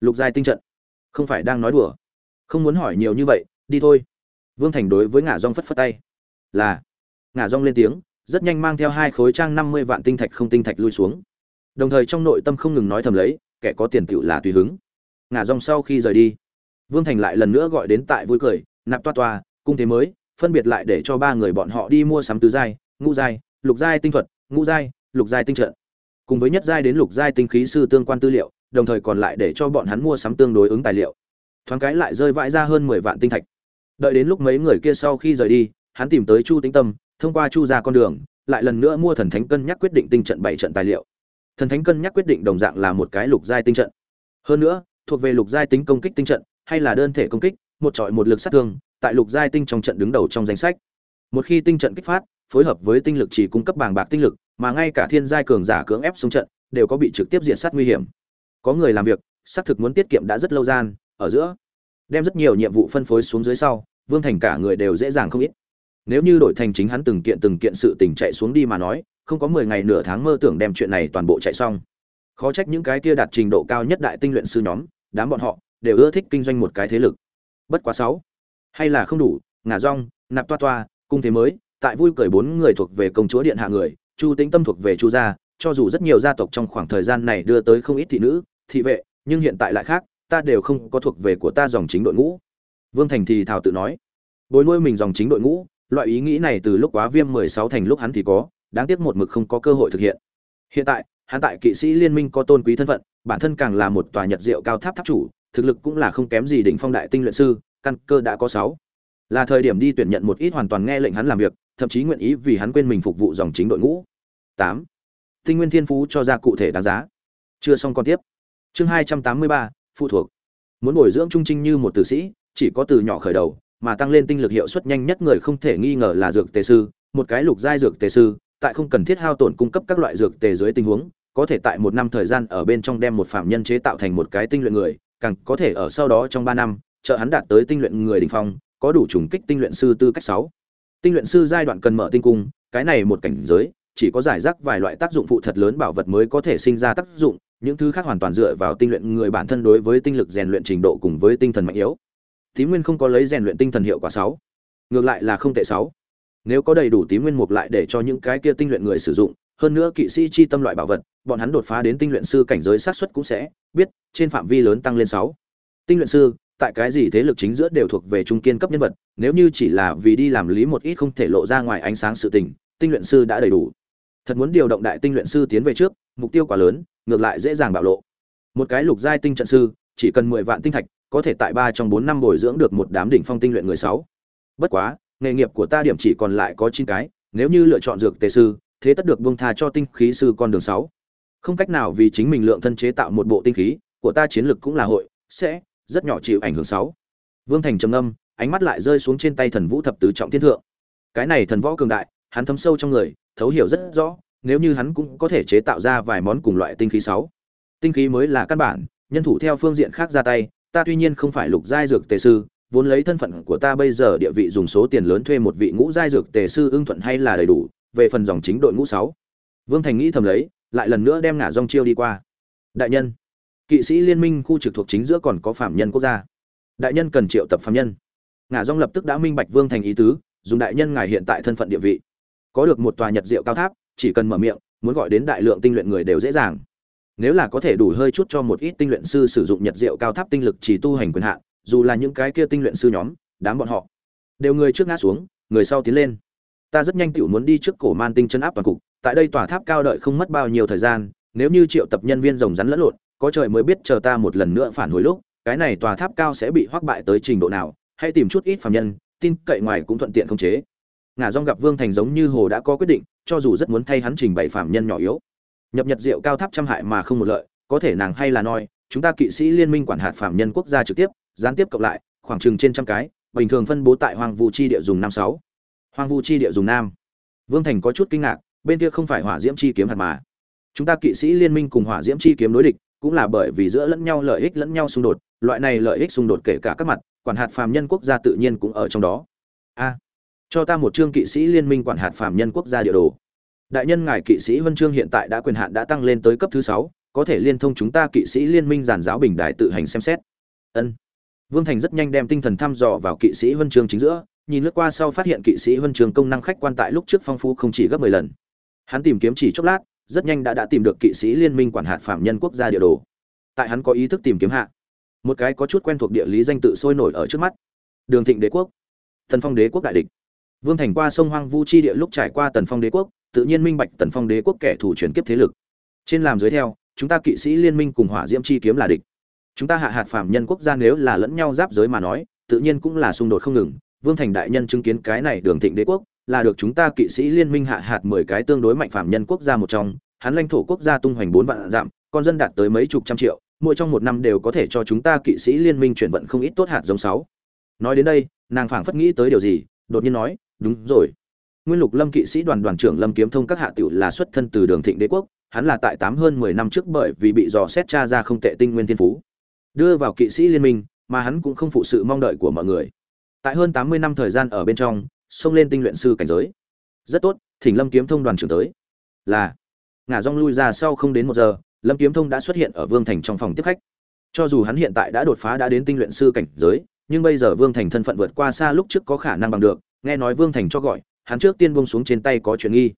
lục giai tinh trận. Không phải đang nói đùa. Không muốn hỏi nhiều như vậy, đi thôi. Vương thành đối với ngả rong phất phất tay. Là. Ngả rong lên tiếng, rất nhanh mang theo hai khối trang năm mươi vạn tinh thạch không tinh thạch lui xuống. Đồng thời trong nội tâm không ngừng nói thầm lấy, kẻ có tiền tựu là tùy hứng. Ngả rong sau khi rời đi, vương thành lại lần nữa gọi đến tại vui cười, nạp toa toa, cung thế mới, phân biệt lại để cho ba người bọn họ đi mua sắm tứ giai, ngũ giai, lục giai tinh thuật, ngũ giai, lục giai tinh trận. Cùng với nhất giai đến lục giai tinh khí sư tương quan tư liệu đồng thời còn lại để cho bọn hắn mua sắm tương đối ứng tài liệu. Thoáng cái lại rơi vãi ra hơn mười vạn tinh thạch. Đợi đến lúc mấy người kia sau khi rời đi, hắn tìm tới chu tĩnh tâm, thông qua chu ra con đường, lại lần nữa mua thần thánh cân nhắc quyết định tinh trận bảy trận tài liệu. Thần thánh cân nhắc quyết định đồng dạng là một cái lục giai tinh trận. Hơn nữa, thuộc về lục giai tính công kích tinh trận, hay là đơn thể công kích, một trọi một lực sát thương, tại lục giai tinh trong trận đứng đầu trong danh sách. Một khi tinh trận kích phát, phối hợp với tinh lực chỉ cung cấp bàng bạc tinh lực, mà ngay cả thiên giai cường giả cưỡng ép xuống trận, đều có bị trực tiếp diện sát nguy hiểm có người làm việc, xác thực muốn tiết kiệm đã rất lâu gian, ở giữa, đem rất nhiều nhiệm vụ phân phối xuống dưới sau, vương thành cả người đều dễ dàng không ít. Nếu như đổi thành chính hắn từng kiện từng kiện sự tình chạy xuống đi mà nói, không có mười ngày nửa tháng mơ tưởng đem chuyện này toàn bộ chạy xong. Khó trách những cái kia đạt trình độ cao nhất đại tinh luyện sư nhóm, đám bọn họ, đều ưa thích kinh doanh một cái thế lực. Bất quá sáu, hay là không đủ, ngả rong, nạp toa toa, cung thế mới, tại vui cười bốn người thuộc về công chúa điện hạ người, chu tính tâm thuộc về chu gia, cho dù rất nhiều gia tộc trong khoảng thời gian này đưa tới không ít thị nữ thị vệ, nhưng hiện tại lại khác, ta đều không có thuộc về của ta dòng chính đội ngũ. Vương thành thì thào tự nói, bồi nuôi mình dòng chính đội ngũ, loại ý nghĩ này từ lúc quá viêm mười sáu thành lúc hắn thì có, đáng tiếc một mực không có cơ hội thực hiện. Hiện tại, hắn tại kỵ sĩ liên minh có tôn quý thân phận, bản thân càng là một tòa nhật diệu cao tháp tháp chủ, thực lực cũng là không kém gì đỉnh phong đại tinh luyện sư, căn cơ đã có sáu. Là thời điểm đi tuyển nhận một ít hoàn toàn nghe lệnh hắn làm việc, thậm chí nguyện ý vì hắn quên mình phục vụ dòng chính đội ngũ. Tám. Tinh nguyên thiên phú cho ra cụ thể đáng giá. Chưa xong còn tiếp chương hai trăm tám mươi ba, phụ thuộc. Muốn bồi dưỡng trung trinh như một tử sĩ, chỉ có từ nhỏ khởi đầu, mà tăng lên tinh lực hiệu suất nhanh nhất người không thể nghi ngờ là dược tề sư, một cái lục giai dược tề sư, tại không cần thiết hao tổn cung cấp các loại dược tề dưới tình huống, có thể tại một năm thời gian ở bên trong đem một phạm nhân chế tạo thành một cái tinh luyện người, càng có thể ở sau đó trong ba năm, trợ hắn đạt tới tinh luyện người đỉnh phong, có đủ trùng kích tinh luyện sư tư cách sáu. Tinh luyện sư giai đoạn cần mở tinh cung, cái này một cảnh giới, chỉ có giải rác vài loại tác dụng phụ thật lớn bảo vật mới có thể sinh ra tác dụng những thứ khác hoàn toàn dựa vào tinh luyện người bản thân đối với tinh lực rèn luyện trình độ cùng với tinh thần mạnh yếu. Tím nguyên không có lấy rèn luyện tinh thần hiệu quả sáu, ngược lại là không tệ sáu. Nếu có đầy đủ tím nguyên mục lại để cho những cái kia tinh luyện người sử dụng, hơn nữa kỵ sĩ chi tâm loại bảo vật, bọn hắn đột phá đến tinh luyện sư cảnh giới sát xuất cũng sẽ biết, trên phạm vi lớn tăng lên sáu. Tinh luyện sư, tại cái gì thế lực chính giữa đều thuộc về trung kiên cấp nhân vật, nếu như chỉ là vì đi làm lý một ít không thể lộ ra ngoài ánh sáng sự tình, tinh luyện sư đã đầy đủ. Thật muốn điều động đại tinh luyện sư tiến về trước, mục tiêu quá lớn ngược lại dễ dàng bạo lộ. Một cái lục giai tinh trận sư, chỉ cần mười vạn tinh thạch, có thể tại ba trong bốn năm bồi dưỡng được một đám đỉnh phong tinh luyện người sáu. Bất quá, nghề nghiệp của ta điểm chỉ còn lại có chín cái, nếu như lựa chọn dược tề sư, thế tất được buông tha cho tinh khí sư con đường sáu. Không cách nào vì chính mình lượng thân chế tạo một bộ tinh khí, của ta chiến lực cũng là hội, sẽ rất nhỏ chịu ảnh hưởng sáu. Vương thành trầm âm ánh mắt lại rơi xuống trên tay thần vũ thập tứ trọng thiên thượng. Cái này thần võ cường đại, hắn thấm sâu trong người, thấu hiểu rất rõ nếu như hắn cũng có thể chế tạo ra vài món cùng loại tinh khí sáu. Tinh khí mới là căn bản, nhân thủ theo phương diện khác ra tay, ta tuy nhiên không phải lục giai dược tề sư, vốn lấy thân phận của ta bây giờ địa vị dùng số tiền lớn thuê một vị ngũ giai dược tề sư ưng thuận hay là đầy đủ, về phần dòng chính đội ngũ sáu. Vương thành nghĩ thầm lấy, lại lần nữa đem ngả rong chiêu đi qua. Đại nhân, kỵ sĩ liên minh khu trực thuộc chính giữa còn có phạm nhân quốc gia. Đại nhân cần triệu tập phạm nhân. Ngả rong lập tức đã minh bạch vương thành ý tứ, dùng đại nhân ngài hiện tại thân phận địa vị. Có được một tòa nhật diệu cao tháp chỉ cần mở miệng, muốn gọi đến đại lượng tinh luyện người đều dễ dàng. Nếu là có thể đủ hơi chút cho một ít tinh luyện sư sử dụng nhật diệu cao tháp tinh lực chỉ tu hành quyền hạn, dù là những cái kia tinh luyện sư nhóm, đám bọn họ, đều người trước ngã xuống, người sau tiến lên. Ta rất nhanh tiểu muốn đi trước cổ man tinh chân áp toàn cục, tại đây tòa tháp cao đợi không mất bao nhiêu thời gian, nếu như triệu tập nhân viên rồng rắn lẫn lộn, có trời mới biết chờ ta một lần nữa phản hồi lúc, cái này tòa tháp cao sẽ bị hoác bại tới trình độ nào, hãy tìm chút ít phạm nhân, tin cậy ngoài cũng thuận tiện không chế ngả dong gặp vương thành giống như hồ đã có quyết định, cho dù rất muốn thay hắn trình bày phạm nhân nhỏ yếu. Nhập nhật diệu cao tháp trăm hại mà không một lợi, có thể nàng hay là nói, chúng ta kỵ sĩ liên minh quản hạt phạm nhân quốc gia trực tiếp, gián tiếp cộng lại, khoảng chừng trên trăm cái, bình thường phân bố tại hoàng Vu chi địa dùng năm sáu. Hoàng Vu chi địa dùng nam. Vương thành có chút kinh ngạc, bên kia không phải hỏa diễm chi kiếm hạt mà. Chúng ta kỵ sĩ liên minh cùng hỏa diễm chi kiếm đối địch, cũng là bởi vì giữa lẫn nhau lợi ích lẫn nhau xung đột, loại này lợi ích xung đột kể cả các mặt, quản hạt phàm nhân quốc gia tự nhiên cũng ở trong đó. A cho ta một chương kỵ sĩ liên minh quản hạt phàm nhân quốc gia địa đồ. Đại nhân ngài kỵ sĩ vân chương hiện tại đã quyền hạn đã tăng lên tới cấp thứ sáu, có thể liên thông chúng ta kỵ sĩ liên minh giàn giáo bình đại tự hành xem xét. Ân. Vương thành rất nhanh đem tinh thần thăm dò vào kỵ sĩ huân chương chính giữa, nhìn lướt qua sau phát hiện kỵ sĩ huân chương công năng khách quan tại lúc trước phong phú không chỉ gấp mười lần. Hắn tìm kiếm chỉ chốc lát, rất nhanh đã đã tìm được kỵ sĩ liên minh quản hạt phạm nhân quốc gia địa đồ. Tại hắn có ý thức tìm kiếm hạ, một cái có chút quen thuộc địa lý danh tự sôi nổi ở trước mắt. Đường thịnh đế quốc. Thần phong đế quốc đại địch vương thành qua sông hoang vu chi địa lúc trải qua tần phong đế quốc, tự nhiên minh bạch tần phong đế quốc kẻ thù chuyển kiếp thế lực. Trên làm dưới theo, chúng ta kỵ sĩ liên minh cùng hỏa diễm chi kiếm là địch. Chúng ta hạ hạt phạm nhân quốc gia nếu là lẫn nhau giáp giới mà nói, tự nhiên cũng là xung đột không ngừng. Vương thành đại nhân chứng kiến cái này đường thịnh đế quốc, là được chúng ta kỵ sĩ liên minh hạ hạt mười cái tương đối mạnh phạm nhân quốc gia một trong. Hắn lãnh thổ quốc gia tung hoành bốn vạn dặm, con dân đạt tới mấy chục trăm triệu, mỗi trong một năm đều có thể cho chúng ta kỵ sĩ liên minh chuyển vận không ít tốt hạt giống sáu. Nói đến đây, nàng phảng phất nghĩ tới điều gì, đột nhiên nói đúng rồi. Nguyên lục lâm kỵ sĩ đoàn đoàn trưởng lâm kiếm thông các hạ tiểu là xuất thân từ đường thịnh đế quốc, hắn là tại tám hơn mười năm trước bởi vì bị dò xét tra ra không tệ tinh nguyên thiên phú. Đưa vào kỵ sĩ liên minh, mà hắn cũng không phụ sự mong đợi của mọi người. Tại hơn tám mươi năm thời gian ở bên trong, xông lên tinh luyện sư cảnh giới. Rất tốt, thỉnh lâm kiếm thông đoàn trưởng tới. Là. Ngả rong lui ra sau không đến một giờ, lâm kiếm thông đã xuất hiện ở vương thành trong phòng tiếp khách. Cho dù hắn hiện tại đã đột phá đã đến tinh luyện sư cảnh giới, nhưng bây giờ vương thành thân phận vượt qua xa lúc trước có khả năng bằng được nghe nói vương thành cho gọi, hắn trước tiên buông xuống trên tay có chuyện nghi.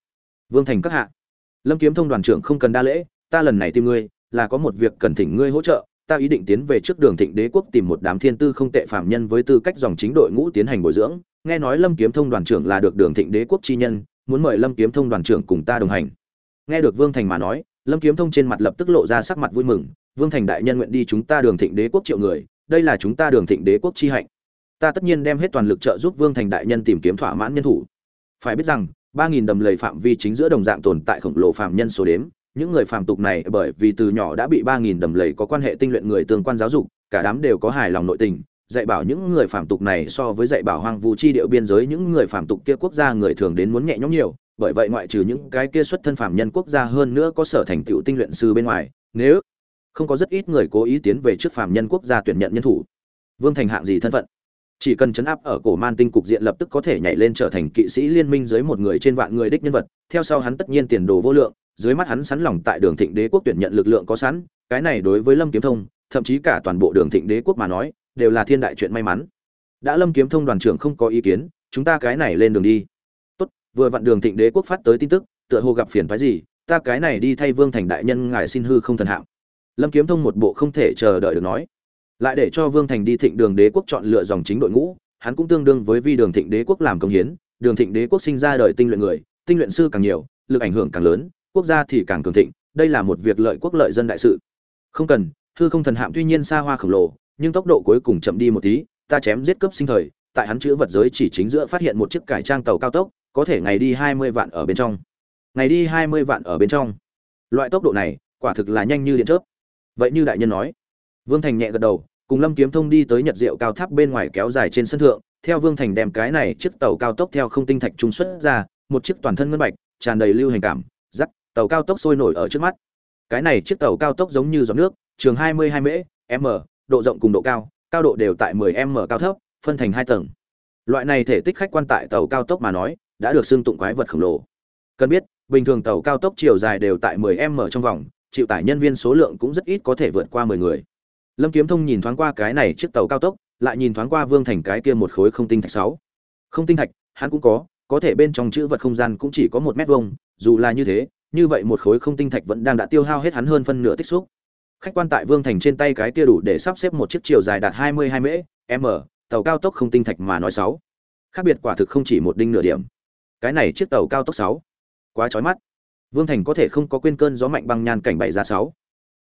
Vương thành các hạ, lâm kiếm thông đoàn trưởng không cần đa lễ, ta lần này tìm ngươi, là có một việc cần thỉnh ngươi hỗ trợ, ta ý định tiến về trước đường thịnh đế quốc tìm một đám thiên tư không tệ phạm nhân với tư cách dòng chính đội ngũ tiến hành bồi dưỡng, nghe nói lâm kiếm thông đoàn trưởng là được đường thịnh đế quốc chi nhân, muốn mời lâm kiếm thông đoàn trưởng cùng ta đồng hành. Nghe được vương thành mà nói, lâm kiếm thông trên mặt lập tức lộ ra sắc mặt vui mừng, vương thành đại nhân nguyện đi chúng ta đường thịnh đế quốc triệu người, đây là chúng ta đường thịnh đế quốc chi hạnh ta tất nhiên đem hết toàn lực trợ giúp vương thành đại nhân tìm kiếm thỏa mãn nhân thủ. Phải biết rằng, ba nghìn đầm lầy phạm vi chính giữa đồng dạng tồn tại khổng lồ phạm nhân số đếm. Những người phạm tục này bởi vì từ nhỏ đã bị ba nghìn đầm lầy có quan hệ tinh luyện người tương quan giáo dục, cả đám đều có hài lòng nội tình. Dạy bảo những người phạm tục này so với dạy bảo hoang vu chi điệu biên giới những người phạm tục kia quốc gia người thường đến muốn nhẹ nhõm nhiều. Bởi vậy ngoại trừ những cái kia xuất thân phạm nhân quốc gia hơn nữa có sở thành tựu tinh luyện sư bên ngoài, nếu không có rất ít người cố ý tiến về trước phạm nhân quốc gia tuyển nhận nhân thủ. Vương thành hạng gì thân phận? Chỉ cần chấn áp ở cổ man tinh cục diện lập tức có thể nhảy lên trở thành kỵ sĩ liên minh dưới một người trên vạn người đích nhân vật. Theo sau hắn tất nhiên tiền đồ vô lượng, dưới mắt hắn sẵn lòng tại đường thịnh đế quốc tuyển nhận lực lượng có sẵn, cái này đối với lâm kiếm thông, thậm chí cả toàn bộ đường thịnh đế quốc mà nói, đều là thiên đại chuyện may mắn. Đã lâm kiếm thông đoàn trưởng không có ý kiến, chúng ta cái này lên đường đi. Tốt, vừa vặn đường thịnh đế quốc phát tới tin tức, tựa hồ gặp phiền phái gì, ta cái này đi thay vương thành đại nhân ngài xin hư không thần hạng lâm kiếm thông một bộ không thể chờ đợi được nói lại để cho vương thành đi thịnh đường đế quốc chọn lựa dòng chính đội ngũ, hắn cũng tương đương với vi đường thịnh đế quốc làm công hiến. Đường thịnh đế quốc sinh ra đời tinh luyện người, tinh luyện sư càng nhiều, lực ảnh hưởng càng lớn, quốc gia thì càng cường thịnh, đây là một việc lợi quốc lợi dân đại sự. Không cần, hư không thần hạm tuy nhiên xa hoa khổng lồ, nhưng tốc độ cuối cùng chậm đi một tí, ta chém giết cướp sinh thời, tại hắn chữ vật giới chỉ chính giữa phát hiện một chiếc cải trang tàu cao tốc, có thể ngày đi hai mươi vạn ở bên trong. Ngày đi hai mươi vạn ở bên trong. Loại tốc độ này, quả thực là nhanh như điện chớp. Vậy như đại nhân nói vương thành nhẹ gật đầu cùng lâm kiếm thông đi tới nhật diệu cao tháp bên ngoài kéo dài trên sân thượng. Theo vương thành đem cái này chiếc tàu cao tốc theo không tinh thạch trung xuất ra một chiếc toàn thân ngân bạch tràn đầy lưu hành cảm rắc tàu cao tốc sôi nổi ở trước mắt. Cái này chiếc tàu cao tốc giống như giọt nước trường 22 m, m độ rộng cùng độ cao cao độ đều tại 10 m cao thấp phân thành hai tầng. Loại này thể tích khách quan tại tàu cao tốc mà nói đã được xưng tụng quái vật khổng lồ. Cần biết bình thường tàu cao tốc chiều dài đều tại 10 m trong vòng chịu tải nhân viên số lượng cũng rất ít có thể vượt qua 10 người lâm kiếm thông nhìn thoáng qua cái này chiếc tàu cao tốc, lại nhìn thoáng qua vương thành cái kia một khối không tinh thạch sáu. Không tinh thạch, hắn cũng có có thể bên trong chữ vật không gian cũng chỉ có một mét vuông, dù là như thế, như vậy một khối không tinh thạch vẫn đang đã tiêu hao hết hắn hơn phân nửa tích xúc. Khách quan tại vương thành trên tay cái kia đủ để sắp xếp một chiếc chiều dài đạt hai mươi hai mễ m, tàu cao tốc không tinh thạch mà nói sáu. Khác biệt quả thực không chỉ một đinh nửa điểm. Cái này chiếc tàu cao tốc sáu. Quá chói mắt. Vương thành có thể không có quên cơn gió mạnh băng nhan cảnh bảy ra sáu.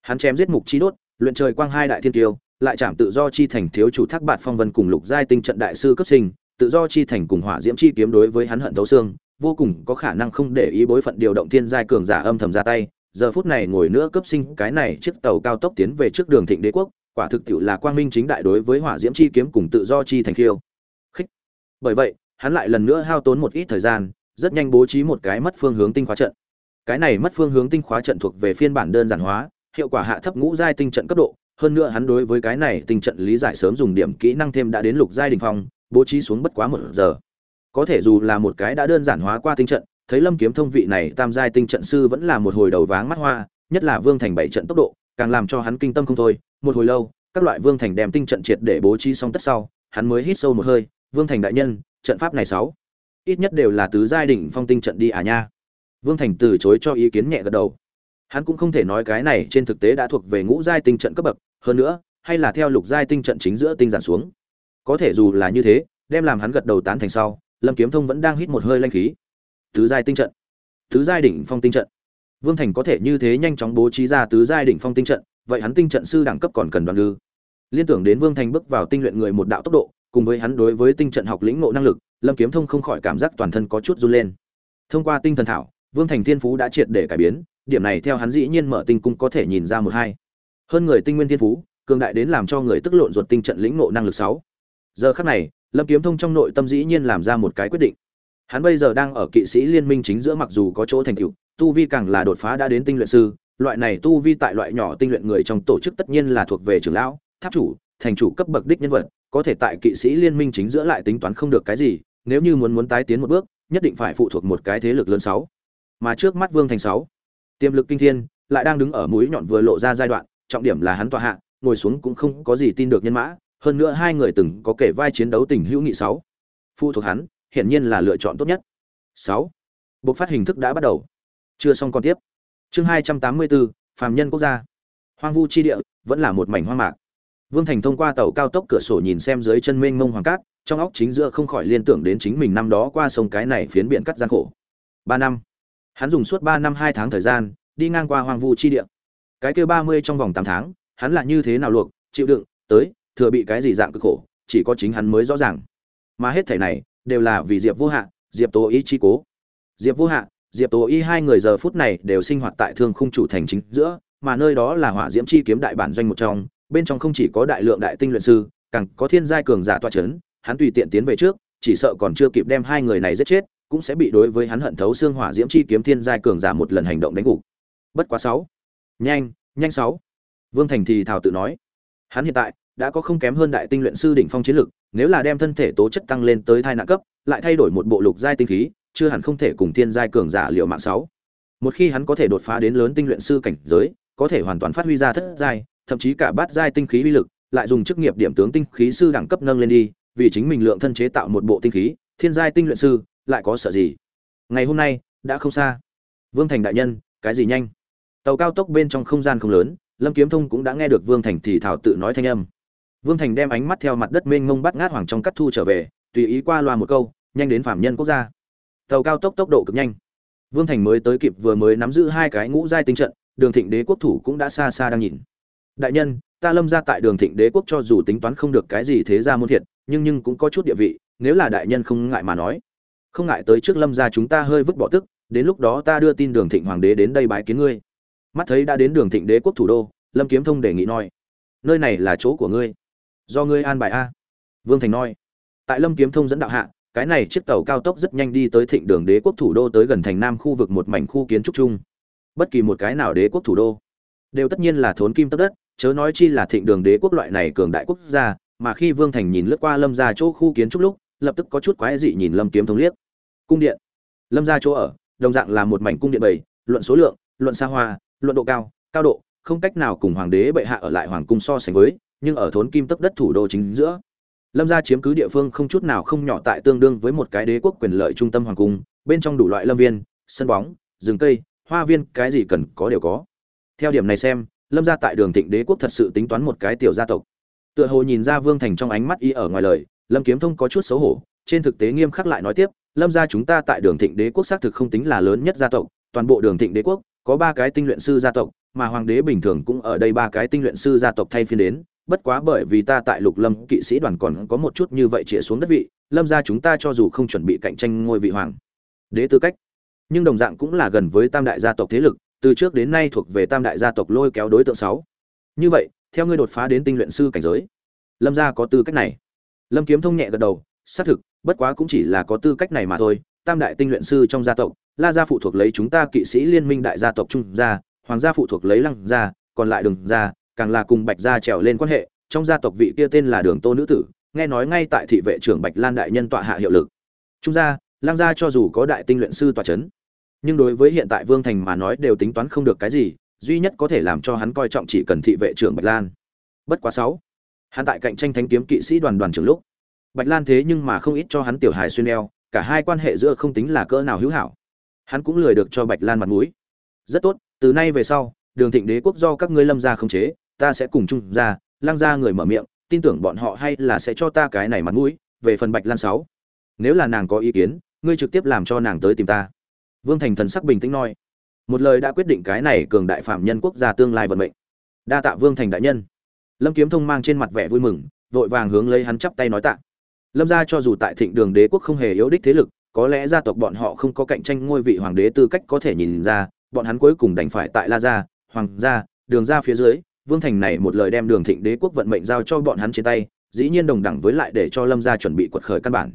Hắn chém giết mục chi đốt luyện trời quang hai đại thiên tiêu lại chạm tự do chi thành thiếu chủ thác bạt phong vân cùng lục giai tinh trận đại sư cấp sinh, tự do chi thành cùng hỏa diễm chi kiếm đối với hắn hận thấu xương, vô cùng có khả năng không để ý bối phận điều động thiên giai cường giả âm thầm ra tay. Giờ phút này ngồi nữa cấp sinh, cái này chiếc tàu cao tốc tiến về trước đường thịnh đế quốc, quả thực tiệu là quang minh chính đại đối với hỏa diễm chi kiếm cùng tự do chi thành khiêu khích. Bởi vậy, hắn lại lần nữa hao tốn một ít thời gian, rất nhanh bố trí một cái mất phương hướng tinh khóa trận. Cái này mất phương hướng tinh khóa trận thuộc về phiên bản đơn giản hóa hiệu quả hạ thấp ngũ giai tinh trận cấp độ, hơn nữa hắn đối với cái này tinh trận lý giải sớm dùng điểm kỹ năng thêm đã đến lục giai đình phong, bố trí xuống bất quá một giờ. Có thể dù là một cái đã đơn giản hóa qua tinh trận, thấy lâm kiếm thông vị này tam giai tinh trận sư vẫn là một hồi đầu váng mắt hoa, nhất là vương thành bảy trận tốc độ, càng làm cho hắn kinh tâm không thôi. Một hồi lâu, các loại vương thành đem tinh trận triệt để bố trí xong tất sau, hắn mới hít sâu một hơi, vương thành đại nhân, trận pháp này sáu, ít nhất đều là tứ giai đỉnh phong tinh trận đi à nha. Vương thành từ chối cho ý kiến nhẹ gật đầu hắn cũng không thể nói cái này trên thực tế đã thuộc về ngũ giai tinh trận cấp bậc, hơn nữa, hay là theo lục giai tinh trận chính giữa tinh giản xuống. Có thể dù là như thế, đem làm hắn gật đầu tán thành sau, lâm kiếm thông vẫn đang hít một hơi lanh khí. Tứ giai tinh trận. Tứ giai đỉnh phong tinh trận. Vương thành có thể như thế nhanh chóng bố trí ra tứ giai đỉnh phong tinh trận, vậy hắn tinh trận sư đẳng cấp còn cần đoàn lư liên tưởng đến vương thành bước vào tinh luyện người một đạo tốc độ, cùng với hắn đối với tinh trận học lĩnh ngộ năng lực, lâm kiếm thông không khỏi cảm giác toàn thân có chút run lên. Thông qua tinh thần thảo, vương thành thiên phú đã triệt để cải biến điểm này theo hắn dĩ nhiên mở tinh cung có thể nhìn ra một hai. Hơn người tinh nguyên thiên phú, cường đại đến làm cho người tức lộn ruột tinh trận lĩnh ngộ năng lực sáu. Giờ khắc này, lâm kiếm thông trong nội tâm dĩ nhiên làm ra một cái quyết định. Hắn bây giờ đang ở kỵ sĩ liên minh chính giữa mặc dù có chỗ thành tựu, tu vi càng là đột phá đã đến tinh luyện sư, loại này tu vi tại loại nhỏ tinh luyện người trong tổ chức tất nhiên là thuộc về trưởng lão, tháp chủ, thành chủ cấp bậc đích nhân vật, có thể tại kỵ sĩ liên minh chính giữa lại tính toán không được cái gì, nếu như muốn muốn tái tiến một bước, nhất định phải phụ thuộc một cái thế lực lớn sáu. Mà trước mắt vương thành sáu tiềm lực kinh thiên, lại đang đứng ở mũi nhọn vừa lộ ra giai đoạn, trọng điểm là hắn tọa hạ, ngồi xuống cũng không có gì tin được nhân mã, hơn nữa hai người từng có kể vai chiến đấu tình hữu nghị sáu. Phụ thuộc hắn, hiển nhiên là lựa chọn tốt nhất. Sáu. Bộ phát hình thức đã bắt đầu. Chưa xong còn tiếp. Chương hai trăm tám mươi bốn, phàm nhân quốc gia. Hoang vu chi địa, vẫn là một mảnh hoang mạc. Vương thành thông qua tàu cao tốc cửa sổ nhìn xem dưới chân mênh mông hoàng cát, trong óc chính giữa không khỏi liên tưởng đến chính mình năm đó qua sông cái này phiến biển cắt gian khổ. Ba năm hắn dùng suốt ba năm hai tháng thời gian, đi ngang qua hoang vu chi địa. Cái kêu ba mươi trong vòng tám tháng, hắn là như thế nào luộc, chịu đựng, tới, thừa bị cái gì dạng cực khổ, chỉ có chính hắn mới rõ ràng. Mà hết thể này, đều là vì diệp vô hạ, diệp tố ý chi cố. Diệp vô hạ, diệp tố y hai người giờ phút này đều sinh hoạt tại thương khung chủ thành chính giữa, mà nơi đó là hỏa diễm chi kiếm đại bản doanh một trong, bên trong không chỉ có đại lượng đại tinh luyện sư, càng có thiên giai cường giả toa c h ấ n hắn tùy tiện tiến về trước, chỉ sợ còn chưa kịp đem hai người này giết chết cũng sẽ bị đối với hắn hận thấu xương hỏa diễm chi kiếm thiên giai cường giả một lần hành động đánh gục. Bất quá sáu. Nhanh nhanh sáu. Vương thành thì thào tự nói. Hắn hiện tại đã có không kém hơn đại tinh luyện sư đỉnh phong chiến lực, nếu là đem thân thể tố chất tăng lên tới thai nạn cấp, lại thay đổi một bộ lục giai tinh khí, chưa hẳn không thể cùng thiên giai cường giả liệu mạng sáu. Một khi hắn có thể đột phá đến lớn tinh luyện sư cảnh giới, có thể hoàn toàn phát huy ra thất giai, thậm chí cả bát giai tinh khí uy lực, lại dùng chức nghiệp điểm tướng tinh khí sư đẳng cấp nâng lên đi, vì chính mình lượng thân chế tạo một bộ tinh khí, thiên giai tinh luyện sư, lại có sợ gì? Ngày hôm nay, đã không xa. Vương Thành đại nhân, cái gì nhanh? Tàu cao tốc bên trong không gian không lớn, Lâm Kiếm Thông cũng đã nghe được Vương Thành thì thảo tự nói thanh âm. Vương Thành đem ánh mắt theo mặt đất mênh mông bắt ngát hoàng trong cắt thu trở về, tùy ý qua loa một câu, nhanh đến phạm nhân quốc gia. Tàu cao tốc tốc độ cực nhanh. Vương Thành mới tới kịp vừa mới nắm giữ hai cái ngũ giai tinh trận, Đường Thịnh Đế quốc thủ cũng đã xa xa đang nhìn. Đại nhân, ta lâm ra tại Đường Thịnh Đế quốc cho dù tính toán không được cái gì thế gia môn thiệt, nhưng nhưng cũng có chút địa vị, nếu là đại nhân không ngại mà nói. Không ngại tới trước lâm gia chúng ta hơi vứt bỏ tức, đến lúc đó ta đưa tin Đường Thịnh hoàng đế đến đây bái kiến ngươi. Mắt thấy đã đến Đường Thịnh Đế quốc thủ đô, Lâm Kiếm Thông đề nghị nói: "Nơi này là chỗ của ngươi." do ngươi an bài a vương thành nói tại lâm kiếm thông dẫn đạo hạ cái này chiếc tàu cao tốc rất nhanh đi tới thịnh đường đế quốc thủ đô tới gần thành nam khu vực một mảnh khu kiến trúc chung bất kỳ một cái nào đế quốc thủ đô đều tất nhiên là thốn kim tất đất chớ nói chi là thịnh đường đế quốc loại này cường đại quốc gia mà khi vương thành nhìn lướt qua lâm ra chỗ khu kiến trúc lúc lập tức có chút quái dị nhìn lâm kiếm thống liếc. Cung điện. Lâm ra chỗ ở, đồng dạng là một mảnh cung điện bảy luận số lượng, luận xa hoa, luận độ cao cao độ, không cách nào cùng hoàng đế bệ hạ ở lại hoàng cung so sánh với, nhưng ở thốn kim tấp đất thủ đô chính giữa. Lâm gia chiếm cứ địa phương không chút nào không nhỏ tại tương đương với một cái đế quốc quyền lợi trung tâm hoàng cung, bên trong đủ loại lâm viên, sân bóng, rừng cây, hoa viên, cái gì cần có đều có. Theo điểm này xem, lâm gia tại đường thịnh đế quốc thật sự tính toán một cái tiểu gia tộc. Tựa hồ nhìn ra vương thành trong ánh mắt y ở ngoài lời lâm kiếm thông có chút xấu hổ, trên thực tế nghiêm khắc lại nói tiếp, lâm gia chúng ta tại đường thịnh đế quốc xác thực không tính là lớn nhất gia tộc, toàn bộ đường thịnh đế quốc có ba cái tinh luyện sư gia tộc, mà hoàng đế bình thường cũng ở đây ba cái tinh luyện sư gia tộc thay phiên đến, bất quá bởi vì ta tại lục lâm kỵ sĩ đoàn còn có một chút như vậy chĩa xuống đất vị, lâm gia chúng ta cho dù không chuẩn bị cạnh tranh ngôi vị hoàng, đế tư cách, nhưng đồng dạng cũng là gần với tam đại gia tộc thế lực, từ trước đến nay thuộc về tam đại gia tộc lôi kéo đối tượng sáu. Như vậy, theo ngươi đột phá đến tinh luyện sư cảnh giới, lâm gia có tư cách này lâm kiếm thông nhẹ gật đầu, xác thực, bất quá cũng chỉ là có tư cách này mà thôi, tam đại tinh luyện sư trong gia tộc, la gia phụ thuộc lấy chúng ta kỵ sĩ liên minh đại gia tộc trung gia, hoàng gia phụ thuộc lấy lăng gia, còn lại đường gia, càng là cùng bạch gia trèo lên quan hệ, trong gia tộc vị kia tên là đường tô nữ tử, nghe nói ngay tại thị vệ trưởng bạch lan đại nhân tọa hạ hiệu lực. Trung gia lang gia cho dù có đại tinh luyện sư tọa c nhưng đối với hiện tại vương thành mà nói đều tính toán không được cái gì, duy nhất có thể làm cho hắn coi trọng chỉ cần thị vệ trưởng bạch lan. Bất quá sáu hắn tại cạnh tranh thánh kiếm kỵ sĩ đoàn đoàn trưởng lúc, bạch lan thế nhưng mà không ít cho hắn tiểu hài xuyên đeo cả hai quan hệ giữa không tính là cỡ nào hữu hảo. Hắn cũng lười được cho bạch lan mặt mũi. Rất tốt, từ nay về sau, đường thịnh đế quốc do các ngươi lâm gia khống chế, ta sẽ cùng chung ra Lang ra người mở miệng, tin tưởng bọn họ hay là sẽ cho ta cái này mặt mũi, về phần bạch lan sáu. Nếu là nàng có ý kiến, ngươi trực tiếp làm cho nàng tới tìm ta. Vương thành thần sắc bình tĩnh nói. Một lời đã quyết định cái này cường đại phạm nhân quốc gia tương lai vận mệnh. Đa tạ vương thành đại nhân lâm kiếm thông mang trên mặt vẻ vui mừng, vội vàng hướng lấy hắn chắp tay nói tạ. Lâm gia cho dù tại thịnh đường đế quốc không hề yếu đích thế lực, có lẽ gia tộc bọn họ không có cạnh tranh ngôi vị hoàng đế tư cách có thể nhìn ra, bọn hắn cuối cùng đành phải tại la gia, hoàng gia, đường gia phía dưới, vương thành này một lời đem đường thịnh đế quốc vận mệnh giao cho bọn hắn trên tay, dĩ nhiên đồng đẳng với lại để cho lâm gia chuẩn bị quật khởi căn bản.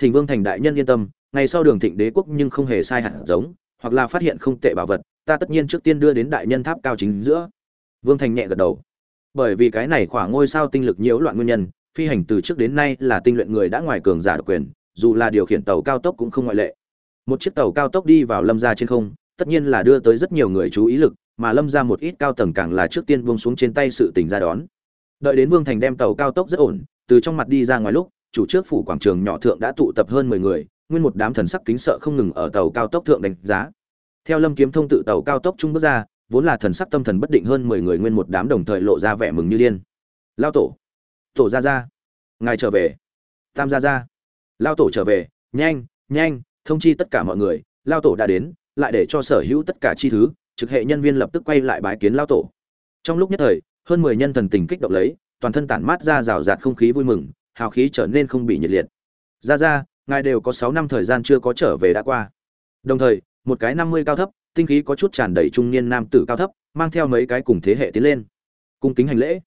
Thịnh vương thành đại nhân yên tâm, ngày sau đường thịnh đế quốc nhưng không hề sai hẳn giống, hoặc là phát hiện không tệ bảo vật, ta tất nhiên trước tiên đưa đến đại nhân tháp cao chính giữa. Vương thành nhẹ gật đầu bởi vì cái này khoảng ngôi sao tinh lực nhiễu loạn nguyên nhân, phi hành từ trước đến nay là tinh luyện người đã ngoài cường giả độc quyền, dù là điều khiển tàu cao tốc cũng không ngoại lệ. Một chiếc tàu cao tốc đi vào lâm gia trên không, tất nhiên là đưa tới rất nhiều người chú ý lực, mà lâm ra một ít cao tầng càng là trước tiên buông xuống trên tay sự tình ra đón. Đợi đến vương thành đem tàu cao tốc rất ổn, từ trong mặt đi ra ngoài lúc, chủ trước phủ quảng trường nhỏ thượng đã tụ tập hơn mười người, nguyên một đám thần sắc kính sợ không ngừng ở tàu cao tốc thượng đánh giá. Theo lâm kiếm thông tự tàu cao tốc trung bước ra vốn là thần sắc tâm thần bất định hơn mười người nguyên một đám đồng thời lộ ra vẻ mừng như điên. Lao tổ tổ ra ra, ngài trở về. Tam gia ra, lao tổ trở về, nhanh nhanh, thông chi tất cả mọi người. Lao tổ đã đến, lại để cho sở hữu tất cả chi thứ, trực hệ nhân viên lập tức quay lại bái kiến lao tổ. Trong lúc nhất thời, hơn mười nhân thần tình kích động lấy, toàn thân tản mát ra rào rạt không khí vui mừng, hào khí trở nên không bị nhiệt liệt. Ra ra, ngài đều có sáu năm thời gian chưa có trở về đã qua. Đồng thời, một cái năm mươi cao thấp tinh khí có chút tràn đầy trung niên nam tử cao thấp, mang theo mấy cái cùng thế hệ tiến lên. Cung kính hành lễ.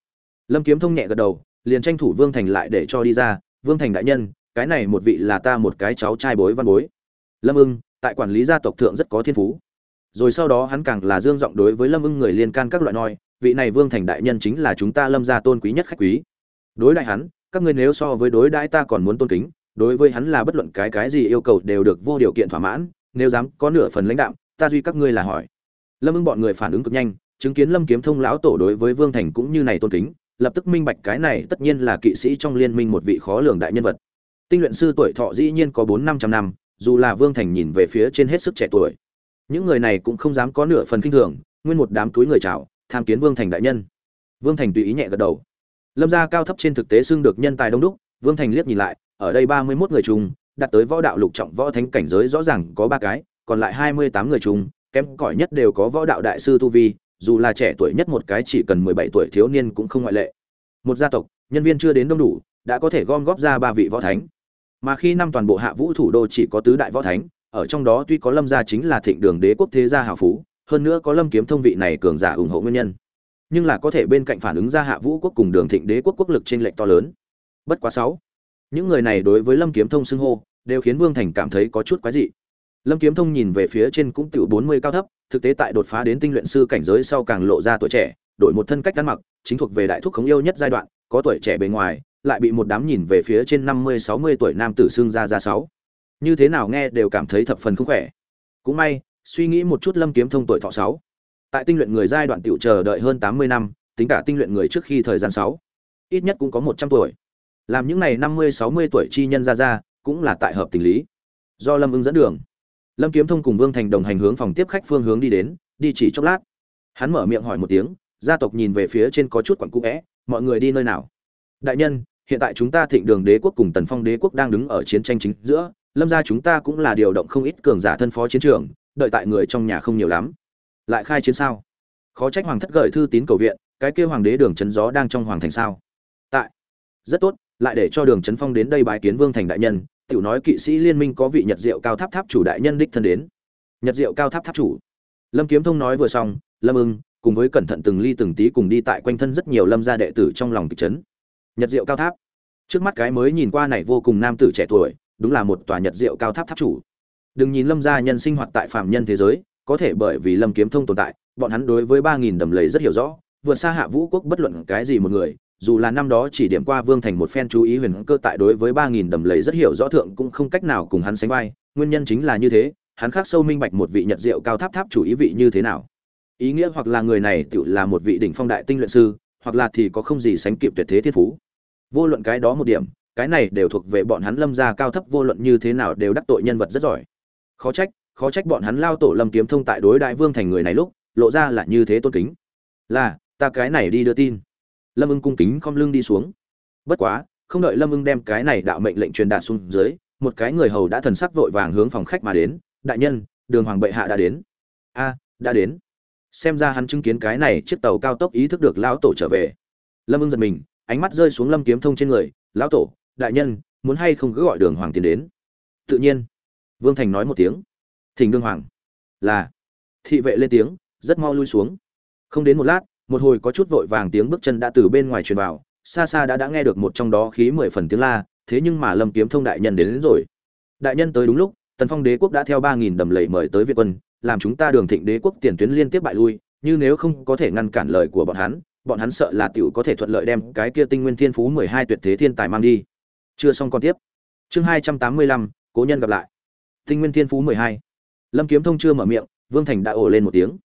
Lâm kiếm thông nhẹ gật đầu, liền tranh thủ vương thành lại để cho đi ra. Vương thành đại nhân, cái này một vị là ta một cái cháu trai bối văn bối. Lâm ưng, tại quản lý gia tộc thượng rất có thiên phú. Rồi sau đó hắn càng là dương giọng đối với lâm ưng người liên can các loại nói, vị này vương thành đại nhân chính là chúng ta lâm gia tôn quý nhất khách quý. Đối đại hắn, các ngươi nếu so với đối đãi ta còn muốn tôn kính, đối với hắn là bất luận cái cái gì yêu cầu đều được vô điều kiện thỏa mãn, nếu dám có nửa phần lãnh đạo ta duy các ngươi là hỏi. Lâm ưng bọn người phản ứng cực nhanh, chứng kiến lâm kiếm thông lão tổ đối với vương thành cũng như này tôn kính, lập tức minh bạch cái này tất nhiên là kỵ sĩ trong liên minh một vị khó lường đại nhân vật. Tinh luyện sư tuổi thọ dĩ nhiên có bốn năm trăm năm, dù là vương thành nhìn về phía trên hết sức trẻ tuổi. Những người này cũng không dám có nửa phần kinh thường, nguyên một đám túi người chào, tham kiến vương thành đại nhân. Vương thành tùy ý nhẹ gật đầu. Lâm gia cao thấp trên thực tế xưng được nhân tài đông đúc, vương thành liếc nhìn lại, ở đây ba mươi mốt người chung đạt tới võ đạo lục trọng võ thánh cảnh giới rõ ràng có ba cái còn lại hai mươi tám người chung, kém cỏi nhất đều có võ đạo đại sư tu vi, dù là trẻ tuổi nhất một cái chỉ cần mười bảy tuổi thiếu niên cũng không ngoại lệ. Một gia tộc, nhân viên chưa đến đông đủ, đã có thể gom góp ra ba vị võ thánh. Mà khi năm toàn bộ hạ vũ thủ đô chỉ có tứ đại võ thánh, ở trong đó tuy có lâm gia chính là thịnh đường đế quốc thế gia hào phú, hơn nữa có lâm kiếm thông vị này cường giả ủng hộ nguyên nhân, nhưng là có thể bên cạnh phản ứng ra hạ vũ quốc cùng đường thịnh đế quốc quốc lực trên lệch to lớn. Bất quá sáu, những người này đối với lâm kiếm thông xưng hô, đều khiến vương thành cảm thấy có chút quái dị lâm kiếm thông nhìn về phía trên cũng tiểu bốn mươi cao thấp, thực tế tại đột phá đến tinh luyện sư cảnh giới sau càng lộ ra tuổi trẻ, đổi một thân cách ăn mặc, chính thuộc về đại thúc khống yêu nhất giai đoạn, có tuổi trẻ bề ngoài, lại bị một đám nhìn về phía trên năm mươi, sáu mươi tuổi nam tử xương ra ra sáu. Như thế nào nghe đều cảm thấy thập phần không khỏe. Cũng may, suy nghĩ một chút lâm kiếm thông tuổi thọ sáu. Tại tinh luyện người giai đoạn tiểu chờ đợi hơn tám mươi năm, tính cả tinh luyện người trước khi thời gian sáu. Ít nhất cũng có một trăm tuổi. Làm những này năm mươi, sáu mươi tuổi chi nhân ra ra, cũng là tại hợp tình lý. Do lâm ưng dẫn đường lâm kiếm thông cùng vương thành đồng hành hướng phòng tiếp khách phương hướng đi đến, đi chỉ chốc lát. Hắn mở miệng hỏi một tiếng, gia tộc nhìn về phía trên có chút quặn cũ vẽ mọi người đi nơi nào? Đại nhân, hiện tại chúng ta thịnh đường đế quốc cùng tần phong đế quốc đang đứng ở chiến tranh chính giữa, lâm gia chúng ta cũng là điều động không ít cường giả thân phó chiến trường, đợi tại người trong nhà không nhiều lắm. Lại khai chiến sao? Khó trách hoàng thất gợi thư tín cầu viện, cái kêu hoàng đế đường trấn gió đang trong hoàng thành sao? Tại. Rất tốt, lại để cho đường trấn phong đến đây bái kiến vương thành đại nhân tiểu nói kỵ sĩ liên minh có vị nhật diệu cao tháp tháp chủ đại nhân đích thân đến. Nhật diệu cao tháp tháp chủ. Lâm kiếm thông nói vừa xong, lâm ưng, cùng với cẩn thận từng ly từng tí cùng đi tại quanh thân rất nhiều lâm gia đệ tử trong lòng kịch trấn nhật diệu cao tháp. Trước mắt cái mới nhìn qua này vô cùng nam tử trẻ tuổi, đúng là một tòa nhật diệu cao tháp tháp chủ. Đừng nhìn lâm gia nhân sinh hoạt tại phạm nhân thế giới, có thể bởi vì lâm kiếm thông tồn tại, bọn hắn đối với ba nghìn đầm lầy rất hiểu rõ, vượt xa hạ vũ quốc bất luận cái gì một người dù là năm đó chỉ điểm qua vương thành một phen chú ý huyền cơ tại đối với ba nghìn đầm lầy rất hiểu rõ thượng cũng không cách nào cùng hắn sánh vai, nguyên nhân chính là như thế, hắn khắc sâu minh bạch một vị nhật diệu cao tháp tháp chủ ý vị như thế nào. Ý nghĩa hoặc là người này tự là một vị đỉnh phong đại tinh luyện sư, hoặc là thì có không gì sánh kịp tuyệt thế thiên phú. Vô luận cái đó một điểm, cái này đều thuộc về bọn hắn lâm gia cao thấp vô luận như thế nào đều đắc tội nhân vật rất giỏi. Khó trách khó trách bọn hắn lao tổ lâm kiếm thông tại đối đại vương thành người này lúc, lộ ra là như thế tôn kính. Là, ta cái này đi đưa tin lâm ưng cung kính khom lưng đi xuống. Bất quá, không đợi lâm ưng đem cái này đạo mệnh lệnh truyền đạt xuống dưới, một cái người hầu đã thần sắc vội vàng hướng phòng khách mà đến, đại nhân, đường hoàng bệ hạ đã đến. A, đã đến. Xem ra hắn chứng kiến cái này chiếc tàu cao tốc ý thức được lão tổ trở về. Lâm ưng giật mình, ánh mắt rơi xuống lâm kiếm thông trên người, lão tổ, đại nhân, muốn hay không cứ gọi đường hoàng tiến đến? Tự nhiên, vương thành nói một tiếng. Thỉnh đương hoàng. Là, thị vệ lên tiếng, rất mau lui xuống. Không đến một lát một hồi có chút vội vàng tiếng bước chân đã từ bên ngoài truyền vào xa xa đã đã nghe được một trong đó khí mười phần tiếng la thế nhưng mà lâm kiếm thông đại nhân đến, đến rồi. Đại nhân tới đúng lúc tần phong đế quốc đã theo ba nghìn đầm lầy mời tới việt quân làm chúng ta đường thịnh đế quốc tiền tuyến liên tiếp bại lui như nếu không có thể ngăn cản lời của bọn hắn bọn hắn sợ là tiểu có thể thuận lợi đem cái kia tinh nguyên thiên phú mười hai tuyệt thế thiên tài mang đi. Chưa xong còn tiếp. Chương hai trăm tám mươi lăm cố nhân gặp lại. Tinh nguyên thiên phú mười hai. Lâm kiếm thông chưa mở miệng vương thành đã ồ lên một tiếng.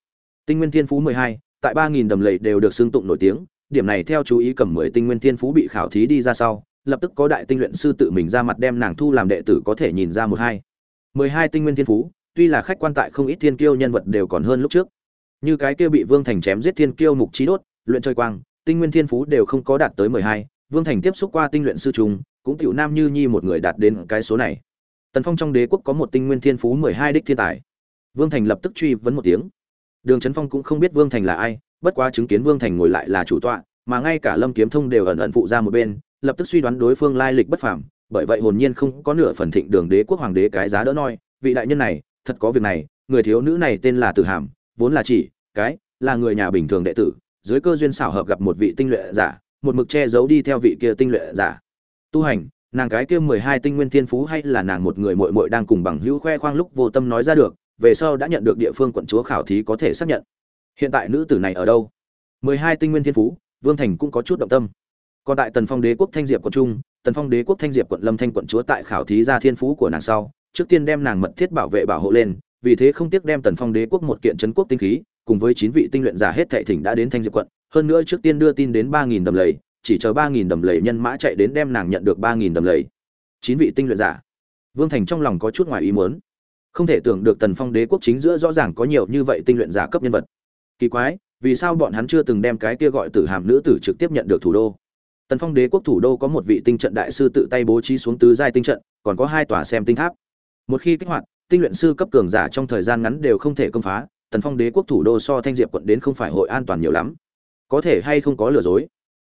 Tinh nguyên thiên phú mười hai tại ba nghìn đầm lầy đều được xưng tụng nổi tiếng, điểm này theo chú ý cầm mười tinh nguyên thiên phú bị khảo thí đi ra sau, lập tức có đại tinh luyện sư tự mình ra mặt đem nàng thu làm đệ tử có thể nhìn ra một hai. Mười hai tinh nguyên thiên phú, tuy là khách quan tại không ít thiên kiêu nhân vật đều còn hơn lúc trước. Như cái kia bị vương thành chém giết thiên kiêu mục trí đốt, luyện chơi quang, tinh nguyên thiên phú đều không có đạt tới mười hai, vương thành tiếp xúc qua tinh luyện sư trùng, cũng tiểu nam như nhi một người đạt đến cái số này. Tần phong trong đế quốc có một tinh nguyên thiên phú mười hai đích thiên tài. Vương thành lập tức truy vấn một tiếng đường trấn phong cũng không biết vương thành là ai, bất quá chứng kiến vương thành ngồi lại là chủ tọa, mà ngay cả lâm kiếm thông đều ẩn ẩn phụ ra một bên, lập tức suy đoán đối phương lai lịch bất phàm, bởi vậy hồn nhiên không có nửa phần thịnh đường đế quốc hoàng đế cái giá đỡ noi, vị đại nhân này, thật có việc này, người thiếu nữ này tên là tử hàm, vốn là chỉ, cái, là người nhà bình thường đệ tử, dưới cơ duyên xảo hợp gặp một vị tinh luyện giả, một mực che giấu đi theo vị kia tinh luyện giả. Tu hành, nàng cái kia mười hai tinh nguyên thiên phú hay là nàng một người muội muội đang cùng bằng hữu khoe khoang lúc vô tâm nói ra được về sau đã nhận được địa phương quận chúa khảo thí có thể xác nhận. Hiện tại nữ tử này ở đâu? Mười hai tinh nguyên thiên phú, vương thành cũng có chút động tâm. Còn tại tần phong đế quốc thanh diệp quận trung, tần phong đế quốc thanh diệp quận lâm thanh quận chúa tại khảo thí ra thiên phú của nàng sau, trước tiên đem nàng mật thiết bảo vệ bảo hộ lên, vì thế không tiếc đem tần phong đế quốc một kiện trấn quốc tinh khí, cùng với chín vị tinh luyện giả hết thệ thỉnh đã đến thanh diệp quận, hơn nữa trước tiên đưa tin đến ba nghìn đầm lầy, chỉ chờ ba nghìn đầm lầy nhân mã chạy đến đem nàng nhận được ba nghìn đầm lầy. Chín vị tinh luyện giả. Vương thành trong lòng có chút ngoài ý muốn không thể tưởng được tần phong đế quốc chính giữa rõ ràng có nhiều như vậy tinh luyện giả cấp nhân vật. Kỳ quái, vì sao bọn hắn chưa từng đem cái kia gọi tử hàm nữ tử trực tiếp nhận được thủ đô? Tần phong đế quốc thủ đô có một vị tinh trận đại sư tự tay bố trí xuống tứ giai tinh trận, còn có hai tòa xem tinh tháp. Một khi kích hoạt, tinh luyện sư cấp cường giả trong thời gian ngắn đều không thể công phá, tần phong đế quốc thủ đô so thanh diệp quận đến không phải hội an toàn nhiều lắm. Có thể hay không có lừa dối?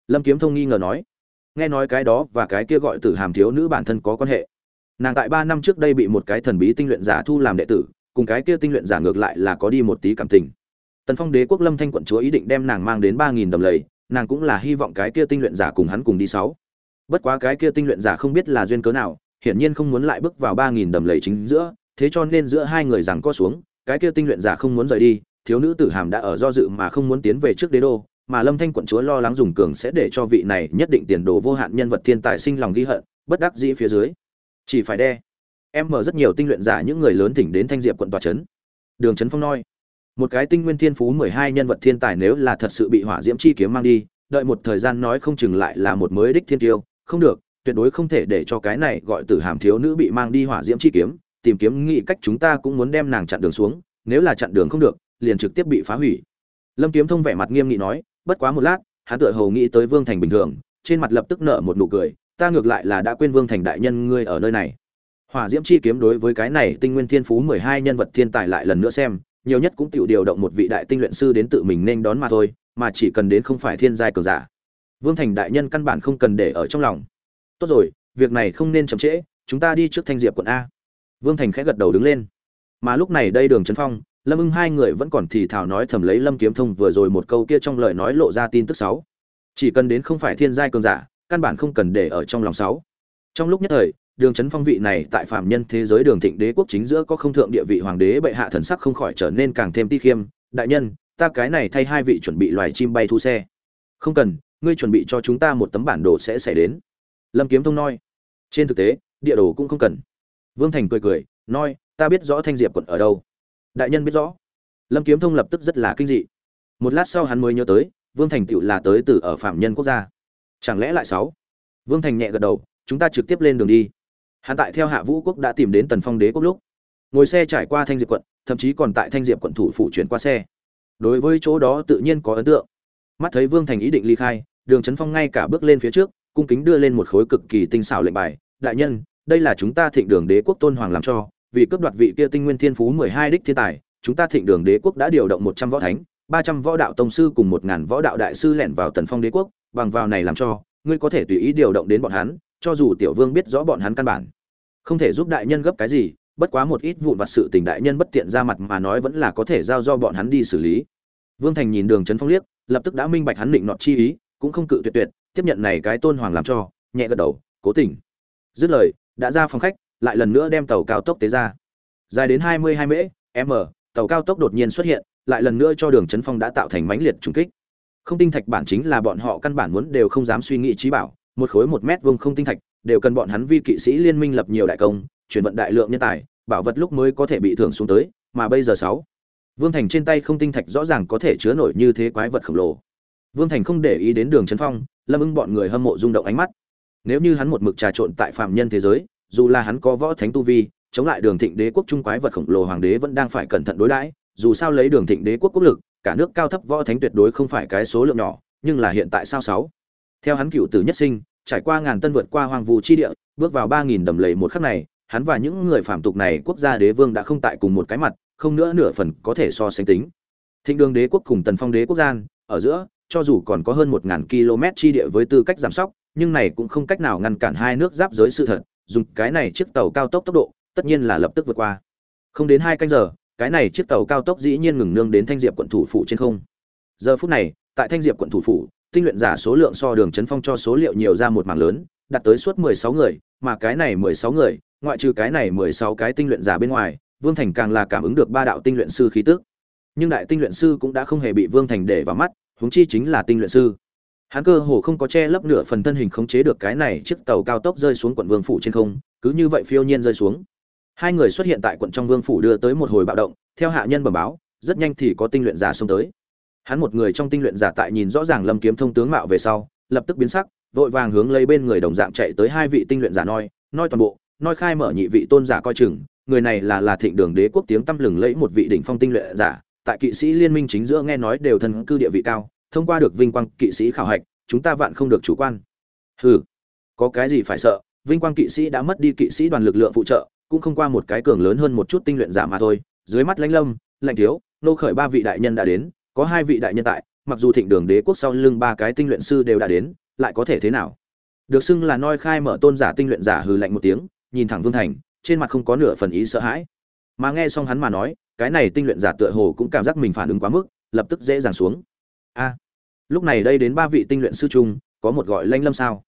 Lâm kiếm thông nghi ngờ nói. Nghe nói cái đó và cái kia gọi tử hàm thiếu nữ bản thân có quan hệ nàng tại ba năm trước đây bị một cái thần bí tinh luyện giả thu làm đệ tử, cùng cái kia tinh luyện giả ngược lại là có đi một tí cảm tình. Tần phong đế quốc lâm thanh quận chúa ý định đem nàng mang đến ba nghìn đầm lầy, nàng cũng là hy vọng cái kia tinh luyện giả cùng hắn cùng đi sáu. Bất quá cái kia tinh luyện giả không biết là duyên cớ nào, hiển nhiên không muốn lại bước vào ba nghìn đầm lầy chính giữa, thế cho nên giữa hai người rằng co xuống, cái kia tinh luyện giả không muốn rời đi, thiếu nữ tử hàm đã ở do dự mà không muốn tiến về trước đế đô, mà lâm thanh quận chúa lo lắng dùng cường sẽ để cho vị này nhất định tiền đồ vô hạn nhân vật thiên tài sinh lòng ghi hận, bất đắc dĩ phía dưới chỉ phải đe. Em mở rất nhiều tinh luyện giả những người lớn thỉnh đến thanh diệp quận tòa trấn đường trấn phong nói, một cái tinh nguyên thiên phú mười hai nhân vật thiên tài nếu là thật sự bị hỏa diễm chi kiếm mang đi, đợi một thời gian nói không chừng lại là một mới đích thiên tiêu. Không được, tuyệt đối không thể để cho cái này gọi tử hàm thiếu nữ bị mang đi hỏa diễm chi kiếm, tìm kiếm nghĩ cách chúng ta cũng muốn đem nàng chặn đường xuống, nếu là chặn đường không được, liền trực tiếp bị phá hủy. Lâm kiếm thông vẻ mặt nghiêm nghị nói, bất quá một lát, hắn tựa hầu nghĩ tới vương thành bình thường, trên mặt lập tức nở một nụ cười ta ngược lại là đã quên vương thành đại nhân ngươi ở nơi này. Hỏa diễm chi kiếm đối với cái này tinh nguyên thiên phú mười hai nhân vật thiên tài lại lần nữa xem, nhiều nhất cũng tự điều động một vị đại tinh luyện sư đến tự mình nên đón mà thôi, mà chỉ cần đến không phải thiên giai cường giả. Vương thành đại nhân căn bản không cần để ở trong lòng. Tốt rồi, việc này không nên chậm trễ, chúng ta đi trước thanh diệp quận a. Vương thành khẽ gật đầu đứng lên. Mà lúc này đây đường trấn phong, lâm ưng hai người vẫn còn thì thào nói thầm lấy lâm kiếm thông vừa rồi một câu kia trong lời nói lộ ra tin tức sáu chỉ cần đến không phải thiên giai cường giả căn bản không cần để ở trong lòng sáu. Trong lúc nhất thời, đường trấn phong vị này tại phạm nhân thế giới đường thịnh đế quốc chính giữa có không thượng địa vị hoàng đế bệ hạ thần sắc không khỏi trở nên càng thêm ti khiêm. Đại nhân, ta cái này thay hai vị chuẩn bị loài chim bay thu xe. Không cần, ngươi chuẩn bị cho chúng ta một tấm bản đồ sẽ xảy đến. Lâm kiếm thông nói. Trên thực tế, địa đồ cũng không cần. Vương thành cười cười, nói, ta biết rõ thanh diệp quận ở đâu. Đại nhân biết rõ. Lâm kiếm thông lập tức rất là kinh dị. Một lát sau hắn mới nhớ tới, vương thành tựu là tới từ ở phạm nhân quốc gia chẳng lẽ lại sáu? Vương thành nhẹ gật đầu, chúng ta trực tiếp lên đường đi. Hắn tại theo hạ vũ quốc đã tìm đến tần phong đế quốc lúc, ngồi xe trải qua thanh diệp quận, thậm chí còn tại thanh diệp quận thủ phủ chuyển qua xe. Đối với chỗ đó tự nhiên có ấn tượng. Mắt thấy vương thành ý định ly khai, đường trấn phong ngay cả bước lên phía trước, cung kính đưa lên một khối cực kỳ tinh xảo lệnh bài. Đại nhân, đây là chúng ta thịnh đường đế quốc tôn hoàng làm cho, vì cướp đoạt vị kia tinh nguyên thiên phú mười hai đích thiên tài, chúng ta thịnh đường đế quốc đã điều động một trăm võ thánh, ba trăm võ đạo tông sư cùng một ngàn võ đạo đại sư lẻn vào tần phong đế quốc bằng vào này làm cho, ngươi có thể tùy ý điều động đến bọn hắn, cho dù tiểu vương biết rõ bọn hắn căn bản. Không thể giúp đại nhân gấp cái gì, bất quá một ít vụn vặt sự tình đại nhân bất tiện ra mặt mà nói vẫn là có thể giao do bọn hắn đi xử lý. Vương thành nhìn đường trấn phong liếc, lập tức đã minh bạch hắn định nọt chi ý, cũng không cự tuyệt tuyệt, tiếp nhận này cái tôn hoàng làm cho, nhẹ gật đầu, cố tình. Dứt lời, đã ra phòng khách, lại lần nữa đem tàu cao tốc tế ra. Dài đến hai mươi hai mễ, m, tàu cao tốc đột nhiên xuất hiện, lại lần nữa cho đường trấn phong đã tạo thành mãnh liệt trùng kích không tinh thạch bản chính là bọn họ căn bản muốn đều không dám suy nghĩ trí bảo, một khối một mét vuông không tinh thạch, đều cần bọn hắn vi kỵ sĩ liên minh lập nhiều đại công, chuyển vận đại lượng nhân tài, bảo vật lúc mới có thể bị thưởng xuống tới, mà bây giờ sáu. Vương thành trên tay không tinh thạch rõ ràng có thể chứa nổi như thế quái vật khổng lồ. Vương thành không để ý đến đường trấn phong, lâm ưng bọn người hâm mộ rung động ánh mắt. Nếu như hắn một mực trà trộn tại phạm nhân thế giới, dù là hắn có võ thánh tu vi, chống lại đường thịnh đế quốc trung quái vật khổng lồ hoàng đế vẫn đang phải cẩn thận đối đãi, dù sao lấy đường thịnh đế quốc quốc lực cả nước cao thấp võ thánh tuyệt đối không phải cái số lượng nhỏ, nhưng là hiện tại sao sáu? Theo hắn cựu tử nhất sinh, trải qua ngàn tân vượt qua hoàng vũ chi địa, bước vào ba nghìn đầm lầy một khắc này, hắn và những người phạm tục này quốc gia đế vương đã không tại cùng một cái mặt, không nữa nửa phần có thể so sánh tính. Thịnh đường đế quốc cùng tần phong đế quốc gian, ở giữa, cho dù còn có hơn một ngàn km chi địa với tư cách giảm sóc, nhưng này cũng không cách nào ngăn cản hai nước giáp giới sự thật, dùng cái này chiếc tàu cao tốc tốc độ, tất nhiên là lập tức vượt qua. Không đến hai canh giờ cái này chiếc tàu cao tốc dĩ nhiên ngừng nương đến thanh diệp quận thủ phủ trên không. Giờ phút này, tại thanh diệp quận thủ phủ, tinh luyện giả số lượng so đường chấn phong cho số liệu nhiều ra một mảng lớn, đạt tới suốt mười sáu người, mà cái này mười sáu người, ngoại trừ cái này mười sáu cái tinh luyện giả bên ngoài, vương thành càng là cảm ứng được ba đạo tinh luyện sư khí tức. Nhưng đại tinh luyện sư cũng đã không hề bị vương thành để vào mắt, huống chi chính là tinh luyện sư. Hắn cơ hồ không có che lấp nửa phần thân hình khống chế được cái này chiếc tàu cao tốc rơi xuống quận vương phủ trên không, cứ như vậy phiêu nhiên rơi xuống hai người xuất hiện tại quận trong vương phủ đưa tới một hồi bạo động, theo hạ nhân bẩm báo, rất nhanh thì có tinh luyện giả xông tới. Hắn một người trong tinh luyện giả tại nhìn rõ ràng lâm kiếm thông tướng mạo về sau, lập tức biến sắc, vội vàng hướng lấy bên người đồng dạng chạy tới hai vị tinh luyện giả noi noi toàn bộ, noi khai mở nhị vị tôn giả coi chừng, người này là là thịnh đường đế quốc tiếng tăm lừng lẫy một vị đỉnh phong tinh luyện giả, tại kỵ sĩ liên minh chính giữa nghe nói đều thân cư địa vị cao, thông qua được vinh quang kỵ sĩ khảo hạch, chúng ta vạn không được chủ quan. Hừ, có cái gì phải sợ, vinh quang kỵ sĩ đã mất đi kỵ sĩ đoàn lực lượng phụ trợ cũng không qua một cái cường lớn hơn một chút tinh luyện giả mà thôi, dưới mắt lãnh lâm lạnh thiếu, nô khởi ba vị đại nhân đã đến, có hai vị đại nhân tại, mặc dù thịnh đường đế quốc sau lưng ba cái tinh luyện sư đều đã đến, lại có thể thế nào? Được xưng là noi khai mở tôn giả tinh luyện giả hừ lạnh một tiếng, nhìn thẳng vương thành, trên mặt không có nửa phần ý sợ hãi. Mà nghe xong hắn mà nói, cái này tinh luyện giả tựa hồ cũng cảm giác mình phản ứng quá mức, lập tức dễ dàng xuống. A, lúc này đây đến ba vị tinh luyện sư chung, có một gọi lanh lâm sao?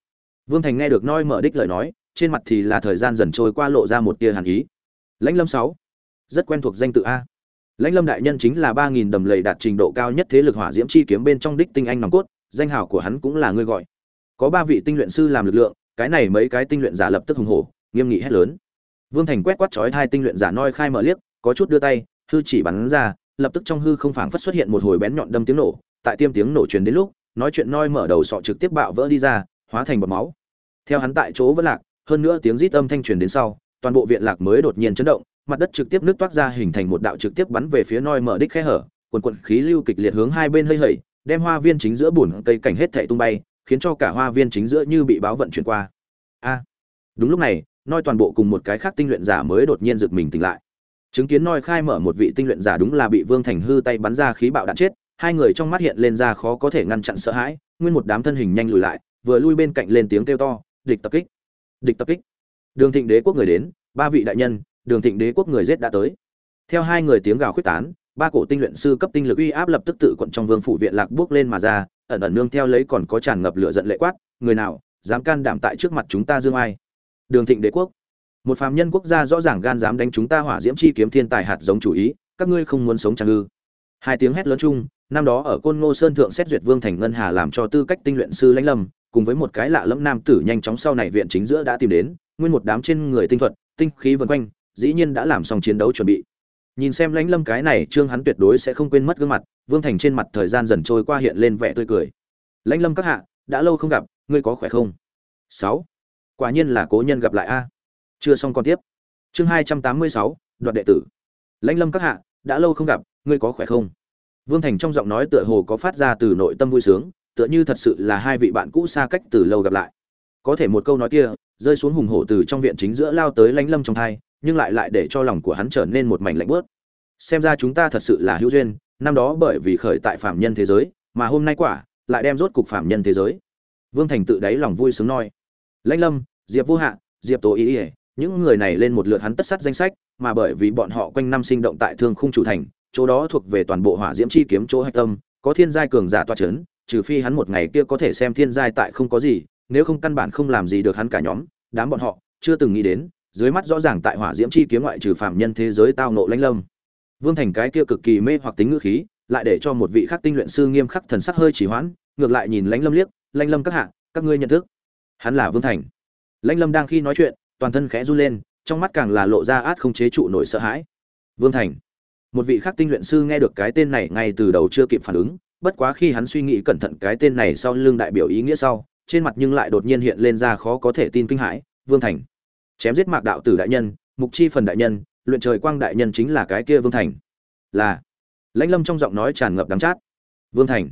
Vương thành nghe được noi mở đích lời nói trên mặt thì là thời gian dần trôi qua lộ ra một tia hàn ý. Lãnh lâm sáu, rất quen thuộc danh tự a. Lãnh lâm đại nhân chính là ba nghìn đầm lầy đạt trình độ cao nhất thế lực hỏa diễm chi kiếm bên trong đích tinh anh nòng cốt, danh hào của hắn cũng là người gọi. Có ba vị tinh luyện sư làm lực lượng, cái này mấy cái tinh luyện giả lập tức hùng hổ, nghiêm nghị hét lớn. Vương thành quét quát chói hai tinh luyện giả noi khai mở liếc, có chút đưa tay, hư chỉ bắn ra, lập tức trong hư không phảng phất xuất hiện một hồi bén nhọn đâm tiếng nổ, tại tiêm tiếng nổ truyền đến lúc, nói chuyện noi mở đầu sọ trực tiếp bạo vỡ đi ra, hóa thành bọt máu. Theo hắn tại chỗ vẫn lạc hơn nữa tiếng rít âm thanh truyền đến sau, toàn bộ viện lạc mới đột nhiên chấn động, mặt đất trực tiếp nước toát ra hình thành một đạo trực tiếp bắn về phía noi mở đích khe hở, quần quận khí lưu kịch liệt hướng hai bên hơi hẩy, đem hoa viên chính giữa bùn cây cảnh hết thảy tung bay, khiến cho cả hoa viên chính giữa như bị báo vận chuyển qua. A! Đúng lúc này, noi toàn bộ cùng một cái khác tinh luyện giả mới đột nhiên giật mình tỉnh lại. Chứng kiến noi khai mở một vị tinh luyện giả đúng là bị vương thành hư tay bắn ra khí bạo đạn chết, hai người trong mắt hiện lên ra khó có thể ngăn chặn sợ hãi, nguyên một đám thân hình nhanh lùi lại, vừa lui bên cạnh lên tiếng kêu to, địch tập kích! Địch tập kích. Đường thịnh đế quốc người đến, ba vị đại nhân, đường thịnh đế quốc người giết đã tới. Theo hai người tiếng gào khuyết tán, ba cổ tinh luyện sư cấp tinh lực uy áp lập tức tự quận trong vương phủ viện lạc bước lên mà ra, ẩn ẩn nương theo lấy còn có tràn ngập lửa giận lệ quát, người nào, dám can đảm tại trước mặt chúng ta dương ai? Đường thịnh đế quốc. Một phàm nhân quốc gia rõ ràng gan dám đánh chúng ta hỏa diễm chi kiếm thiên tài hạt giống chủ ý, các ngươi không muốn sống chẳng ư? Hai tiếng hét lớn chung, năm đó ở côn ngô sơn thượng xét duyệt vương thành ngân hà làm cho tư cách tinh luyện sư lãnh lâm cùng với một cái lạ lẫm nam tử nhanh chóng sau này viện chính giữa đã tìm đến, nguyên một đám trên người tinh thuật, tinh khí vần quanh, dĩ nhiên đã làm xong chiến đấu chuẩn bị. Nhìn xem lãnh lâm cái này, trương hắn tuyệt đối sẽ không quên mất gương mặt, vương thành trên mặt thời gian dần trôi qua hiện lên vẻ tươi cười. Lãnh lâm các hạ, đã lâu không gặp, ngươi có khỏe không? Sáu. Quả nhiên là cố nhân gặp lại a. Chưa xong con tiếp. Chương hai trăm tám mươi sáu đoạn đệ tử. Lãnh lâm các hạ, đã lâu không gặp, ngươi có khỏe không? Vương thành trong giọng nói tựa hồ có phát ra từ nội tâm vui sướng tựa như thật sự là hai vị bạn cũ xa cách từ lâu gặp lại. Có thể một câu nói kia, rơi xuống hùng hổ từ trong viện chính giữa lao tới lánh lâm trong thai, nhưng lại lại để cho lòng của hắn trở nên một mảnh lạnh bớt. Xem ra chúng ta thật sự là hữu duyên, năm đó bởi vì khởi tại phạm nhân thế giới, mà hôm nay quả, lại đem rốt cục phạm nhân thế giới. Vương thành tự đáy lòng vui sướng nói lãnh lâm, diệp vô hạ, diệp tố ý ỉa những người này lên một lượt hắn tất sắt danh sách, mà bởi vì bọn họ quanh năm sinh động tại thương khung chủ thành, chỗ đó thuộc về toàn bộ hỏa diễm chi kiếm chỗ hạch tâm, có thiên giai cường giả toa c h ấ n trừ phi hắn một ngày kia có thể xem thiên giai tại không có gì, nếu không căn bản không làm gì được hắn cả nhóm, đám bọn họ, chưa từng nghĩ đến, dưới mắt rõ ràng tại hỏa diễm chi kiếm ngoại trừ phạm nhân thế giới tao nộ lãnh lâm. Vương thành cái kia cực kỳ mê hoặc tính ngữ khí, lại để cho một vị khắc tinh luyện sư nghiêm khắc thần sắc hơi chỉ hoãn, ngược lại nhìn lãnh lâm liếc, lãnh lâm các hạ, các ngươi nhận thức? Hắn là vương thành. Lãnh lâm đang khi nói chuyện, toàn thân khẽ run lên, trong mắt càng là lộ ra át không chế trụ nổi sợ hãi. Vương thành. Một vị khác tinh luyện sư nghe được cái tên này ngay từ đầu chưa kịp phản ứng bất quá khi hắn suy nghĩ cẩn thận cái tên này sau lưng đại biểu ý nghĩa sau, trên mặt nhưng lại đột nhiên hiện lên ra khó có thể tin kinh hãi, vương thành. Chém giết mạc đạo tử đại nhân, mục chi phần đại nhân, luyện trời quang đại nhân chính là cái kia vương thành. Là. Lãnh lâm trong giọng nói tràn ngập đắng chát. Vương thành.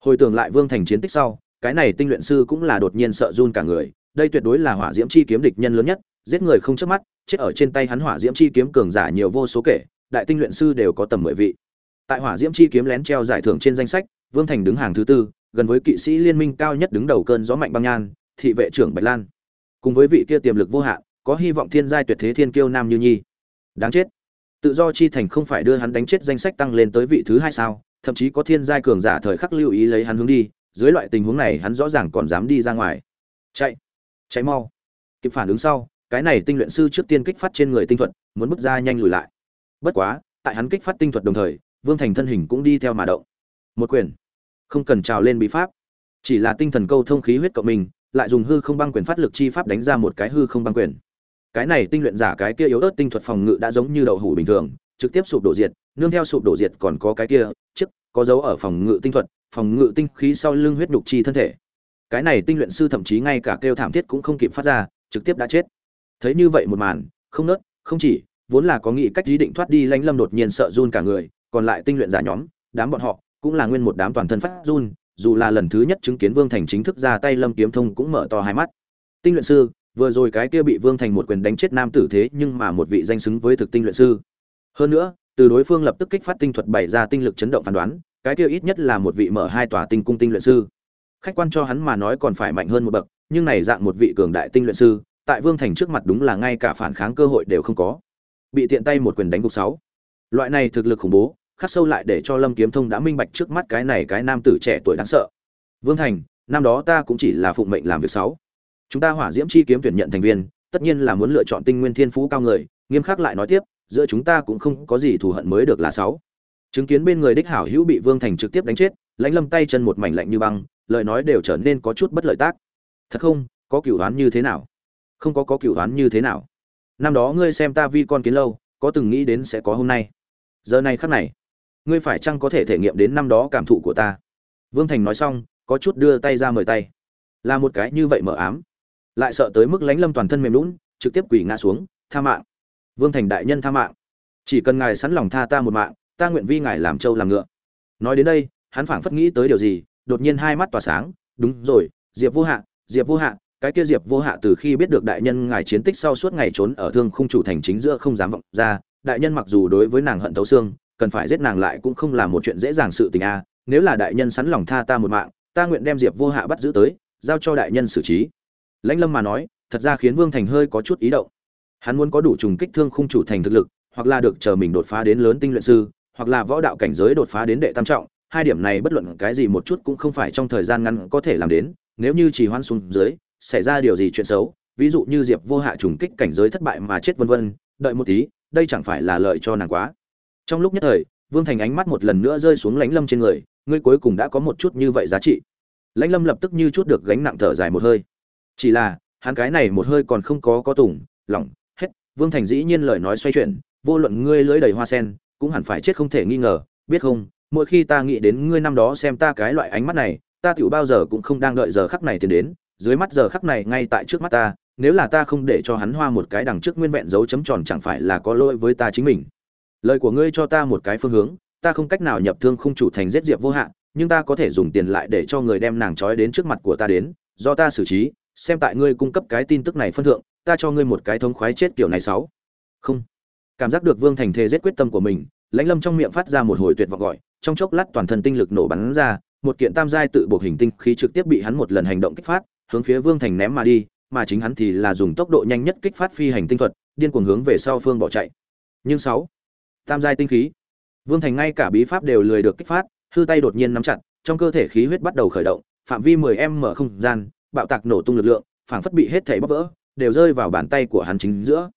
Hồi tưởng lại vương thành chiến tích sau, cái này tinh luyện sư cũng là đột nhiên sợ run cả người, đây tuyệt đối là hỏa diễm chi kiếm địch nhân lớn nhất, giết người không chớp mắt, chết ở trên tay hắn hỏa diễm chi kiếm cường giả nhiều vô số kể, đại tinh luyện sư đều có tầm mười vị tại hỏa diễm chi kiếm lén treo giải thưởng trên danh sách, vương thành đứng hàng thứ tư, gần với kỵ sĩ liên minh cao nhất đứng đầu cơn gió mạnh băng nhan, thị vệ trưởng bạch lan. Cùng với vị kia tiềm lực vô hạn, có hy vọng thiên giai tuyệt thế thiên kiêu nam như nhi. Đáng chết. Tự do chi thành không phải đưa hắn đánh chết danh sách tăng lên tới vị thứ hai sao, thậm chí có thiên giai cường giả thời khắc lưu ý lấy hắn hướng đi, dưới loại tình huống này hắn rõ ràng còn dám đi ra ngoài. Chạy. Chạy mau. Kịp phản ứng sau, cái này tinh luyện sư trước tiên kích phát trên người tinh thuật, muốn bước ra nhanh lùi lại. Bất quá, tại hắn kích phát tinh thuật đồng thời vương thành thân hình cũng đi theo mà động. Một quyền. Không cần trào lên bí pháp. Chỉ là tinh thần câu thông khí huyết cộng mình, lại dùng hư không băng quyền phát lực chi pháp đánh ra một cái hư không băng quyền. Cái này tinh luyện giả cái kia yếu ớt tinh thuật phòng ngự đã giống như đậu hủ bình thường, trực tiếp sụp đổ diệt, nương theo sụp đổ diệt còn có cái kia chức có dấu ở phòng ngự tinh thuật, phòng ngự tinh khí sau lưng huyết nhục chi thân thể. Cái này tinh luyện sư thậm chí ngay cả kêu thảm thiết cũng không kịp phát ra, trực tiếp đã chết. Thấy như vậy một màn, không nớt, không chỉ, vốn là có nghĩ cách ý định thoát đi lãnh lâm đột nhiên sợ run cả người còn lại tinh luyện giả nhóm, đám bọn họ cũng là nguyên một đám toàn thân phát run, dù là lần thứ nhất chứng kiến vương thành chính thức ra tay lâm kiếm thông cũng mở to hai mắt. Tinh luyện sư, vừa rồi cái kia bị vương thành một quyền đánh chết nam tử thế nhưng mà một vị danh xứng với thực tinh luyện sư. Hơn nữa, từ đối phương lập tức kích phát tinh thuật bày ra tinh lực chấn động phán đoán, cái kia ít nhất là một vị mở hai tòa tinh cung tinh luyện sư. Khách quan cho hắn mà nói còn phải mạnh hơn một bậc, nhưng này dạng một vị cường đại tinh luyện sư, tại vương thành trước mặt đúng là ngay cả phản kháng cơ hội đều không có. Bị tiện tay một quyền đánh gục sáu loại này thực lực khủng bố, khắc sâu lại để cho lâm kiếm thông đã minh bạch trước mắt cái này cái nam tử trẻ tuổi đáng sợ. Vương thành, năm đó ta cũng chỉ là phụng mệnh làm việc sáu. Chúng ta hỏa diễm chi kiếm tuyển nhận thành viên, tất nhiên là muốn lựa chọn tinh nguyên thiên phú cao người, nghiêm khắc lại nói tiếp, giữa chúng ta cũng không có gì thù hận mới được là sáu. Chứng kiến bên người đích hảo hữu bị vương thành trực tiếp đánh chết, lãnh lâm tay chân một mảnh lạnh như băng, lời nói đều trở nên có chút bất lợi tác. Thật không, có cửu đoán như thế nào? Không có có cửu đoán như thế nào? Năm đó ngươi xem ta vi con kiến lâu, có từng nghĩ đến sẽ có hôm nay? Giờ này khắc này, ngươi phải chăng có thể thể nghiệm đến năm đó cảm thụ của ta? Vương thành nói xong, có chút đưa tay ra mời tay. Là một cái như vậy mở ám, lại sợ tới mức lánh lâm toàn thân mềm lún trực tiếp quỳ ngã xuống, tha mạng. Vương thành đại nhân tha mạng. Chỉ cần ngài sẵn lòng tha ta một mạng, ta nguyện vi ngài làm trâu làm ngựa. Nói đến đây, hắn phảng phất nghĩ tới điều gì, đột nhiên hai mắt tỏa sáng, đúng rồi, diệp vô hạ, diệp vô hạ, cái kia diệp vô hạ từ khi biết được đại nhân ngài chiến tích sau suốt ngày trốn ở thương khung chủ thành chính giữa không dám vọng ra đại nhân mặc dù đối với nàng hận thấu xương, cần phải giết nàng lại cũng không là một chuyện dễ dàng sự tình a, nếu là đại nhân sẵn lòng tha ta một mạng, ta nguyện đem diệp vô hạ bắt giữ tới, giao cho đại nhân xử trí. Lãnh lâm mà nói, thật ra khiến vương thành hơi có chút ý động. Hắn muốn có đủ trùng kích thương khung chủ thành thực lực, hoặc là được chờ mình đột phá đến lớn tinh luyện sư, hoặc là võ đạo cảnh giới đột phá đến đệ tam trọng, hai điểm này bất luận cái gì một chút cũng không phải trong thời gian ngắn có thể làm đến, nếu như chỉ hoan xuống dưới, xảy ra điều gì chuyện xấu, ví dụ như diệp vô hạ trùng kích cảnh giới thất bại mà chết vân vân, đợi một tí đây chẳng phải là lợi cho nàng quá. Trong lúc nhất thời, vương thành ánh mắt một lần nữa rơi xuống lãnh lâm trên người, ngươi cuối cùng đã có một chút như vậy giá trị. Lãnh lâm lập tức như chút được gánh nặng thở dài một hơi. Chỉ là, hắn cái này một hơi còn không có có tủng lỏng, hết. Vương thành dĩ nhiên lời nói xoay chuyển, vô luận ngươi lưỡi đầy hoa sen, cũng hẳn phải chết không thể nghi ngờ, biết không? Mỗi khi ta nghĩ đến ngươi năm đó xem ta cái loại ánh mắt này, ta tựu bao giờ cũng không đang đợi giờ khắc này tiến đến. Dưới mắt giờ khắc này, ngay tại trước mắt ta nếu là ta không để cho hắn hoa một cái đằng trước nguyên vẹn dấu chấm tròn chẳng phải là có lỗi với ta chính mình. Lời của ngươi cho ta một cái phương hướng, ta không cách nào nhập thương không chủ thành giết diệp vô hạn nhưng ta có thể dùng tiền lại để cho người đem nàng trói đến trước mặt của ta đến, do ta xử trí, xem tại ngươi cung cấp cái tin tức này phân thượng, ta cho ngươi một cái thống khoái chết kiểu này sáu. Không. Cảm giác được vương thành thề giết quyết tâm của mình, lãnh lâm trong miệng phát ra một hồi tuyệt vọng gọi, trong chốc lát toàn thân tinh lực nổ bắn ra, một kiện tam giai tự buộc hình tinh khí trực tiếp bị hắn một lần hành động kích phát, hướng phía vương thành ném mà đi mà chính hắn thì là dùng tốc độ nhanh nhất kích phát phi hành tinh thuật, điên cuồng hướng về sau phương bỏ chạy. Nhưng sáu, tam giai tinh khí. Vương thành ngay cả bí pháp đều lười được kích phát, hư tay đột nhiên nắm chặt, trong cơ thể khí huyết bắt đầu khởi động, phạm vi 10 m mở không gian, bạo tạc nổ tung lực lượng, phảng phất bị hết thảy bóc vỡ, đều rơi vào bàn tay của hắn chính giữa.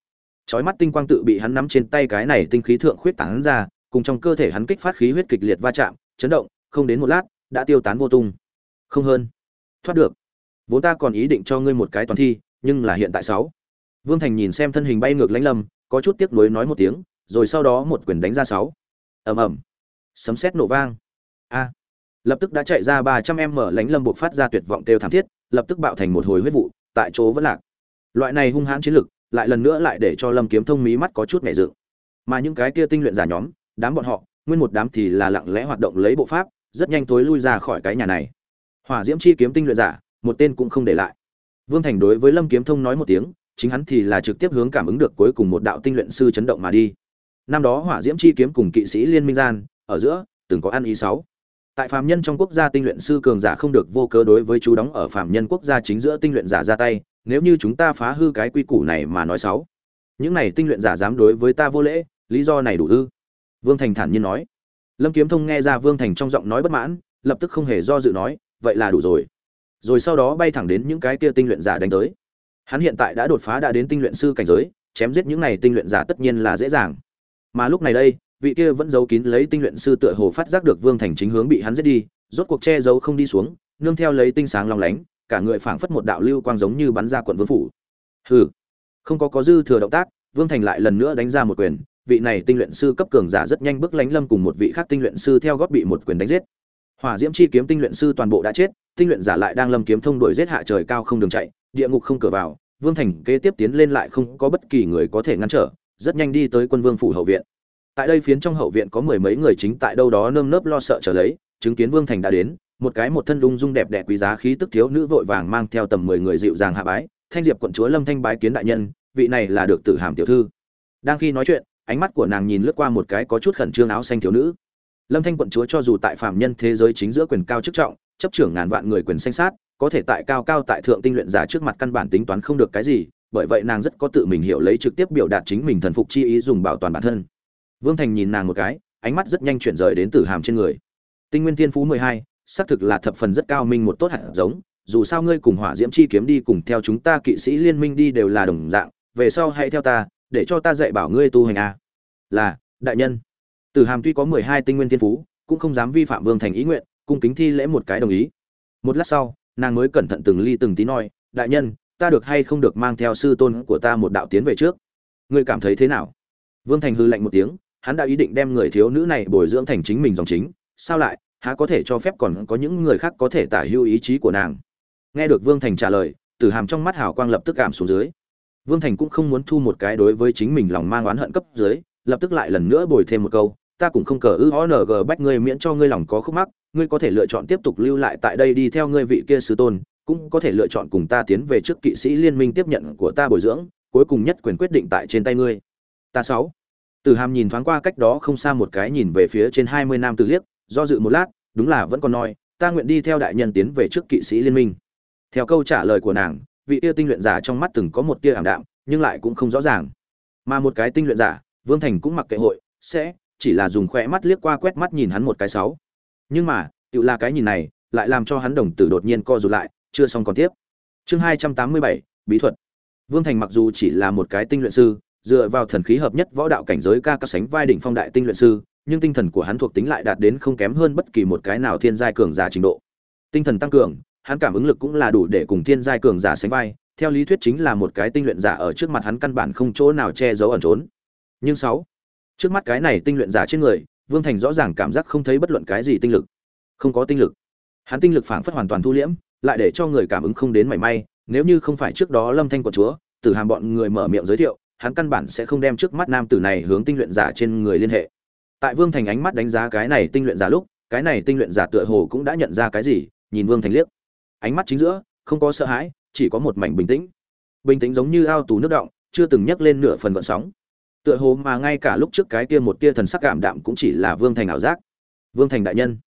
Chói mắt tinh quang tự bị hắn nắm trên tay cái này tinh khí thượng khuyết tán ra, cùng trong cơ thể hắn kích phát khí huyết kịch liệt va chạm, chấn động, không đến một lát, đã tiêu tán vô tung. Không hơn. Thoát được vốn ta còn ý định cho ngươi một cái toàn thi, nhưng là hiện tại sáu. Vương thành nhìn xem thân hình bay ngược lãnh lâm, có chút tiếc nuối nói một tiếng, rồi sau đó một quyền đánh ra sáu. Ầm ầm. Sấm sét nổ vang. A. Lập tức đã chạy ra ba trăm em mở lãnh lâm buộc phát ra tuyệt vọng kêu thảm thiết, lập tức bạo thành một hồi huyết vụ, tại chỗ vẫn lạc. Loại này hung hãn chiến lực, lại lần nữa lại để cho lâm kiếm thông mí mắt có chút nhẹ dự mà những cái kia tinh luyện giả nhóm, đám bọn họ, nguyên một đám thì là lặng lẽ hoạt động lấy bộ pháp, rất nhanh tối lui ra khỏi cái nhà này. Hỏa diễm chi kiếm tinh luyện giả một tên cũng không để lại. Vương thành đối với lâm kiếm thông nói một tiếng, chính hắn thì là trực tiếp hướng cảm ứng được cuối cùng một đạo tinh luyện sư chấn động mà đi. Năm đó hỏa diễm chi kiếm cùng kỵ sĩ liên minh gian, ở giữa, từng có ăn ý sáu. Tại phàm nhân trong quốc gia tinh luyện sư cường giả không được vô cớ đối với chú đóng ở phàm nhân quốc gia chính giữa tinh luyện giả ra tay, nếu như chúng ta phá hư cái quy củ này mà nói sáu. Những này tinh luyện giả dám đối với ta vô lễ, lý do này đủ ư? Vương thành thản nhiên nói. Lâm kiếm thông nghe ra vương thành trong giọng nói bất mãn, lập tức không hề do dự nói, vậy là đủ rồi rồi sau đó bay thẳng đến những cái kia tinh luyện giả đánh tới. Hắn hiện tại đã đột phá đã đến tinh luyện sư cảnh giới, chém giết những này tinh luyện giả tất nhiên là dễ dàng. Mà lúc này đây, vị kia vẫn giấu kín lấy tinh luyện sư tựa hồ phát giác được vương thành chính hướng bị hắn giết đi, rốt cuộc che giấu không đi xuống, nương theo lấy tinh sáng long lánh, cả người phảng phất một đạo lưu quang giống như bắn ra quận vương phủ. Hừ, không có có dư thừa động tác, vương thành lại lần nữa đánh ra một quyền, vị này tinh luyện sư cấp cường giả rất nhanh bước lánh lâm cùng một vị khác tinh luyện sư theo gót bị một quyền đánh giết hỏa diễm chi kiếm tinh luyện sư toàn bộ đã chết, tinh luyện giả lại đang lâm kiếm thông đuổi giết hạ trời cao không đường chạy, địa ngục không cửa vào, vương thành kế tiếp tiến lên lại không có bất kỳ người có thể ngăn trở, rất nhanh đi tới quân vương phủ hậu viện. Tại đây phiến trong hậu viện có mười mấy người chính tại đâu đó nơm nớp lo sợ trở lấy, chứng kiến vương thành đã đến, một cái một thân lung dung đẹp đẽ quý giá khí tức thiếu nữ vội vàng mang theo tầm mười người dịu dàng hạ bái, thanh diệp quận chúa lâm thanh bái kiến đại nhân, vị này là được tử hàm tiểu thư. Đang khi nói chuyện, ánh mắt của nàng nhìn lướt qua một cái có chút khẩn trương áo xanh thiếu nữ lâm thanh quận chúa cho dù tại phạm nhân thế giới chính giữa quyền cao chức trọng, chấp trưởng ngàn vạn người quyền sanh sát, có thể tại cao cao tại thượng tinh luyện giả trước mặt căn bản tính toán không được cái gì, bởi vậy nàng rất có tự mình hiểu lấy trực tiếp biểu đạt chính mình thần phục chi ý dùng bảo toàn bản thân. Vương thành nhìn nàng một cái, ánh mắt rất nhanh chuyển rời đến tử hàm trên người. Tinh nguyên thiên phú mười hai, xác thực là thập phần rất cao minh một tốt hạt giống, dù sao ngươi cùng hỏa diễm chi kiếm đi cùng theo chúng ta kỵ sĩ liên minh đi đều là đồng dạng, về sau hãy theo ta, để cho ta dạy bảo ngươi tu hành a là, đại nhân tử hàm tuy có mười hai tinh nguyên thiên phú, cũng không dám vi phạm vương thành ý nguyện, cung kính thi lễ một cái đồng ý. Một lát sau, nàng mới cẩn thận từng ly từng tí nói, đại nhân, ta được hay không được mang theo sư tôn của ta một đạo tiến về trước? Ngươi cảm thấy thế nào? Vương thành hư lạnh một tiếng, hắn đã ý định đem người thiếu nữ này bồi dưỡng thành chính mình dòng chính, sao lại, há có thể cho phép còn có những người khác có thể tả hữu ý chí của nàng? Nghe được vương thành trả lời, tử hàm trong mắt hào quang lập tức cảm xuống dưới. Vương thành cũng không muốn thu một cái đối với chính mình lòng mang oán hận cấp dưới, lập tức lại lần nữa bồi thêm một câu ta cũng không cờ ư ó ng bách ngươi miễn cho ngươi lòng có khúc mắc ngươi có thể lựa chọn tiếp tục lưu lại tại đây đi theo ngươi vị kia sư tôn cũng có thể lựa chọn cùng ta tiến về trước kỵ sĩ liên minh tiếp nhận của ta bồi dưỡng cuối cùng nhất quyền quyết định tại trên tay ngươi ta sáu từ Hàm nhìn thoáng qua cách đó không xa một cái nhìn về phía trên hai mươi nam tử liếc, do dự một lát, đúng là vẫn còn nói, ta nguyện đi theo đại nhân tiến về trước kỵ sĩ liên minh. Theo câu trả lời của nàng, vị tia tinh luyện giả trong mắt từng có một tia ảm đạm, nhưng lại cũng không rõ ràng. Mà một cái tinh luyện giả, Vương Thành cũng mặc kệ hội, sẽ chỉ là dùng khóe mắt liếc qua quét mắt nhìn hắn một cái sáu. Nhưng mà, tựa là cái nhìn này, lại làm cho hắn đồng tử đột nhiên co rụt lại, chưa xong còn tiếp. Chương hai trăm tám mươi bảy bí thuật. Vương Thành mặc dù chỉ là một cái tinh luyện sư, dựa vào thần khí hợp nhất võ đạo cảnh giới ca ca sánh vai đỉnh phong đại tinh luyện sư, nhưng tinh thần của hắn thuộc tính lại đạt đến không kém hơn bất kỳ một cái nào thiên giai cường giả trình độ. Tinh thần tăng cường, hắn cảm ứng lực cũng là đủ để cùng thiên giai cường giả sánh vai, theo lý thuyết chính là một cái tinh luyện giả ở trước mặt hắn căn bản không chỗ nào che giấu ẩn trốn nhưng sáu trước mắt cái này tinh luyện giả trên người, vương thành rõ ràng cảm giác không thấy bất luận cái gì tinh lực. Không có tinh lực. Hắn tinh lực phảng phất hoàn toàn thu liễm, lại để cho người cảm ứng không đến mảy may, nếu như không phải trước đó lâm thanh quận chúa, tử hàm bọn người mở miệng giới thiệu, hắn căn bản sẽ không đem trước mắt nam tử này hướng tinh luyện giả trên người liên hệ. Tại vương thành ánh mắt đánh giá cái này tinh luyện giả lúc, cái này tinh luyện giả tựa hồ cũng đã nhận ra cái gì, nhìn vương thành liếc. Ánh mắt chính giữa, không có sợ hãi, chỉ có một mảnh bình tĩnh. Bình tĩnh giống như ao tù nước động, chưa từng nhấc lên nửa phần gợn sóng tựa hồ mà ngay cả lúc trước cái kia một tia thần sắc cảm đạm cũng chỉ là vương thành ảo giác. Vương thành đại nhân.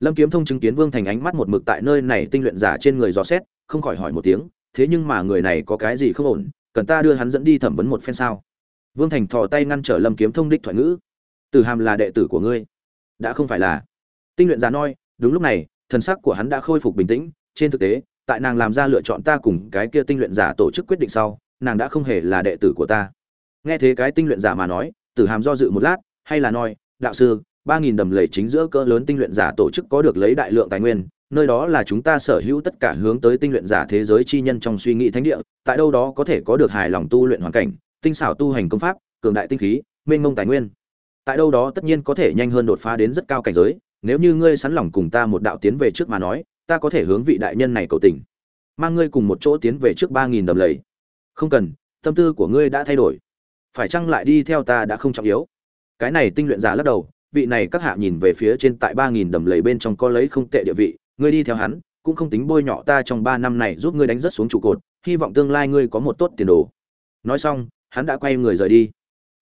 Lâm kiếm thông chứng kiến vương thành ánh mắt một mực tại nơi này tinh luyện giả trên người dò xét, không khỏi hỏi một tiếng, thế nhưng mà người này có cái gì không ổn, cần ta đưa hắn dẫn đi thẩm vấn một phen sao? Vương thành thò tay ngăn trở lâm kiếm thông đích thoại ngữ. Từ hàm là đệ tử của ngươi. Đã không phải là. Tinh luyện giả nói, đúng lúc này, thần sắc của hắn đã khôi phục bình tĩnh, trên thực tế, tại nàng làm ra lựa chọn ta cùng cái kia tinh luyện giả tổ chức quyết định sau, nàng đã không hề là đệ tử của ta nghe thế cái tinh luyện giả mà nói, tử hàm do dự một lát, hay là nói, đạo sư, ba nghìn đầm lầy chính giữa cỡ lớn tinh luyện giả tổ chức có được lấy đại lượng tài nguyên, nơi đó là chúng ta sở hữu tất cả hướng tới tinh luyện giả thế giới chi nhân trong suy nghĩ thánh địa, tại đâu đó có thể có được hài lòng tu luyện hoàn cảnh, tinh xảo tu hành công pháp, cường đại tinh khí, mênh mông tài nguyên. Tại đâu đó tất nhiên có thể nhanh hơn đột phá đến rất cao cảnh giới, nếu như ngươi sẵn lòng cùng ta một đạo tiến về trước mà nói, ta có thể hướng vị đại nhân này cầu tình. Mang ngươi cùng một chỗ tiến về trước ba nghìn đầm lầy. Không cần, tâm tư của ngươi đã thay đổi phải chăng lại đi theo ta đã không trọng yếu? Cái này tinh luyện giả lắc đầu, vị này các hạ nhìn về phía trên tại ba nghìn đầm lầy bên trong có lấy không tệ địa vị, ngươi đi theo hắn, cũng không tính bôi nhọ ta trong ba năm này giúp ngươi đánh rất xuống trụ cột, hy vọng tương lai ngươi có một tốt tiền đồ. Nói xong, hắn đã quay người rời đi.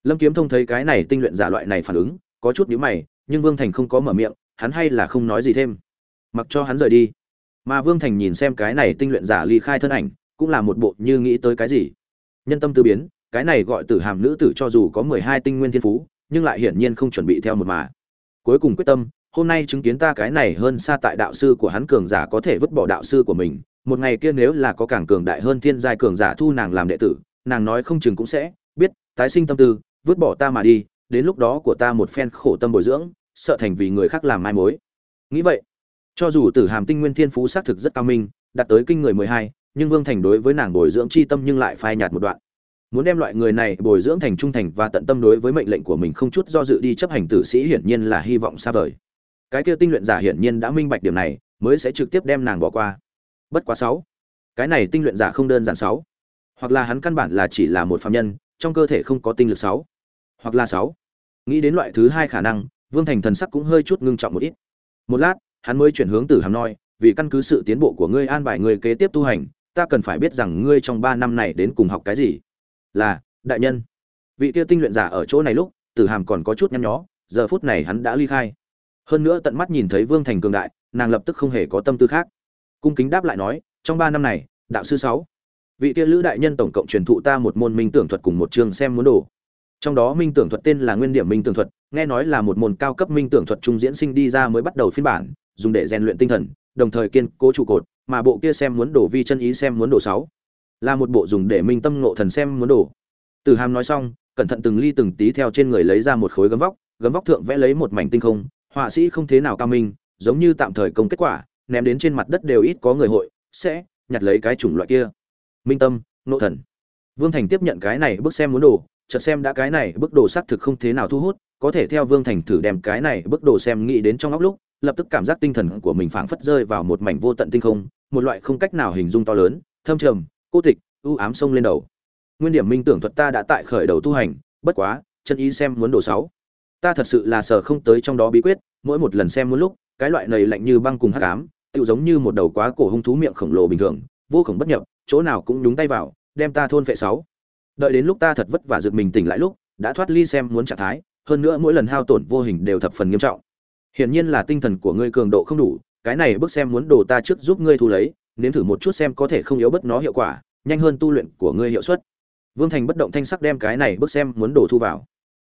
Lâm kiếm thông thấy cái này tinh luyện giả loại này phản ứng, có chút nhíu mày, nhưng vương thành không có mở miệng, hắn hay là không nói gì thêm. Mặc cho hắn rời đi. Mà vương thành nhìn xem cái này tinh luyện giả ly khai thân ảnh, cũng là một bộ như nghĩ tới cái gì. Nhân tâm tư biến cái này gọi tử hàm nữ tử cho dù có mười hai tinh nguyên thiên phú, nhưng lại hiển nhiên không chuẩn bị theo một mà. Cuối cùng quyết tâm, hôm nay chứng kiến ta cái này hơn xa tại đạo sư của hắn cường giả có thể vứt bỏ đạo sư của mình, một ngày kia nếu là có càng cường đại hơn thiên giai cường giả thu nàng làm đệ tử, nàng nói không chừng cũng sẽ biết, tái sinh tâm tư, vứt bỏ ta mà đi, đến lúc đó của ta một phen khổ tâm bồi dưỡng, sợ thành vì người khác làm mai mối. Nghĩ vậy, cho dù tử hàm tinh nguyên thiên phú xác thực rất cao minh, đạt tới kinh người mười hai, nhưng vương thành đối với nàng bồi dưỡng chi tâm nhưng lại phai nhạt một đoạn muốn đem loại người này bồi dưỡng thành trung thành và tận tâm đối với mệnh lệnh của mình không chút do dự đi chấp hành tử sĩ hiển nhiên là hy vọng xa vời. Cái kia tinh luyện giả hiển nhiên đã minh bạch điểm này, mới sẽ trực tiếp đem nàng bỏ qua. Bất quá sáu. Cái này tinh luyện giả không đơn giản sáu. Hoặc là hắn căn bản là chỉ là một phạm nhân, trong cơ thể không có tinh lực sáu. Hoặc là sáu. Nghĩ đến loại thứ hai khả năng, vương thành thần sắc cũng hơi chút ngưng trọng một ít. Một lát, hắn mới chuyển hướng từ hàm nói vì căn cứ sự tiến bộ của ngươi an bài ngươi kế tiếp tu hành, ta cần phải biết rằng ngươi trong ba năm này đến cùng học cái gì là, đại nhân. Vị kia tinh luyện giả ở chỗ này lúc, tử hàm còn có chút nhăn nhó, giờ phút này hắn đã ly khai. Hơn nữa tận mắt nhìn thấy vương thành cường đại, nàng lập tức không hề có tâm tư khác. Cung kính đáp lại nói, trong ba năm này, đạo sư sáu, vị kia lữ đại nhân tổng cộng truyền thụ ta một môn minh tưởng thuật cùng một chương xem muốn đồ. Trong đó minh tưởng thuật tên là nguyên điểm minh tưởng thuật, nghe nói là một môn cao cấp minh tưởng thuật trung diễn sinh đi ra mới bắt đầu phiên bản, dùng để rèn luyện tinh thần, đồng thời kiên cố trụ cột, mà bộ kia xem muốn đổ vi chân ý xem muốn đổ sáu là một bộ dùng để minh tâm ngộ thần xem muốn đổ từ hàm nói xong cẩn thận từng ly từng tí theo trên người lấy ra một khối gấm vóc gấm vóc thượng vẽ lấy một mảnh tinh không họa sĩ không thế nào cao minh giống như tạm thời công kết quả ném đến trên mặt đất đều ít có người hội sẽ nhặt lấy cái chủng loại kia. Minh tâm nộ thần. Vương thành tiếp nhận cái này bức xem muốn đổ, chợt xem đã cái này bức đồ xác thực không thế nào thu hút có thể theo vương thành thử đem cái này bức đồ xem nghĩ đến trong óc lúc lập tức cảm giác tinh thần của mình phảng phất rơi vào một mảnh vô tận tinh không một loại không cách nào hình dung to lớn thâm trầm cô tịch, ưu ám sông lên đầu. Nguyên điểm minh tưởng thuật ta đã tại khởi đầu tu hành, bất quá, chân ý xem muốn đồ sáu. Ta thật sự là sở không tới trong đó bí quyết, mỗi một lần xem muốn lúc, cái loại này lạnh như băng cùng hắc ám tự giống như một đầu quá cổ hung thú miệng khổng lồ bình thường, vô cùng bất nhập, chỗ nào cũng nhúng tay vào, đem ta thôn phệ sáu. Đợi đến lúc ta thật vất vả giật mình tỉnh lại lúc, đã thoát ly xem muốn trạng thái, hơn nữa mỗi lần hao tổn vô hình đều thập phần nghiêm trọng. Hiển nhiên là tinh thần của ngươi cường độ không đủ, cái này bước xem muốn đồ ta trước giúp ngươi thu lấy, nếm thử một chút xem có thể không yếu bất nó hiệu quả nhanh hơn tu luyện của ngươi hiệu suất. Vương thành bất động thanh sắc đem cái này bước xem muốn đồ thu vào.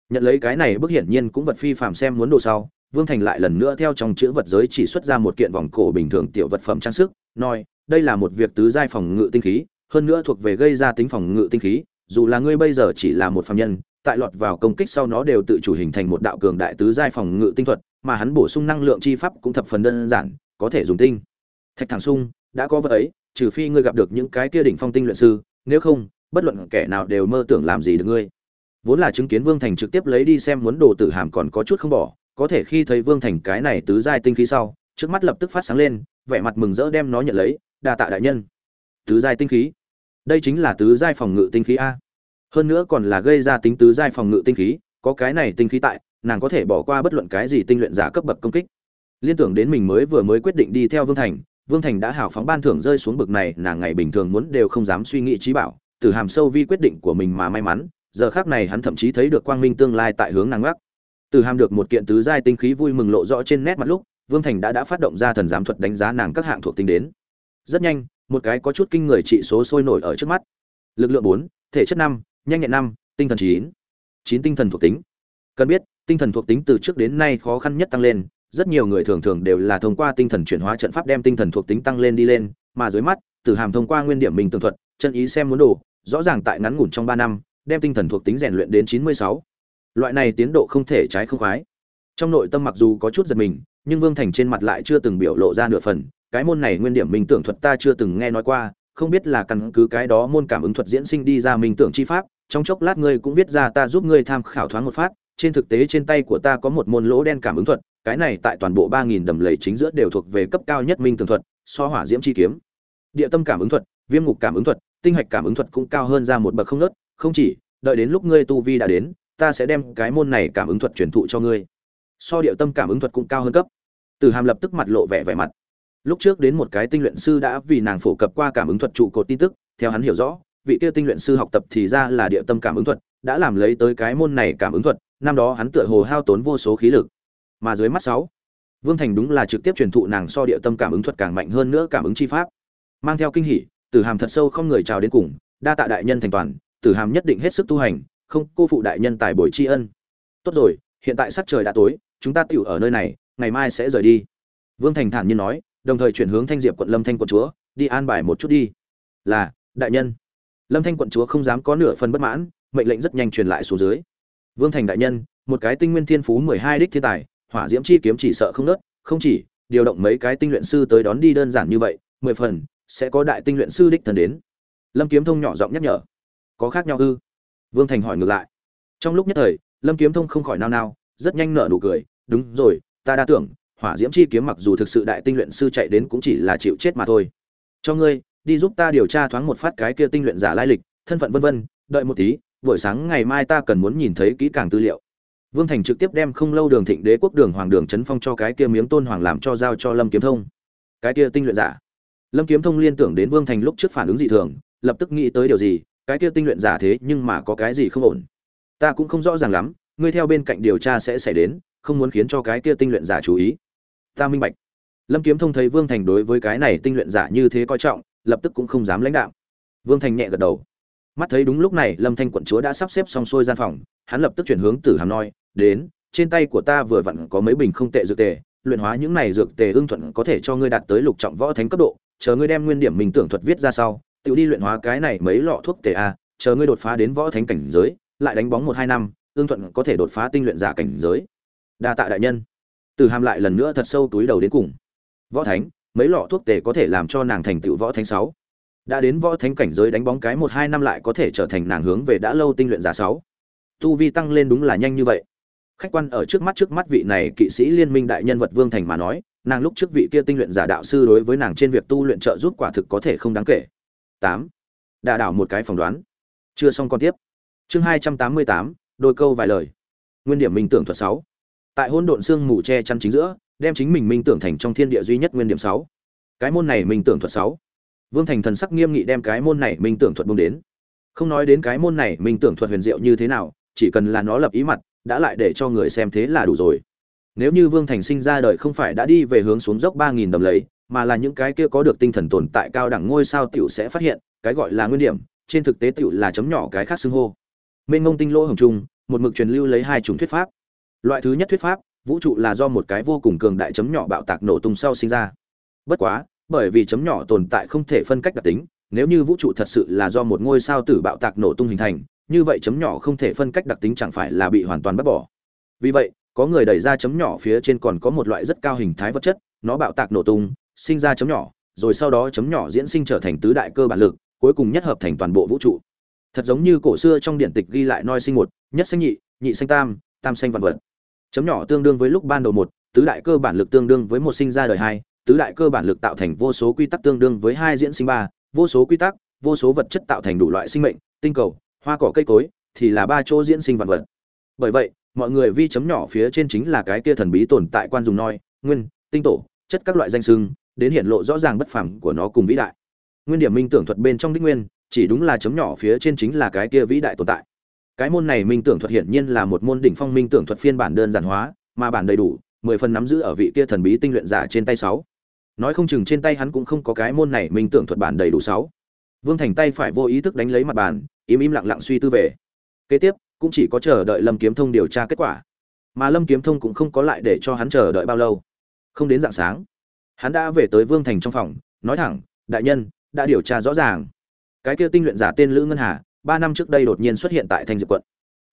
Nhận lấy cái này bước hiển nhiên cũng vật phi phàm xem muốn đồ sau, vương thành lại lần nữa theo trong chữ vật giới chỉ xuất ra một kiện vòng cổ bình thường tiểu vật phẩm trang sức, nói, đây là một việc tứ giai phòng ngự tinh khí, hơn nữa thuộc về gây ra tính phòng ngự tinh khí, dù là ngươi bây giờ chỉ là một phạm nhân, tại lọt vào công kích sau nó đều tự chủ hình thành một đạo cường đại tứ giai phòng ngự tinh thuật, mà hắn bổ sung năng lượng chi pháp cũng thập phần đơn giản, có thể dùng tinh. Thạch thẳng sung, đã có vật ấy trừ phi ngươi gặp được những cái kia đỉnh phong tinh luyện sư, nếu không, bất luận kẻ nào đều mơ tưởng làm gì được ngươi. Vốn là chứng kiến vương thành trực tiếp lấy đi xem muốn đồ tử hàm còn có chút không bỏ, có thể khi thấy vương thành cái này tứ giai tinh khí sau, trước mắt lập tức phát sáng lên, vẻ mặt mừng rỡ đem nó nhận lấy, đa tạ đại nhân. Tứ giai tinh khí. Đây chính là tứ giai phòng ngự tinh khí a. Hơn nữa còn là gây ra tính tứ giai phòng ngự tinh khí, có cái này tinh khí tại, nàng có thể bỏ qua bất luận cái gì tinh luyện giả cấp bậc công kích. Liên tưởng đến mình mới vừa mới quyết định đi theo vương thành vương thành đã hào phóng ban thưởng rơi xuống bậc này, nàng ngày bình thường muốn đều không dám suy nghĩ trí bảo, từ hàm sâu vi quyết định của mình mà may mắn, giờ khác này hắn thậm chí thấy được quang minh tương lai tại hướng nàng gác từ hàm được một kiện tứ giai tinh khí vui mừng lộ rõ trên nét mặt lúc, vương thành đã đã phát động ra thần giám thuật đánh giá nàng các hạng thuộc tính đến. Rất nhanh, một cái có chút kinh người trị số sôi nổi ở trước mắt. Lực lượng bốn, thể chất năm, nhanh nhẹn năm, tinh thần chín. Chín tinh thần thuộc tính. Cần biết, tinh thần thuộc tính từ trước đến nay khó khăn nhất tăng lên rất nhiều người thường thường đều là thông qua tinh thần chuyển hóa trận pháp đem tinh thần thuộc tính tăng lên đi lên, mà dưới mắt, tử hàm thông qua nguyên điểm mình tường thuật, chân ý xem muốn đồ, rõ ràng tại ngắn ngủn trong ba năm, đem tinh thần thuộc tính rèn luyện đến chín mươi sáu. Loại này tiến độ không thể trái không khoái. Trong nội tâm mặc dù có chút giật mình, nhưng vương thành trên mặt lại chưa từng biểu lộ ra nửa phần, cái môn này nguyên điểm minh tưởng thuật ta chưa từng nghe nói qua, không biết là căn cứ cái đó môn cảm ứng thuật diễn sinh đi ra minh tưởng chi pháp, trong chốc lát ngươi cũng viết ra ta giúp ngươi tham khảo thoáng một phát trên thực tế trên tay của ta có một môn lỗ đen cảm ứng thuật, cái này tại toàn bộ ba nghìn đầm lầy chính giữa đều thuộc về cấp cao nhất minh tường thuật, so hỏa diễm chi kiếm. Địa tâm cảm ứng thuật, viêm ngục cảm ứng thuật, tinh hạch cảm ứng thuật cũng cao hơn ra một bậc không nớt, không chỉ, đợi đến lúc ngươi tu vi đã đến, ta sẽ đem cái môn này cảm ứng thuật truyền thụ cho ngươi. So địa tâm cảm ứng thuật cũng cao hơn cấp. Từ hàm lập tức mặt lộ vẻ vẻ mặt. Lúc trước đến một cái tinh luyện sư đã vì nàng phổ cập qua cảm ứng thuật trụ cột tin tức, theo hắn hiểu rõ, vị kia tinh luyện sư học tập thì ra là địa tâm cảm ứng thuật, đã làm lấy tới cái môn này cảm ứng thuật năm đó hắn tựa hồ hao tốn vô số khí lực. Mà dưới mắt sáu, vương thành đúng là trực tiếp truyền thụ nàng so địa tâm cảm ứng thuật càng mạnh hơn nữa cảm ứng chi pháp. Mang theo kinh hỉ, tử hàm thật sâu không người chào đến cùng, đa tạ đại nhân thành toàn, tử hàm nhất định hết sức tu hành, không, cô phụ đại nhân tài bồi tri ân. Tốt rồi, hiện tại sắc trời đã tối, chúng ta tiểu ở nơi này, ngày mai sẽ rời đi. Vương thành thản nhiên nói, đồng thời chuyển hướng thanh diệp quận lâm thanh quận chúa, đi an bài một chút đi. Là, đại nhân. Lâm thanh quận chúa không dám có nửa phần bất mãn, mệnh lệnh rất nhanh truyền lại xuống dưới vương thành đại nhân, một cái tinh nguyên thiên phú mười hai đích thiên tài, hỏa diễm chi kiếm chỉ sợ không nớt, không chỉ điều động mấy cái tinh luyện sư tới đón đi đơn giản như vậy, mười phần sẽ có đại tinh luyện sư đích thần đến. Lâm kiếm thông nhỏ giọng nhắc nhở. Có khác nhau ư? Vương thành hỏi ngược lại. Trong lúc nhất thời, lâm kiếm thông không khỏi nao nao, rất nhanh nở nụ cười. Đúng rồi, ta đã tưởng, hỏa diễm chi kiếm mặc dù thực sự đại tinh luyện sư chạy đến cũng chỉ là chịu chết mà thôi. Cho ngươi, đi giúp ta điều tra thoáng một phát cái kia tinh luyện giả lai lịch, thân phận vân vân, đợi một tí buổi sáng ngày mai ta cần muốn nhìn thấy kỹ càng tư liệu. Vương thành trực tiếp đem không lâu đường thịnh đế quốc đường hoàng đường trấn phong cho cái kia miếng tôn hoàng làm cho giao cho lâm kiếm thông. Cái kia tinh luyện giả. Lâm kiếm thông liên tưởng đến vương thành lúc trước phản ứng dị thường, lập tức nghĩ tới điều gì, cái kia tinh luyện giả thế nhưng mà có cái gì không ổn. Ta cũng không rõ ràng lắm, ngươi theo bên cạnh điều tra sẽ xảy đến, không muốn khiến cho cái kia tinh luyện giả chú ý. Ta minh bạch. Lâm kiếm thông thấy vương thành đối với cái này tinh luyện giả như thế coi trọng, lập tức cũng không dám lãnh đạo. Vương thành nhẹ gật đầu mắt thấy đúng lúc này, lâm thanh quận chúa đã sắp xếp xong xuôi gian phòng, hắn lập tức chuyển hướng tử hàm nói, đến, trên tay của ta vừa vặn có mấy bình không tệ dược tề, luyện hóa những này dược tề ưng thuận có thể cho ngươi đạt tới lục trọng võ thánh cấp độ, chờ ngươi đem nguyên điểm mình tưởng thuật viết ra sau, tự đi luyện hóa cái này mấy lọ thuốc tề a, chờ ngươi đột phá đến võ thánh cảnh giới, lại đánh bóng một hai năm, ưng thuận có thể đột phá tinh luyện giả cảnh giới. Đa tạ đại nhân. Từ hàm lại lần nữa thật sâu túi đầu đến cùng. Võ thánh, mấy lọ thuốc tề có thể làm cho nàng thành tựu võ thánh sáu? Đã đến võ thánh cảnh giới đánh bóng cái một hai năm lại có thể trở thành nàng hướng về đã lâu tinh luyện giả sáu. Tu vi tăng lên đúng là nhanh như vậy. Khách quan ở trước mắt trước mắt vị này kỵ sĩ liên minh đại nhân vật vương thành mà nói, nàng lúc trước vị kia tinh luyện giả đạo sư đối với nàng trên việc tu luyện trợ giúp quả thực có thể không đáng kể. Tám. Đà đảo một cái phỏng đoán. Chưa xong còn tiếp. Chương hai trăm tám mươi tám, đôi câu vài lời. Nguyên điểm minh tưởng thuật sáu. Tại hôn độn xương mù che chắn chính giữa, đem chính mình minh tưởng thành trong thiên địa duy nhất nguyên điểm sáu. Cái môn này minh tưởng thuật sáu vương thành thần sắc nghiêm nghị đem cái môn này minh tưởng thuật bung đến. Không nói đến cái môn này minh tưởng thuật huyền diệu như thế nào, chỉ cần là nó lập ý mặt, đã lại để cho người xem thế là đủ rồi. Nếu như vương thành sinh ra đời không phải đã đi về hướng xuống dốc ba nghìn đầm lầy, mà là những cái kia có được tinh thần tồn tại cao đẳng ngôi sao tiểu sẽ phát hiện, cái gọi là nguyên điểm, trên thực tế tiểu là chấm nhỏ cái khác xưng hô. Mên ngông tinh lỗ hồng trung, một mực truyền lưu lấy hai chủng thuyết pháp. Loại thứ nhất thuyết pháp, vũ trụ là do một cái vô cùng cường đại chấm nhỏ bạo tạc nổ tung sau sinh ra. Bất quá bởi vì chấm nhỏ tồn tại không thể phân cách đặc tính, nếu như vũ trụ thật sự là do một ngôi sao tử bạo tạc nổ tung hình thành, như vậy chấm nhỏ không thể phân cách đặc tính chẳng phải là bị hoàn toàn bắt bỏ. Vì vậy, có người đẩy ra chấm nhỏ phía trên còn có một loại rất cao hình thái vật chất, nó bạo tạc nổ tung, sinh ra chấm nhỏ, rồi sau đó chấm nhỏ diễn sinh trở thành tứ đại cơ bản lực, cuối cùng nhất hợp thành toàn bộ vũ trụ. Thật giống như cổ xưa trong điện tịch ghi lại noi sinh một, nhất sinh nhị nhị sinh tam tam sinh vạn vật. Chấm nhỏ tương đương với lúc ban đầu một, tứ đại cơ bản lực tương đương với một sinh ra đời hai tứ đại cơ bản lực tạo thành vô số quy tắc tương đương với hai diễn sinh ba, vô số quy tắc, vô số vật chất tạo thành đủ loại sinh mệnh, tinh cầu, hoa cỏ cây cối, thì là ba chỗ diễn sinh vạn vật. Bởi vậy, mọi người vi chấm nhỏ phía trên chính là cái kia thần bí tồn tại quan dùng noi, nguyên, tinh tổ, chất các loại danh sưng đến hiện lộ rõ ràng bất phẳng của nó cùng vĩ đại. Nguyên điểm minh tưởng thuật bên trong đích nguyên, chỉ đúng là chấm nhỏ phía trên chính là cái kia vĩ đại tồn tại. Cái môn này minh tưởng thuật hiển nhiên là một môn đỉnh phong minh tưởng thuật phiên bản đơn giản hóa, mà bản đầy đủ, mười phần nắm giữ ở vị kia thần bí tinh luyện giả trên tay sáu nói không chừng trên tay hắn cũng không có cái môn này, mình tưởng thuật bản đầy đủ sáu. Vương thành tay phải vô ý thức đánh lấy mặt bàn, im im lặng lặng suy tư về. Kế tiếp, cũng chỉ có chờ đợi lâm kiếm thông điều tra kết quả. Mà lâm kiếm thông cũng không có lại để cho hắn chờ đợi bao lâu. Không đến dạng sáng, hắn đã về tới vương thành trong phòng, nói thẳng, đại nhân, đã điều tra rõ ràng. Cái kia tinh luyện giả tên lữ ngân hà, ba năm trước đây đột nhiên xuất hiện tại thanh diệp quận.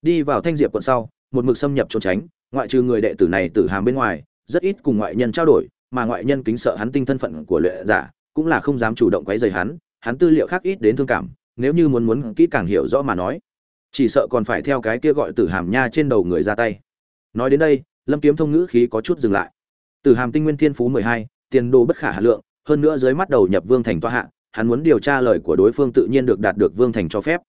Đi vào thanh diệp quận sau, một mực xâm nhập trốn tránh, ngoại trừ người đệ tử này tử hàm bên ngoài, rất ít cùng ngoại nhân trao đổi mà ngoại nhân kính sợ hắn tinh thân phận của luyện giả, cũng là không dám chủ động quấy rầy hắn hắn tư liệu khác ít đến thương cảm, nếu như muốn muốn kỹ càng hiểu rõ mà nói. Chỉ sợ còn phải theo cái kia gọi tử hàm nha trên đầu người ra tay. Nói đến đây, lâm kiếm thông ngữ khí có chút dừng lại. Tử hàm tinh nguyên thiên phú mười hai, tiền đồ bất khả hà lượng, hơn nữa dưới mắt đầu nhập vương thành tọa hạ, hắn muốn điều tra lời của đối phương tự nhiên được đạt được vương thành cho phép.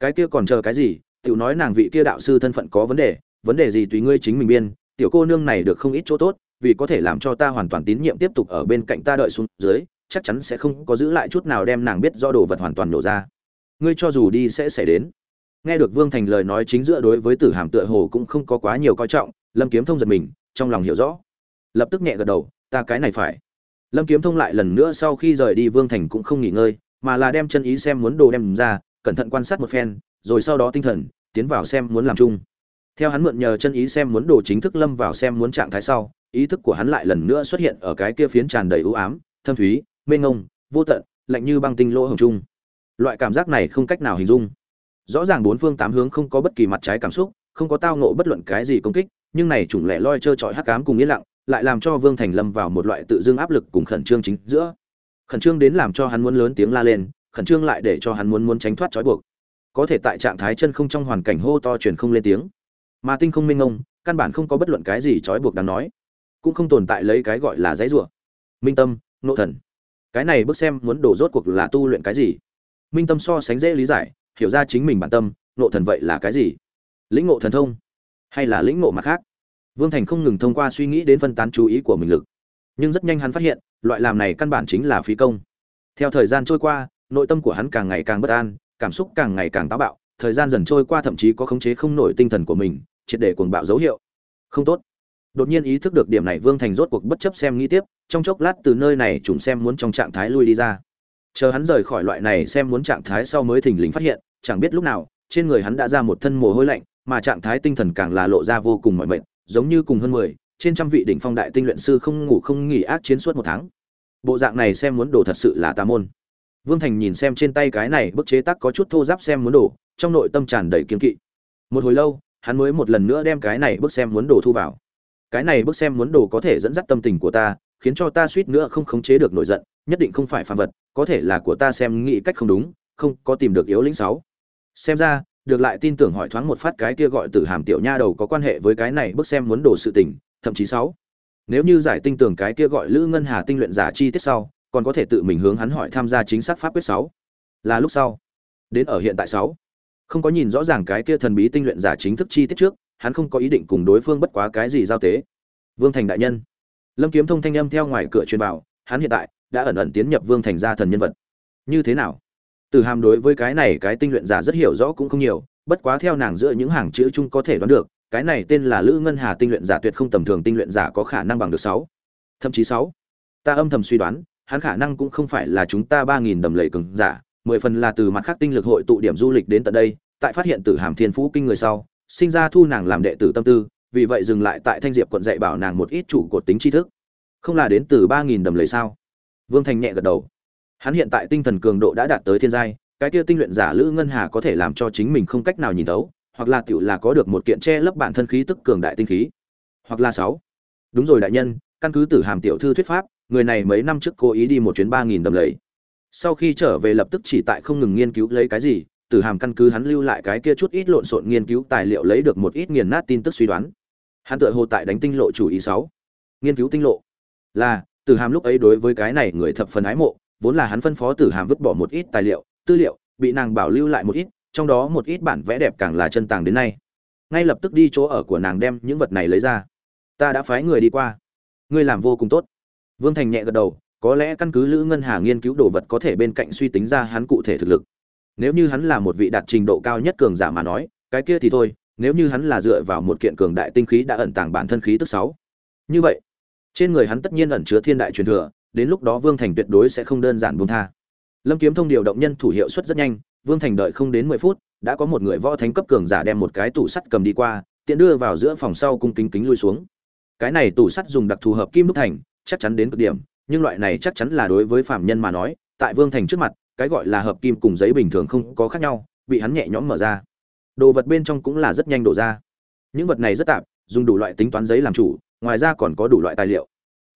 Cái kia còn chờ cái gì? Tiểu nói nàng vị kia đạo sư thân phận có vấn đề vấn đề gì tùy ngươi chính mình biên tiểu cô nương này được không ít chỗ tốt, vì có thể làm cho ta hoàn toàn tín nhiệm tiếp tục ở bên cạnh ta đợi xuống dưới, chắc chắn sẽ không có giữ lại chút nào đem nàng biết do đồ vật hoàn toàn nổ ra. Ngươi cho dù đi sẽ xảy đến. Nghe được vương thành lời nói chính giữa đối với tử hàm tựa hồ cũng không có quá nhiều coi trọng, lâm kiếm thông giật mình, trong lòng hiểu rõ. Lập tức nhẹ gật đầu, ta cái này phải. Lâm kiếm thông lại lần nữa sau khi rời đi vương thành cũng không nghỉ ngơi, mà là đem chân ý xem muốn đồ đem ra, cẩn thận quan sát một phen, rồi sau đó tinh thần, tiến vào xem muốn làm chung theo hắn mượn nhờ chân ý xem muốn đồ chính thức lâm vào xem muốn trạng thái sau, ý thức của hắn lại lần nữa xuất hiện ở cái kia phiến tràn đầy u ám, thâm thúy, mênh ngông vô tận, lạnh như băng tinh lỗ hồng trung. Loại cảm giác này không cách nào hình dung. Rõ ràng bốn phương tám hướng không có bất kỳ mặt trái cảm xúc, không có tao nộ bất luận cái gì công kích, nhưng này chủng lẻ loi trơ trọi hắc ám cùng yên lặng, lại làm cho vương thành lâm vào một loại tự dưng áp lực cùng khẩn trương chính giữa. Khẩn trương đến làm cho hắn muốn lớn tiếng la lên, khẩn trương lại để cho hắn muốn muốn tránh thoát trói buộc. Có thể tại trạng thái chân không trong hoàn cảnh hô to truyền không lên tiếng mà tinh không minh ngông căn bản không có bất luận cái gì trói buộc đáng nói. Cũng không tồn tại lấy cái gọi là giấy rủa. Minh tâm, nộ thần. Cái này bước xem muốn đổ rốt cuộc là tu luyện cái gì? Minh tâm so sánh dễ lý giải, hiểu ra chính mình bản tâm, nộ thần vậy là cái gì? Lĩnh ngộ thần thông? Hay là lĩnh ngộ mặt khác? Vương thành không ngừng thông qua suy nghĩ đến phân tán chú ý của mình lực. Nhưng rất nhanh hắn phát hiện, loại làm này căn bản chính là phí công. Theo thời gian trôi qua, nội tâm của hắn càng ngày càng bất an, cảm xúc càng ngày càng táo bạo thời gian dần trôi qua thậm chí có khống chế không nổi tinh thần của mình, triệt để cuồng bạo dấu hiệu. Không tốt. Đột nhiên ý thức được điểm này, vương thành rốt cuộc bất chấp xem nghĩ tiếp, trong chốc lát từ nơi này Trùng xem muốn trong trạng thái lui đi ra. Chờ hắn rời khỏi loại này xem muốn trạng thái sau mới thình lình phát hiện, chẳng biết lúc nào, trên người hắn đã ra một thân mồ hôi lạnh, mà trạng thái tinh thần càng là lộ ra vô cùng mỏi mệt, giống như cùng hơn mười, trên trăm vị đỉnh phong đại tinh luyện sư không ngủ không nghỉ ác chiến suốt một tháng. Bộ dạng này xem muốn đổ thật sự là tà môn vương thành nhìn xem trên tay cái này bức chế tác có chút thô ráp xem muốn đổ trong nội tâm tràn đầy kiên kỵ. Một hồi lâu, hắn mới một lần nữa đem cái này bức xem muốn đổ thu vào. Cái này bức xem muốn đồ có thể dẫn dắt tâm tình của ta, khiến cho ta suýt nữa không khống chế được nổi giận, nhất định không phải phàm vật, có thể là của ta xem nghĩ cách không đúng, không có tìm được yếu lĩnh sáu. Xem ra, được lại tin tưởng hỏi thoáng một phát cái kia gọi tử hàm tiểu nha đầu có quan hệ với cái này bức xem muốn đồ sự tình, thậm chí sáu. Nếu như giải tinh tưởng cái kia gọi lữ ngân hà tinh luyện giả chi tiết sau còn có thể tự mình hướng hắn hỏi tham gia chính xác pháp quyết sáu. Là lúc sau. Đến ở hiện tại sáu. Không có nhìn rõ ràng cái kia thần bí tinh luyện giả chính thức chi tiết trước, hắn không có ý định cùng đối phương bất quá cái gì giao tế. Vương thành đại nhân. Lâm kiếm thông thanh âm theo ngoài cửa truyền vào, hắn hiện tại đã ẩn ẩn tiến nhập vương thành gia thần nhân vật. Như thế nào? Từ hàm đối với cái này cái tinh luyện giả rất hiểu rõ cũng không nhiều, bất quá theo nàng giữa những hàng chữ chung có thể đoán được, cái này tên là lữ ngân hà tinh luyện giả tuyệt không tầm thường tinh luyện giả có khả năng bằng được sáu. Thậm chí sáu. Ta âm thầm suy đoán hắn khả năng cũng không phải là chúng ta ba nghìn đầm lầy cường giả, mười phần là từ mặt khác tinh lực hội tụ điểm du lịch đến tận đây, tại phát hiện tử hàm thiên phú kinh người sau, sinh ra thu nàng làm đệ tử tâm tư, vì vậy dừng lại tại thanh diệp quận dạy bảo nàng một ít chủ cột tính tri thức. Không là đến từ ba nghìn đầm lầy sao? Vương thành nhẹ gật đầu. Hắn hiện tại tinh thần cường độ đã đạt tới thiên giai, cái kia tinh luyện giả lữ ngân hà có thể làm cho chính mình không cách nào nhìn thấu, hoặc là tiểu là có được một kiện che lấp bản thân khí tức cường đại tinh khí. Hoặc là sáu. Đúng rồi đại nhân, căn cứ tử hàm tiểu thư thuyết pháp người này mấy năm trước cố ý đi một chuyến ba nghìn đầm lầy. Sau khi trở về lập tức chỉ tại không ngừng nghiên cứu lấy cái gì tử hàm căn cứ hắn lưu lại cái kia chút ít lộn xộn nghiên cứu tài liệu lấy được một ít nghiền nát tin tức suy đoán. Hắn tự hồ tại đánh tinh lộ chủ ý sáu. Nghiên cứu tinh lộ. Là tử hàm lúc ấy đối với cái này người thập phần ái mộ, vốn là hắn phân phó tử hàm vứt bỏ một ít tài liệu, tư liệu, bị nàng bảo lưu lại một ít, trong đó một ít bản vẽ đẹp càng là chân tàng đến nay. Ngay lập tức đi chỗ ở của nàng đem những vật này lấy ra. Ta đã phái người đi qua. Ngươi làm vô cùng tốt vương thành nhẹ gật đầu, có lẽ căn cứ lữ ngân hà nghiên cứu đồ vật có thể bên cạnh suy tính ra hắn cụ thể thực lực. Nếu như hắn là một vị đạt trình độ cao nhất cường giả mà nói, cái kia thì thôi, nếu như hắn là dựa vào một kiện cường đại tinh khí đã ẩn tàng bản thân khí tức sáu. Như vậy, trên người hắn tất nhiên ẩn chứa thiên đại truyền thừa, đến lúc đó vương thành tuyệt đối sẽ không đơn giản buông tha. Lâm kiếm thông điều động nhân thủ hiệu suất rất nhanh, vương thành đợi không đến mười phút, đã có một người võ thánh cấp cường giả đem một cái tủ sắt cầm đi qua, tiện đưa vào giữa phòng sau cung kính kính lui xuống. Cái này tủ sắt dùng đặc thù hợp kim đúc thành chắc chắn đến cực điểm, nhưng loại này chắc chắn là đối với phạm nhân mà nói, tại vương thành trước mặt, cái gọi là hợp kim cùng giấy bình thường không có khác nhau, bị hắn nhẹ nhõm mở ra. Đồ vật bên trong cũng là rất nhanh đổ ra. Những vật này rất tạp, dùng đủ loại tính toán giấy làm chủ, ngoài ra còn có đủ loại tài liệu.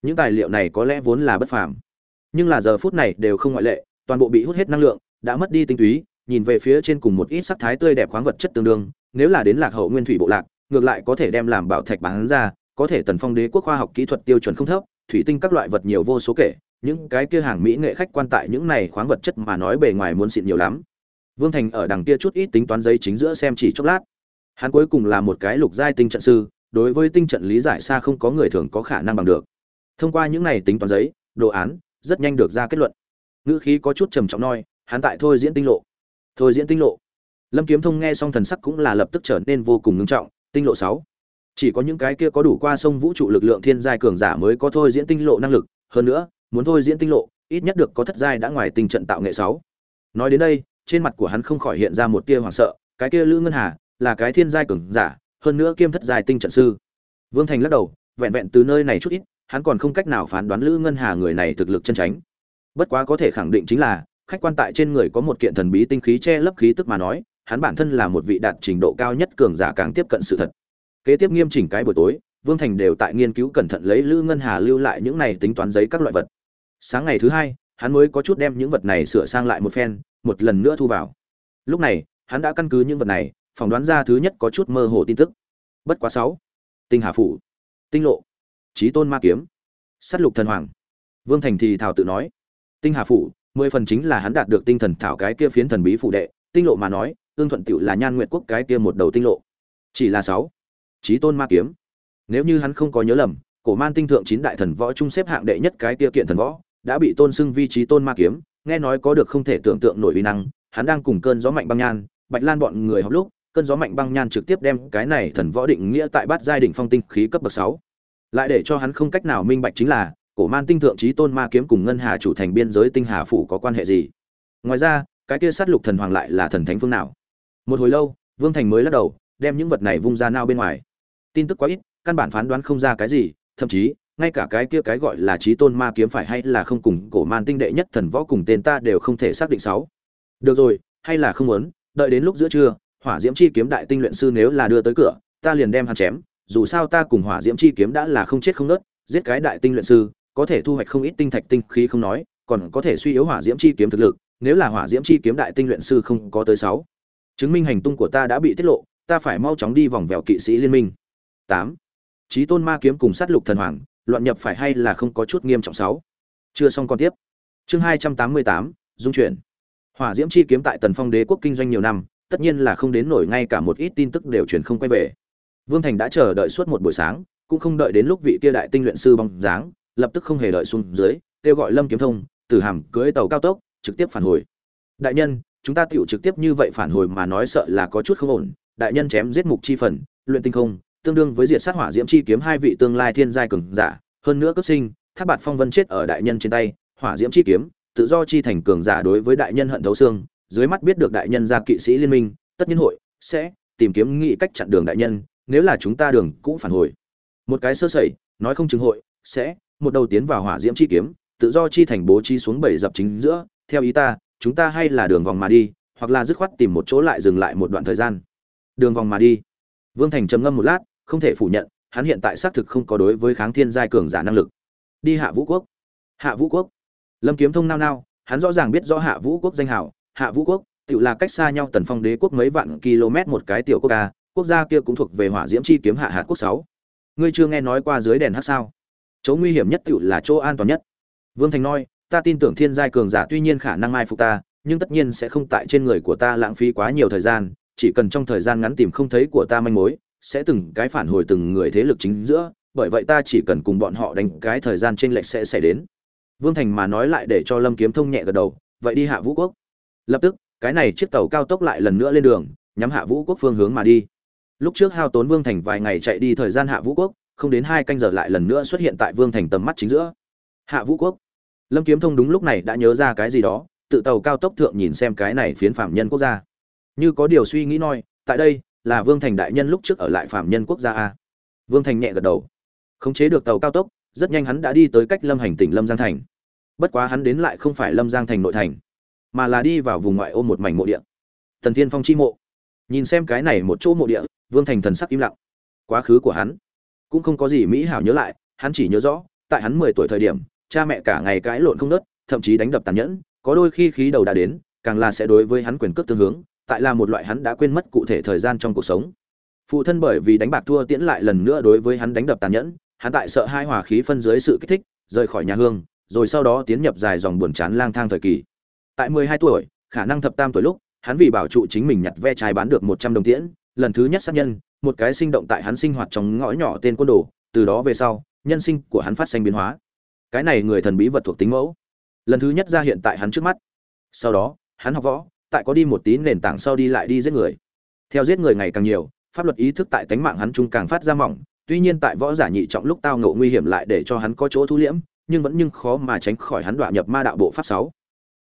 Những tài liệu này có lẽ vốn là bất phàm, nhưng là giờ phút này đều không ngoại lệ, toàn bộ bị hút hết năng lượng, đã mất đi tinh túy, nhìn về phía trên cùng một ít sắc thái tươi đẹp khoáng vật chất tương đương, nếu là đến lạc hậu nguyên thủy bộ lạc, ngược lại có thể đem làm bảo thạch bán ra, có thể tần phong đế quốc khoa học kỹ thuật tiêu chuẩn không thấp thủy tinh các loại vật nhiều vô số kể, những cái kia hàng mỹ nghệ khách quan tại những này khoáng vật chất mà nói bề ngoài muốn xịn nhiều lắm. Vương thành ở đằng kia chút ít tính toán giấy chính giữa xem chỉ chốc lát. Hắn cuối cùng là một cái lục giai tinh trận sư, đối với tinh trận lý giải xa không có người thường có khả năng bằng được. Thông qua những này tính toán giấy, đồ án, rất nhanh được ra kết luận. Ngữ khí có chút trầm trọng nói, hắn tại thôi diễn tinh lộ. Thôi diễn tinh lộ. Lâm kiếm thông nghe xong thần sắc cũng là lập tức trở nên vô cùng ngưng trọng, tinh lộ sáu chỉ có những cái kia có đủ qua sông vũ trụ lực lượng thiên giai cường giả mới có thôi diễn tinh lộ năng lực, hơn nữa, muốn thôi diễn tinh lộ, ít nhất được có thất giai đã ngoài tình trận tạo nghệ sáu. Nói đến đây, trên mặt của hắn không khỏi hiện ra một tia hoảng sợ, cái kia lữ ngân hà, là cái thiên giai cường giả, hơn nữa kiêm thất giai tinh trận sư. Vương thành lắc đầu, vẹn vẹn từ nơi này chút ít, hắn còn không cách nào phán đoán lữ ngân hà người này thực lực chân tránh bất quá có thể khẳng định chính là, khách quan tại trên người có một kiện thần bí tinh khí che lấp khí tức mà nói, hắn bản thân là một vị đạt trình độ cao nhất cường giả càng tiếp cận sự thật kế tiếp nghiêm chỉnh cái buổi tối, vương thành đều tại nghiên cứu cẩn thận lấy lữ ngân hà lưu lại những này tính toán giấy các loại vật. Sáng ngày thứ hai, hắn mới có chút đem những vật này sửa sang lại một phen, một lần nữa thu vào. Lúc này, hắn đã căn cứ những vật này, phỏng đoán ra thứ nhất có chút mơ hồ tin tức. Bất quá sáu, tinh hà phủ, tinh lộ trí tôn ma kiếm s á t lục thần hoàng. Vương thành thì thảo tự nói, tinh hà phủ, mười phần chính là hắn đạt được tinh thần thảo cái kia phiến thần bí phụ đệ, tinh lộ mà nói ương thuận tựu là nhan nguyện quốc cái kia một đầu tinh lộ. Chỉ là sáu trí tôn ma kiếm. Nếu như hắn không có nhớ lầm, cổ man tinh thượng chín đại thần võ trung xếp hạng đệ nhất cái kia kiện thần võ, đã bị tôn xưng vi trí tôn ma kiếm, nghe nói có được không thể tưởng tượng nổi uy năng, hắn đang cùng cơn gió mạnh băng nhan, bạch lan bọn người học lúc, cơn gió mạnh băng nhan trực tiếp đem cái này thần võ định nghĩa tại bát giai đỉnh phong tinh khí cấp bậc sáu. Lại để cho hắn không cách nào minh bạch chính là, cổ man tinh thượng trí tôn ma kiếm cùng ngân hà chủ thành biên giới tinh hà phủ có quan hệ gì. Ngoài ra, cái kia sát lục thần hoàng lại là thần thánh phương nào? Một hồi lâu, vương thành mới lắc đầu, đem những vật này vung ra nao bên ngoài tin tức quá ít, căn bản phán đoán không ra cái gì, thậm chí, ngay cả cái kia cái gọi là trí tôn ma kiếm phải hay là không cùng cổ man tinh đệ nhất thần võ cùng tên ta đều không thể xác định sáu. Được rồi, hay là không muốn, đợi đến lúc giữa trưa, hỏa diễm chi kiếm đại tinh luyện sư nếu là đưa tới cửa, ta liền đem hắn chém, dù sao ta cùng hỏa diễm chi kiếm đã là không chết không nớt, giết cái đại tinh luyện sư, có thể thu hoạch không ít tinh thạch tinh khí không nói, còn có thể suy yếu hỏa diễm chi kiếm thực lực, nếu là hỏa diễm chi kiếm đại tinh luyện sư không có tới sáu. Chứng minh hành tung của ta đã bị tiết lộ, ta phải mau chóng đi vòng vèo kỵ sĩ liên minh tám. Trí tôn ma kiếm cùng sát lục thần hoàng, loạn nhập phải hay là không có chút nghiêm trọng sáu. Chưa xong còn tiếp. Chương hai trăm tám mươi tám, dung chuyển. Hỏa diễm chi kiếm tại tần phong đế quốc kinh doanh nhiều năm, tất nhiên là không đến nổi ngay cả một ít tin tức đều truyền không quay về. Vương thành đã chờ đợi suốt một buổi sáng, cũng không đợi đến lúc vị kia đại tinh luyện sư bóng dáng, lập tức không hề đợi xuống dưới, kêu gọi lâm kiếm thông từ hàm cưới tàu cao tốc, trực tiếp phản hồi. Đại nhân, chúng ta tựu trực tiếp như vậy phản hồi mà nói sợ là có chút không ổn, đại nhân chém giết mục chi phần, luyện tinh không tương đương với diệt sát hỏa diễm chi kiếm hai vị tương lai thiên giai cường giả, hơn nữa cấp sinh, tháp bạt phong vân chết ở đại nhân trên tay, hỏa diễm chi kiếm, tự do chi thành cường giả đối với đại nhân hận thấu xương, dưới mắt biết được đại nhân ra kỵ sĩ liên minh, tất nhiên hội sẽ tìm kiếm nghị cách chặn đường đại nhân, nếu là chúng ta đường cũng phản hồi. Một cái sơ sẩy, nói không chứng hội sẽ một đầu tiến vào hỏa diễm chi kiếm, tự do chi thành bố chi xuống bảy dập chính giữa, theo ý ta, chúng ta hay là đường vòng mà đi, hoặc là dứt khoát tìm một chỗ lại dừng lại một đoạn thời gian. Đường vòng mà đi. Vương thành trầm ngâm một lát không thể phủ nhận, hắn hiện tại xác thực không có đối với kháng thiên giai cường giả năng lực. Đi hạ vũ quốc. Hạ vũ quốc. Lâm kiếm thông nao nao, hắn rõ ràng biết rõ hạ vũ quốc danh hào. Hạ vũ quốc tự là cách xa nhau tần phong đế quốc mấy vạn km một cái tiểu quốc gia quốc gia kia cũng thuộc về hỏa diễm chi kiếm hạ hạt quốc sáu. Ngươi chưa nghe nói qua dưới đèn hắc sao? Chỗ nguy hiểm nhất tự là chỗ an toàn nhất. Vương thành nói, ta tin tưởng thiên giai cường giả tuy nhiên khả năng mai phục ta, nhưng tất nhiên sẽ không tại trên người của ta lãng phí quá nhiều thời gian, chỉ cần trong thời gian ngắn tìm không thấy của ta manh mối sẽ từng cái phản hồi từng người thế lực chính giữa, bởi vậy ta chỉ cần cùng bọn họ đánh cái thời gian trên lệch sẽ xảy đến. Vương thành mà nói lại để cho lâm kiếm thông nhẹ gật đầu, vậy đi hạ vũ quốc. Lập tức, cái này chiếc tàu cao tốc lại lần nữa lên đường, nhắm hạ vũ quốc phương hướng mà đi. Lúc trước hao tốn vương thành vài ngày chạy đi thời gian hạ vũ quốc, không đến hai canh giờ lại lần nữa xuất hiện tại vương thành tầm mắt chính giữa. Hạ vũ quốc. Lâm kiếm thông đúng lúc này đã nhớ ra cái gì đó, tự tàu cao tốc thượng nhìn xem cái này phiến phạm nhân quốc gia. Như có điều suy nghĩ nói, tại đây là vương thành đại nhân lúc trước ở lại phạm nhân quốc gia a. Vương thành nhẹ gật đầu. Khống chế được tàu cao tốc, rất nhanh hắn đã đi tới cách lâm hành tỉnh lâm giang thành. Bất quá hắn đến lại không phải lâm giang thành nội thành, mà là đi vào vùng ngoại ô một mảnh mộ địa. Tần thiên phong chi mộ. Nhìn xem cái này một chỗ mộ địa, vương thành thần sắc im lặng. Quá khứ của hắn, cũng không có gì mỹ hảo nhớ lại, hắn chỉ nhớ rõ, tại hắn mười tuổi thời điểm, cha mẹ cả ngày cãi lộn không nớt thậm chí đánh đập tàn nhẫn, có đôi khi khí đầu đã đến, càng là sẽ đối với hắn quyền cước tương hướng tại là một loại hắn đã quên mất cụ thể thời gian trong cuộc sống. Phụ thân bởi vì đánh bạc thua tiễn lại lần nữa đối với hắn đánh đập tàn nhẫn, hắn tại sợ hai hòa khí phân dưới sự kích thích, rời khỏi nhà hương, rồi sau đó tiến nhập dài dòng buồn chán lang thang thời kỳ. Tại mười hai tuổi, khả năng thập tam tuổi lúc, hắn vì bảo trụ chính mình nhặt ve chai bán được một trăm đồng tiễn, lần thứ nhất sát nhân, một cái sinh động tại hắn sinh hoạt trong ngõ nhỏ tên côn đồ, từ đó về sau, nhân sinh của hắn phát sinh biến hóa. Cái này người thần bí vật thuộc tính mẫu. Lần thứ nhất ra hiện tại hắn trước mắt. Sau đó, hắn học võ tại có đi một tí nền tảng sau đi lại đi giết người. Theo giết người ngày càng nhiều, pháp luật ý thức tại tánh mạng hắn trung càng phát ra mỏng, tuy nhiên tại võ giả nhị trọng lúc tao ngộ nguy hiểm lại để cho hắn có chỗ thu liễm, nhưng vẫn nhưng khó mà tránh khỏi hắn đọa nhập ma đạo bộ pháp sáu.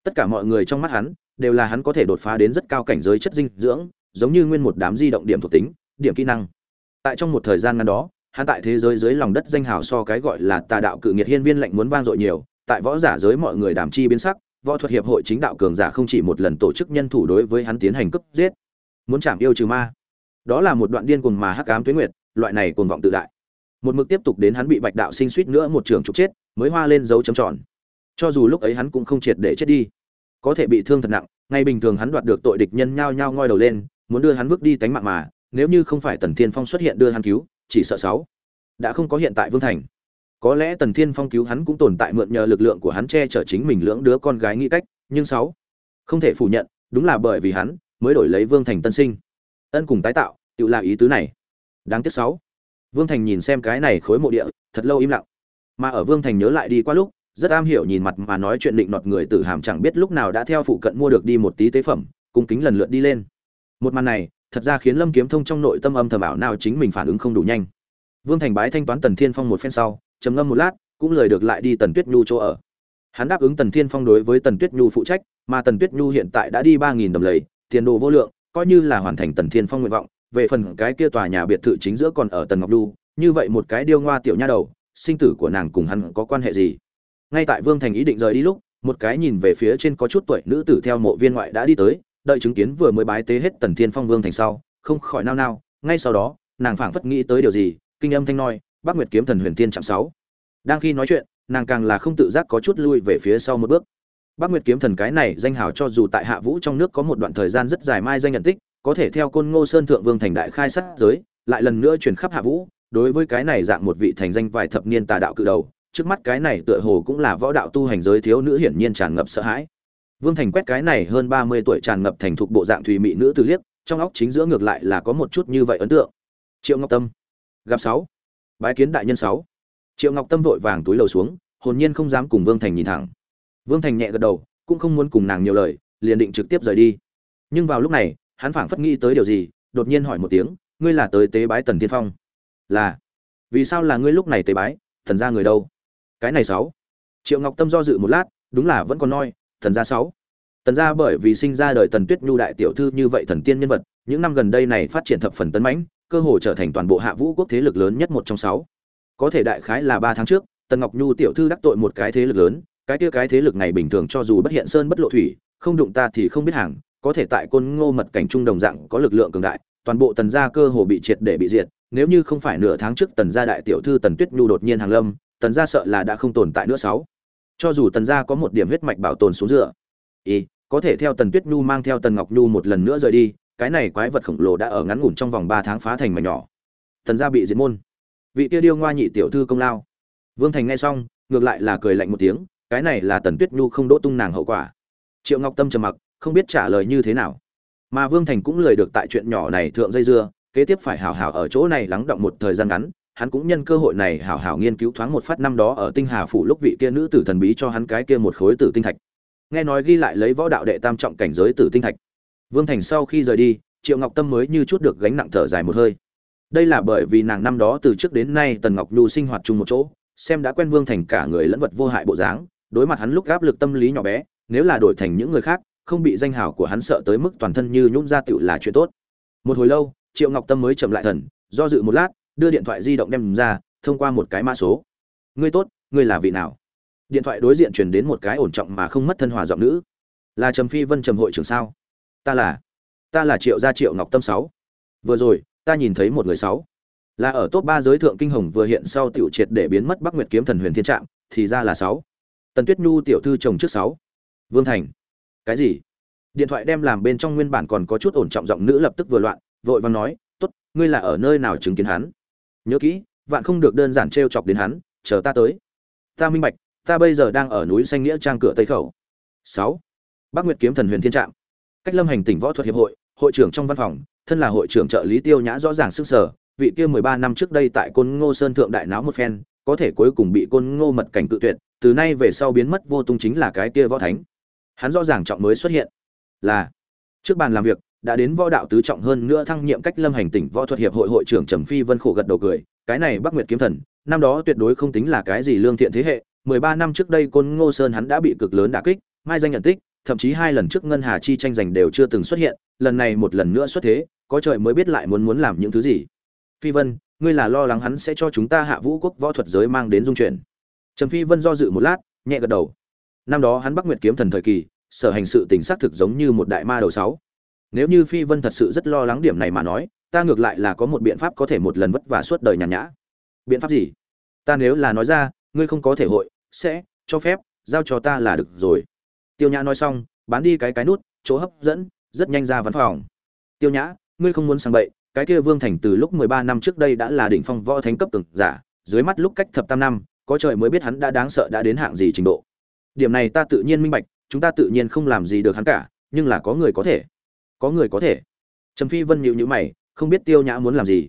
Tất cả mọi người trong mắt hắn, đều là hắn có thể đột phá đến rất cao cảnh giới chất dinh dưỡng, giống như nguyên một đám di động điểm thuộc tính, điểm kỹ năng. Tại trong một thời gian ngắn đó, hắn tại thế giới dưới lòng đất danh hào so cái gọi là tà đạo cự nghiệt hiên viên lệnh muốn vang dội nhiều, tại võ giả giới mọi người đàm chi biến sắc võ thuật hiệp hội chính đạo cường giả không chỉ một lần tổ chức nhân thủ đối với hắn tiến hành cấp giết, muốn chạm yêu trừ ma. Đó là một đoạn điên cuồng mà hắc ám tuyến nguyệt, loại này cuồng vọng tự đại. Một mực tiếp tục đến hắn bị bạch đạo sinh suýt nữa một trường trục chết, mới hoa lên dấu chấm tròn. Cho dù lúc ấy hắn cũng không triệt để chết đi, có thể bị thương thật nặng, ngay bình thường hắn đoạt được tội địch nhân nhao nhao ngoi đầu lên, muốn đưa hắn vứt đi tánh mạng mà, nếu như không phải tần thiên phong xuất hiện đưa hắn cứu, chỉ sợ sáu đã không có hiện tại vương thành có lẽ tần thiên phong cứu hắn cũng tồn tại mượn nhờ lực lượng của hắn che chở chính mình lưỡng đứa con gái nghĩ cách, nhưng sáu, không thể phủ nhận, đúng là bởi vì hắn mới đổi lấy vương thành tân sinh. Ân cùng tái tạo, tự là ý tứ này. Đáng tiếc sáu, vương thành nhìn xem cái này khối mộ địa, thật lâu im lặng. Mà ở vương thành nhớ lại đi qua lúc, rất am hiểu nhìn mặt mà nói chuyện định nọt người tử hàm chẳng biết lúc nào đã theo phụ cận mua được đi một tí tế phẩm, cung kính lần lượt đi lên. Một màn này, thật ra khiến lâm kiếm thông trong nội tâm âm thầm ảo nào chính mình phản ứng không đủ nhanh. Vương thành bái thanh toán tần thiên phong một phen sau trầm ngâm một lát, cũng lời được lại đi tần tuyết nhu chỗ ở. Hắn đáp ứng tần thiên phong đối với tần tuyết nhu phụ trách, mà tần tuyết nhu hiện tại đã đi ba nghìn đồng lầy, tiền đồ vô lượng, coi như là hoàn thành tần thiên phong nguyện vọng, về phần cái kia tòa nhà biệt thự chính giữa còn ở tần ngọc đu như vậy một cái điêu ngoa tiểu nha đầu, sinh tử của nàng cùng hắn có quan hệ gì? Ngay tại vương thành ý định rời đi lúc, một cái nhìn về phía trên có chút tuổi nữ tử theo mộ viên ngoại đã đi tới, đợi chứng kiến vừa mới bái tế hết tần thiên phong vương thành sau, không khỏi nao nao, ngay sau đó, nàng phảng phất nghĩ tới điều gì, kinh âm thanh nói bác nguyệt kiếm thần huyền tiên chạm sáu. Đang khi nói chuyện, nàng càng là không tự giác có chút lui về phía sau một bước. Bác nguyệt kiếm thần cái này danh hào cho dù tại hạ vũ trong nước có một đoạn thời gian rất dài mai danh nhận tích, có thể theo côn ngô sơn thượng vương thành đại khai sát giới, lại lần nữa truyền khắp hạ vũ, đối với cái này dạng một vị thành danh vài thập niên tà đạo cự đầu, trước mắt cái này tựa hồ cũng là võ đạo tu hành giới thiếu nữ hiển nhiên tràn ngập sợ hãi. Vương thành quét cái này hơn ba mươi tuổi tràn ngập thành thục bộ dạng thùy mị nữ từ liếc, trong óc chính giữa ngược lại là có một chút như vậy ấn tượng. Triệu ngọc tâm, gặp sáu bái kiến đại nhân sáu. Triệu ngọc tâm vội vàng túi lầu xuống, hồn nhiên không dám cùng vương thành nhìn thẳng. Vương thành nhẹ gật đầu, cũng không muốn cùng nàng nhiều lời, liền định trực tiếp rời đi. Nhưng vào lúc này, hắn phảng phất nghĩ tới điều gì, đột nhiên hỏi một tiếng, ngươi là tới tế bái tần thiên phong? Là. Vì sao là ngươi lúc này tế bái? Thần ra người đâu? Cái này sáu. Triệu ngọc tâm do dự một lát, đúng là vẫn còn nói, thần gia sáu. Tần gia bởi vì sinh ra đời tần tuyết nhu đại tiểu thư như vậy thần tiên nhân vật, những năm gần đây này phát triển thập phần tấn mãnh cơ hồ trở thành toàn bộ hạ vũ quốc thế lực lớn nhất một trong sáu. Có thể đại khái là ba tháng trước, tần ngọc nhu tiểu thư đắc tội một cái thế lực lớn, cái kia cái thế lực này bình thường cho dù bất hiện sơn bất lộ thủy, không đụng ta thì không biết hàng, có thể tại côn ngô mật cảnh trung đồng dạng có lực lượng cường đại, toàn bộ tần gia cơ hồ bị triệt để bị diệt, nếu như không phải nửa tháng trước tần gia đại tiểu thư tần tuyết nhu đột nhiên hàng lâm, tần gia sợ là đã không tồn tại nữa sáu. Cho dù tần gia có một điểm huyết mạch bảo tồn xuống dựa y có thể theo tần tuyết nhu mang theo tần ngọc nhu một lần nữa rời đi cái này quái vật khổng lồ đã ở ngắn ngủn trong vòng ba tháng phá thành mà nhỏ. Thần gia bị diệt môn. Vị kia điêu ngoa nhị tiểu thư công lao. Vương thành nghe xong, ngược lại là cười lạnh một tiếng, cái này là tần tuyết nhu không đỗ tung nàng hậu quả. Triệu ngọc tâm trầm mặc, không biết trả lời như thế nào. Mà vương thành cũng lười được tại chuyện nhỏ này thượng dây dưa, kế tiếp phải hào hào ở chỗ này lắng động một thời gian ngắn, hắn cũng nhân cơ hội này hào hào nghiên cứu thoáng một phát năm đó ở tinh hà phủ lúc vị kia nữ tử thần bí cho hắn cái kia một khối tử tinh thạch. Nghe nói ghi lại lấy võ đạo đệ tam trọng cảnh giới tử tinh thạch vương thành sau khi rời đi, triệu ngọc tâm mới như chút được gánh nặng thở dài một hơi. Đây là bởi vì nàng năm đó từ trước đến nay tần ngọc nhu sinh hoạt chung một chỗ, xem đã quen vương thành cả người lẫn vật vô hại bộ dáng, đối mặt hắn lúc áp lực tâm lý nhỏ bé, nếu là đổi thành những người khác, không bị danh hào của hắn sợ tới mức toàn thân như nhũn ra tựu là chuyện tốt. Một hồi lâu, triệu ngọc tâm mới chậm lại thần, do dự một lát, đưa điện thoại di động đem ra, thông qua một cái mã số. Ngươi tốt, ngươi là vị nào? Điện thoại đối diện truyền đến một cái ổn trọng mà không mất thân hòa giọng nữ. Là trầm phi vân trầm hội trưởng sao? Ta là ta là triệu gia triệu ngọc tâm sáu. Vừa rồi, ta nhìn thấy một người sáu. Là ở top ba giới thượng kinh hồng vừa hiện sau tiểu triệt để biến mất bắc nguyệt kiếm thần huyền thiên trạng, thì ra là sáu. Tần tuyết nhu tiểu thư chồng trước sáu. Vương thành. Cái gì? Điện thoại đem làm bên trong nguyên bản còn có chút ổn trọng giọng nữ lập tức vừa loạn, vội vàng nói, tốt, ngươi là ở nơi nào chứng kiến hắn? Nhớ kỹ, vạn không được đơn giản t chọc đến hắn, chờ ta tới. Ta minh bạch, ta bây giờ đang ở núi xanh nghĩa trang cửa tây khẩu. Sáu. Bắc nguyệt kiếm thần huyền thiên trạm cách lâm hành tỉnh võ thuật hiệp hội hội trưởng trong văn phòng, thân là hội trưởng trợ lý tiêu nhã rõ ràng sức sở, vị kia mười ba năm trước đây tại côn ngô sơn thượng đại náo một phen, có thể cuối cùng bị côn ngô mật cảnh cự tuyệt, từ nay về sau biến mất vô tung chính là cái kia võ thánh. Hắn rõ ràng trọng mới xuất hiện, là, trước bàn làm việc, đã đến võ đạo tứ trọng hơn nữa thăng nhiệm cách lâm hành tỉnh võ thuật hiệp hội hội trưởng trầm phi vân khổ gật đầu cười, cái này bắc nguyệt kiếm thần, năm đó tuyệt đối không tính là cái gì lương thiện thế hệ, mười ba năm trước đây côn ngô sơn hắn đã bị cực lớn đả kích, mai danh nhận tích thậm chí hai lần trước ngân hà chi tranh giành đều chưa từng xuất hiện, lần này một lần nữa xuất thế, có trời mới biết lại muốn muốn làm những thứ gì. Phi vân, ngươi là lo lắng hắn sẽ cho chúng ta hạ vũ quốc võ thuật giới mang đến dung chuyển. Trần phi vân do dự một lát, nhẹ gật đầu. Năm đó hắn bắc nguyệt kiếm thần thời kỳ, sở hành sự tình xác thực giống như một đại ma đầu sáu. Nếu như phi vân thật sự rất lo lắng điểm này mà nói, ta ngược lại là có một biện pháp có thể một lần vất vả suốt đời nhàn nhã. Biện pháp gì? Ta nếu là nói ra, ngươi không có thể hội, sẽ, cho phép, giao cho ta là được rồi tiêu nhã nói xong, bán đi cái cái nút, chỗ hấp dẫn, rất nhanh ra văn phòng. Tiêu nhã, ngươi không muốn sang bậy, cái kia vương thành từ lúc mười ba năm trước đây đã là đỉnh phong võ thánh cấp từng giả, dưới mắt lúc cách thập tam năm, có trời mới biết hắn đã đáng sợ đã đến hạng gì trình độ. Điểm này ta tự nhiên minh bạch, chúng ta tự nhiên không làm gì được hắn cả, nhưng là có người có thể. Có người có thể. Trầm phi vân nhịu nhữ mày, không biết tiêu nhã muốn làm gì.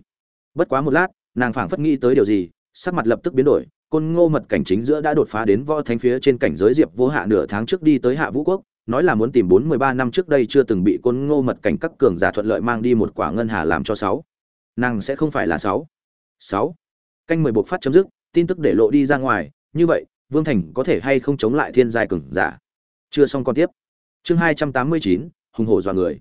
Bất quá một lát, nàng phảng phất nghĩ tới điều gì, sắc mặt lập tức biến đổi côn ngô mật cảnh chính giữa đã đột phá đến võ thánh phía trên cảnh giới diệp vô hạ nửa tháng trước đi tới hạ vũ quốc, nói là muốn tìm bốn mười ba năm trước đây chưa từng bị côn ngô mật cảnh các cường giả thuận lợi mang đi một quả ngân hà làm cho sáu. Nàng sẽ không phải là sáu. Sáu. Canh mười buộc phát chấm dứt, tin tức để lộ đi ra ngoài, như vậy, vương thành có thể hay không chống lại thiên giai cường giả? Chưa xong còn tiếp. Chương hai trăm tám mươi chín, hùng hổ dọa người.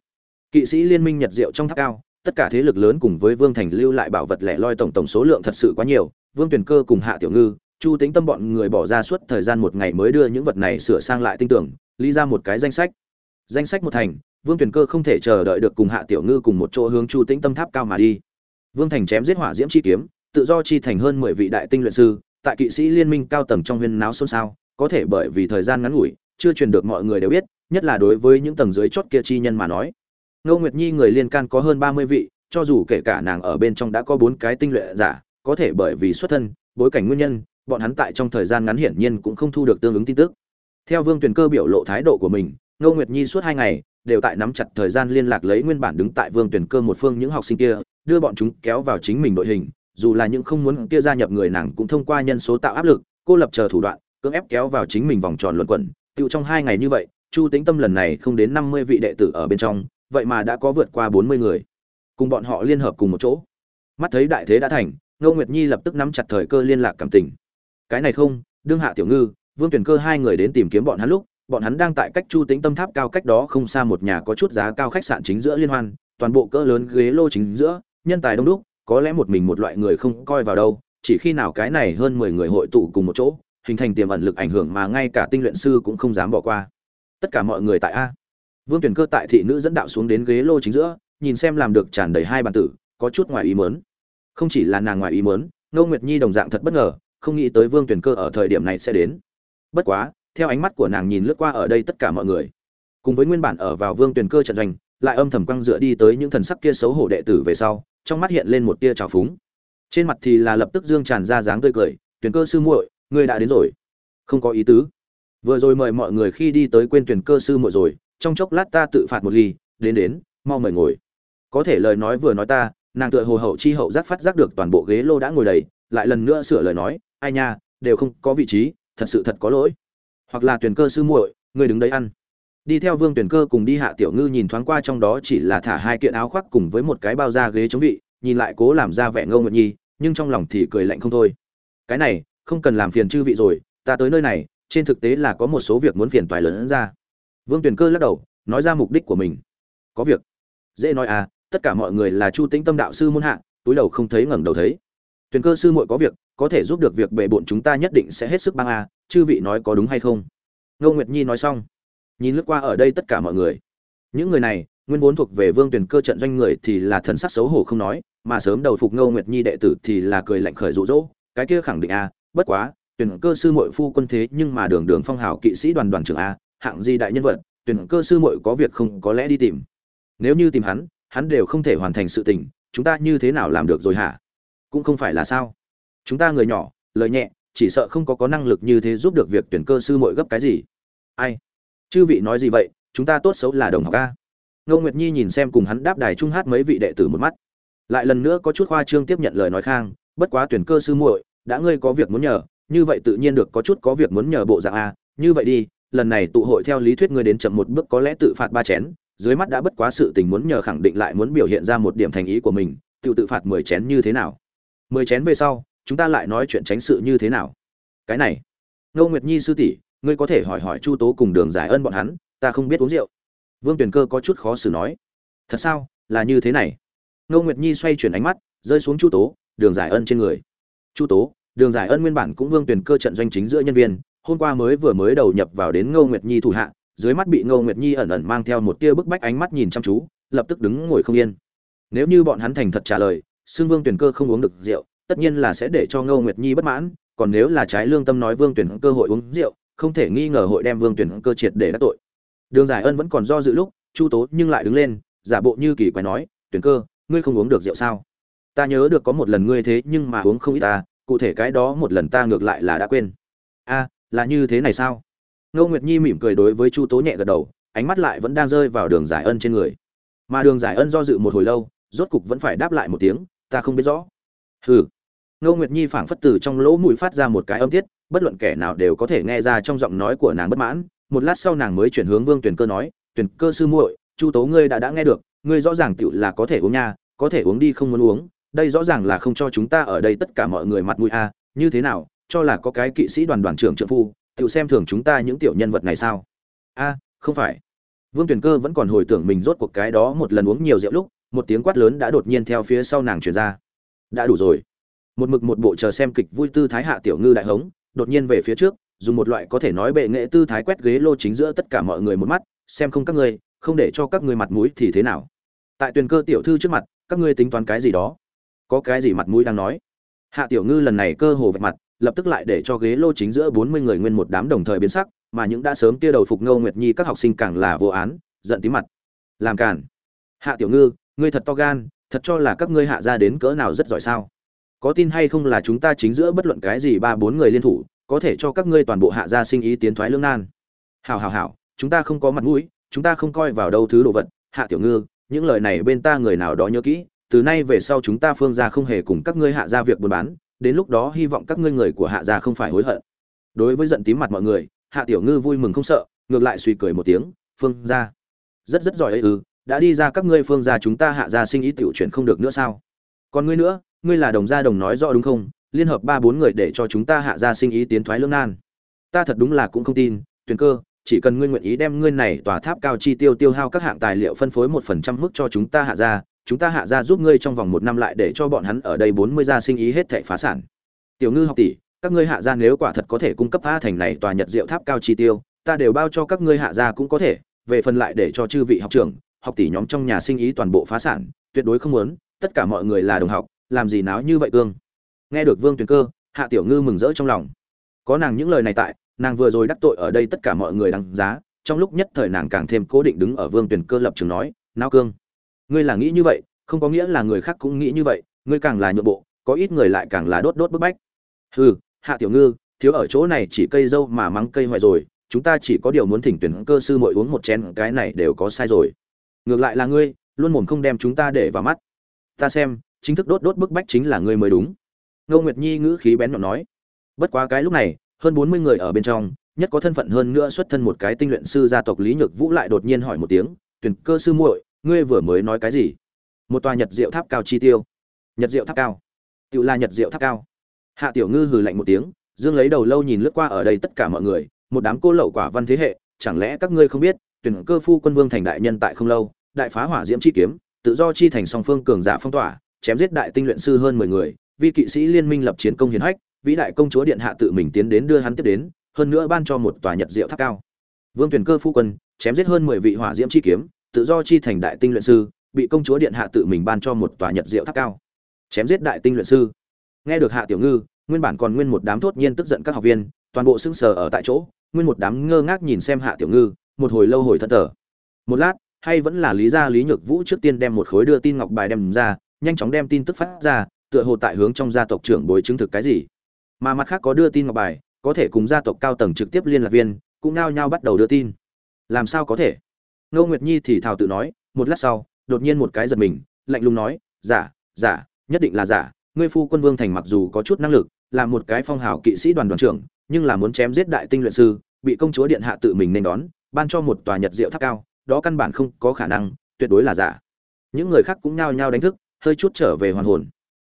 Kỵ sĩ liên minh nhật diệu trong tháp cao tất cả thế lực lớn cùng với vương thành lưu lại bảo vật lẻ loi tổng tổng số lượng thật sự quá nhiều, vương tuyển cơ cùng hạ tiểu ngư, chu tính tâm bọn người bỏ ra suốt thời gian một ngày mới đưa những vật này sửa sang lại tinh tưởng, lý ra một cái danh sách. Danh sách một thành, vương tuyển cơ không thể chờ đợi được cùng hạ tiểu ngư cùng một chỗ hướng chu tính tâm tháp cao mà đi. Vương thành chém giết hỏa diễm chi kiếm, tự do chi thành hơn mười vị đại tinh luyện sư, tại kỵ sĩ liên minh cao tầng trong huyên náo xôn xao, có thể bởi vì thời gian ngắn ngủi, chưa truyền được mọi người đều biết, nhất là đối với những tầng dưới chót kia chi nhân mà nói ngô nguyệt nhi người liên can có hơn ba mươi vị, cho dù kể cả nàng ở bên trong đã có bốn cái tinh luyện giả, có thể bởi vì xuất thân, bối cảnh nguyên nhân, bọn hắn tại trong thời gian ngắn hiển nhiên cũng không thu được tương ứng tin tức. Theo vương tuyền cơ biểu lộ thái độ của mình, ngô nguyệt nhi suốt hai ngày đều tại nắm chặt thời gian liên lạc lấy nguyên bản đứng tại vương tuyển cơ một phương những học sinh kia, đưa bọn chúng kéo vào chính mình đội hình, dù là những không muốn kia gia nhập người nàng cũng thông qua nhân số tạo áp lực, cô lập chờ thủ đoạn, cưỡng ép kéo vào chính mình vòng tròn luẩn quẩn. Tiêu trong hai ngày như vậy, chu tính tâm lần này không đến năm mươi vị đệ tử ở bên trong vậy mà đã có vượt qua bốn mươi người. Cùng bọn họ liên hợp cùng một chỗ. Mắt thấy đại thế đã thành, ngô nguyệt nhi lập tức nắm chặt thời cơ liên lạc cảm tình. Cái này không, đương hạ tiểu ngư, vương tuyển cơ hai người đến tìm kiếm bọn hắn lúc, bọn hắn đang tại cách chu tính tâm tháp cao cách đó không xa một nhà có chút giá cao khách sạn chính giữa liên hoan, toàn bộ cỡ lớn ghế lô chính giữa, nhân tài đông đúc, có lẽ một mình một loại người không coi vào đâu, chỉ khi nào cái này hơn mười người hội tụ cùng một chỗ, hình thành tiềm ẩn lực ảnh hưởng mà ngay cả tinh luyện sư cũng không dám bỏ qua. Tất cả mọi người tại a vương tuyển cơ tại thị nữ dẫn đạo xuống đến ghế lô chính giữa nhìn xem làm được tràn đầy hai bàn tử có chút ngoài ý muốn. không chỉ là nàng ngoài ý muốn, ngô nguyệt nhi đồng dạng thật bất ngờ không nghĩ tới vương tuyển cơ ở thời điểm này sẽ đến. Bất quá theo ánh mắt của nàng nhìn lướt qua ở đây tất cả mọi người cùng với nguyên bản ở vào vương tuyền cơ trận doanh lại âm thầm quăng dựa đi tới những thần sắc kia xấu hổ đệ tử về sau trong mắt hiện lên một tia trào phúng. Trên mặt thì là lập tức dương tràn ra dáng tươi cười tuyển cơ sư muội ngươi đã đến rồi. Không có ý tứ. Vừa rồi mời mọi người khi đi tới quên tuyển cơ sư muội rồi trong chốc lát ta tự phạt một ly, đến đến, mau mời ngồi. Có thể lời nói vừa nói ta, nàng tựa hồ hậu chi hậu giác phát giác được toàn bộ ghế lô đã ngồi đầy, lại lần nữa sửa lời nói, ai nha, đều không có vị trí, thật sự thật có lỗi. Hoặc là tuyển cơ sư muội người đứng đấy ăn. Đi theo vương tuyển cơ cùng đi hạ tiểu ngư nhìn thoáng qua trong đó chỉ là thả hai kiện áo khoác cùng với một cái bao da ghế chống vị, nhìn lại cố làm ra vẻ ngâu ngợt nhi, nhưng trong lòng thì cười lạnh không thôi. Cái này, không cần làm phiền chư vị rồi, ta tới nơi này, trên thực tế là có một số việc muốn phiền toài lớn ra vương Tuyền cơ lắc đầu, nói ra mục đích của mình. Có việc. Dễ nói à tất cả mọi người là chu tĩnh tâm đạo sư muôn hạ, túi đầu không thấy ngẩng đầu thấy. Tuyền cơ sư muội có việc, có thể giúp được việc bệ bộn chúng ta nhất định sẽ hết sức băng à chư vị nói có đúng hay không? Ngô nguyệt nhi nói xong. Nhìn lướt qua ở đây tất cả mọi người. Những người này, nguyên vốn thuộc về vương tuyển cơ trận doanh người thì là thần sắc xấu hổ không nói, mà sớm đầu phục ngô nguyệt nhi đệ tử thì là cười lạnh khởi rụ rỗ cái kia khẳng định a bất quá tuyển cơ sư muội phu quân thế nhưng mà đường đường phong hào kỵ sĩ đoàn đoàn trưởng a hạng gì đại nhân vật, tuyển cơ sư muội có việc không có lẽ đi tìm. Nếu như tìm hắn hắn đều không thể hoàn thành sự tình, chúng ta như thế nào làm được rồi hả? Cũng không phải là sao. Chúng ta người nhỏ, lời nhẹ, chỉ sợ không có có năng lực như thế giúp được việc tuyển cơ sư muội gấp cái gì. Ai? Chư vị nói gì vậy? Chúng ta tốt xấu là đồng học a. Ngô nguyệt nhi nhìn xem cùng hắn đáp đài trung hát mấy vị đệ tử một mắt. Lại lần nữa có chút khoa trương tiếp nhận lời nói khang, bất quá tuyển cơ sư muội, đã ngươi có việc muốn nhờ, như vậy tự nhiên được có chút có việc muốn nhờ bộ dạng a, như vậy đi lần này tụ hội theo lý thuyết ngươi đến chậm một bước có lẽ tự phạt ba chén, dưới mắt đã bất quá sự tình muốn nhờ khẳng định lại muốn biểu hiện ra một điểm thành ý của mình, tự tự phạt mười chén như thế nào? Mười chén về sau, chúng ta lại nói chuyện tránh sự như thế nào? Cái này, ngô nguyệt nhi sư tỷ, ngươi có thể hỏi hỏi chu tố cùng đường giải ân bọn hắn, ta không biết uống rượu. Vương tuyền cơ có chút khó xử nói. Thật sao? Là như thế này. Ngô nguyệt nhi xoay chuyển ánh mắt, rơi xuống chu tố, đường giải ân trên người. Chu tố, đường giải ân nguyên bản cũng vương tuyển cơ trận doanh chính giữa nhân viên hôm qua mới vừa mới đầu nhập vào đến ngô nguyệt nhi thủ hạ, dưới mắt bị ngô nguyệt nhi ẩn ẩn mang theo một tia bức bách ánh mắt nhìn chăm chú, lập tức đứng ngồi không yên. Nếu như bọn hắn thành thật trả lời, Sương vương tuyển cơ không uống được rượu, tất nhiên là sẽ để cho ngô nguyệt nhi bất mãn, còn nếu là trái lương tâm nói vương tuyển cơ hội uống rượu, không thể nghi ngờ hội đem vương tuyển cơ triệt để đắc tội. Đường giải ân vẫn còn do dự lúc, chu tố nhưng lại đứng lên, giả bộ như kỳ quái nói, tuyển cơ, ngươi không uống được rượu sao? Ta nhớ được có một lần ngươi thế nhưng mà uống không ít ta, cụ thể cái đó một lần ta ngược lại là đã quên. A là như thế này sao? Ngô nguyệt nhi mỉm cười đối với chu tố nhẹ gật đầu, ánh mắt lại vẫn đang rơi vào đường giải ân trên người. Mà đường giải ân do dự một hồi lâu, rốt cục vẫn phải đáp lại một tiếng, ta không biết rõ. Hừ. Ngô nguyệt nhi phảng phất từ trong lỗ mũi phát ra một cái âm tiết, bất luận kẻ nào đều có thể nghe ra trong giọng nói của nàng bất mãn. Một lát sau nàng mới chuyển hướng vương tuyển cơ nói tuyển cơ sư muội, chu tố ngươi đã đã nghe được, ngươi rõ ràng tựu là có thể uống nha, có thể uống đi không muốn uống, đây rõ ràng là không cho chúng ta ở đây tất cả mọi người mặt mũi a như thế nào cho là có cái kỵ sĩ đoàn đoàn trưởng trợ phu tựu xem thường chúng ta những tiểu nhân vật này sao? A, không phải. Vương tuyển cơ vẫn còn hồi tưởng mình rốt cuộc cái đó một lần uống nhiều rượu lúc, một tiếng quát lớn đã đột nhiên theo phía sau nàng truyền ra. Đã đủ rồi. Một mực một bộ chờ xem kịch vui tư thái hạ tiểu ngư đại hống, đột nhiên về phía trước, dùng một loại có thể nói bệ nghệ tư thái quét ghế lô chính giữa tất cả mọi người một mắt, xem không các ngươi, không để cho các ngươi mặt mũi thì thế nào. Tại Tuyền cơ tiểu thư trước mặt, các ngươi tính toán cái gì đó? Có cái gì mặt mũi đang nói? Hạ tiểu ngư lần này cơ hồ vạch mặt lập tức lại để cho ghế lô chính giữa bốn mươi người nguyên một đám đồng thời biến sắc, mà những đã sớm kia đầu phục Ngô nguyệt nhi các học sinh càng là vô án, giận tím mặt. Làm cản hạ tiểu ngư, ngươi thật to gan, thật cho là các ngươi hạ ra đến cỡ nào rất giỏi sao? Có tin hay không là chúng ta chính giữa bất luận cái gì ba bốn người liên thủ, có thể cho các ngươi toàn bộ hạ gia sinh ý tiến thoái lương nan. Hảo hảo hảo, chúng ta không có mặt mũi, chúng ta không coi vào đâu thứ đồ vật. Hạ tiểu ngư, những lời này bên ta người nào đó nhớ kỹ, từ nay về sau chúng ta phương gia không hề cùng các ngươi hạ gia việc buôn bán đến lúc đó hy vọng các ngươi người của hạ gia không phải hối hận. Đối với giận tím mặt mọi người, hạ tiểu ngư vui mừng không sợ, ngược lại suy cười một tiếng, phương gia, rất rất giỏi ấy ư, đã đi ra các ngươi phương gia chúng ta hạ gia sinh ý tiểu chuyển không được nữa sao? Còn ngươi nữa, ngươi là đồng gia đồng nói rõ đúng không? Liên hợp ba bốn người để cho chúng ta hạ gia sinh ý tiến thoái lưỡng nan. Ta thật đúng là cũng không tin, tuyền cơ, chỉ cần ngươi nguyện ý đem ngươi này tòa tháp cao chi tiêu tiêu hao các hạng tài liệu phân phối một phần trăm mức cho chúng ta hạ gia chúng ta hạ gia giúp ngươi trong vòng một năm lại để cho bọn hắn ở đây bốn mươi gia sinh ý hết thảy phá sản. Tiểu ngư học tỷ, các ngươi hạ gia nếu quả thật có thể cung cấp a thành này tòa nhật diệu tháp cao chi tiêu, ta đều bao cho các ngươi hạ gia cũng có thể, về phần lại để cho chư vị học trưởng, học tỷ nhóm trong nhà sinh ý toàn bộ phá sản, tuyệt đối không muốn, tất cả mọi người là đồng học, làm gì náo như vậy cương. Nghe được vương tuyền cơ, hạ tiểu ngư mừng rỡ trong lòng. Có nàng những lời này tại, nàng vừa rồi đắc tội ở đây tất cả mọi người đăng giá, trong lúc nhất thời nàng càng thêm cố định đứng ở vương tuyển cơ lập trường nói, nao cương ngươi là nghĩ như vậy, không có nghĩa là người khác cũng nghĩ như vậy, ngươi càng là nhượng bộ, có ít người lại càng là đốt đốt bức bách. Hừ, hạ tiểu ngư, thiếu ở chỗ này chỉ cây dâu mà mắng cây ngoại rồi, chúng ta chỉ có điều muốn thỉnh tuyển cơ sư muội uống một chén, cái này đều có sai rồi. Ngược lại là ngươi, luôn mồm không đem chúng ta để vào mắt. Ta xem, chính thức đốt đốt bức bách chính là ngươi mới đúng. Ngô nguyệt nhi ngữ khí bén nhọn nói. Bất quá cái lúc này, hơn bốn mươi người ở bên trong, nhất có thân phận hơn nữa xuất thân một cái tinh luyện sư gia tộc lý nhược vũ lại đột nhiên hỏi một tiếng, tuyển cơ sư muội ngươi vừa mới nói cái gì? Một tòa nhật diệu tháp cao chi tiêu. Nhật diệu tháp cao. Tự là nhật diệu tháp cao. Hạ tiểu ngư hừ lạnh một tiếng, dương lấy đầu lâu nhìn lướt qua ở đây tất cả mọi người, một đám cô lậu quả văn thế hệ, chẳng lẽ các ngươi không biết, tuyển cơ phu quân vương thành đại nhân tại không lâu, đại phá hỏa diễm chi kiếm, tự do chi thành song phương cường giả phong tỏa, chém giết đại tinh luyện sư hơn mười người, vi kỵ sĩ liên minh lập chiến công hiến hách, vĩ đại công chúa điện hạ tự mình tiến đến đưa hắn tiếp đến, hơn nữa ban cho một tòa nhật diệu tháp cao. Vương tuyển cơ phu quân, chém giết hơn mười vị hỏa diễm chi kiếm tự do chi thành đại tinh luyện sư, bị công chúa điện hạ tự mình ban cho một tòa nhật diệu tháp cao. Chém giết đại tinh luyện sư. Nghe được hạ tiểu ngư, nguyên bản còn nguyên một đám thốt nhiên tức giận các học viên, toàn bộ sững sờ ở tại chỗ, nguyên một đám ngơ ngác nhìn xem hạ tiểu ngư, một hồi lâu hồi thân tờ một lát, hay vẫn là lý gia lý nhược vũ trước tiên đem một khối đưa tin ngọc bài đem ra, nhanh chóng đem tin tức phát ra, tựa hồ tại hướng trong gia tộc trưởng bối chứng thực cái gì. Mà mặt khác có đưa tin ngọc bài, có thể cùng gia tộc cao tầng trực tiếp liên lạc viên, cũng nao nhau bắt đầu đưa tin. Làm sao có thể? Ngô nguyệt nhi thì thào tự nói, một lát sau, đột nhiên một cái giật mình, lạnh lùng nói, giả giả, nhất định là giả. Ngươi phu quân vương thành mặc dù có chút năng lực, là một cái phong hào kỵ sĩ đoàn đoàn trưởng, nhưng là muốn chém giết đại tinh luyện sư, bị công chúa điện hạ tự mình nên đón, ban cho một tòa nhật diệu tháp cao, đó căn bản không có khả năng, tuyệt đối là giả. Những người khác cũng nhao nhao đánh thức, hơi chút trở về hoàn hồn.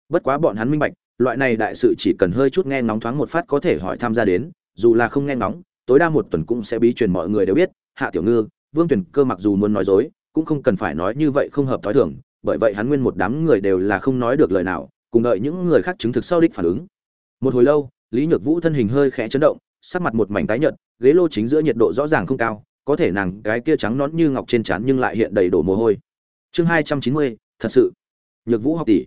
Bất quá bọn hắn minh bạch, loại này đại sự chỉ cần hơi chút nghe ngóng thoáng một phát có thể hỏi tham gia đến, dù là không nghe ngóng, tối đa một tuần cũng sẽ bí truyền mọi người đều biết, hạ tiểu ngư vương tuyển cơ mặc dù muốn nói dối, cũng không cần phải nói như vậy không hợp thói thường, bởi vậy hắn nguyên một đám người đều là không nói được lời nào, cùng đợi những người khác chứng thực sau đích phản ứng. Một hồi lâu, lý nhược vũ thân hình hơi khẽ chấn động, sắc mặt một mảnh tái nhợt, ghế lô chính giữa nhiệt độ rõ ràng không cao, có thể nàng cái kia trắng nón như ngọc trên trán nhưng lại hiện đầy đổ mồ hôi. Chương hai trăm chín mươi, thật sự. Nhược vũ học tỷ.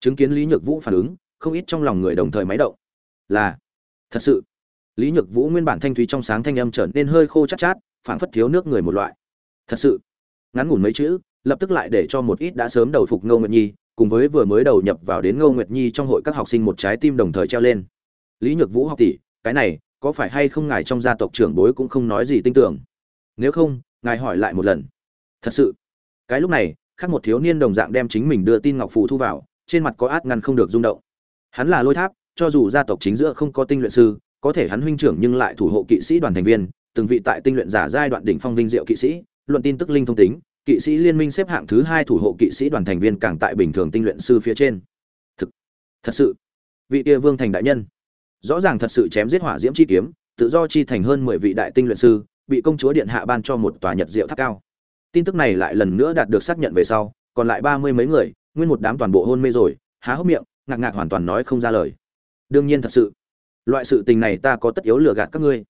Chứng kiến lý nhược vũ phản ứng, không ít trong lòng người đồng thời máy động. Là, thật sự. Lý nhược vũ nguyên bản thanh thúy trong sáng thanh âm trở nên hơi khô chát chát phảng phất thiếu nước người một loại. Thật sự, ngắn ngủn mấy chữ, lập tức lại để cho một ít đã sớm đầu phục ngô nguyệt nhi, cùng với vừa mới đầu nhập vào đến ngô nguyệt nhi trong hội các học sinh một trái tim đồng thời treo lên. Lý nhược vũ học tỷ, cái này, có phải hay không ngài trong gia tộc trưởng bối cũng không nói gì tin tưởng? Nếu không, ngài hỏi lại một lần. Thật sự, cái lúc này, khác một thiếu niên đồng dạng đem chính mình đưa tin ngọc phù thu vào, trên mặt có át ngăn không được rung động. Hắn là lôi tháp, cho dù gia tộc chính giữa không có tinh luyện sư, có thể hắn huynh trưởng nhưng lại thủ hộ kỵ sĩ đoàn thành viên từng vị tại tinh luyện giả giai đoạn đỉnh phong vinh diệu kỵ sĩ, luận tin tức linh thông tính, kỵ sĩ liên minh xếp hạng thứ hai thủ hộ kỵ sĩ đoàn thành viên càng tại bình thường tinh luyện sư phía trên. Thực, thật sự, vị kia vương thành đại nhân, rõ ràng thật sự chém giết hỏa diễm chi kiếm, tự do chi thành hơn mười vị đại tinh luyện sư, bị công chúa điện hạ ban cho một tòa nhật diệu tháp cao. Tin tức này lại lần nữa đạt được xác nhận về sau, còn lại ba mươi mấy người, nguyên một đám toàn bộ hôn mê rồi, há hốc miệng, ngạc ngạc hoàn toàn nói không ra lời. Đương nhiên thật sự, loại sự tình này ta có tất yếu lừa gạt các ngươi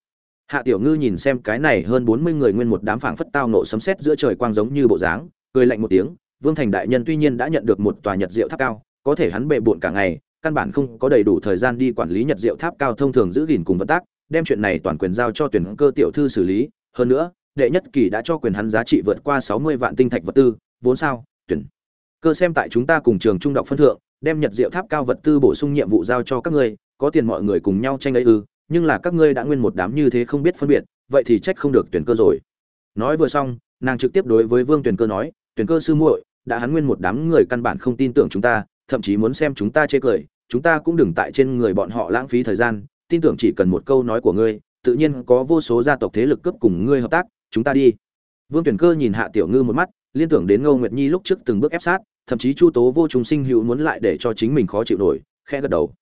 hạ tiểu ngư nhìn xem cái này hơn bốn mươi người nguyên một đám phảng phất tao nộ sấm sét giữa trời quang giống như bộ dáng, cười lạnh một tiếng, vương thành đại nhân tuy nhiên đã nhận được một tòa nhật diệu tháp cao, có thể hắn bệ bội cả ngày, căn bản không có đầy đủ thời gian đi quản lý nhật diệu tháp cao thông thường giữ gìn cùng vận tác, đem chuyện này toàn quyền giao cho tuyển cơ tiểu thư xử lý, hơn nữa, đệ nhất kỳ đã cho quyền hắn giá trị vượt qua sáu mươi vạn tinh thạch vật tư, vốn sao, tuyển cơ xem tại chúng ta cùng trường trung đọc phân thượng, đem nhật diệu tháp cao vật tư bổ sung nhiệm vụ giao cho các ngươi, có tiền mọi người cùng nhau tranh ấy ư nhưng là các ngươi đã nguyên một đám như thế không biết phân biệt, vậy thì trách không được tuyển cơ rồi. Nói vừa xong, nàng trực tiếp đối với vương tuyển cơ nói tuyển cơ sư muội, đã hắn nguyên một đám người căn bản không tin tưởng chúng ta, thậm chí muốn xem chúng ta chê cười, chúng ta cũng đừng tại trên người bọn họ lãng phí thời gian, tin tưởng chỉ cần một câu nói của ngươi, tự nhiên có vô số gia tộc thế lực cấp cùng ngươi hợp tác, chúng ta đi. Vương tuyển cơ nhìn hạ tiểu ngư một mắt, liên tưởng đến ngô nguyệt nhi lúc trước từng bước ép sát, thậm chí chu tố vô trùng sinh hữu muốn lại để cho chính mình khó chịu nổi, khẽ gật đầu.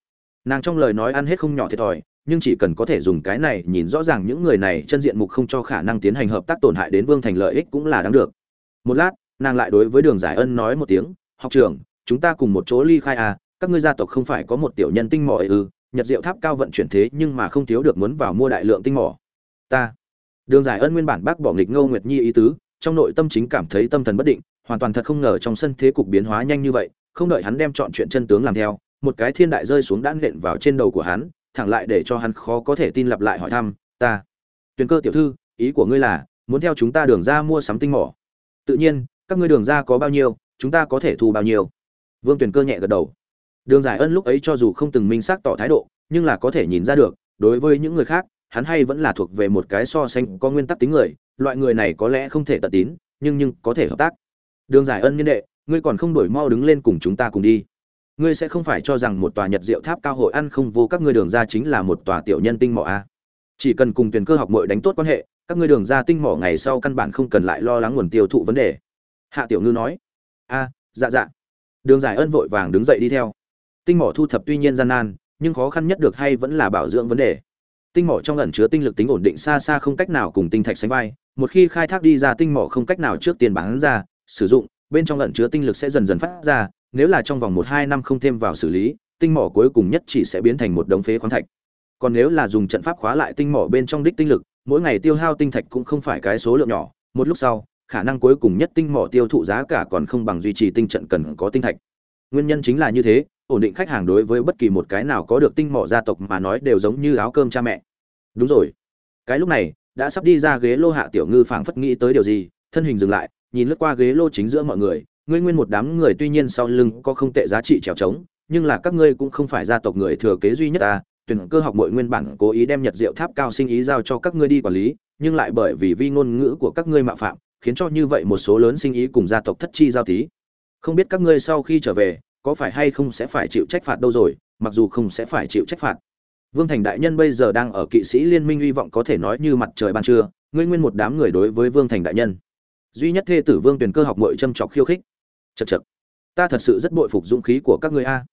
Nàng trong lời nói ăn hết không nhỏ thiệt thòi nhưng chỉ cần có thể dùng cái này nhìn rõ ràng những người này chân diện mục không cho khả năng tiến hành hợp tác tổn hại đến vương thành lợi ích cũng là đáng được. Một lát, nàng lại đối với đường giải ân nói một tiếng, học trưởng, chúng ta cùng một chỗ ly khai à các ngươi gia tộc không phải có một tiểu nhân tinh mỏ ư, nhật diệu tháp cao vận chuyển thế nhưng mà không thiếu được muốn vào mua đại lượng tinh mỏ. Ta. Đường giải ân nguyên bản bác bỏ nghịch ngô nguyệt nhi ý tứ, trong nội tâm chính cảm thấy tâm thần bất định, hoàn toàn thật không ngờ trong sân thế cục biến hóa nhanh như vậy, không đợi hắn đem chọn chuyện chân tướng làm theo, một cái thiên đại rơi xuống đã nện vào trên đầu của hắn thẳng lại để cho hắn khó có thể tin lặp lại hỏi thăm, ta, tuyền cơ tiểu thư, ý của ngươi là, muốn theo chúng ta đường ra mua sắm tinh mỏ. Tự nhiên, các ngươi đường ra có bao nhiêu, chúng ta có thể thu bao nhiêu. Vương tuyền cơ nhẹ gật đầu. Đường giải ân lúc ấy cho dù không từng minh xác tỏ thái độ, nhưng là có thể nhìn ra được, đối với những người khác, hắn hay vẫn là thuộc về một cái so sánh có nguyên tắc tính người, loại người này có lẽ không thể tận tín, nhưng nhưng có thể hợp tác. Đường giải ân nhân đệ, ngươi còn không đổi mau đứng lên cùng chúng ta cùng đi ngươi sẽ không phải cho rằng một tòa nhật diệu tháp cao hội ăn không vô các ngươi đường ra chính là một tòa tiểu nhân tinh mỏ a chỉ cần cùng tuyển cơ học mội đánh tốt quan hệ, các ngươi đường ra tinh mỏ ngày sau căn bản không cần lại lo lắng nguồn tiêu thụ vấn đề. Hạ tiểu ngư nói, a dạ dạ. Đường giải ân vội vàng đứng dậy đi theo. Tinh mỏ thu thập tuy nhiên gian nan, nhưng khó khăn nhất được hay vẫn là bảo dưỡng vấn đề. Tinh mỏ trong ẩn chứa tinh lực tính ổn định xa xa không cách nào cùng tinh thạch sánh vai, một khi khai thác đi ra tinh mỏ không cách nào trước tiền bán ra, sử dụng, bên trong ẩn chứa tinh lực sẽ dần dần phát ra nếu là trong vòng một hai năm không thêm vào xử lý, tinh mỏ cuối cùng nhất chỉ sẽ biến thành một đống phế khoáng thạch. Còn nếu là dùng trận pháp khóa lại tinh mỏ bên trong đích tinh lực, mỗi ngày tiêu hao tinh thạch cũng không phải cái số lượng nhỏ, một lúc sau, khả năng cuối cùng nhất tinh mỏ tiêu thụ giá cả còn không bằng duy trì tinh trận cần có tinh thạch. Nguyên nhân chính là như thế, ổn định khách hàng đối với bất kỳ một cái nào có được tinh mỏ gia tộc mà nói đều giống như áo cơm cha mẹ. Đúng rồi. Cái lúc này, đã sắp đi ra ghế lô hạ tiểu ngư phảng phất nghĩ tới điều gì, thân hình dừng lại, nhìn lướt qua ghế lô chính giữa mọi người ngươi nguyên một đám người tuy nhiên sau lưng có không tệ giá trị trèo trống, nhưng là các ngươi cũng không phải gia tộc người thừa kế duy nhất ta, tuyển cơ học mọi nguyên bản cố ý đem nhật diệu tháp cao sinh ý giao cho các ngươi đi quản lý, nhưng lại bởi vì vi ngôn ngữ của các ngươi mạo phạm, khiến cho như vậy một số lớn sinh ý cùng gia tộc thất chi giao tí. Không biết các ngươi sau khi trở về, có phải hay không sẽ phải chịu trách phạt đâu rồi, mặc dù không sẽ phải chịu trách phạt. Vương thành đại nhân bây giờ đang ở kỵ sĩ liên minh hy vọng có thể nói như mặt trời ban trưa, ngươi nguyên một đám người đối với vương thành đại nhân. Duy nhất thê tử vương tuyển cơ học mội châm chọc khiêu khích chật chật. Ta thật sự rất bội phục dũng khí của các ngươi a.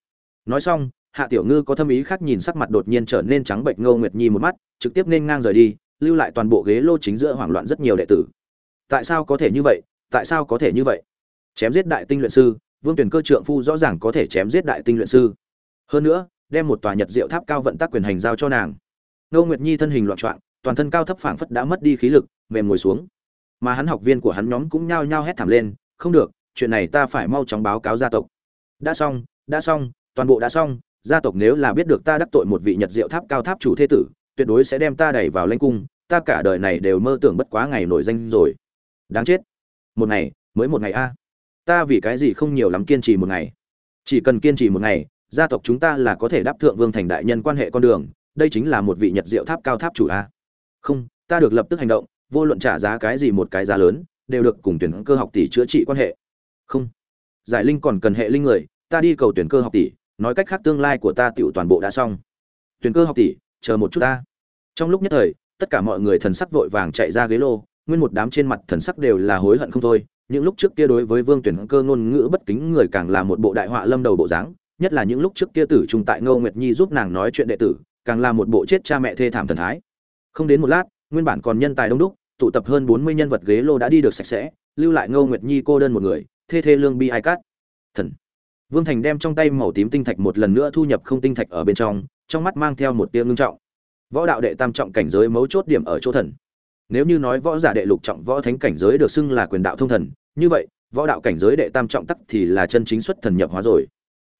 Nói xong, hạ tiểu ngư có thâm ý khác nhìn sắc mặt đột nhiên trở nên trắng bệnh ngô nguyệt nhi một mắt, trực tiếp nên ngang rời đi, lưu lại toàn bộ ghế lô chính giữa hoảng loạn rất nhiều đệ tử. Tại sao có thể như vậy? Tại sao có thể như vậy? Chém giết đại tinh luyện sư, vương tuyển cơ trượng phu rõ ràng có thể chém giết đại tinh luyện sư. Hơn nữa, đem một tòa nhật diệu tháp cao vận tác quyền hành giao cho nàng. Ngô nguyệt nhi thân hình loạn trọng toàn thân cao thấp phảng phất đã mất đi khí lực, mềm ngồi xuống. Mà hắn học viên của hắn nhóm cũng nhao nhao hét thảm lên, không được chuyện này ta phải mau chóng báo cáo gia tộc. Đã xong đã xong, toàn bộ đã xong, gia tộc nếu là biết được ta đắc tội một vị nhật diệu tháp cao tháp chủ thế tử, tuyệt đối sẽ đem ta đẩy vào lãnh cung, ta cả đời này đều mơ tưởng bất quá ngày nổi danh rồi. Đáng chết. Một ngày, mới một ngày a. Ta vì cái gì không nhiều lắm kiên trì một ngày? Chỉ cần kiên trì một ngày, gia tộc chúng ta là có thể đáp thượng vương thành đại nhân quan hệ con đường, đây chính là một vị nhật diệu tháp cao tháp chủ a. Không, ta được lập tức hành động, vô luận trả giá cái gì một cái giá lớn, đều được cùng tuyển cơ học tỷ chữa trị quan hệ không. Giải linh còn cần hệ linh người, ta đi cầu tuyển cơ học tỷ, nói cách khác tương lai của ta tựu toàn bộ đã xong. Tuyển cơ học tỷ, chờ một chút ta. Trong lúc nhất thời, tất cả mọi người thần sắc vội vàng chạy ra ghế lô, nguyên một đám trên mặt thần sắc đều là hối hận không thôi. Những lúc trước kia đối với vương tuyển cơ ngôn ngữ bất kính người càng là một bộ đại họa lâm đầu bộ dáng, nhất là những lúc trước kia tử trung tại ngô nguyệt nhi giúp nàng nói chuyện đệ tử, càng là một bộ chết cha mẹ thê thảm thần thái. Không đến một lát, nguyên bản còn nhân tài đông đúc, tụ tập hơn bốn mươi nhân vật ghế lô đã đi được sạch sẽ, lưu lại ngô nguyệt nhi cô đơn một người thê thê lương bi ai cát. Thần. Vương thành đem trong tay màu tím tinh thạch một lần nữa thu nhập không tinh thạch ở bên trong trong mắt mang theo một tia ngưng trọng. Võ đạo đệ tam trọng cảnh giới mấu chốt điểm ở chỗ thần. Nếu như nói võ giả đệ lục trọng võ thánh cảnh giới được xưng là quyền đạo thông thần, như vậy, võ đạo cảnh giới đệ tam trọng tắc thì là chân chính xuất thần nhập hóa rồi.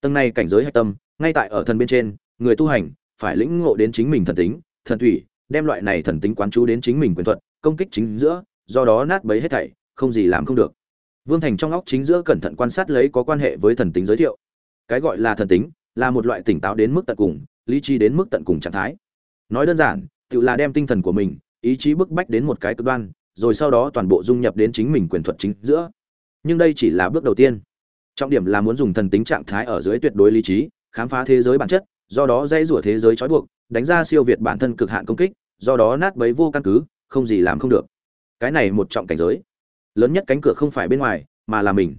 Tầng này cảnh giới hạch tâm, ngay tại ở thần bên trên, người tu hành phải lĩnh ngộ đến chính mình thần tính, thần thủy, đem loại này thần tính quán chú đến chính mình quyền thuật, công kích chính giữa, do đó nát bấy hết thảy, không gì làm không được vương thành trong óc chính giữa cẩn thận quan sát lấy có quan hệ với thần tính giới thiệu. Cái gọi là thần tính, là một loại tỉnh táo đến mức tận cùng, lý trí đến mức tận cùng trạng thái. Nói đơn giản, tự là đem tinh thần của mình, ý chí bức bách đến một cái cực đoan, rồi sau đó toàn bộ dung nhập đến chính mình quyền thuật chính giữa. Nhưng đây chỉ là bước đầu tiên. Trọng điểm là muốn dùng thần tính trạng thái ở dưới tuyệt đối lý trí, khám phá thế giới bản chất, do đó dây rủa thế giới trói buộc, đánh ra siêu việt bản thân cực hạn công kích, do đó nát bấy vô căn cứ, không gì làm không được. Cái này một trọng cảnh giới lớn nhất cánh cửa không phải bên ngoài, mà là mình.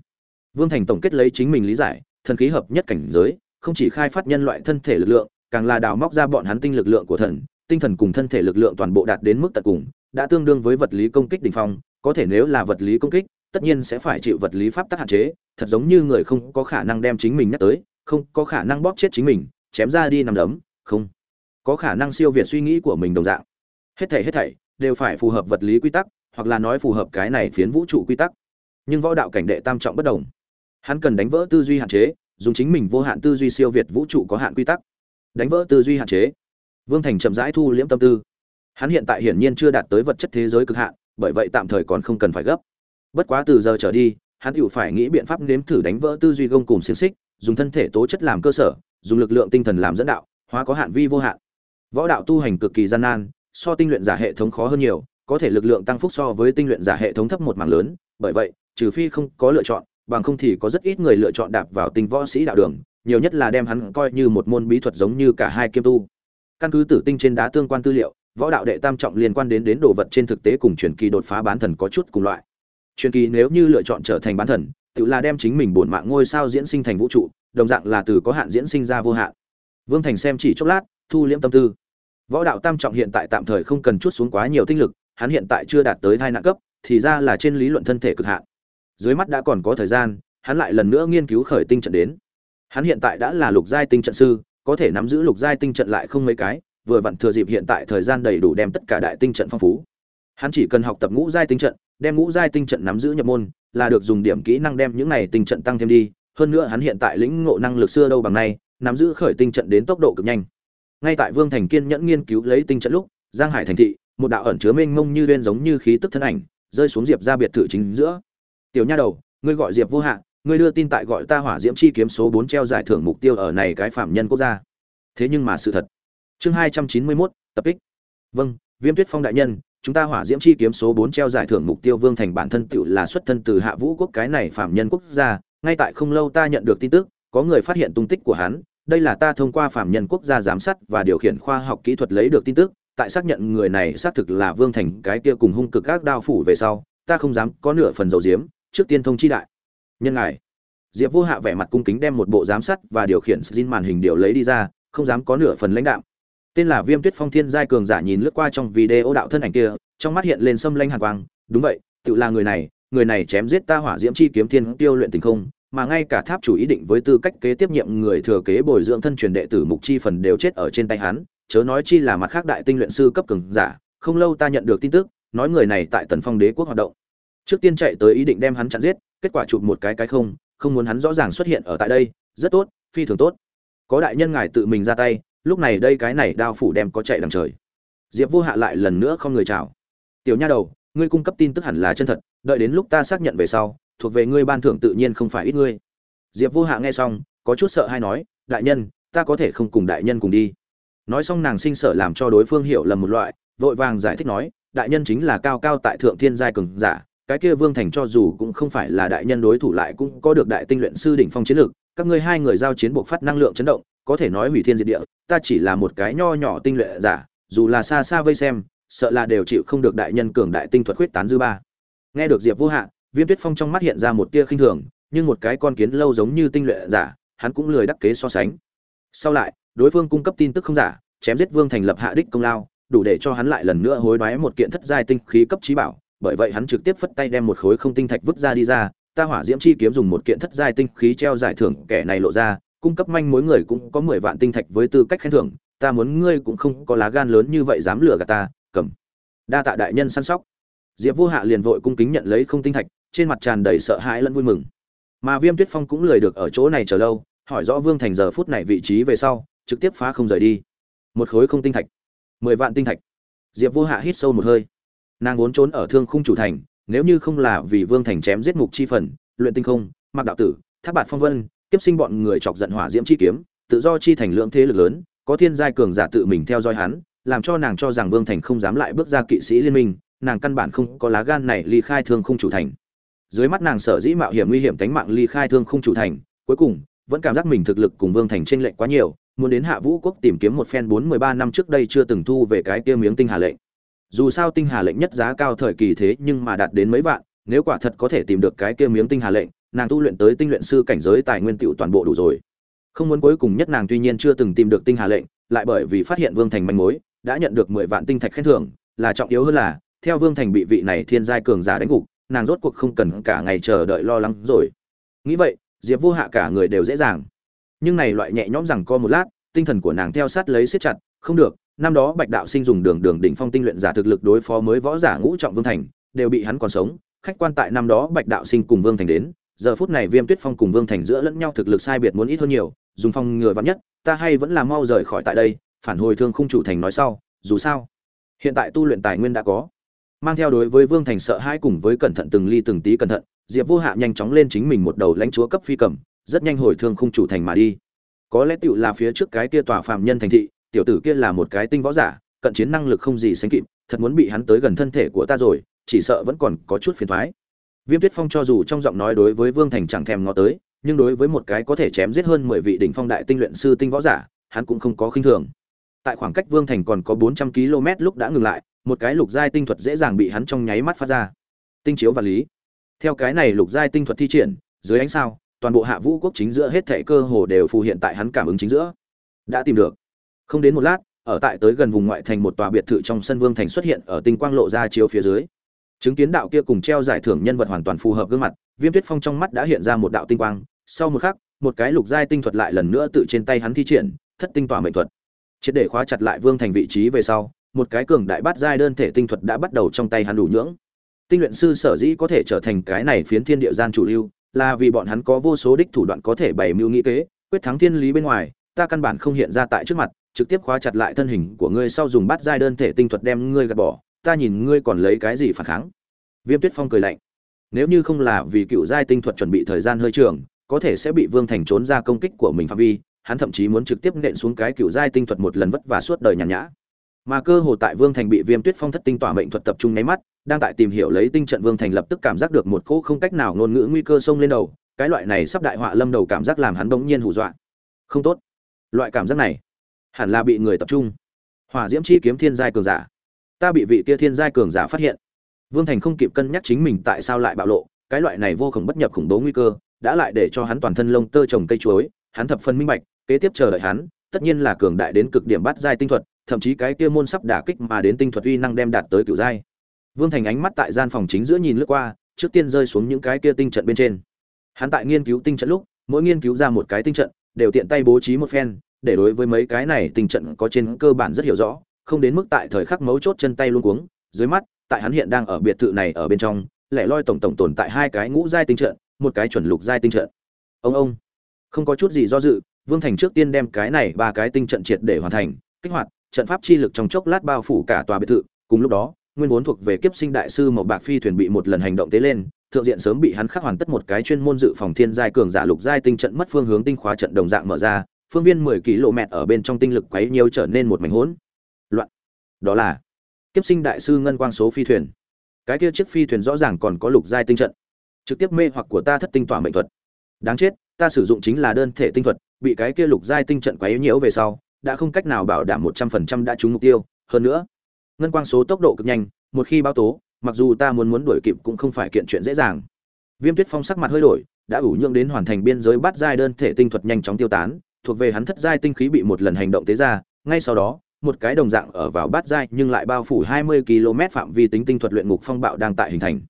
Vương thành tổng kết lấy chính mình lý giải, thần khí hợp nhất cảnh giới, không chỉ khai phát nhân loại thân thể lực lượng, càng là đào móc ra bọn hắn tinh lực lượng của thần, tinh thần cùng thân thể lực lượng toàn bộ đạt đến mức tận cùng, đã tương đương với vật lý công kích đỉnh phong, có thể nếu là vật lý công kích, tất nhiên sẽ phải chịu vật lý pháp tắc hạn chế, thật giống như người không có khả năng đem chính mình nhắc tới, không có khả năng bóp chết chính mình, chém ra đi nằm đấm, không có khả năng siêu việt suy nghĩ của mình đồng dạng. Hết thảy hết thảy đều phải phù hợp vật lý quy tắc hoặc là nói phù hợp cái này phiến vũ trụ quy tắc. Nhưng võ đạo cảnh đệ tam trọng bất đồng. Hắn cần đánh vỡ tư duy hạn chế, dùng chính mình vô hạn tư duy siêu việt vũ trụ có hạn quy tắc. Đánh vỡ tư duy hạn chế. Vương thành chậm rãi thu liễm tâm tư. Hắn hiện tại hiển nhiên chưa đạt tới vật chất thế giới cực hạn, bởi vậy tạm thời còn không cần phải gấp. Bất quá từ giờ trở đi, hắn tự phải nghĩ biện pháp nếm thử đánh vỡ tư duy gông cùng xiềng xích, dùng thân thể tố chất làm cơ sở, dùng lực lượng tinh thần làm dẫn đạo, hóa có hạn vi vô hạn. Võ đạo tu hành cực kỳ gian nan, so tinh luyện giả hệ thống khó hơn nhiều có thể lực lượng tăng phúc so với tinh luyện giả hệ thống thấp một mảng lớn, bởi vậy, trừ phi không có lựa chọn, bằng không thì có rất ít người lựa chọn đạp vào tinh võ sĩ đạo đường, nhiều nhất là đem hắn coi như một môn bí thuật giống như cả hai kiêm tu. Căn cứ tử tinh trên đá tương quan tư liệu, võ đạo đệ tam trọng liên quan đến đến đồ vật trên thực tế cùng truyền kỳ đột phá bán thần có chút cùng loại. Truyền kỳ nếu như lựa chọn trở thành bán thần, tự là đem chính mình bổn mạng ngôi sao diễn sinh thành vũ trụ, đồng dạng là từ có hạn diễn sinh ra vô hạn. Vương thành xem chỉ chốc lát, thu liễm tâm tư. Võ đạo tam trọng hiện tại tạm thời không cần chút xuống quá nhiều tinh lực hắn hiện tại chưa đạt tới thai nạn cấp, thì ra là trên lý luận thân thể cực hạn. Dưới mắt đã còn có thời gian, hắn lại lần nữa nghiên cứu khởi tinh trận đến. Hắn hiện tại đã là lục giai tinh trận sư, có thể nắm giữ lục giai tinh trận lại không mấy cái, vừa vặn thừa dịp hiện tại thời gian đầy đủ đem tất cả đại tinh trận phong phú. Hắn chỉ cần học tập ngũ giai tinh trận, đem ngũ giai tinh trận nắm giữ nhập môn, là được dùng điểm kỹ năng đem những này tinh trận tăng thêm đi. Hơn nữa hắn hiện tại lĩnh ngộ năng lực xưa đâu bằng nay, nắm giữ khởi tinh trận đến tốc độ cực nhanh. Ngay tại vương thành kiên nhẫn nghiên cứu lấy tinh trận lúc, giang hải thành thị một đạo ẩn chứa mênh mông như viên giống như khí tức thân ảnh, rơi xuống diệp ra biệt thự chính giữa. Tiểu nha đầu, ngươi gọi diệp vô hạn ngươi đưa tin tại gọi ta hỏa diễm chi kiếm số bốn treo giải thưởng mục tiêu ở này cái phạm nhân quốc gia. Thế nhưng mà sự thật. Chương hai trăm chín mươi mốt, tập kích. Vâng viêm tuyết phong đại nhân, chúng ta hỏa diễm chi kiếm số bốn treo giải thưởng mục tiêu vương thành bản thân tựu là xuất thân từ hạ vũ quốc cái này phạm nhân quốc gia, ngay tại không lâu ta nhận được tin tức, có người phát hiện tung tích của hắn, đây là ta thông qua phạm nhân quốc gia giám sát và điều khiển khoa học kỹ thuật lấy được tin tức tại xác nhận người này xác thực là vương thành, cái kia cùng hung cực các đao phủ về sau, ta không dám có nửa phần dầu diếm, trước tiên thông chi đại. Nhân ngài. Diệp vô hạ vẻ mặt cung kính đem một bộ giám sát và điều khiển xin màn hình điều lấy đi ra, không dám có nửa phần lãnh đạo tên là viêm tuyết phong thiên giai cường giả nhìn lướt qua trong video đạo thân ảnh kia, trong mắt hiện lên xâm lanh hàn quang, đúng vậy, tự là người này người này chém giết ta hỏa diễm chi kiếm thiên tiêu luyện tình không, mà ngay cả tháp chủ ý định với tư cách kế tiếp nhiệm người thừa kế bồi dưỡng thân truyền đệ tử mục chi phần đều chết ở trên tay hắn chớ nói chi là mặt khác đại tinh luyện sư cấp cường giả, không lâu ta nhận được tin tức, nói người này tại tần phong đế quốc hoạt động. Trước tiên chạy tới ý định đem hắn chặn giết, kết quả chụp một cái cái không không muốn hắn rõ ràng xuất hiện ở tại đây, rất tốt, phi thường tốt. Có đại nhân ngài tự mình ra tay, lúc này đây cái này đao phủ đem có chạy đằng trời. Diệp vô hạ lại lần nữa không người chào. Tiểu nha đầu, ngươi cung cấp tin tức hẳn là chân thật, đợi đến lúc ta xác nhận về sau, thuộc về ngươi ban thưởng tự nhiên không phải ít ngươi. Diệp vô hạ nghe xong, có chút sợ hay nói, đại nhân, ta có thể không cùng đại nhân cùng đi nói xong nàng sinh sợ làm cho đối phương hiểu lầm một loại, vội vàng giải thích nói, đại nhân chính là cao cao tại thượng thiên giai cường giả, cái kia vương thành cho dù cũng không phải là đại nhân đối thủ lại cũng có được đại tinh luyện sư đỉnh phong chiến lược các ngươi hai người giao chiến buộc phát năng lượng chấn động, có thể nói hủy thiên diệt địa, ta chỉ là một cái nho nhỏ tinh luyện giả, dù là xa xa vây xem, sợ là đều chịu không được đại nhân cường đại tinh thuật khuyết tán dư ba. Nghe được diệp vô hạn viêm tuyết phong trong mắt hiện ra một tia khinh thường, nhưng một cái con kiến lâu giống như tinh luyện giả, hắn cũng lười đắc kế so sánh. Sau lại đối phương cung cấp tin tức không giả, chém giết vương thành lập hạ đích công lao, đủ để cho hắn lại lần nữa hối đoái một kiện thất giai tinh khí cấp trí bảo, bởi vậy hắn trực tiếp phất tay đem một khối không tinh thạch vứt ra đi ra, ta hỏa diễm chi kiếm dùng một kiện thất giai tinh khí treo giải thưởng, kẻ này lộ ra, cung cấp manh mối người cũng có mười vạn tinh thạch với tư cách khen thưởng, ta muốn ngươi cũng không có lá gan lớn như vậy dám lừa gạt ta, cầm. Đa tạ đại nhân săn sóc. Diệp vô hạ liền vội cung kính nhận lấy không tinh thạch, trên mặt tràn đầy sợ hãi lẫn vui mừng. Mà viêm tuyết phong cũng lười được ở chỗ này chờ lâu, hỏi rõ vương thành giờ phút này vị trí về sau trực tiếp phá không rời đi. Một khối không tinh thạch, mười vạn tinh thạch. Diệp vô hạ hít sâu một hơi. Nàng vốn trốn ở thương khung chủ thành, nếu như không là vì vương thành chém giết mục chi phần, luyện tinh không mặc đạo tử tháp bạt phong vân tiếp sinh bọn người chọc giận hỏa diễm chi kiếm, tự do chi thành lượng thế lực lớn, có thiên giai cường giả tự mình theo dõi hắn, làm cho nàng cho rằng vương thành không dám lại bước ra kỵ sĩ liên minh, nàng căn bản không có lá gan này ly khai thương khung chủ thành. Dưới mắt nàng sở dĩ mạo hiểm nguy hiểm tính mạng ly khai thương khung chủ thành, cuối cùng, vẫn cảm giác mình thực lực cùng vương thành tranh lệch quá nhiều muốn đến hạ vũ quốc tìm kiếm một phen bốn mười ba năm trước đây chưa từng thu về cái kia miếng tinh hà lệnh. Dù sao tinh hà lệnh nhất giá cao thời kỳ thế nhưng mà đạt đến mấy vạn, nếu quả thật có thể tìm được cái kia miếng tinh hà lệnh, nàng tu luyện tới tinh luyện sư cảnh giới tài nguyên tiểu toàn bộ đủ rồi. Không muốn cuối cùng nhất nàng tuy nhiên chưa từng tìm được tinh hà lệnh, lại bởi vì phát hiện vương thành manh mối, đã nhận được mười vạn tinh thạch khen thưởng, là trọng yếu hơn là, theo vương thành bị vị này thiên giai cường giả đánh gục, nàng rốt cuộc không cần cả ngày chờ đợi lo lắng rồi. Nghĩ vậy, diệp vô hạ cả người đều dễ dàng nhưng này loại nhẹ nhõm rằng co một lát, tinh thần của nàng theo sát lấy siết chặt, không được, năm đó bạch đạo sinh dùng đường đường đỉnh phong tinh luyện giả thực lực đối phó mới võ giả ngũ trọng vương thành, đều bị hắn còn sống. Khách quan tại năm đó bạch đạo sinh cùng vương thành đến, giờ phút này viêm tuyết phong cùng vương thành giữa lẫn nhau thực lực sai biệt muốn ít hơn nhiều, dùng phong ngừa vắn nhất, ta hay vẫn là mau rời khỏi tại đây, phản hồi thương khung chủ thành nói sau, dù sao, hiện tại tu luyện tài nguyên đã có. Mang theo đối với vương thành sợ hãi cùng với cẩn thận từng ly từng tí cẩn thận, diệp vô hạ nhanh chóng lên chính mình một đầu lãnh chúa cấp phi cầm rất nhanh hồi thương khung chủ thành mà đi. Có lẽ tựu là phía trước cái kia tòa phạm nhân thành thị, tiểu tử kia là một cái tinh võ giả, cận chiến năng lực không gì sánh kịp, thật muốn bị hắn tới gần thân thể của ta rồi, chỉ sợ vẫn còn có chút phiền thoái. Viêm tuyết phong cho dù trong giọng nói đối với vương thành chẳng thèm ngó tới, nhưng đối với một cái có thể chém giết hơn mười vị đỉnh phong đại tinh luyện sư tinh võ giả, hắn cũng không có khinh thường. Tại khoảng cách vương thành còn có bốn trăm km lúc đã ngừng lại, một cái lục giai tinh thuật dễ dàng bị hắn trong nháy mắt phát ra. Tinh chiếu và lý. Theo cái này lục giai tinh thuật thi triển, dưới ánh sao toàn bộ hạ vũ quốc chính giữa hết thảy cơ hồ đều phù hiện tại hắn cảm ứng chính giữa. Đã tìm được. Không đến một lát, ở tại tới gần vùng ngoại thành một tòa biệt thự trong sân vương thành xuất hiện ở tinh quang lộ ra chiếu phía dưới. Chứng kiến đạo kia cùng treo giải thưởng nhân vật hoàn toàn phù hợp gương mặt, viêm tuyết phong trong mắt đã hiện ra một đạo tinh quang. Sau một khắc, một cái lục giai tinh thuật lại lần nữa tự trên tay hắn thi triển, thất tinh tỏa mệnh thuật. Triệt để khóa chặt lại vương thành vị trí về sau, một cái cường đại bát giai đơn thể tinh thuật đã bắt đầu trong tay hắn đủ nhưỡng. Tinh luyện sư sở dĩ có thể trở thành cái này phiến thiên địa gian chủ lưu là vì bọn hắn có vô số đích thủ đoạn có thể bày mưu nghĩ kế, quyết thắng thiên lý bên ngoài, ta căn bản không hiện ra tại trước mặt, trực tiếp khóa chặt lại thân hình của ngươi sau dùng bát giai đơn thể tinh thuật đem ngươi gạt bỏ, ta nhìn ngươi còn lấy cái gì phản kháng? Viêm tuyết phong cười lạnh. Nếu như không là vì cựu giai tinh thuật chuẩn bị thời gian hơi trường, có thể sẽ bị vương thành trốn ra công kích của mình phạm vi, hắn thậm chí muốn trực tiếp nện xuống cái cựu giai tinh thuật một lần vất và suốt đời nhàn nhã. Mà cơ hồ tại vương thành bị viêm tuyết phong thất tinh tỏa mệnh thuật tập trung nháy mắt đang tại tìm hiểu lấy tinh trận vương thành lập tức cảm giác được một cỗ không cách nào ngôn ngữ nguy cơ xông lên đầu, cái loại này sắp đại họa lâm đầu cảm giác làm hắn bỗng nhiên hù dọa. Không tốt. Loại cảm giác này hẳn là bị người tập trung. Hỏa diễm chi kiếm thiên giai cường giả. Ta bị vị kia thiên giai cường giả phát hiện. Vương thành không kịp cân nhắc chính mình tại sao lại bạo lộ, cái loại này vô cùng bất nhập khủng bố nguy cơ, đã lại để cho hắn toàn thân lông tơ trồng cây chuối, hắn thập phân minh bạch, kế tiếp chờ đợi hắn, tất nhiên là cường đại đến cực điểm bắt giai tinh thuật, thậm chí cái kia môn sắp đả kích mà đến tinh thuật uy năng đem đạt tới cửu giai vương thành ánh mắt tại gian phòng chính giữa nhìn lướt qua, trước tiên rơi xuống những cái kia tinh trận bên trên. Hắn tại nghiên cứu tinh trận lúc, mỗi nghiên cứu ra một cái tinh trận, đều tiện tay bố trí một phen, để đối với mấy cái này tinh trận có trên cơ bản rất hiểu rõ, không đến mức tại thời khắc mấu chốt chân tay luôn cuống. Dưới mắt, tại hắn hiện đang ở biệt thự này ở bên trong, lẻ loi tổng tổng tồn tại hai cái ngũ giai tinh trận, một cái chuẩn lục giai tinh trận. Ông ông. Không có chút gì do dự, vương thành trước tiên đem cái này ba cái tinh trận triệt để hoàn thành, kích hoạt trận pháp chi lực trong chốc lát bao phủ cả tòa biệt thự. Cùng lúc đó nguyên vốn thuộc về kiếp sinh đại sư một bạc phi thuyền bị một lần hành động tế lên, thượng diện sớm bị hắn khắc hoàn tất một cái chuyên môn dự phòng thiên giai cường giả lục giai tinh trận mất phương hướng tinh khóa trận đồng dạng mở ra, phương viên mười km ở bên trong tinh lực quấy nhiều trở nên một mảnh hỗn loạn. Đó là kiếp sinh đại sư ngân quang số phi thuyền. Cái kia chiếc phi thuyền rõ ràng còn có lục giai tinh trận. Trực tiếp mê hoặc của ta thất tinh tỏa mệnh thuật. Đáng chết, ta sử dụng chính là đơn thể tinh thuật, bị cái kia lục giai tinh trận quấy nhiễu về sau, đã không cách nào bảo đảm một trăm phần trăm đã trúng mục tiêu. Hơn nữa ngân quang số tốc độ cực nhanh một khi báo tố mặc dù ta muốn muốn đuổi kịp cũng không phải kiện chuyện dễ dàng viêm tuyết phong sắc mặt hơi đổi đã ủ nhượng đến hoàn thành biên giới bắt giai đơn thể tinh thuật nhanh chóng tiêu tán thuộc về hắn thất giai tinh khí bị một lần hành động tế ra ngay sau đó một cái đồng dạng ở vào bát giai nhưng lại bao phủ 20 km phạm vi tính tinh thuật luyện ngục phong bạo đang tại hình thành.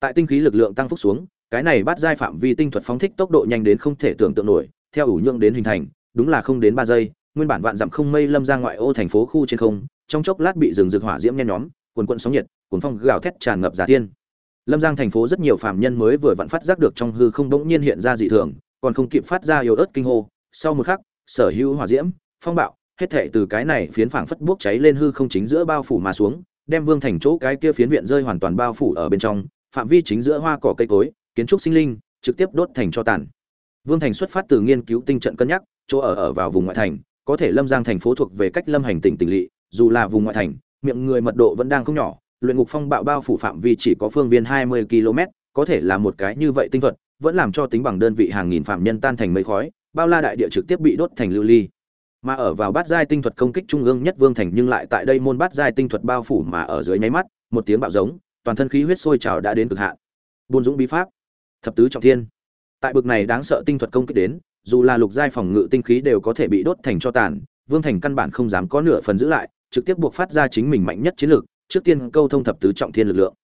Tại tinh khí lực lượng tăng phúc xuống, cái này bát giai phạm vi tinh thuật phóng thích tốc độ nhanh đến không thể tưởng tượng nổi, theo ủ nhượng đến hình thành, đúng là không đến 3 giây, nguyên bản vạn dặm không mây lâm ra ngoại ô thành phố khu trên không, trong chốc lát bị rừng rực hỏa diễm nhen nhóm, cuồn cuộn sóng nhiệt, cuồn phong gào thét tràn ngập giả thiên. Lâm Giang thành phố rất nhiều phạm nhân mới vừa vặn phát giác được trong hư không bỗng nhiên hiện ra dị thường, còn không kịp phát ra yếu ớt kinh hô, sau một khắc, sở hữu hỏa diễm, phong bạo, hết thệ từ cái này phiến phảng phất bốc cháy lên hư không chính giữa bao phủ mà xuống, đem Vương Thành chỗ cái kia phiến viện rơi hoàn toàn bao phủ ở bên trong, phạm vi chính giữa hoa cỏ cây cối, kiến trúc sinh linh, trực tiếp đốt thành cho tàn. Vương Thành xuất phát từ nghiên cứu tinh trận cân nhắc, chỗ ở ở vào vùng ngoại thành, có thể Lâm Giang thành phố thuộc về cách Lâm hành tỉnh tỉnh lỵ, dù là vùng ngoại thành, miệng người mật độ vẫn đang không nhỏ, luyện ngục phong bạo bao phủ phạm vi chỉ có phương viên 20 km, có thể là một cái như vậy tinh thuật, vẫn làm cho tính bằng đơn vị hàng nghìn phạm nhân tan thành mây khói, bao la đại địa trực tiếp bị đốt thành lưu ly. Mà ở vào bát giai tinh thuật công kích trung ương nhất vương thành nhưng lại tại đây môn bát giai tinh thuật bao phủ mà ở dưới nháy mắt một tiếng bạo giống toàn thân khí huyết sôi trào đã đến cực hạn. Buôn dũng bí pháp thập tứ trọng thiên. Tại bực này đáng sợ tinh thuật công kích đến dù là lục giai phòng ngự tinh khí đều có thể bị đốt thành cho tàn vương thành căn bản không dám có nửa phần giữ lại trực tiếp buộc phát ra chính mình mạnh nhất chiến lược trước tiên câu thông thập tứ trọng thiên lực lượng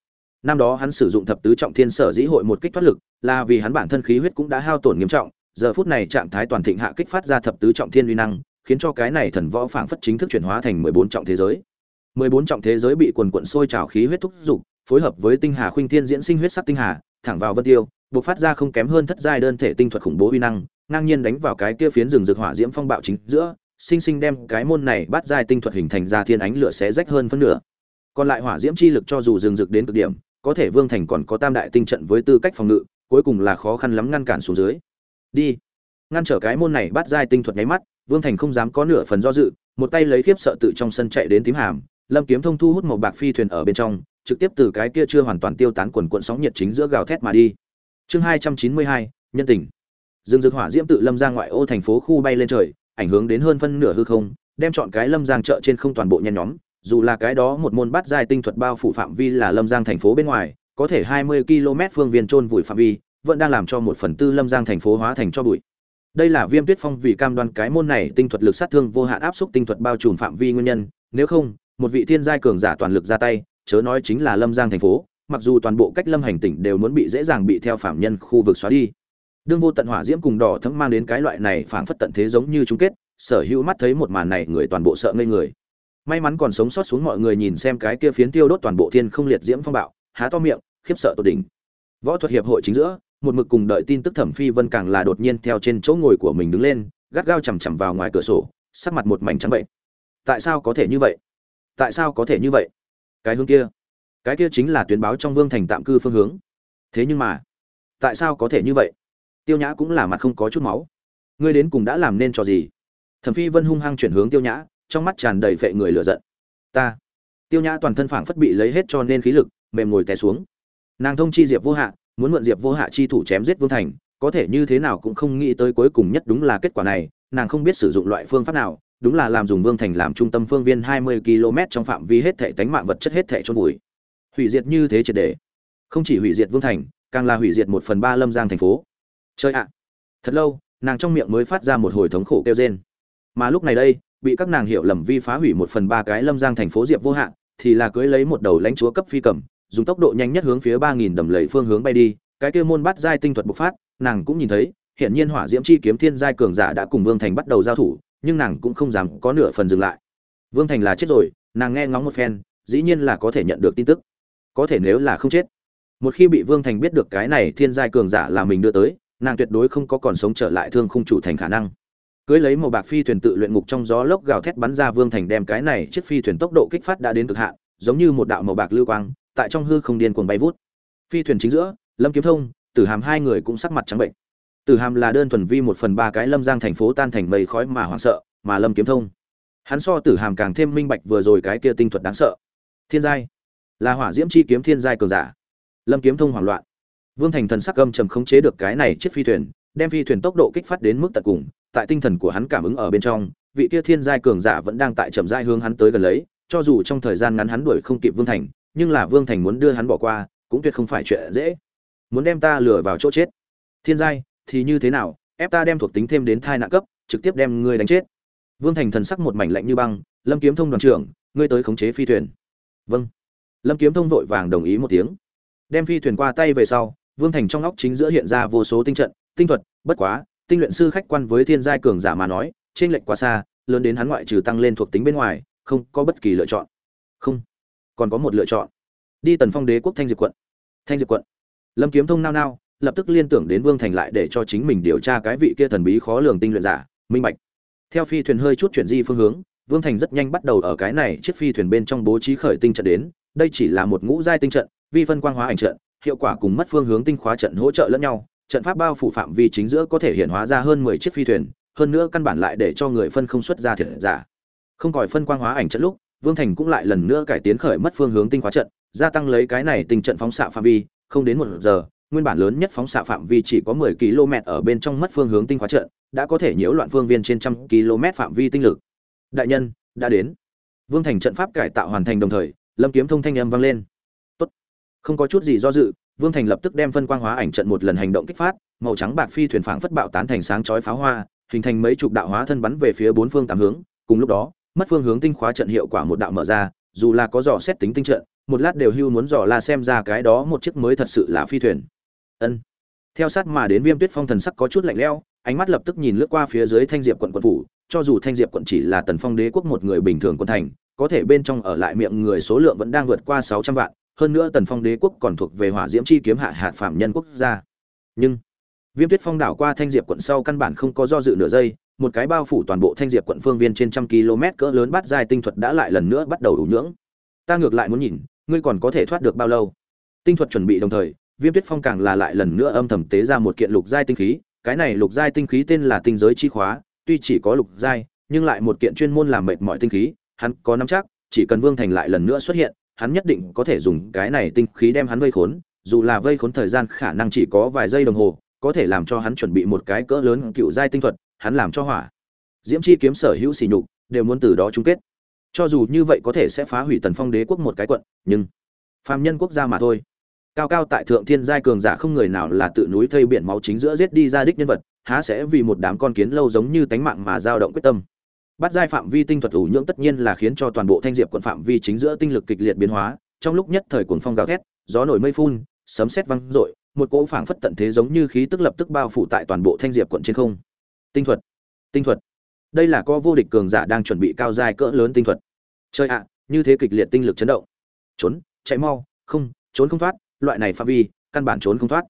năm đó hắn sử dụng thập tứ trọng thiên sở dĩ hội một kích thoát lực là vì hắn bản thân khí huyết cũng đã hao tổn nghiêm trọng giờ phút này trạng thái toàn thịnh hạ kích phát ra thập tứ trọng thiên uy năng khiến cho cái này thần võ phảng phất chính thức chuyển hóa thành 14 trọng thế giới. 14 trọng thế giới bị quần quận sôi trào khí huyết thúc giục phối hợp với tinh hà khuynh thiên diễn sinh huyết sắc tinh hà, thẳng vào vân tiêu, buộc phát ra không kém hơn thất giai đơn thể tinh thuật khủng bố uy năng, ngang nhiên đánh vào cái kia phiến rừng rực hỏa diễm phong bạo chính giữa, sinh sinh đem cái môn này bắt giai tinh thuật hình thành ra thiên ánh lửa xé rách hơn phân nửa. còn lại hỏa diễm chi lực cho dù dừng rực đến cực điểm, có thể vương thành còn có tam đại tinh trận với tư cách phòng ngự, cuối cùng là khó khăn lắm ngăn cản xuống dưới. Đi. Ngăn trở cái môn này bắt giai tinh thuật nháy mắt, vương thành không dám có nửa phần do dự, một tay lấy khiếp sợ tự trong sân chạy đến tím hàm, lâm kiếm thông thu hút một bạc phi thuyền ở bên trong, trực tiếp từ cái kia chưa hoàn toàn tiêu tán quần cuộn sóng nhiệt chính giữa gào thét mà đi. Chương hai trăm chín mươi hai, nhân tình. Dương dược hỏa diễm tự lâm ra ngoại ô thành phố khu bay lên trời ảnh hưởng đến hơn phân nửa hư không, đem chọn cái lâm giang chợ trên không toàn bộ nhen nhóm, dù là cái đó một môn bắt giai tinh thuật bao phủ phạm vi là lâm giang thành phố bên ngoài, có thể hai mươi km phương viên trôn vùi phạm vi, vẫn đang làm cho một phần tư lâm giang thành phố hóa thành cho bụi. Đây là viêm tuyết phong vì cam đoan cái môn này tinh thuật lực sát thương vô hạn áp xúc tinh thuật bao trùm phạm vi nguyên nhân, nếu không, một vị thiên giai cường giả toàn lực ra tay, chớ nói chính là lâm giang thành phố, mặc dù toàn bộ cách lâm hành tỉnh đều muốn bị dễ dàng bị theo phạm nhân khu vực xóa đi đương vô tận hỏa diễm cùng đỏ thấm mang đến cái loại này phảng phất tận thế giống như chung kết, sở hữu mắt thấy một màn này người toàn bộ sợ ngây người. May mắn còn sống sót xuống mọi người nhìn xem cái kia phiến tiêu đốt toàn bộ thiên không liệt diễm phong bạo, há to miệng, khiếp sợ tột đỉnh. Võ thuật hiệp hội chính giữa, một mực cùng đợi tin tức thẩm phi vân càng là đột nhiên theo trên chỗ ngồi của mình đứng lên, gắt gao chằm chằm vào ngoài cửa sổ, sắc mặt một mảnh trắng bệnh. Tại sao có thể như vậy? Tại sao có thể như vậy? Cái hướng kia, cái kia chính là tuyến báo trong vương thành tạm cư phương hướng. Thế nhưng mà, tại sao có thể như vậy? Tiêu nhã cũng là mặt không có chút máu. Ngươi đến cùng đã làm nên trò gì? Thẩm phi vân hung hăng chuyển hướng tiêu nhã, trong mắt tràn đầy vệ người lửa giận. Ta. Tiêu nhã toàn thân phảng phất bị lấy hết cho nên khí lực, mềm ngồi té xuống. Nàng thông chi diệp vô hạ, muốn mượn diệp vô hạ chi thủ chém giết vương thành, có thể như thế nào cũng không nghĩ tới cuối cùng nhất đúng là kết quả này, nàng không biết sử dụng loại phương pháp nào, đúng là làm dùng vương thành làm trung tâm phương viên 20 km trong phạm vi hết thảy tánh mạng vật chất hết thảy chôn vùi. Hủy diệt như thế triệt để. Không chỉ hủy diệt vương thành, càng là hủy diệt một phần ba lâm giang thành phố chơi ạ! Thật lâu, nàng trong miệng mới phát ra một hồi thống khổ kêu rên. Mà lúc này đây, bị các nàng hiểu lầm vi phá hủy một phần ba cái lâm giang thành phố diệp vô hạn thì là cưới lấy một đầu lãnh chúa cấp phi cầm, dùng tốc độ nhanh nhất hướng phía ba nghìn đầm lầy phương hướng bay đi. Cái kia môn bắt giai tinh thuật bộc phát, nàng cũng nhìn thấy hiện nhiên hỏa diễm chi kiếm thiên giai cường giả đã cùng vương thành bắt đầu giao thủ, nhưng nàng cũng không dám có nửa phần dừng lại. Vương thành là chết rồi, nàng nghe ngóng một phen, dĩ nhiên là có thể nhận được tin tức. Có thể nếu là không chết. Một khi bị vương thành biết được cái này thiên giai cường giả là mình đưa tới nàng tuyệt đối không có còn sống trở lại thương khung chủ thành khả năng. Cưới lấy màu bạc phi thuyền tự luyện ngục trong gió lốc gào thét bắn ra vương thành đem cái này chiếc phi thuyền tốc độ kích phát đã đến cực hạn, giống như một đạo màu bạc lưu quang, tại trong hư không điên cuồng bay vút. Phi thuyền chính giữa, lâm kiếm thông, tử hàm hai người cũng sắc mặt trắng bệnh. Tử hàm là đơn thuần vi một phần ba cái lâm giang thành phố tan thành mây khói mà hoảng sợ, mà lâm kiếm thông. Hắn so tử hàm càng thêm minh bạch vừa rồi cái kia tinh thuật đáng sợ. Thiên giai. Là hỏa diễm chi kiếm thiên giai cường giả. Lâm kiếm thông hoảng loạn vương thành thần sắc âm trầm khống chế được cái này chiếc phi thuyền, đem phi thuyền tốc độ kích phát đến mức tận cùng, tại tinh thần của hắn cảm ứng ở bên trong, vị kia thiên giai cường giả vẫn đang tại chậm rãi hướng hắn tới gần lấy, cho dù trong thời gian ngắn hắn đuổi không kịp vương thành, nhưng là vương thành muốn đưa hắn bỏ qua, cũng tuyệt không phải chuyện dễ. Muốn đem ta lừa vào chỗ chết. Thiên giai, thì như thế nào? Ép ta đem thuộc tính thêm đến thai nạn cấp, trực tiếp đem ngươi đánh chết. Vương thành thần sắc một mảnh lạnh như băng, lâm kiếm thông đoàn trưởng, ngươi tới khống chế phi thuyền. Vâng. Lâm kiếm thông vội vàng đồng ý một tiếng. Đem phi thuyền qua tay về sau vương thành trong óc chính giữa hiện ra vô số tinh trận, tinh thuật, bất quá, tinh luyện sư khách quan với thiên giai cường giả mà nói trên lệnh quá xa, lớn đến hắn ngoại trừ tăng lên thuộc tính bên ngoài, không có bất kỳ lựa chọn. Không, còn có một lựa chọn. Đi tần phong đế quốc thanh diệp quận. Thanh diệp quận. Lâm kiếm thông nao nao, lập tức liên tưởng đến vương thành lại để cho chính mình điều tra cái vị kia thần bí khó lường tinh luyện giả, minh bạch. Theo phi thuyền hơi chút chuyển di phương hướng, vương thành rất nhanh bắt đầu ở cái này chiếc phi thuyền bên trong bố trí khởi tinh trận đến, đây chỉ là một ngũ giai tinh trận, vi phân quang hóa ảnh trận hiệu quả cùng mất phương hướng tinh khóa trận hỗ trợ lẫn nhau, trận pháp bao phủ phạm vi chính giữa có thể hiện hóa ra hơn mười chiếc phi thuyền, hơn nữa căn bản lại để cho người phân không xuất ra thiệt giả. Không còi phân quang hóa ảnh trận lúc, vương thành cũng lại lần nữa cải tiến khởi mất phương hướng tinh khóa trận, gia tăng lấy cái này tình trận phóng xạ phạm vi, không đến một giờ, nguyên bản lớn nhất phóng xạ phạm vi chỉ có 10 km ở bên trong mất phương hướng tinh khóa trận, đã có thể nhiễu loạn phương viên trên trăm km phạm vi tinh lực. Đại nhân, đã đến. Vương thành trận pháp cải tạo hoàn thành đồng thời, lâm kiếm thông thanh âm vang lên không có chút gì do dự, vương thành lập tức đem phân quang hóa ảnh trận một lần hành động kích phát, màu trắng bạc phi thuyền phảng phất bạo tán thành sáng chói pháo hoa, hình thành mấy chục đạo hóa thân bắn về phía bốn phương tám hướng, cùng lúc đó, mất phương hướng tinh khóa trận hiệu quả một đạo mở ra, dù là có dò xét tính tinh trận, một lát đều hưu muốn dò la xem ra cái đó một chiếc mới thật sự là phi thuyền. Ân. Theo sát mà đến viêm tuyết phong thần sắc có chút lạnh lẽo, ánh mắt lập tức nhìn lướt qua phía dưới thanh diệp quận quận phủ, cho dù thanh diệp quận chỉ là tần phong đế quốc một người bình thường quân thành, có thể bên trong ở lại miệng người số lượng vẫn đang vượt qua sáu trăm vạn hơn nữa tần phong đế quốc còn thuộc về hỏa diễm chi kiếm hạ hạt phạm nhân quốc gia. Nhưng, viêm tuyết phong đảo qua thanh diệp quận sau căn bản không có do dự nửa giây, một cái bao phủ toàn bộ thanh diệp quận phương viên trên trăm km cỡ lớn bắt dài tinh thuật đã lại lần nữa bắt đầu đủ nhưỡng. Ta ngược lại muốn nhìn, ngươi còn có thể thoát được bao lâu? Tinh thuật chuẩn bị đồng thời, viêm tuyết phong càng là lại lần nữa âm thầm tế ra một kiện lục giai tinh khí, cái này lục giai tinh khí tên là tinh giới chi khóa, tuy chỉ có lục giai, nhưng lại một kiện chuyên môn làm mệt mọi tinh khí, hắn có nắm chắc, chỉ cần vương thành lại lần nữa xuất hiện hắn nhất định có thể dùng cái này tinh khí đem hắn vây khốn, dù là vây khốn thời gian khả năng chỉ có vài giây đồng hồ, có thể làm cho hắn chuẩn bị một cái cỡ lớn cựu giai tinh thuật, hắn làm cho hỏa. Diễm chi kiếm sở hữu sỉ nhục, đều muốn từ đó chung kết. Cho dù như vậy có thể sẽ phá hủy tần phong đế quốc một cái quận, nhưng phàm nhân quốc gia mà thôi. Cao cao tại thượng thiên giai cường giả không người nào là tự núi thây biển máu chính giữa giết đi ra đích nhân vật, há sẽ vì một đám con kiến lâu giống như tánh mạng mà dao động quyết tâm bắt giai phạm vi tinh thuật ủ nhưỡng tất nhiên là khiến cho toàn bộ thanh diệp quận phạm vi chính giữa tinh lực kịch liệt biến hóa. Trong lúc nhất thời cuồng phong gào thét, gió nổi mây phun, sấm sét vang rội một cỗ phảng phất tận thế giống như khí tức lập tức bao phủ tại toàn bộ thanh diệp quận trên không. Tinh thuật tinh thuật. Đây là co vô địch cường giả đang chuẩn bị cao giai cỡ lớn tinh thuật. Chơi ạ, như thế kịch liệt tinh lực chấn động. Trốn, chạy mau, không, trốn không thoát, loại này phạm vi, căn bản trốn không thoát.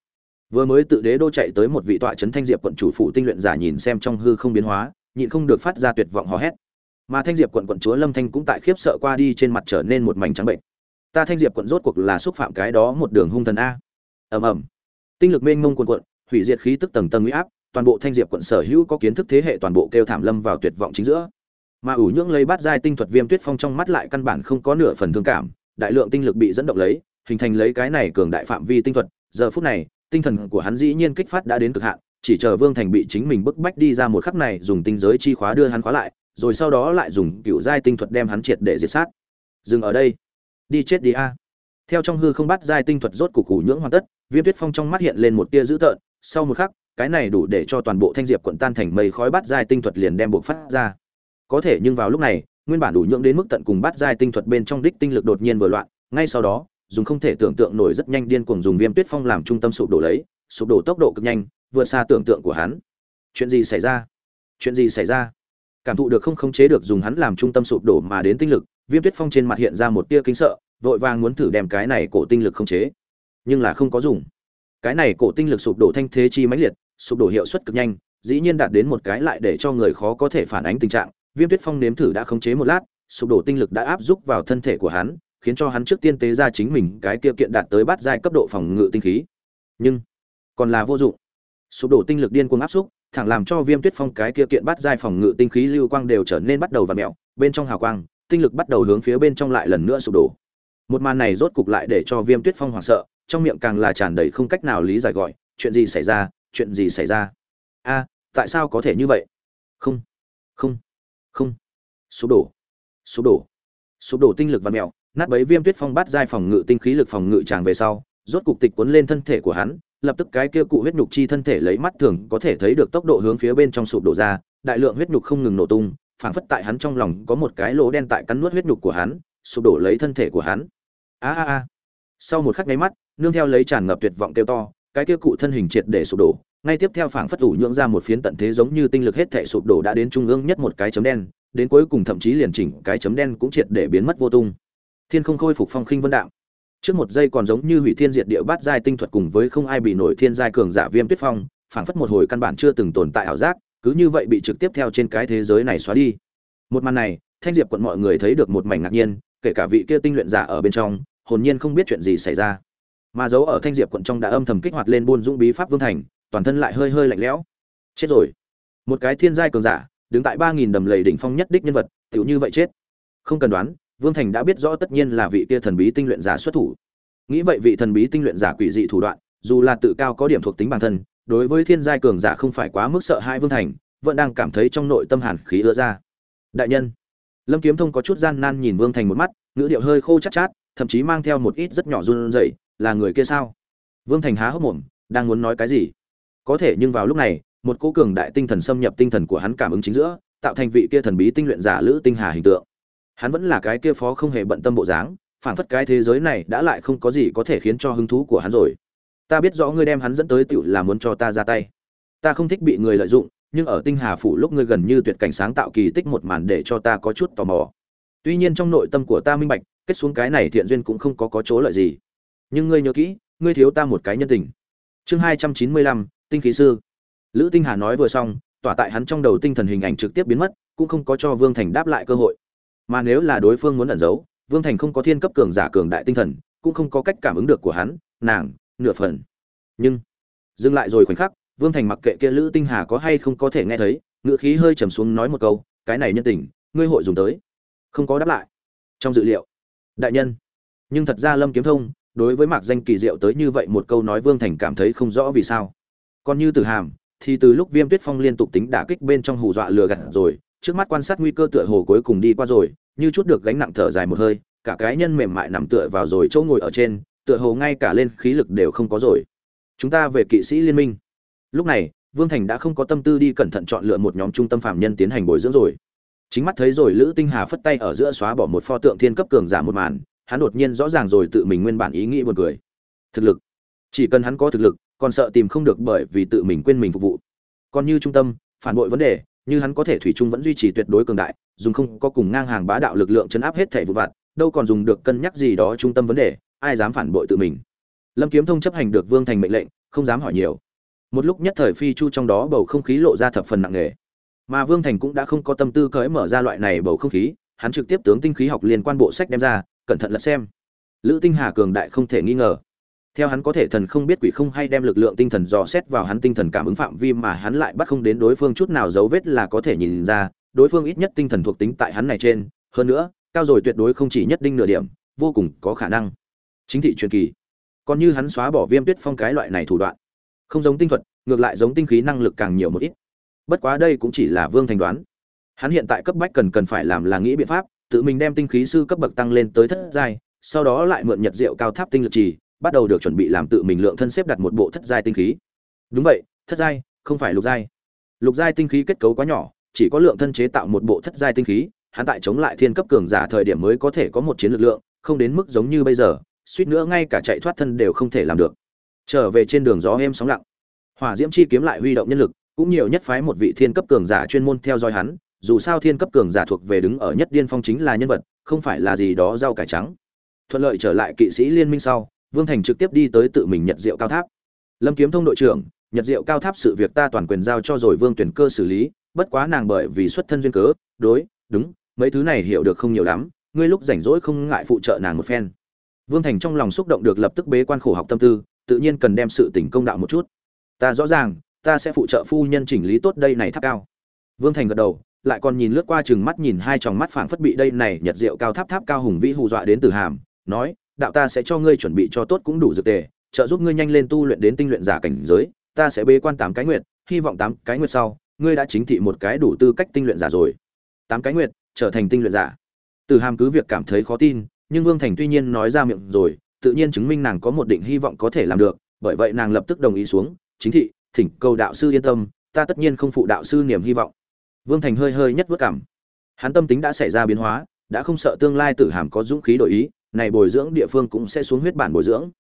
Vừa mới tự đế đô chạy tới một vị tọa trấn thanh diệp quận chủ phụ tinh luyện giả nhìn xem trong hư không biến hóa nhịn không được phát ra tuyệt vọng hò hét. Mà thanh diệp quận quận chúa lâm thanh cũng tại khiếp sợ qua đi trên mặt trở nên một mảnh trắng bệnh. Ta thanh diệp quận rốt cuộc là xúc phạm cái đó một đường hung thần a. Ầm ầm. Tinh lực mênh mông quần quận hủy diệt khí tức tầng tầng uy áp, toàn bộ thanh diệp quận sở hữu có kiến thức thế hệ toàn bộ kêu thảm lâm vào tuyệt vọng chính giữa. Mà ủ nhưỡng lấy bát giai tinh thuật viêm tuyết phong trong mắt lại căn bản không có nửa phần thương cảm, đại lượng tinh lực bị dẫn động lấy, hình thành lấy cái này cường đại phạm vi tinh thuật. Giờ phút này, tinh thần của hắn dĩ nhiên kích phát đã đến cực hạn chỉ chờ vương thành bị chính mình bức bách đi ra một khắc này, dùng tinh giới chi khóa đưa hắn khóa lại, rồi sau đó lại dùng cựu giai tinh thuật đem hắn triệt để diệt sát. Dừng ở đây. Đi chết đi a. Theo trong hư không bắt giai tinh thuật rốt cục củ nhưỡng hoàn tất, viêm tuyết phong trong mắt hiện lên một tia dữ tợn. Sau một khắc, cái này đủ để cho toàn bộ thanh diệp quận tan thành mây khói bắt giai tinh thuật liền đem buộc phát ra. Có thể nhưng vào lúc này, nguyên bản đủ nhượng đến mức tận cùng bắt giai tinh thuật bên trong đích tinh lực đột nhiên vừa loạn, ngay sau đó, dùng không thể tưởng tượng nổi rất nhanh điên cuồng dùng viêm tuyết phong làm trung tâm sụp đổ lấy, sụp đổ tốc độ cực nhanh vượt xa tưởng tượng của hắn. Chuyện gì xảy ra? Chuyện gì xảy ra? Cảm thụ được không khống chế được dùng hắn làm trung tâm sụp đổ mà đến tinh lực, viêm tuyết phong trên mặt hiện ra một tia kính sợ, vội vàng muốn thử đem cái này cổ tinh lực khống chế. Nhưng là không có dùng. Cái này cổ tinh lực sụp đổ thanh thế chi mãnh liệt, sụp đổ hiệu suất cực nhanh, dĩ nhiên đạt đến một cái lại để cho người khó có thể phản ánh tình trạng. Viêm tuyết phong nếm thử đã khống chế một lát, sụp đổ tinh lực đã áp dụng vào thân thể của hắn, khiến cho hắn trước tiên tế ra chính mình cái kia kiện đạt tới bát giai cấp độ phòng ngự tinh khí. Nhưng, còn là vô dụng sụp đổ tinh lực điên cuồng áp xúc, thẳng làm cho viêm tuyết phong cái kia kiện bát giai phòng ngự tinh khí lưu quang đều trở nên bắt đầu và mẹo bên trong hào quang, tinh lực bắt đầu hướng phía bên trong lại lần nữa sụp đổ. Một màn này rốt cục lại để cho viêm tuyết phong hoảng sợ, trong miệng càng là tràn đầy không cách nào lý giải gọi, chuyện gì xảy ra, chuyện gì xảy ra? A, tại sao có thể như vậy? Không không không. Sụp đổ sụp đổ sụp đổ tinh lực và mẹo nát bấy viêm tuyết phong bắt giai phòng ngự tinh khí lực phòng ngự tràng về sau, rốt cục tịch cuốn lên thân thể của hắn lập tức cái kia cụ huyết nhục chi thân thể lấy mắt thường có thể thấy được tốc độ hướng phía bên trong sụp đổ ra, đại lượng huyết nhục không ngừng nổ tung, phảng phất tại hắn trong lòng có một cái lỗ đen tại cắn nuốt huyết nhục của hắn, sụp đổ lấy thân thể của hắn. A a a. Sau một khắc nháy mắt, nương theo lấy tràn ngập tuyệt vọng kêu to, cái kia cụ thân hình triệt để sụp đổ, ngay tiếp theo phảng phất ủ nhượng ra một phiến tận thế giống như tinh lực hết thể sụp đổ đã đến trung ương nhất một cái chấm đen, đến cuối cùng thậm chí liền chỉnh cái chấm đen cũng triệt để biến mất vô tung. Thiên không khôi phục phong khinh vân đạo trước một giây còn giống như hủy thiên diệt địa bát giai tinh thuật cùng với không ai bị nổi thiên giai cường giả viêm tuyết phong, phảng phất một hồi căn bản chưa từng tồn tại ảo giác, cứ như vậy bị trực tiếp theo trên cái thế giới này xóa đi. Một màn này, thanh diệp quận mọi người thấy được một mảnh ngạc nhiên, kể cả vị kia tinh luyện giả ở bên trong, hồn nhiên không biết chuyện gì xảy ra. Mà giấu ở thanh diệp quận trong đã âm thầm kích hoạt lên buôn dũng bí pháp vương thành, toàn thân lại hơi hơi lạnh lẽo. Chết rồi. Một cái thiên giai cường giả, đứng tại ba nghìn đầm lầy đỉnh phong nhất đích nhân vật tựu như vậy chết. Không cần đoán vương thành đã biết rõ tất nhiên là vị kia thần bí tinh luyện giả xuất thủ. Nghĩ vậy vị thần bí tinh luyện giả quỷ dị thủ đoạn, dù là tự cao có điểm thuộc tính bản thân, đối với thiên giai cường giả không phải quá mức sợ hai vương thành, vẫn đang cảm thấy trong nội tâm hàn khí ứa ra. Đại nhân, lâm kiếm thông có chút gian nan nhìn vương thành một mắt, ngữ điệu hơi khô chát chát, thậm chí mang theo một ít rất nhỏ run rẩy, là người kia sao? Vương thành há hốc mồm, đang muốn nói cái gì? Có thể nhưng vào lúc này, một cỗ cường đại tinh thần xâm nhập tinh thần của hắn cảm ứng chính giữa, tạo thành vị kia thần bí tinh luyện giả lữ tinh hà hình tượng hắn vẫn là cái kia phó không hề bận tâm bộ dáng phản phất cái thế giới này đã lại không có gì có thể khiến cho hứng thú của hắn rồi. Ta biết rõ ngươi đem hắn dẫn tới tựu là muốn cho ta ra tay. Ta không thích bị người lợi dụng, nhưng ở tinh hà phủ lúc ngươi gần như tuyệt cảnh sáng tạo kỳ tích một màn để cho ta có chút tò mò. Tuy nhiên trong nội tâm của ta minh bạch, kết xuống cái này thiện duyên cũng không có có chỗ lợi gì. Nhưng ngươi nhớ kỹ, ngươi thiếu ta một cái nhân tình. Chương hai trăm chín mươi lăm, tinh khí sư. Lữ tinh hà nói vừa xong, tỏa tại hắn trong đầu tinh thần hình ảnh trực tiếp biến mất, cũng không có cho vương thành đáp lại cơ hội mà nếu là đối phương muốn ẩn giấu, vương thành không có thiên cấp cường giả cường đại tinh thần, cũng không có cách cảm ứng được của hắn, nàng, nửa phần. Nhưng, dừng lại rồi khoảnh khắc, vương thành mặc kệ kia lữ tinh hà có hay không có thể nghe thấy, ngữ khí hơi trầm xuống nói một câu, cái này nhân tình, ngươi hội dùng tới. Không có đáp lại. Trong dự liệu, đại nhân, nhưng thật ra lâm kiếm thông, đối với mạc danh kỳ diệu tới như vậy một câu nói vương thành cảm thấy không rõ vì sao. Còn như từ hàm, thì từ lúc viêm tuyết phong liên tục tính đả kích bên trong hù dọa lừa gạt rồi trước mắt quan sát nguy cơ tựa hồ cuối cùng đi qua rồi, như chút được gánh nặng thở dài một hơi, cả cái nhân mềm mại nằm tựa vào rồi chỗ ngồi ở trên, tựa hồ ngay cả lên khí lực đều không có rồi. Chúng ta về kỵ sĩ liên minh. Lúc này, vương thành đã không có tâm tư đi cẩn thận chọn lựa một nhóm trung tâm phạm nhân tiến hành bồi dưỡng rồi. Chính mắt thấy rồi lữ tinh hà phất tay ở giữa xóa bỏ một pho tượng thiên cấp cường giả một màn, hắn đột nhiên rõ ràng rồi tự mình nguyên bản ý nghĩ buồn cười. Thực lực. Chỉ cần hắn có thực lực, còn sợ tìm không được bởi vì tự mình quên mình phục vụ. Còn như trung tâm, phản bội vấn đề như hắn có thể thủy chung vẫn duy trì tuyệt đối cường đại, dùng không có cùng ngang hàng bá đạo lực lượng chấn áp hết thảy vụ vặt, đâu còn dùng được cân nhắc gì đó trung tâm vấn đề, ai dám phản bội tự mình. Lâm kiếm thông chấp hành được vương thành mệnh lệnh, không dám hỏi nhiều. Một lúc nhất thời phi chu trong đó bầu không khí lộ ra thập phần nặng nề. Mà vương thành cũng đã không có tâm tư cởi mở ra loại này bầu không khí, hắn trực tiếp tướng tinh khí học liên quan bộ sách đem ra, cẩn thận lật xem. Lữ tinh hà cường đại không thể nghi ngờ theo hắn có thể thần không biết quỷ không hay đem lực lượng tinh thần dò xét vào hắn tinh thần cảm ứng phạm vi mà hắn lại bắt không đến đối phương chút nào dấu vết là có thể nhìn ra, đối phương ít nhất tinh thần thuộc tính tại hắn này trên. Hơn nữa, cao rồi tuyệt đối không chỉ nhất định nửa điểm, vô cùng có khả năng. Chính thị truyền kỳ. Còn như hắn xóa bỏ viêm tuyết phong cái loại này thủ đoạn. Không giống tinh thuật, ngược lại giống tinh khí năng lực càng nhiều một ít. Bất quá đây cũng chỉ là vương thành đoán. Hắn hiện tại cấp bách cần cần phải làm là nghĩ biện pháp, tự mình đem tinh khí sư cấp bậc tăng lên tới thất giai, sau đó lại mượn nhật diệu cao tháp tinh lực trì bắt đầu được chuẩn bị làm tự mình lượng thân xếp đặt một bộ thất giai tinh khí. Đúng vậy, thất giai, không phải lục giai. Lục giai tinh khí kết cấu quá nhỏ, chỉ có lượng thân chế tạo một bộ thất giai tinh khí, hắn tại chống lại thiên cấp cường giả thời điểm mới có thể có một chiến lực lượng, không đến mức giống như bây giờ, suýt nữa ngay cả chạy thoát thân đều không thể làm được. Trở về trên đường gió êm sóng lặng. Hỏa diễm chi kiếm lại huy động nhân lực, cũng nhiều nhất phái một vị thiên cấp cường giả chuyên môn theo dõi hắn, dù sao thiên cấp cường giả thuộc về đứng ở nhất điên phong chính là nhân vật, không phải là gì đó rau cải trắng. Thuận lợi trở lại kỵ sĩ liên minh sau vương thành trực tiếp đi tới tự mình nhận rượu cao tháp. Lâm kiếm thông đội trưởng nhận rượu cao tháp sự việc ta toàn quyền giao cho rồi vương tuyển cơ xử lý, bất quá nàng bởi vì xuất thân duyên cớ, đối, đúng, mấy thứ này hiểu được không nhiều lắm, ngươi lúc rảnh rỗi không ngại phụ trợ nàng một phen. Vương thành trong lòng xúc động được lập tức bế quan khổ học tâm tư, tự nhiên cần đem sự tỉnh công đạo một chút. Ta rõ ràng, ta sẽ phụ trợ phu nhân chỉnh lý tốt đây này tháp cao. Vương thành gật đầu, lại còn nhìn lướt qua chừng mắt nhìn hai tròng mắt phảng phất bị đây này nhật rượu cao tháp tháp cao hùng vĩ hù dọa đến từ hàm, nói đạo ta sẽ cho ngươi chuẩn bị cho tốt cũng đủ dược tề, trợ giúp ngươi nhanh lên tu luyện đến tinh luyện giả cảnh giới, ta sẽ bế quan tám cái nguyệt, hy vọng tám cái nguyệt sau, ngươi đã chính thị một cái đủ tư cách tinh luyện giả rồi. Tám cái nguyệt, trở thành tinh luyện giả. Từ hàm cứ việc cảm thấy khó tin, nhưng vương thành tuy nhiên nói ra miệng rồi, tự nhiên chứng minh nàng có một định hy vọng có thể làm được, bởi vậy nàng lập tức đồng ý xuống, chính thị, thỉnh cầu đạo sư yên tâm, ta tất nhiên không phụ đạo sư niềm hy vọng. Vương thành hơi hơi nhất vất cảm. Hắn tâm tính đã xảy ra biến hóa, đã không sợ tương lai tử hàm có dũng khí đổi ý này bồi dưỡng địa phương cũng sẽ xuống huyết bản bồi dưỡng.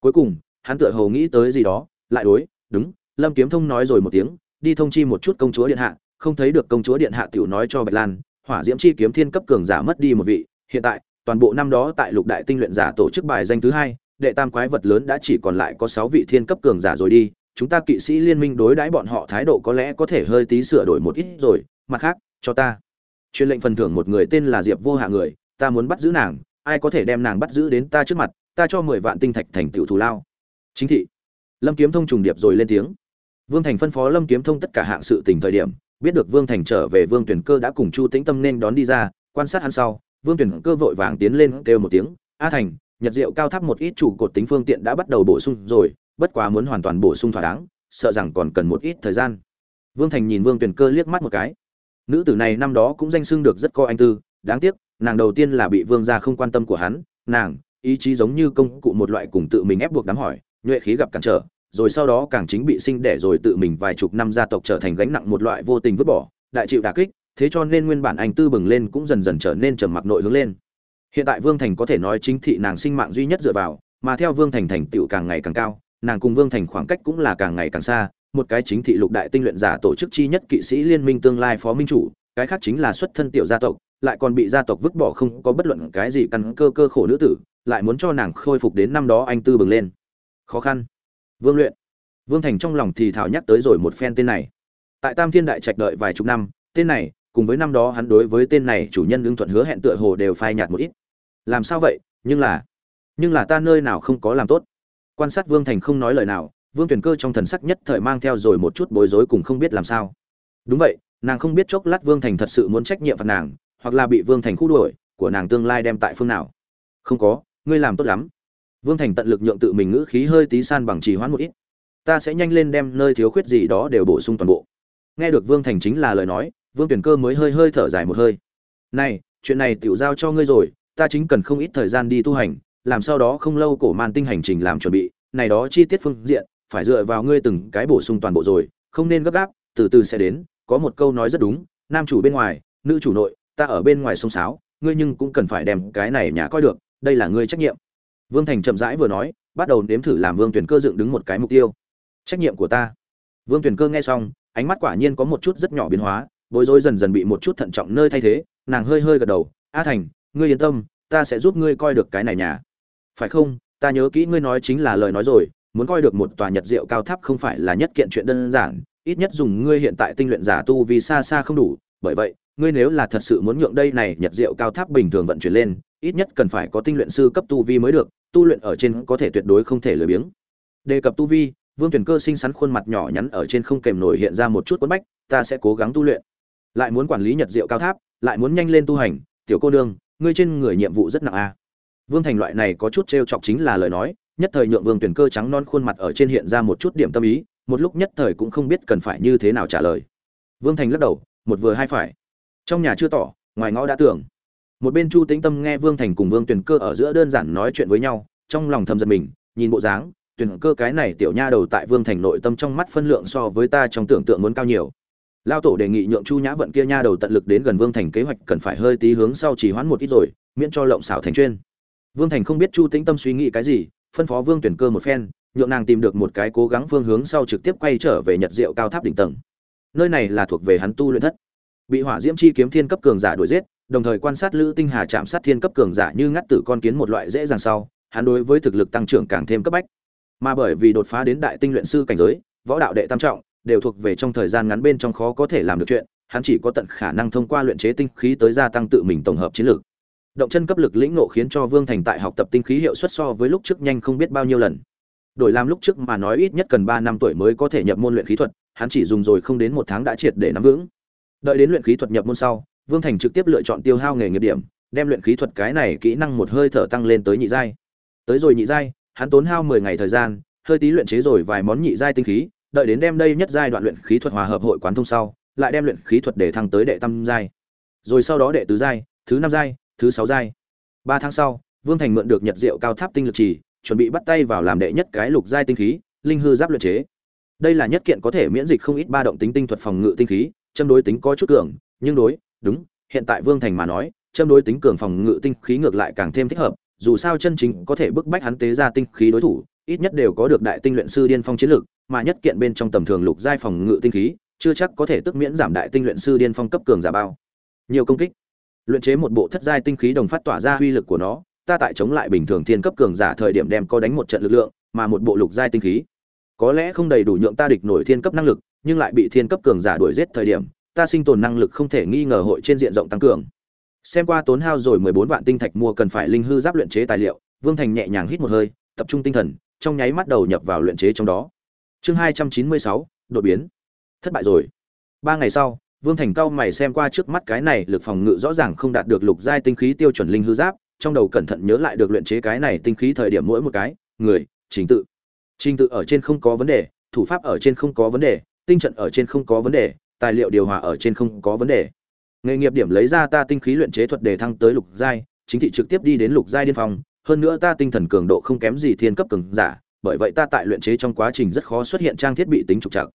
Cuối cùng, hắn tựa hồ nghĩ tới gì đó, lại đối, đúng, lâm kiếm thông nói rồi một tiếng, đi thông chi một chút công chúa điện hạ, không thấy được công chúa điện hạ tiểu nói cho bạch lan, hỏa diễm chi kiếm thiên cấp cường giả mất đi một vị, hiện tại, toàn bộ năm đó tại lục đại tinh luyện giả tổ chức bài danh thứ hai, đệ tam quái vật lớn đã chỉ còn lại có sáu vị thiên cấp cường giả rồi đi, chúng ta kỵ sĩ liên minh đối đãi bọn họ thái độ có lẽ có thể hơi tí sửa đổi một ít rồi, mặt khác, cho ta. Truyền lệnh phần thưởng một người tên là diệp vô hạ người, ta muốn bắt giữ nàng ai có thể đem nàng bắt giữ đến ta trước mặt, ta cho mười vạn tinh thạch thành tựu thù lao. Chính thị. Lâm kiếm thông trùng điệp rồi lên tiếng. Vương thành phân phó lâm kiếm thông tất cả hạng sự tình thời điểm, biết được vương thành trở về vương tuyển cơ đã cùng chu tĩnh tâm nên đón đi ra, quan sát hắn sau, vương tuyển cơ vội vàng tiến lên kêu một tiếng, a thành, nhật diệu cao tháp một ít chủ cột tính phương tiện đã bắt đầu bổ sung rồi, bất quá muốn hoàn toàn bổ sung thỏa đáng, sợ rằng còn cần một ít thời gian. Vương thành nhìn vương tuyển cơ liếc mắt một cái. Nữ tử này năm đó cũng danh xưng được rất coi anh tư, đáng tiếc nàng đầu tiên là bị vương gia không quan tâm của hắn, nàng, ý chí giống như công cụ một loại cùng tự mình ép buộc đám hỏi, nhuệ khí gặp cản trở, rồi sau đó càng chính bị sinh đẻ rồi tự mình vài chục năm gia tộc trở thành gánh nặng một loại vô tình vứt bỏ, đại chịu đả kích, thế cho nên nguyên bản anh tư bừng lên cũng dần dần trở nên trầm mặc nội hướng lên. Hiện tại vương thành có thể nói chính thị nàng sinh mạng duy nhất dựa vào, mà theo vương thành thành tựu càng ngày càng cao, nàng cùng vương thành khoảng cách cũng là càng ngày càng xa, một cái chính thị lục đại tinh luyện giả tổ chức chi nhất kỵ sĩ liên minh tương lai phó minh chủ, cái khác chính là xuất thân tiểu gia tộc lại còn bị gia tộc vứt bỏ không có bất luận cái gì căn cơ cơ khổ nữ tử, lại muốn cho nàng khôi phục đến năm đó anh tư bừng lên. Khó khăn. Vương luyện. Vương thành trong lòng thì thảo nhắc tới rồi một phen tên này. Tại tam thiên đại trạch đợi vài chục năm, tên này, cùng với năm đó hắn đối với tên này chủ nhân lương thuận hứa hẹn tựa hồ đều phai nhạt một ít. Làm sao vậy? Nhưng là nhưng là ta nơi nào không có làm tốt? Quan sát vương thành không nói lời nào, vương tuyển cơ trong thần sắc nhất thời mang theo rồi một chút bối rối cùng không biết làm sao. Đúng vậy, nàng không biết chốc lát vương thành thật sự muốn trách nhiệm phạt nàng hoặc là bị vương thành khu đuổi, của nàng tương lai đem tại phương nào? Không có, ngươi làm tốt lắm. Vương thành tận lực nhượng tự mình ngữ khí hơi tí san bằng trì hoãn một ít. Ta sẽ nhanh lên đem nơi thiếu khuyết gì đó đều bổ sung toàn bộ. Nghe được vương thành chính là lời nói, vương tuyển cơ mới hơi hơi thở dài một hơi. Này, chuyện này tiểu giao cho ngươi rồi, ta chính cần không ít thời gian đi tu hành, làm sau đó không lâu cổ man tinh hành trình làm chuẩn bị, này đó chi tiết phương diện, phải dựa vào ngươi từng cái bổ sung toàn bộ rồi, không nên gấp gáp, từ từ sẽ đến, có một câu nói rất đúng, nam chủ bên ngoài, nữ chủ nội ta ở bên ngoài sông sáo, ngươi nhưng cũng cần phải đem cái này nhà coi được, đây là ngươi trách nhiệm. Vương thành chậm rãi vừa nói, bắt đầu nếm thử làm vương tuyển cơ dựng đứng một cái mục tiêu. Trách nhiệm của ta. Vương tuyển cơ nghe xong, ánh mắt quả nhiên có một chút rất nhỏ biến hóa, bối rối dần dần bị một chút thận trọng nơi thay thế, nàng hơi hơi gật đầu, a thành, ngươi yên tâm, ta sẽ giúp ngươi coi được cái này nhà. Phải không? Ta nhớ kỹ ngươi nói chính là lời nói rồi, muốn coi được một tòa nhật diệu cao tháp không phải là nhất kiện chuyện đơn giản, ít nhất dùng ngươi hiện tại tinh luyện giả tu vì xa xa không đủ, bởi vậy ngươi nếu là thật sự muốn nhượng đây này nhật diệu cao tháp bình thường vận chuyển lên, ít nhất cần phải có tinh luyện sư cấp tu vi mới được, tu luyện ở trên có thể tuyệt đối không thể lười biếng. Đề cập tu vi, vương tuyển cơ xinh xắn khuôn mặt nhỏ nhắn ở trên không kèm nổi hiện ra một chút quấn bách, ta sẽ cố gắng tu luyện. Lại muốn quản lý nhật diệu cao tháp, lại muốn nhanh lên tu hành, tiểu cô nương, ngươi trên người nhiệm vụ rất nặng a vương thành loại này có chút trêu chọc chính là lời nói, nhất thời nhượng vương tuyển cơ trắng non khuôn mặt ở trên hiện ra một chút điểm tâm ý, một lúc nhất thời cũng không biết cần phải như thế nào trả lời. Vương thành lắc đầu, một vừa hai phải trong nhà chưa tỏ, ngoài ngõ đã tưởng một bên chu tĩnh tâm nghe vương thành cùng vương tuyển cơ ở giữa đơn giản nói chuyện với nhau, trong lòng thầm giật mình, nhìn bộ dáng tuyển cơ cái này tiểu nha đầu tại vương thành nội tâm trong mắt phân lượng so với ta trong tưởng tượng muốn cao nhiều. Lao tổ đề nghị nhượng chu nhã vận kia nha đầu tận lực đến gần vương thành kế hoạch cần phải hơi tí hướng sau chỉ hoãn một ít rồi, miễn cho lộng xảo thành chuyên. Vương thành không biết chu tĩnh tâm suy nghĩ cái gì, phân phó vương tuyển cơ một phen, nhượng nàng tìm được một cái cố gắng phương hướng sau trực tiếp quay trở về nhật diệu cao tháp đỉnh tầng. Nơi này là thuộc về hắn tu luyện thất bị hỏa diễm chi kiếm thiên cấp cường giả đuổi giết, đồng thời quan sát lữ tinh hà chạm sát thiên cấp cường giả như ngắt tử con kiến một loại dễ dàng sau, hắn đối với thực lực tăng trưởng càng thêm cấp bách. Mà bởi vì đột phá đến đại tinh luyện sư cảnh giới, võ đạo đệ tam trọng, đều thuộc về trong thời gian ngắn bên trong khó có thể làm được chuyện, hắn chỉ có tận khả năng thông qua luyện chế tinh khí tới gia tăng tự mình tổng hợp chiến lược. Động chân cấp lực lĩnh nộ khiến cho vương thành tại học tập tinh khí hiệu suất so với lúc trước nhanh không biết bao nhiêu lần. Đổi làm lúc trước mà nói ít nhất cần ba năm tuổi mới có thể nhập môn luyện khí thuật, hắn chỉ dùng rồi không đến một tháng đã triệt để nắm vững đợi đến luyện khí thuật nhập môn sau, vương thành trực tiếp lựa chọn tiêu hao nghề nghiệp điểm, đem luyện khí thuật cái này kỹ năng một hơi thở tăng lên tới nhị giai. Tới rồi nhị giai, hắn tốn hao mười ngày thời gian, hơi tí luyện chế rồi vài món nhị giai tinh khí, đợi đến đem đây nhất giai đoạn luyện khí thuật hòa hợp hội quán thông sau, lại đem luyện khí thuật để thăng tới đệ tam giai. Rồi sau đó đệ tứ giai, thứ năm giai, thứ sáu giai. Ba tháng sau, vương thành mượn được nhật diệu cao tháp tinh lực trì, chuẩn bị bắt tay vào làm đệ nhất cái lục giai tinh khí, linh hư giáp luyện chế. Đây là nhất kiện có thể miễn dịch không ít ba động tính tinh thuật phòng ngự tinh khí châm đối tính có chút cường, nhưng đối, đúng, hiện tại vương thành mà nói, châm đối tính cường phòng ngự tinh khí ngược lại càng thêm thích hợp, dù sao chân chính có thể bức bách hắn tế ra tinh khí đối thủ, ít nhất đều có được đại tinh luyện sư điên phong chiến lực, mà nhất kiện bên trong tầm thường lục giai phòng ngự tinh khí, chưa chắc có thể tức miễn giảm đại tinh luyện sư điên phong cấp cường giả bao. Nhiều công kích. Luyện chế một bộ thất giai tinh khí đồng phát tỏa ra uy lực của nó, ta tại chống lại bình thường thiên cấp cường giả thời điểm đem có đánh một trận lực lượng, mà một bộ lục giai tinh khí. Có lẽ không đầy đủ nhượng ta địch nổi thiên cấp năng lực nhưng lại bị thiên cấp cường giả đuổi giết thời điểm, ta sinh tồn năng lực không thể nghi ngờ hội trên diện rộng tăng cường. Xem qua tốn hao rồi mười bốn vạn tinh thạch mua cần phải linh hư giáp luyện chế tài liệu, vương thành nhẹ nhàng hít một hơi, tập trung tinh thần, trong nháy mắt đầu nhập vào luyện chế trong đó. Chương hai trăm chín mươi sáu, đột biến. Thất bại rồi. Ba ngày sau, vương thành cao mày xem qua trước mắt cái này, lực phòng ngự rõ ràng không đạt được lục giai tinh khí tiêu chuẩn linh hư giáp, trong đầu cẩn thận nhớ lại được luyện chế cái này tinh khí thời điểm mỗi một cái, người, trình tự. Trình tự ở trên không có vấn đề, thủ pháp ở trên không có vấn đề tinh trận ở trên không có vấn đề, tài liệu điều hòa ở trên không có vấn đề. Nghề nghiệp điểm lấy ra ta tinh khí luyện chế thuật để thăng tới lục giai, chính thị trực tiếp đi đến lục giai điên phong, hơn nữa ta tinh thần cường độ không kém gì thiên cấp cường giả, bởi vậy ta tại luyện chế trong quá trình rất khó xuất hiện trang thiết bị tính trục trặc.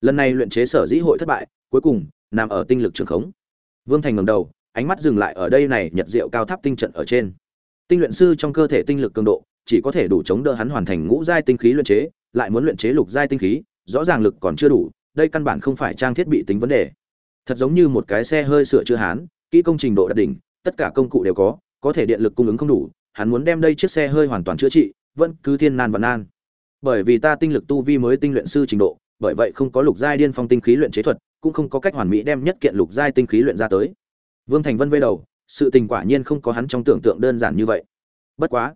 Lần này luyện chế sở dĩ hội thất bại, cuối cùng, nằm ở tinh lực trường khống. Vương thành ngầm đầu, ánh mắt dừng lại ở đây này, nhật diệu cao tháp tinh trận ở trên. Tinh luyện sư trong cơ thể tinh lực cường độ, chỉ có thể đủ chống đỡ hắn hoàn thành ngũ giai tinh khí luyện chế, lại muốn luyện chế lục giai tinh khí rõ ràng lực còn chưa đủ, đây căn bản không phải trang thiết bị tính vấn đề. Thật giống như một cái xe hơi sửa chữa hán, kỹ công trình độ đạt đỉnh, tất cả công cụ đều có có thể điện lực cung ứng không đủ, hắn muốn đem đây chiếc xe hơi hoàn toàn chữa trị, vẫn cứ thiên nan và nan. Bởi vì ta tinh lực tu vi mới tinh luyện sư trình độ, bởi vậy không có lục giai điên phong tinh khí luyện chế thuật, cũng không có cách hoàn mỹ đem nhất kiện lục giai tinh khí luyện ra tới. Vương thành vân vây đầu, sự tình quả nhiên không có hắn trong tưởng tượng đơn giản như vậy. Bất quá,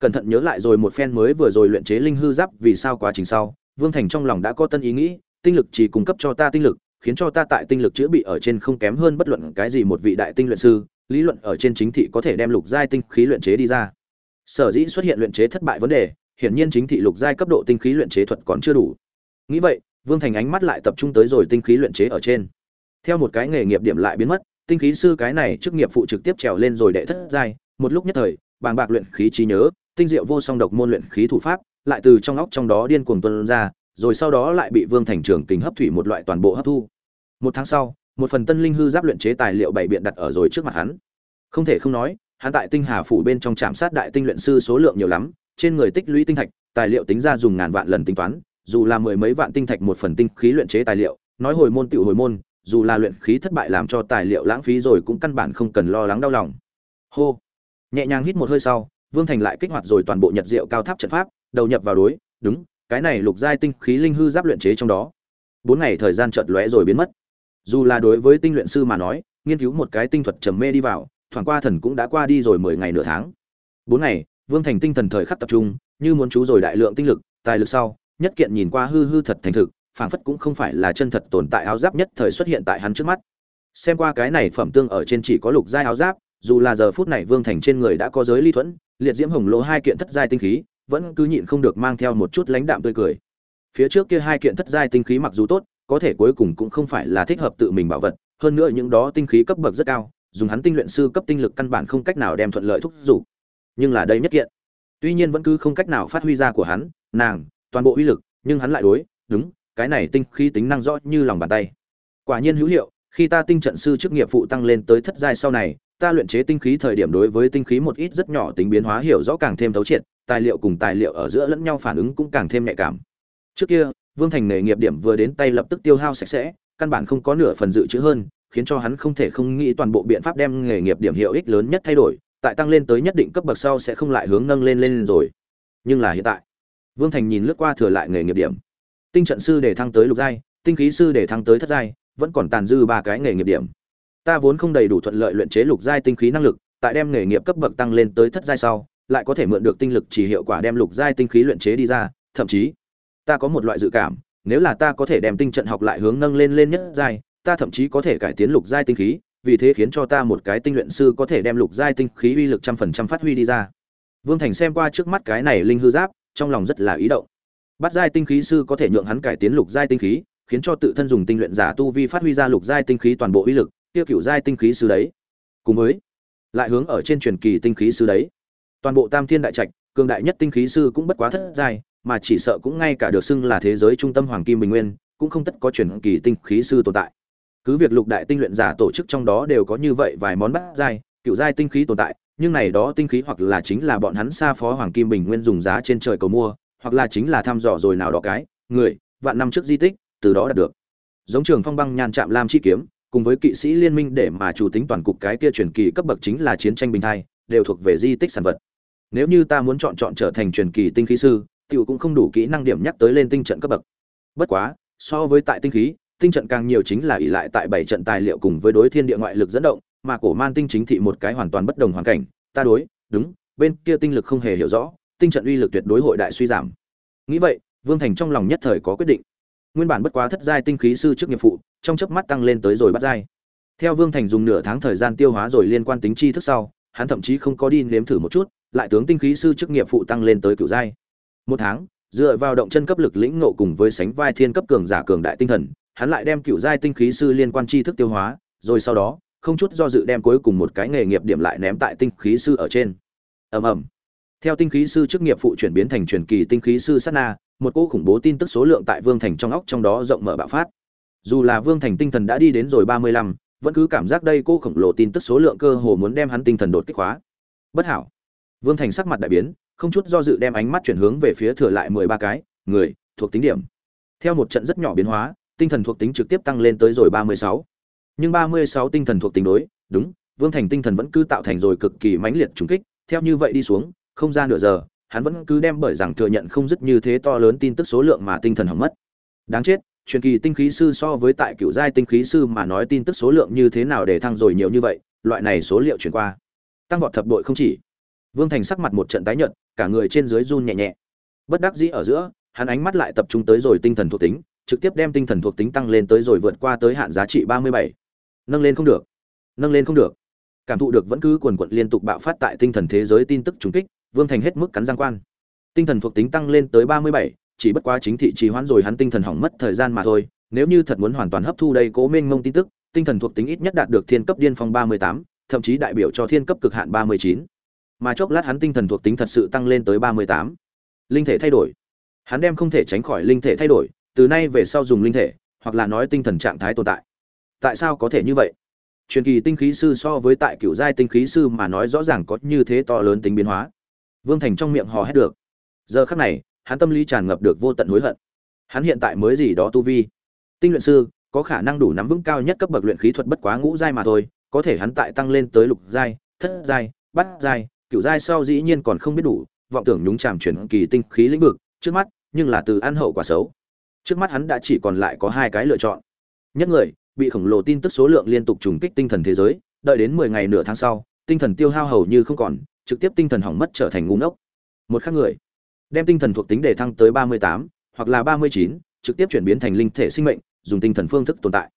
cẩn thận nhớ lại rồi một phen mới vừa rồi luyện chế linh hư giáp vì sao quá trình sau vương thành trong lòng đã có tân ý nghĩ, tinh lực chỉ cung cấp cho ta tinh lực, khiến cho ta tại tinh lực chữa bị ở trên không kém hơn bất luận cái gì một vị đại tinh luyện sư, lý luận ở trên chính thị có thể đem lục giai tinh khí luyện chế đi ra. Sở dĩ xuất hiện luyện chế thất bại vấn đề, hiển nhiên chính thị lục giai cấp độ tinh khí luyện chế thuật còn chưa đủ. Nghĩ vậy, vương thành ánh mắt lại tập trung tới rồi tinh khí luyện chế ở trên. Theo một cái nghề nghiệp điểm lại biến mất, tinh khí sư cái này chức nghiệp phụ trực tiếp trèo lên rồi đệ thất giai, một lúc nhất thời, bàng bạc luyện khí trí nhớ, tinh diệu vô song độc môn luyện khí thủ pháp lại từ trong óc trong đó điên cuồng tuôn ra, rồi sau đó lại bị vương thành trưởng kình hấp thủy một loại toàn bộ hấp thu. Một tháng sau, một phần tân linh hư giáp luyện chế tài liệu bảy biện đặt ở rồi trước mặt hắn. Không thể không nói, hắn tại tinh hà phủ bên trong trạm sát đại tinh luyện sư số lượng nhiều lắm, trên người tích lũy tinh thạch, tài liệu tính ra dùng ngàn vạn lần tính toán, dù là mười mấy vạn tinh thạch một phần tinh khí luyện chế tài liệu, nói hồi môn tiểu hồi môn, dù là luyện khí thất bại làm cho tài liệu lãng phí rồi cũng căn bản không cần lo lắng đau lòng. Hô. Nhẹ nhàng hít một hơi sau, vương thành lại kích hoạt rồi toàn bộ nhật diệu cao tháp trận pháp đầu nhập vào đối, đúng, cái này lục giai tinh khí linh hư giáp luyện chế trong đó. Bốn ngày thời gian chợt lóe rồi biến mất. Dù là đối với tinh luyện sư mà nói, nghiên cứu một cái tinh thuật trầm mê đi vào, thoảng qua thần cũng đã qua đi rồi mười ngày nửa tháng. Bốn ngày, vương thành tinh thần thời khắc tập trung, như muốn chú rồi đại lượng tinh lực, tài lực sau, nhất kiện nhìn qua hư hư thật thành thực, phảng phất cũng không phải là chân thật tồn tại áo giáp nhất thời xuất hiện tại hắn trước mắt. Xem qua cái này phẩm tương ở trên chỉ có lục giai áo giáp, dù là giờ phút này vương thành trên người đã có giới ly thuẫn, liệt diễm hồng lô hai kiện thất giai tinh khí vẫn cứ nhịn không được mang theo một chút lãnh đạm tươi cười. Phía trước kia hai kiện thất giai tinh khí mặc dù tốt, có thể cuối cùng cũng không phải là thích hợp tự mình bảo vật, hơn nữa những đó tinh khí cấp bậc rất cao, dùng hắn tinh luyện sư cấp tinh lực căn bản không cách nào đem thuận lợi thúc giục. Nhưng là đây nhất kiện. Tuy nhiên vẫn cứ không cách nào phát huy ra của hắn, nàng, toàn bộ uy lực, nhưng hắn lại đối, đúng, cái này tinh khí tính năng rõ như lòng bàn tay. Quả nhiên hữu hiệu, khi ta tinh trận sư chức nghiệp phụ tăng lên tới thất giai sau này, ta luyện chế tinh khí thời điểm đối với tinh khí một ít rất nhỏ tính biến hóa hiểu rõ càng thêm thấu triệt tài liệu cùng tài liệu ở giữa lẫn nhau phản ứng cũng càng thêm nhạy cảm. Trước kia, vương thành nghề nghiệp điểm vừa đến tay lập tức tiêu hao sạch sẽ, căn bản không có nửa phần dự trữ hơn, khiến cho hắn không thể không nghĩ toàn bộ biện pháp đem nghề nghiệp điểm hiệu ích lớn nhất thay đổi, tại tăng lên tới nhất định cấp bậc sau sẽ không lại hướng nâng lên lên rồi. Nhưng là hiện tại, vương thành nhìn lướt qua thừa lại nghề nghiệp điểm. Tinh trận sư để thăng tới lục giai, tinh khí sư để thăng tới thất giai, vẫn còn tàn dư ba cái nghề nghiệp điểm. Ta vốn không đầy đủ thuận lợi luyện chế lục giai tinh khí năng lực, tại đem nghề nghiệp cấp bậc tăng lên tới thất giai sau lại có thể mượn được tinh lực chỉ hiệu quả đem lục giai tinh khí luyện chế đi ra, thậm chí, ta có một loại dự cảm, nếu là ta có thể đem tinh trận học lại hướng nâng lên lên nhất giai, ta thậm chí có thể cải tiến lục giai tinh khí, vì thế khiến cho ta một cái tinh luyện sư có thể đem lục giai tinh khí uy lực trăm phần trăm phát huy đi ra. Vương thành xem qua trước mắt cái này linh hư giáp, trong lòng rất là ý động. Bắt giai tinh khí sư có thể nhượng hắn cải tiến lục giai tinh khí, khiến cho tự thân dùng tinh luyện giả tu vi phát huy ra lục giai tinh khí toàn bộ uy lực, tiêu cựu giai tinh khí sư đấy. Cùng với, lại hướng ở trên truyền kỳ tinh khí sư đấy toàn bộ tam thiên đại trạch, cường đại nhất tinh khí sư cũng bất quá thất giai, mà chỉ sợ cũng ngay cả được xưng là thế giới trung tâm hoàng kim bình nguyên, cũng không tất có truyền kỳ tinh khí sư tồn tại. Cứ việc lục đại tinh luyện giả tổ chức trong đó đều có như vậy vài món bát giai, cựu giai tinh khí tồn tại, nhưng này đó tinh khí hoặc là chính là bọn hắn xa phó hoàng kim bình nguyên dùng giá trên trời cầu mua, hoặc là chính là thăm dò rồi nào đó cái, người, vạn năm trước di tích, từ đó đạt được. Giống trường phong băng nhan chạm lam chi kiếm, cùng với kỵ sĩ liên minh để mà chủ tính toàn cục cái kia truyền kỳ cấp bậc chính là chiến tranh bình thai, đều thuộc về di tích sản vật nếu như ta muốn chọn chọn trở thành truyền kỳ tinh khí sư, tiểu cũng không đủ kỹ năng điểm nhắc tới lên tinh trận cấp bậc. Bất quá, so với tại tinh khí, tinh trận càng nhiều chính là ỷ lại tại bảy trận tài liệu cùng với đối thiên địa ngoại lực dẫn động, mà cổ man tinh chính thị một cái hoàn toàn bất đồng hoàn cảnh. Ta đối, đúng, bên kia tinh lực không hề hiểu rõ, tinh trận uy lực tuyệt đối hội đại suy giảm. Nghĩ vậy, vương thành trong lòng nhất thời có quyết định. Nguyên bản bất quá thất giai tinh khí sư trước nghiệp phụ, trong chớp mắt tăng lên tới rồi bắt giai. Theo vương thành dùng nửa tháng thời gian tiêu hóa rồi liên quan tính chi thức sau, hắn thậm chí không có đi nếm thử một chút lại tướng tinh khí sư chức nghiệp phụ tăng lên tới cửu giai. Một tháng, dựa vào động chân cấp lực lĩnh nộ cùng với sánh vai thiên cấp cường giả cường đại tinh thần, hắn lại đem cửu giai tinh khí sư liên quan tri thức tiêu hóa, rồi sau đó, không chút do dự đem cuối cùng một cái nghề nghiệp điểm lại ném tại tinh khí sư ở trên. Ầm ầm. Theo tinh khí sư chức nghiệp phụ chuyển biến thành truyền kỳ tinh khí sư sát na, một cỗ khủng bố tin tức số lượng tại vương thành trong óc trong đó rộng mở bạo phát. Dù là vương thành tinh thần đã đi đến rồi ba mươi lăm, vẫn cứ cảm giác đây cô khổng lồ tin tức số lượng cơ hồ muốn đem hắn tinh thần đột kích hóa. Bất hảo vương thành sắc mặt đại biến, không chút do dự đem ánh mắt chuyển hướng về phía thừa lại mười ba cái, người, thuộc tính điểm. Theo một trận rất nhỏ biến hóa, tinh thần thuộc tính trực tiếp tăng lên tới rồi ba mươi sáu. Nhưng ba mươi sáu tinh thần thuộc tính đối, đúng, vương thành tinh thần vẫn cứ tạo thành rồi cực kỳ mãnh liệt trùng kích, theo như vậy đi xuống, không ra nửa giờ, hắn vẫn cứ đem bởi rằng thừa nhận không dứt như thế to lớn tin tức số lượng mà tinh thần hỏng mất. Đáng chết, truyền kỳ tinh khí sư so với tại cựu giai tinh khí sư mà nói tin tức số lượng như thế nào để thăng rồi nhiều như vậy, loại này số liệu chuyển qua. Tăng vọt thập đội không chỉ vương thành sắc mặt một trận tái nhợt, cả người trên dưới run nhẹ nhẹ. Bất đắc dĩ ở giữa, hắn ánh mắt lại tập trung tới rồi tinh thần thuộc tính, trực tiếp đem tinh thần thuộc tính tăng lên tới rồi vượt qua tới hạn giá trị ba mươi bảy. Nâng lên không được. Nâng lên không được. Cảm thụ được vẫn cứ quần quật liên tục bạo phát tại tinh thần thế giới tin tức trùng kích, vương thành hết mức cắn răng quan. Tinh thần thuộc tính tăng lên tới ba mươi bảy, chỉ bất quá chính thị trì hoãn rồi hắn tinh thần hỏng mất thời gian mà thôi. Nếu như thật muốn hoàn toàn hấp thu đây cố mênh mông tin tức, tinh thần thuộc tính ít nhất đạt được thiên cấp điên phong ba mươi tám, thậm chí đại biểu cho thiên cấp cực hạn ba mươi chín mà chốc lát hắn tinh thần thuộc tính thật sự tăng lên tới ba mươi tám. Linh thể thay đổi. Hắn đem không thể tránh khỏi linh thể thay đổi, từ nay về sau dùng linh thể, hoặc là nói tinh thần trạng thái tồn tại. Tại sao có thể như vậy? Truyền kỳ tinh khí sư so với tại cựu giai tinh khí sư mà nói rõ ràng có như thế to lớn tính biến hóa. Vương thành trong miệng hò hét được. Giờ khắc này, hắn tâm lý tràn ngập được vô tận hối hận. Hắn hiện tại mới gì đó tu vi. Tinh luyện sư, có khả năng đủ nắm vững cao nhất cấp bậc luyện khí thuật bất quá ngũ giai mà thôi, có thể hắn tại tăng lên tới lục giai, thất giai, bát giai cựu giai sau dĩ nhiên còn không biết đủ, vọng tưởng nhúng chàm chuyển kỳ tinh khí lĩnh vực, trước mắt, nhưng là từ ăn hậu quả xấu. Trước mắt hắn đã chỉ còn lại có hai cái lựa chọn. Nhất người, bị khổng lồ tin tức số lượng liên tục trùng kích tinh thần thế giới, đợi đến mười ngày nửa tháng sau, tinh thần tiêu hao hầu như không còn, trực tiếp tinh thần hỏng mất trở thành ngu ngốc. Một khác người, đem tinh thần thuộc tính đề thăng tới ba mươi tám, hoặc là ba mươi chín, trực tiếp chuyển biến thành linh thể sinh mệnh, dùng tinh thần phương thức tồn tại.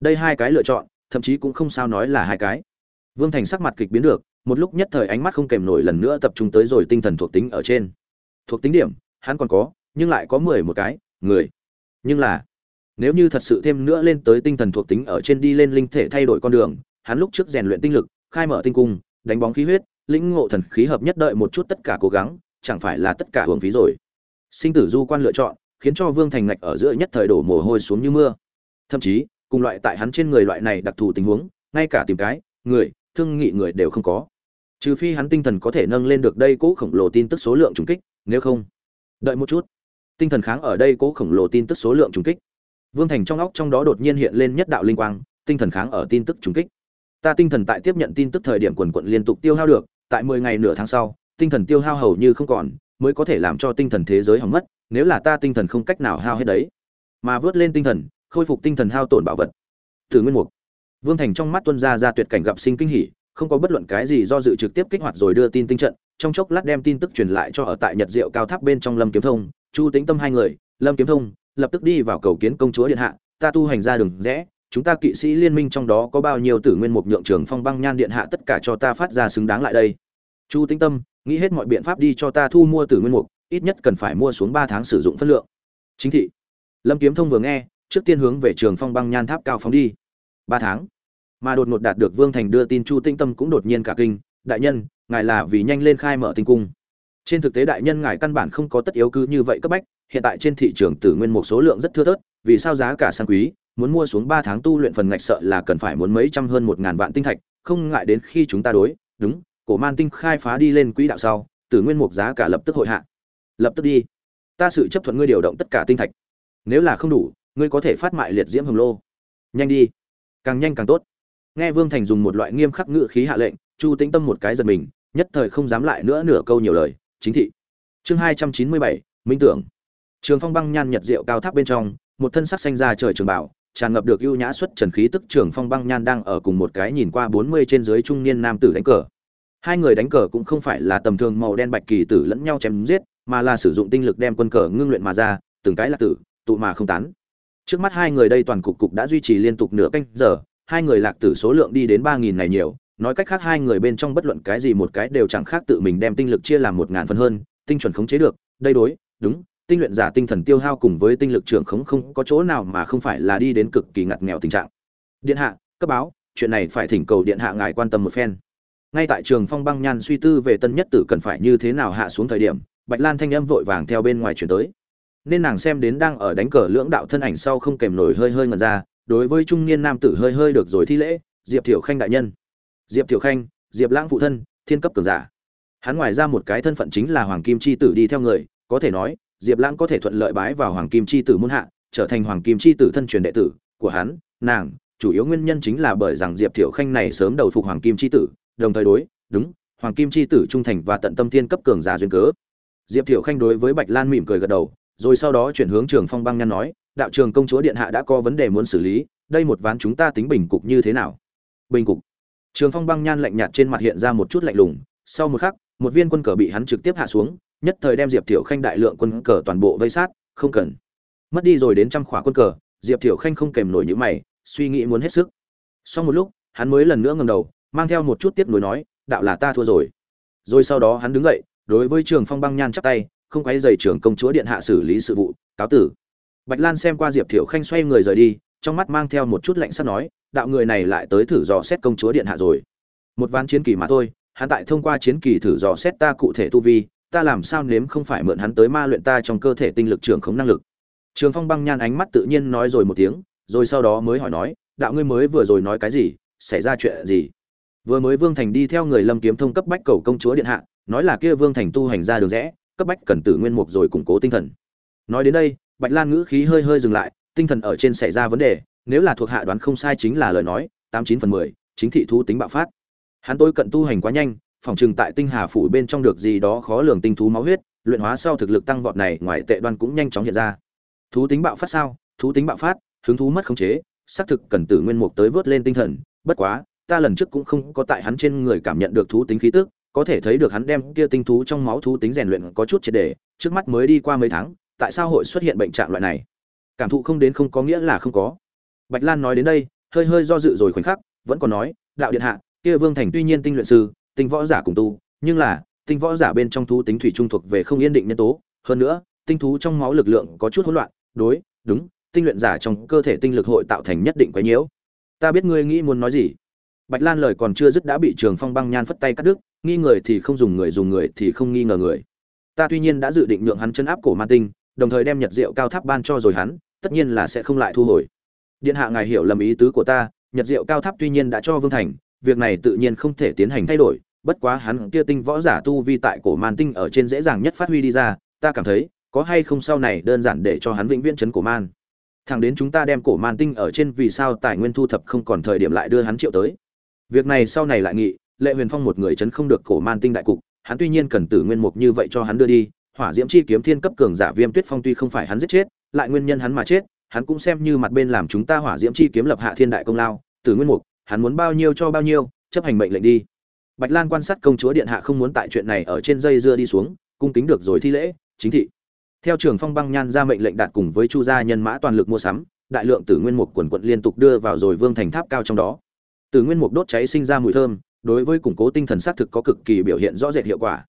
Đây hai cái lựa chọn, thậm chí cũng không sao nói là hai cái. Vương thành sắc mặt kịch biến được một lúc nhất thời ánh mắt không kèm nổi lần nữa tập trung tới rồi tinh thần thuộc tính ở trên. Thuộc tính điểm, hắn còn có, nhưng lại có mười một cái, người. Nhưng là, nếu như thật sự thêm nữa lên tới tinh thần thuộc tính ở trên đi lên linh thể thay đổi con đường, hắn lúc trước rèn luyện tinh lực, khai mở tinh cung, đánh bóng khí huyết, lĩnh ngộ thần khí hợp nhất đợi một chút tất cả cố gắng, chẳng phải là tất cả hưởng phí rồi. Sinh tử du quan lựa chọn, khiến cho vương thành ngạch ở giữa nhất thời đổ mồ hôi xuống như mưa. Thậm chí, cùng loại tại hắn trên người loại này đặc thù tình huống, ngay cả tìm cái, người, thương nghị người đều không có trừ phi hắn tinh thần có thể nâng lên được đây cố khổng lồ tin tức số lượng trùng kích, nếu không, đợi một chút. Tinh thần kháng ở đây cố khổng lồ tin tức số lượng trùng kích. Vương thành trong óc trong đó đột nhiên hiện lên nhất đạo linh quang, tinh thần kháng ở tin tức trùng kích. Ta tinh thần tại tiếp nhận tin tức thời điểm quần quận liên tục tiêu hao được, tại mười ngày nửa tháng sau, tinh thần tiêu hao hầu như không còn, mới có thể làm cho tinh thần thế giới hỏng mất, nếu là ta tinh thần không cách nào hao hết đấy. Mà vớt lên tinh thần, khôi phục tinh thần hao tổn bảo vật. Từ nguyên mục. Vương thành trong mắt tuân ra ra tuyệt cảnh gặp sinh kinh hỉ không có bất luận cái gì do dự trực tiếp kích hoạt rồi đưa tin tinh trận, trong chốc lát đem tin tức truyền lại cho ở tại nhật diệu cao tháp bên trong lâm kiếm thông, chu tính tâm hai người, lâm kiếm thông, lập tức đi vào cầu kiến công chúa điện hạ, ta tu hành ra đường rẽ, chúng ta kỵ sĩ liên minh trong đó có bao nhiêu tử nguyên mục nhượng trường phong băng nhan điện hạ tất cả cho ta phát ra xứng đáng lại đây. Chu tính tâm, nghĩ hết mọi biện pháp đi cho ta thu mua tử nguyên mục, ít nhất cần phải mua xuống ba tháng sử dụng phân lượng. Chính thị. Lâm kiếm thông vừa nghe, trước tiên hướng về trường phong băng nhan tháp cao phóng đi. Ba tháng mà đột ngột đạt được vương thành đưa tin chu tinh tâm cũng đột nhiên cả kinh, đại nhân, ngài là vì nhanh lên khai mở tinh cung. Trên thực tế đại nhân ngài căn bản không có tất yếu cứ như vậy cấp bách, hiện tại trên thị trường tử nguyên một số lượng rất thưa thớt, vì sao giá cả sang quý, muốn mua xuống ba tháng tu luyện phần ngạch sợ là cần phải muốn mấy trăm hơn một ngàn vạn tinh thạch, không ngại đến khi chúng ta đối, đúng, cổ man tinh khai phá đi lên quỹ đạo sau, tử nguyên mục giá cả lập tức hội hạ. Lập tức đi. Ta sự chấp thuận ngươi điều động tất cả tinh thạch. Nếu là không đủ, ngươi có thể phát mại liệt diễm hồng lô. Nhanh đi. Càng nhanh càng tốt nghe vương thành dùng một loại nghiêm khắc ngự khí hạ lệnh, chu tĩnh tâm một cái giật mình, nhất thời không dám lại nữa nửa câu nhiều lời. Chính thị. Chương hai trăm chín mươi bảy, minh tưởng. Trường phong băng nhan nhật diệu cao tháp bên trong, một thân sắc xanh ra trời trường bảo, tràn ngập được ưu nhã xuất trần khí tức trường phong băng nhan đang ở cùng một cái nhìn qua bốn mươi trên dưới trung niên nam tử đánh cờ. Hai người đánh cờ cũng không phải là tầm thường màu đen bạch kỳ tử lẫn nhau chém giết, mà là sử dụng tinh lực đem quân cờ ngưng luyện mà ra, từng cái là tử, tụ mà không tán. Trước mắt hai người đây toàn cục cục đã duy trì liên tục nửa canh giờ hai người lạc tử số lượng đi đến ba nghìn này nhiều, nói cách khác hai người bên trong bất luận cái gì một cái đều chẳng khác tự mình đem tinh lực chia làm một ngàn phần hơn, tinh chuẩn khống chế được, đây đối, đúng, tinh luyện giả tinh thần tiêu hao cùng với tinh lực trưởng khống không có chỗ nào mà không phải là đi đến cực kỳ ngặt nghèo tình trạng. Điện hạ, cấp báo, chuyện này phải thỉnh cầu điện hạ ngài quan tâm một phen. Ngay tại trường phong băng nhan suy tư về tân nhất tử cần phải như thế nào hạ xuống thời điểm, bạch lan thanh âm vội vàng theo bên ngoài chuyển tới. Nên nàng xem đến đang ở đánh cờ lưỡng đạo thân ảnh sau không kèm nổi hơi hơi ngần ra đối với trung niên nam tử hơi hơi được rồi thi lễ, diệp thiểu khanh đại nhân. Diệp thiểu khanh, diệp lãng phụ thân, thiên cấp cường giả. Hắn ngoài ra một cái thân phận chính là hoàng kim c h i tử đi theo người, có thể nói, diệp lãng có thể thuận lợi bái vào hoàng kim c h i tử muôn hạ, trở thành hoàng kim c h i tử thân truyền đệ tử của hắn, nàng, chủ yếu nguyên nhân chính là bởi rằng diệp thiểu khanh này sớm đầu phục hoàng kim c h i tử, đồng thời đối, đúng, hoàng kim c h i tử trung thành và tận tâm thiên cấp cường giả duyên cớ. Diệp thiểu khanh đối với bạch lan mỉm cười gật đầu, rồi sau đó chuyển hướng trường phong băng nhăn nói đạo trường công chúa điện hạ đã có vấn đề muốn xử lý, đây một ván chúng ta tính bình cục như thế nào? Bình cục. Trường phong băng nhan lạnh nhạt trên mặt hiện ra một chút lạnh lùng, sau một khắc, một viên quân cờ bị hắn trực tiếp hạ xuống, nhất thời đem diệp thiểu khanh đại lượng quân cờ toàn bộ vây sát, không cần. Mất đi rồi đến trăm khỏa quân cờ, diệp thiểu khanh không kèm nổi những mày, suy nghĩ muốn hết sức. Sau một lúc, hắn mới lần nữa ngầm đầu, mang theo một chút tiếp nối nói, đạo là ta thua rồi. Rồi sau đó hắn đứng dậy, đối với trường phong băng nhan chắp tay, không quấy dày trưởng công chúa điện hạ xử lý sự vụ, cáo tử bạch lan xem qua diệp thiệu khanh xoay người rời đi, trong mắt mang theo một chút lạnh sắt nói, đạo người này lại tới thử dò xét công chúa điện hạ rồi. Một ván chiến kỳ mà thôi, hắn tại thông qua chiến kỳ thử dò xét ta cụ thể tu vi, ta làm sao nếm không phải mượn hắn tới ma luyện ta trong cơ thể tinh lực trường không năng lực. Trường phong băng nhan ánh mắt tự nhiên nói rồi một tiếng, rồi sau đó mới hỏi nói, đạo ngươi mới vừa rồi nói cái gì, xảy ra chuyện gì? Vừa mới vương thành đi theo người lâm kiếm thông cấp bách cầu công chúa điện hạ, nói là kia vương thành tu hành ra đường rẽ, cấp bách cần tử nguyên mục rồi củng cố tinh thần. Nói đến đây bạch lan ngữ khí hơi hơi dừng lại, tinh thần ở trên xảy ra vấn đề, nếu là thuộc hạ đoán không sai chính là lời nói, tám chín phần mười, chính thị thú tính bạo phát. Hắn tôi cận tu hành quá nhanh, phòng trừng tại tinh hà phủ bên trong được gì đó khó lường tinh thú máu huyết, luyện hóa sau thực lực tăng vọt này ngoài tệ đoan cũng nhanh chóng hiện ra. Thú tính bạo phát sao? Thú tính bạo phát, hứng thú mất khống chế, xác thực cần tử nguyên mục tới vớt lên tinh thần, bất quá, ta lần trước cũng không có tại hắn trên người cảm nhận được thú tính khí tức, có thể thấy được hắn đem kia tinh thú trong máu thú tính rèn luyện có chút triệt đề trước mắt mới đi qua mấy tháng tại sao hội xuất hiện bệnh trạng loại này? Cảm thụ không đến không có nghĩa là không có. Bạch lan nói đến đây, hơi hơi do dự rồi khoảnh khắc, vẫn còn nói, đạo điện hạ, kia vương thành tuy nhiên tinh luyện sư, tinh võ giả cùng tu, nhưng là, tinh võ giả bên trong thú tính thủy trung thuộc về không yên định nhân tố. Hơn nữa, tinh thú trong máu lực lượng có chút hỗn loạn, đối, đúng, tinh luyện giả trong cơ thể tinh lực hội tạo thành nhất định quấy nhiễu. Ta biết ngươi nghĩ muốn nói gì. Bạch lan lời còn chưa dứt đã bị trường phong băng nhan phất tay cắt đứt, nghi người thì không dùng người dùng người thì không nghi ngờ người. Ta tuy nhiên đã dự định nhượng hắn chân áp cổ ma tinh đồng thời đem nhật diệu cao tháp ban cho rồi hắn, tất nhiên là sẽ không lại thu hồi. Điện hạ ngài hiểu lầm ý tứ của ta, nhật diệu cao tháp tuy nhiên đã cho vương thành, việc này tự nhiên không thể tiến hành thay đổi, bất quá hắn kia tinh võ giả tu vi tại cổ man tinh ở trên dễ dàng nhất phát huy đi ra, ta cảm thấy, có hay không sau này đơn giản để cho hắn vĩnh viễn chấn cổ man. Thẳng đến chúng ta đem cổ man tinh ở trên vì sao tài nguyên thu thập không còn thời điểm lại đưa hắn triệu tới. Việc này sau này lại nghị, lệ huyền phong một người chấn không được cổ man tinh đại cục, hắn tuy nhiên cần tử nguyên mục như vậy cho hắn đưa đi hỏa diễm chi kiếm thiên cấp cường giả viêm tuyết phong tuy không phải hắn giết chết, lại nguyên nhân hắn mà chết, hắn cũng xem như mặt bên làm chúng ta hỏa diễm chi kiếm lập hạ thiên đại công lao Từ nguyên mục, hắn muốn bao nhiêu cho bao nhiêu, chấp hành mệnh lệnh đi. Bạch lan quan sát công chúa điện hạ không muốn tại chuyện này ở trên dây dưa đi xuống, cung kính được rồi thi lễ, chính thị. Theo trường phong băng nhan ra mệnh lệnh đạt cùng với chu gia nhân mã toàn lực mua sắm, đại lượng tử nguyên mục quần quận liên tục đưa vào rồi vương thành tháp cao trong đó. Tử nguyên mục đốt cháy sinh ra mùi thơm, đối với củng cố tinh thần xác thực có cực kỳ biểu hiện rõ rệt hiệu quả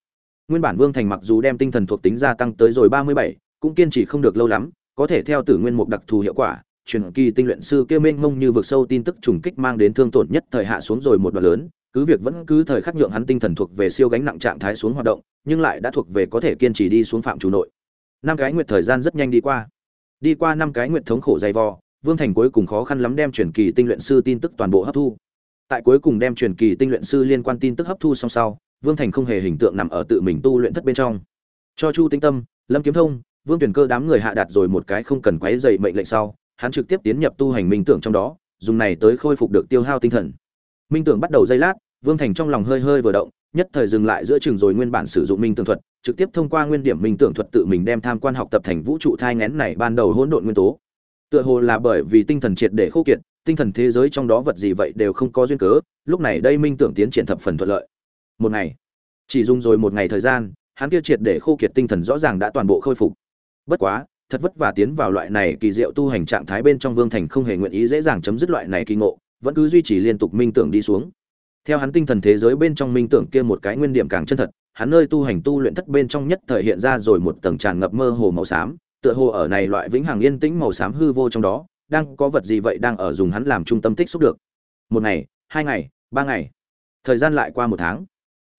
nguyên bản vương thành mặc dù đem tinh thần thuộc tính gia tăng tới rồi ba mươi bảy, cũng kiên trì không được lâu lắm, có thể theo tử nguyên mục đặc thù hiệu quả, truyền kỳ tinh luyện sư kêu mênh mông như vực sâu tin tức trùng kích mang đến thương tổn nhất thời hạ xuống rồi một đoạn lớn, cứ việc vẫn cứ thời khắc nhượng hắn tinh thần thuộc về siêu gánh nặng trạng thái xuống hoạt động, nhưng lại đã thuộc về có thể kiên trì đi xuống phạm chủ nội. Năm cái nguyệt thời gian rất nhanh đi qua. Đi qua năm cái nguyệt thống khổ dày vò, vương thành cuối cùng khó khăn lắm đem truyền kỳ tinh luyện sư tin tức toàn bộ hấp thu. Tại cuối cùng đem truyền kỳ tinh luyện sư liên quan tin tức hấp thu xong sau vương thành không hề hình tượng nằm ở tự mình tu luyện thất bên trong. Cho chu tinh tâm, lâm kiếm thông, vương tuyển cơ đám người hạ đạt rồi một cái không cần quấy dày mệnh lệnh sau, hắn trực tiếp tiến nhập tu hành minh tưởng trong đó, dùng này tới khôi phục được tiêu hao tinh thần. Minh tưởng bắt đầu giây lát, vương thành trong lòng hơi hơi vừa động, nhất thời dừng lại giữa trường rồi nguyên bản sử dụng minh tưởng thuật, trực tiếp thông qua nguyên điểm minh tưởng thuật tự mình đem tham quan học tập thành vũ trụ thai ngén này ban đầu hỗn độn nguyên tố. Tựa hồ là bởi vì tinh thần triệt để khô kiệt, tinh thần thế giới trong đó vật gì vậy đều không có duyên cớ, lúc này đây minh tưởng tiến triển thập phần thuận lợi một ngày. Chỉ dùng rồi một ngày thời gian, hắn kia triệt để khô kiệt tinh thần rõ ràng đã toàn bộ khôi phục. Bất quá, thật vất vả tiến vào loại này kỳ diệu tu hành trạng thái bên trong vương thành không hề nguyện ý dễ dàng chấm dứt loại này kỳ ngộ, vẫn cứ duy trì liên tục minh tưởng đi xuống. Theo hắn tinh thần thế giới bên trong minh tưởng kia một cái nguyên điểm càng chân thật, hắn nơi tu hành tu luyện thất bên trong nhất thời hiện ra rồi một tầng tràn ngập mơ hồ màu xám, tựa hồ ở này loại vĩnh hằng yên tĩnh màu xám hư vô trong đó, đang có vật gì vậy đang ở dùng hắn làm trung tâm tích xúc được. Một ngày, hai ngày, ba ngày. Thời gian lại qua một tháng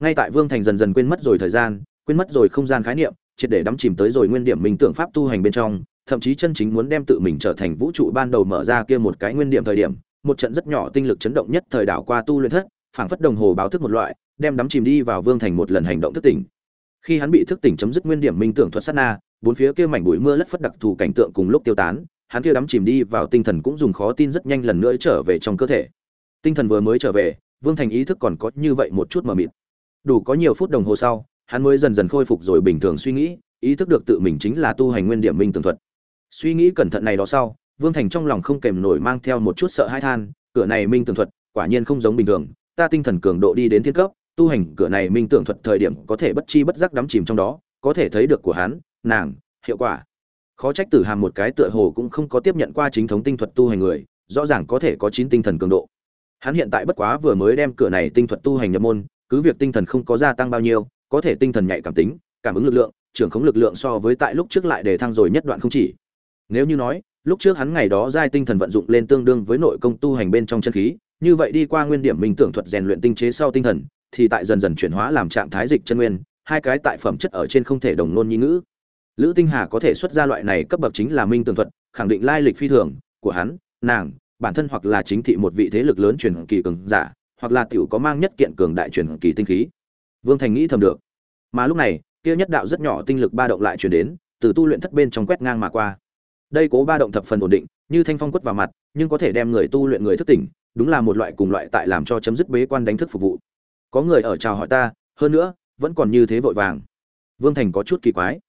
ngay tại vương thành dần dần quên mất rồi thời gian, quên mất rồi không gian khái niệm, triệt để đắm chìm tới rồi nguyên điểm minh tưởng pháp tu hành bên trong, thậm chí chân chính muốn đem tự mình trở thành vũ trụ ban đầu mở ra kia một cái nguyên điểm thời điểm, một trận rất nhỏ tinh lực chấn động nhất thời đảo qua tu luyện thất, phảng phất đồng hồ báo thức một loại, đem đắm chìm đi vào vương thành một lần hành động thức tỉnh. Khi hắn bị thức tỉnh chấm dứt nguyên điểm minh tưởng thuật sát na, bốn phía kia mảnh bụi mưa lất phất đặc thù cảnh tượng cùng lúc tiêu tán, hắn kia đắm chìm đi vào tinh thần cũng dùng khó tin rất nhanh lần nữa trở về trong cơ thể. Tinh thần vừa mới trở về, vương thành ý thức còn có như vậy một chút mờ mịt đủ có nhiều phút đồng hồ sau, hắn mới dần dần khôi phục rồi bình thường suy nghĩ, ý thức được tự mình chính là tu hành nguyên điểm minh tường thuật. Suy nghĩ cẩn thận này đó sau, vương thành trong lòng không kèm nổi mang theo một chút sợ hãi than, cửa này minh tường thuật quả nhiên không giống bình thường, ta tinh thần cường độ đi đến thiên cấp, tu hành cửa này minh tưởng thuật thời điểm có thể bất chi bất giác đắm chìm trong đó, có thể thấy được của hắn, nàng, hiệu quả. Khó trách tử hàm một cái tựa hồ cũng không có tiếp nhận qua chính thống tinh thuật tu hành người, rõ ràng có thể có chín tinh thần cường độ. Hắn hiện tại bất quá vừa mới đem cửa này tinh thuật tu hành nhập môn cứ việc tinh thần không có gia tăng bao nhiêu, có thể tinh thần nhạy cảm tính, cảm ứng lực lượng, trưởng khống lực lượng so với tại lúc trước lại để thăng rồi nhất đoạn không chỉ. Nếu như nói, lúc trước hắn ngày đó giai tinh thần vận dụng lên tương đương với nội công tu hành bên trong chân khí, như vậy đi qua nguyên điểm minh tưởng thuật rèn luyện tinh chế sau tinh thần, thì tại dần dần chuyển hóa làm trạng thái dịch chân nguyên, hai cái tại phẩm chất ở trên không thể đồng nôn nhi ngữ. Lữ tinh hà có thể xuất ra loại này cấp bậc chính là minh tưởng thuật, khẳng định lai lịch phi thường của hắn, nàng, bản thân hoặc là chính thị một vị thế lực lớn truyền kỳ cường giả hoặc là tiểu có mang nhất kiện cường đại truyền kỳ tinh khí. Vương thành nghĩ thầm được. Mà lúc này, kia nhất đạo rất nhỏ tinh lực ba động lại truyền đến, từ tu luyện thất bên trong quét ngang mà qua. Đây cố ba động thập phần ổn định, như thanh phong quất vào mặt, nhưng có thể đem người tu luyện người thức tỉnh, đúng là một loại cùng loại tại làm cho chấm dứt bế quan đánh thức phục vụ. Có người ở chào hỏi ta, hơn nữa, vẫn còn như thế vội vàng. Vương thành có chút kỳ quái.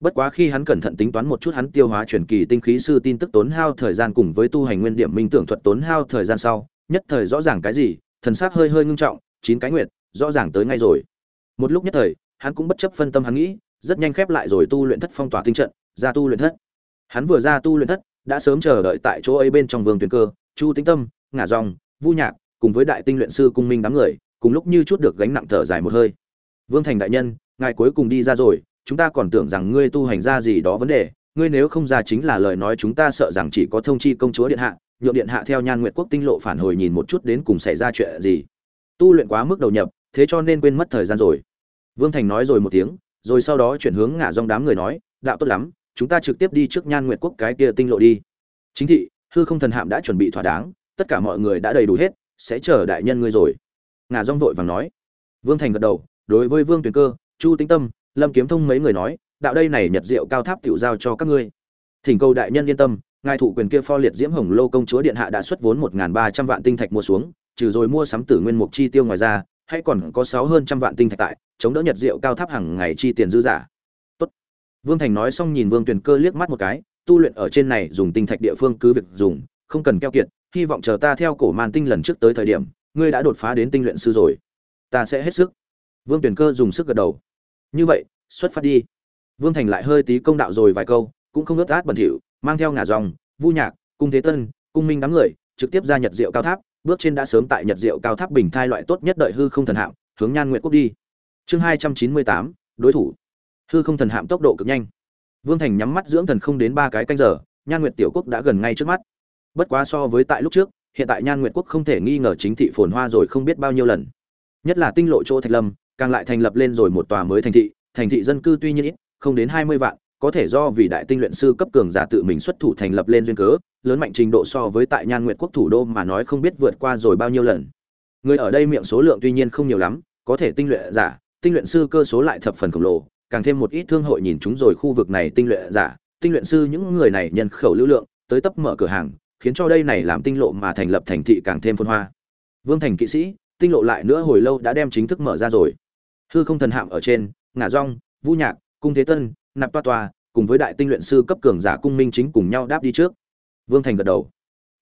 Bất quá khi hắn cẩn thận tính toán một chút hắn tiêu hóa truyền kỳ tinh khí sư tin tức tốn hao thời gian cùng với tu hành nguyên điểm minh tưởng thuật tốn hao thời gian sau, nhất thời rõ ràng cái gì thần sắc hơi hơi ngưng trọng, chín cái nguyệt, rõ ràng tới ngay rồi. Một lúc nhất thời, hắn cũng bất chấp phân tâm hắn nghĩ, rất nhanh khép lại rồi tu luyện thất phong tỏa tinh trận, ra tu luyện thất. Hắn vừa ra tu luyện thất, đã sớm chờ đợi tại chỗ ấy bên trong vương tuyển cơ, chu tĩnh tâm, ngả dòng, vu nhạc, cùng với đại tinh luyện sư cung minh đám người, cùng lúc như chút được gánh nặng thở dài một hơi. Vương thành đại nhân, ngài cuối cùng đi ra rồi, chúng ta còn tưởng rằng ngươi tu hành ra gì đó vấn đề, ngươi nếu không ra chính là lời nói chúng ta sợ rằng chỉ có thông chi công chúa điện hạ nhượng điện hạ theo nhan Nguyệt quốc tinh lộ phản hồi nhìn một chút đến cùng xảy ra chuyện gì. Tu luyện quá mức đầu nhập, thế cho nên quên mất thời gian rồi. Vương thành nói rồi một tiếng, rồi sau đó chuyển hướng ngả dòng đám người nói, đạo tốt lắm, chúng ta trực tiếp đi trước nhan Nguyệt quốc cái kia tinh lộ đi. Chính thị, hư không thần hạm đã chuẩn bị thỏa đáng, tất cả mọi người đã đầy đủ hết, sẽ chờ đại nhân ngươi rồi. Ngả dòng vội vàng nói. Vương thành gật đầu, đối với vương tuyền cơ, chu tĩnh tâm, lâm kiếm thông mấy người nói, đạo đây này nhật diệu cao tháp tiểu giao cho các ngươi. Thỉnh cầu đại nhân yên tâm ngài thủ quyền kia pho liệt diễm hồng lô công chúa điện hạ đã xuất vốn một ba trăm vạn tinh thạch mua xuống, trừ rồi mua sắm tử nguyên mục chi tiêu ngoài ra, hay còn có sáu hơn trăm vạn tinh thạch tại, chống đỡ nhật diệu cao tháp hàng ngày chi tiền dư giả. Tốt. vương thành nói xong nhìn vương tuyền cơ liếc mắt một cái, tu luyện ở trên này dùng tinh thạch địa phương cứ việc dùng, không cần keo kiệt, hy vọng chờ ta theo cổ màn tinh lần trước tới thời điểm, ngươi đã đột phá đến tinh luyện sư rồi. Ta sẽ hết sức. Vương tuyền cơ dùng sức gật đầu. Như vậy, xuất phát đi. Vương thành lại hơi tí công đạo rồi vài câu, cũng không ướt át bẩn thỉu mang theo ngả dòng vu nhạc, cung thế tân, cung minh đám người, trực tiếp ra nhật diệu cao tháp, bước trên đã sớm tại nhật diệu cao tháp bình thai loại tốt nhất đợi hư không thần hạm, hướng nhan nguyện quốc đi. Chương hai trăm chín mươi tám, đối thủ. Hư không thần hạm tốc độ cực nhanh. Vương thành nhắm mắt dưỡng thần không đến ba cái canh giờ, nhan nguyệt tiểu quốc đã gần ngay trước mắt. Bất quá so với tại lúc trước, hiện tại nhan nguyệt quốc không thể nghi ngờ chính thị phồn hoa rồi không biết bao nhiêu lần. Nhất là tinh lộ chỗ thạch lâm, càng lại thành lập lên rồi một tòa mới thành thị thành thị dân cư tuy nhiên ít, không đến hai mươi vạn có thể do vì đại tinh luyện sư cấp cường giả tự mình xuất thủ thành lập lên duyên cớ, lớn mạnh trình độ so với tại nhan nguyệt quốc thủ đô mà nói không biết vượt qua rồi bao nhiêu lần. Người ở đây miệng số lượng tuy nhiên không nhiều lắm, có thể tinh luyện giả, tinh luyện sư cơ số lại thập phần khổng lồ, càng thêm một ít thương hội nhìn chúng rồi khu vực này tinh luyện giả, tinh luyện sư những người này nhân khẩu lưu lượng, tới tấp mở cửa hàng, khiến cho đây này làm tinh lộ mà thành lập thành thị càng thêm phồn hoa. Vương thành kỵ sĩ, tinh lộ lại nữa hồi lâu đã đem chính thức mở ra rồi. Hư không thần hạm ở trên, ngả rong vũ nhạc, cung thế tân nạp toa toa, cùng với đại tinh luyện sư cấp cường giả cung minh chính cùng nhau đáp đi trước. Vương thành gật đầu.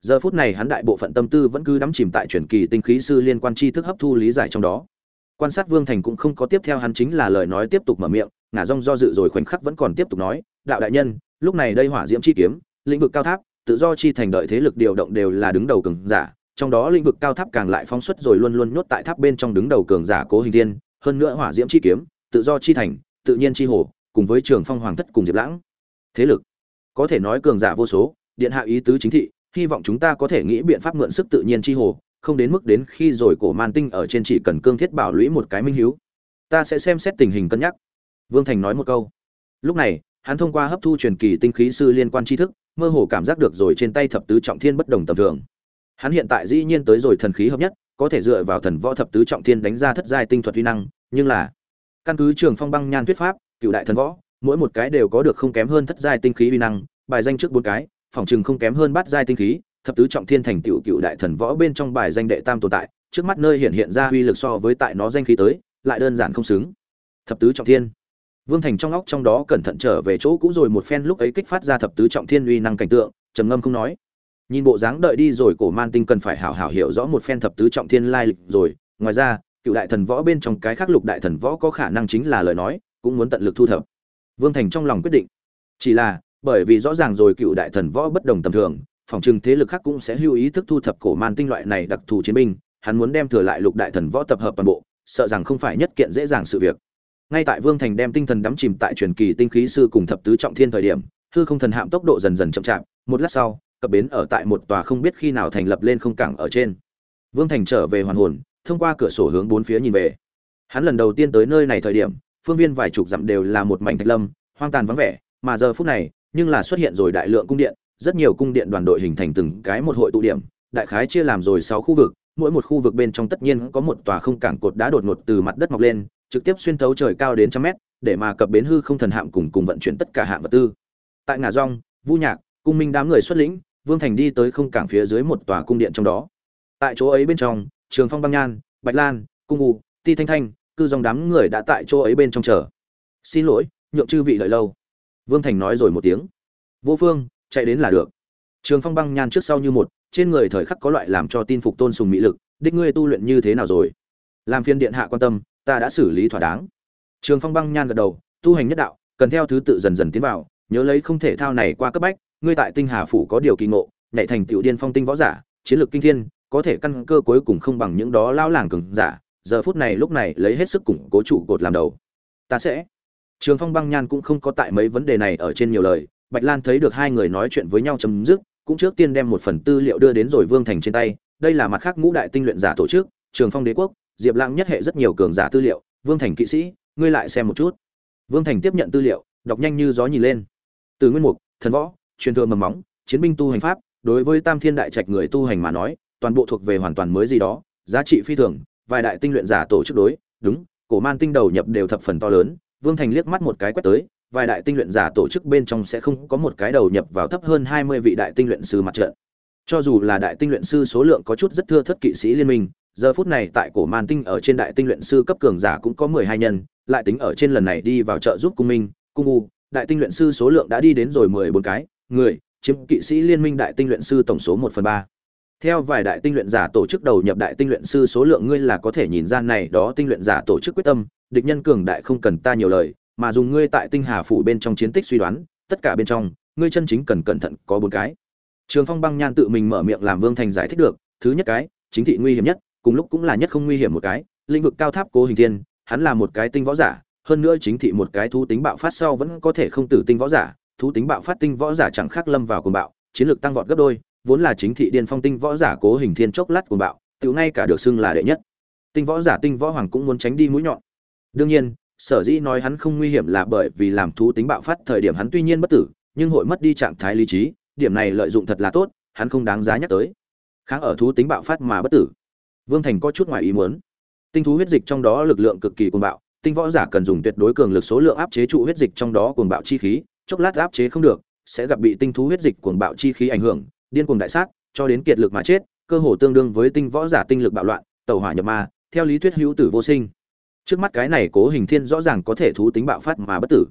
Giờ phút này hắn đại bộ phận tâm tư vẫn cứ đắm chìm tại truyền kỳ tinh khí sư liên quan tri thức hấp thu lý giải trong đó. Quan sát vương thành cũng không có tiếp theo hắn chính là lời nói tiếp tục mở miệng, ngả rong do dự rồi khoảnh khắc vẫn còn tiếp tục nói, đạo đại nhân, lúc này đây hỏa diễm chi kiếm, lĩnh vực cao tháp, tự do chi thành đợi thế lực điều động đều là đứng đầu cường giả, trong đó lĩnh vực cao tháp càng lại phóng xuất rồi luôn luôn nhốt tại tháp bên trong đứng đầu cường giả cố hình thiên, hơn nữa hỏa diễm chi kiếm, tự do chi thành, tự nhiên chi hồ cùng với trường phong hoàng thất cùng diệp lãng. Thế lực, có thể nói cường giả vô số, điện hạ ý tứ chính thị, hy vọng chúng ta có thể nghĩ biện pháp mượn sức tự nhiên chi hồ, không đến mức đến khi rồi cổ man tinh ở trên chỉ cần cương thiết bảo lũy một cái minh hiếu. Ta sẽ xem xét tình hình cân nhắc. Vương thành nói một câu. Lúc này, hắn thông qua hấp thu truyền kỳ tinh khí sư liên quan tri thức, mơ hồ cảm giác được rồi trên tay thập tứ trọng thiên bất đồng tầm thường. Hắn hiện tại dĩ nhiên tới rồi thần khí hợp nhất, có thể dựa vào thần võ thập tứ trọng thiên đánh ra thất giai tinh thuật uy năng, nhưng là, căn cứ trường phong băng nhan thuyết pháp cựu đại thần võ, mỗi một cái đều có được không kém hơn thất giai tinh khí uy năng, bài danh trước bốn cái, phòng chừng không kém hơn bát giai tinh khí, thập tứ trọng thiên thành tựu cựu đại thần võ bên trong bài danh đệ tam tồn tại, trước mắt nơi hiện hiện ra uy lực so với tại nó danh khí tới, lại đơn giản không xứng. Thập tứ trọng thiên. Vương thành trong óc trong đó cẩn thận trở về chỗ cũ rồi một phen lúc ấy kích phát ra thập tứ trọng thiên uy năng cảnh tượng, trầm ngâm không nói. Nhìn bộ dáng đợi đi rồi cổ man tinh cần phải hảo hảo hiểu rõ một phen thập tứ trọng thiên lai lịch rồi, ngoài ra, cựu đại thần võ bên trong cái khác lục đại thần võ có khả năng chính là lời nói cũng muốn tận lực thu thập. Vương thành trong lòng quyết định. Chỉ là, bởi vì rõ ràng rồi cựu đại thần võ bất đồng tầm thường, phòng trừng thế lực khác cũng sẽ hưu ý thức thu thập cổ man tinh loại này đặc thù chiến binh, hắn muốn đem thừa lại lục đại thần võ tập hợp toàn bộ, sợ rằng không phải nhất kiện dễ dàng sự việc. Ngay tại vương thành đem tinh thần đắm chìm tại truyền kỳ tinh khí sư cùng thập tứ trọng thiên thời điểm, hư không thần hạm tốc độ dần dần chậm chạp, một lát sau, cập bến ở tại một tòa không biết khi nào thành lập lên không cảng ở trên. Vương thành trở về hoàn hồn, thông qua cửa sổ hướng bốn phía nhìn về. Hắn lần đầu tiên tới nơi này thời điểm phương viên vài chục dặm đều là một mảnh thạch lâm hoang tàn vắng vẻ mà giờ phút này nhưng là xuất hiện rồi đại lượng cung điện rất nhiều cung điện đoàn đội hình thành từng cái một hội tụ điểm đại khái chia làm rồi sáu khu vực mỗi một khu vực bên trong tất nhiên có một tòa không cảng cột đá đột ngột từ mặt đất mọc lên trực tiếp xuyên thấu trời cao đến trăm mét để mà cập bến hư không thần hạm cùng cùng vận chuyển tất cả hạng vật tư. Tại ngả rong vu nhạc cung minh đám người xuất lĩnh vương thành đi tới không cảng phía dưới một tòa cung điện trong đó. Tại chỗ ấy bên trong trường phong băng nhan bạch lan cung Ngủ, ti thanh thanh cư dòng đám người đã tại chỗ ấy bên trong chờ. Xin lỗi, nhượng chư vị đợi lâu. Vương thành nói rồi một tiếng. Vô phương, chạy đến là được. Trường phong băng nhan trước sau như một, trên người thời khắc có loại làm cho tin phục tôn sùng mỹ lực, đích ngươi tu luyện như thế nào rồi? Làm phiên điện hạ quan tâm, ta đã xử lý thỏa đáng. Trường phong băng nhan gật đầu, tu hành nhất đạo, cần theo thứ tự dần dần tiến vào, nhớ lấy không thể thao này qua cấp bách, ngươi tại tinh hà phủ có điều kỳ ngộ, nhảy thành tiểu điên phong tinh võ giả, chiến lược kinh thiên, có thể căn cơ cuối cùng không bằng những đó lao làng cường giả giờ phút này lúc này lấy hết sức củng cố trụ cột làm đầu. Ta sẽ. Trường phong băng nhan cũng không có tại mấy vấn đề này ở trên nhiều lời. Bạch lan thấy được hai người nói chuyện với nhau chấm dứt, cũng trước tiên đem một phần tư liệu đưa đến rồi vương thành trên tay. Đây là mặt khác ngũ đại tinh luyện giả tổ chức, trường phong đế quốc, diệp lãng nhất hệ rất nhiều cường giả tư liệu. Vương thành kỵ sĩ, ngươi lại xem một chút. Vương thành tiếp nhận tư liệu, đọc nhanh như gió nhìn lên. Từ nguyên mục, thần võ, truyền thừa mầm móng, chiến binh tu hành pháp, đối với tam thiên đại trạch người tu hành mà nói, toàn bộ thuộc về hoàn toàn mới gì đó, giá trị phi thường vài đại tinh luyện giả tổ chức đối, đúng, cổ man tinh đầu nhập đều thập phần to lớn, vương thành liếc mắt một cái quét tới, vài đại tinh luyện giả tổ chức bên trong sẽ không có một cái đầu nhập vào thấp hơn hai mươi vị đại tinh luyện sư mặt trận. Cho dù là đại tinh luyện sư số lượng có chút rất thưa thất kỵ sĩ liên minh, giờ phút này tại cổ man tinh ở trên đại tinh luyện sư cấp cường giả cũng có mười hai nhân, lại tính ở trên lần này đi vào trợ giúp cung minh, cung u, đại tinh luyện sư số lượng đã đi đến rồi mười bốn cái, người, chiếm kỵ sĩ liên minh đại tinh luyện sư tổng số một phần ba theo vài đại tinh luyện giả tổ chức đầu nhập đại tinh luyện sư số lượng ngươi là có thể nhìn ra này đó tinh luyện giả tổ chức quyết tâm, địch nhân cường đại không cần ta nhiều lời, mà dùng ngươi tại tinh hà phủ bên trong chiến tích suy đoán, tất cả bên trong, ngươi chân chính cần cẩn thận có bốn cái. Trường phong băng nhan tự mình mở miệng làm vương thành giải thích được, thứ nhất cái, chính thị nguy hiểm nhất, cùng lúc cũng là nhất không nguy hiểm một cái, lĩnh vực cao tháp cố hình thiên, hắn là một cái tinh võ giả, hơn nữa chính thị một cái thú tính bạo phát sau vẫn có thể không tử tinh võ giả, thú tính bạo phát tinh võ giả chẳng khác lâm vào cuồng bạo, chiến lược tăng vọt gấp đôi vốn là chính thị điên phong tinh võ giả cố hình thiên chốc lát cuồng bạo tự ngay cả được xưng là đệ nhất. Tinh võ giả tinh võ hoàng cũng muốn tránh đi mũi nhọn. Đương nhiên, sở dĩ nói hắn không nguy hiểm là bởi vì làm thú tính bạo phát thời điểm hắn tuy nhiên bất tử, nhưng hội mất đi trạng thái lý trí, điểm này lợi dụng thật là tốt, hắn không đáng giá nhắc tới. Kháng ở thú tính bạo phát mà bất tử. Vương thành có chút ngoài ý muốn. Tinh thú huyết dịch trong đó lực lượng cực kỳ cuồng bạo, tinh võ giả cần dùng tuyệt đối cường lực số lượng áp chế trụ huyết dịch trong đó cuồng bạo chi khí, chốc lát áp chế không được, sẽ gặp bị tinh thú huyết dịch cuồng bạo chi khí ảnh hưởng điên cuồng đại sát, cho đến kiệt lực mà chết, cơ hồ tương đương với tinh võ giả tinh lực bạo loạn, tẩu hỏa nhập ma, theo lý thuyết hữu tử vô sinh. Trước mắt cái này cố hình thiên rõ ràng có thể thú tính bạo phát mà bất tử.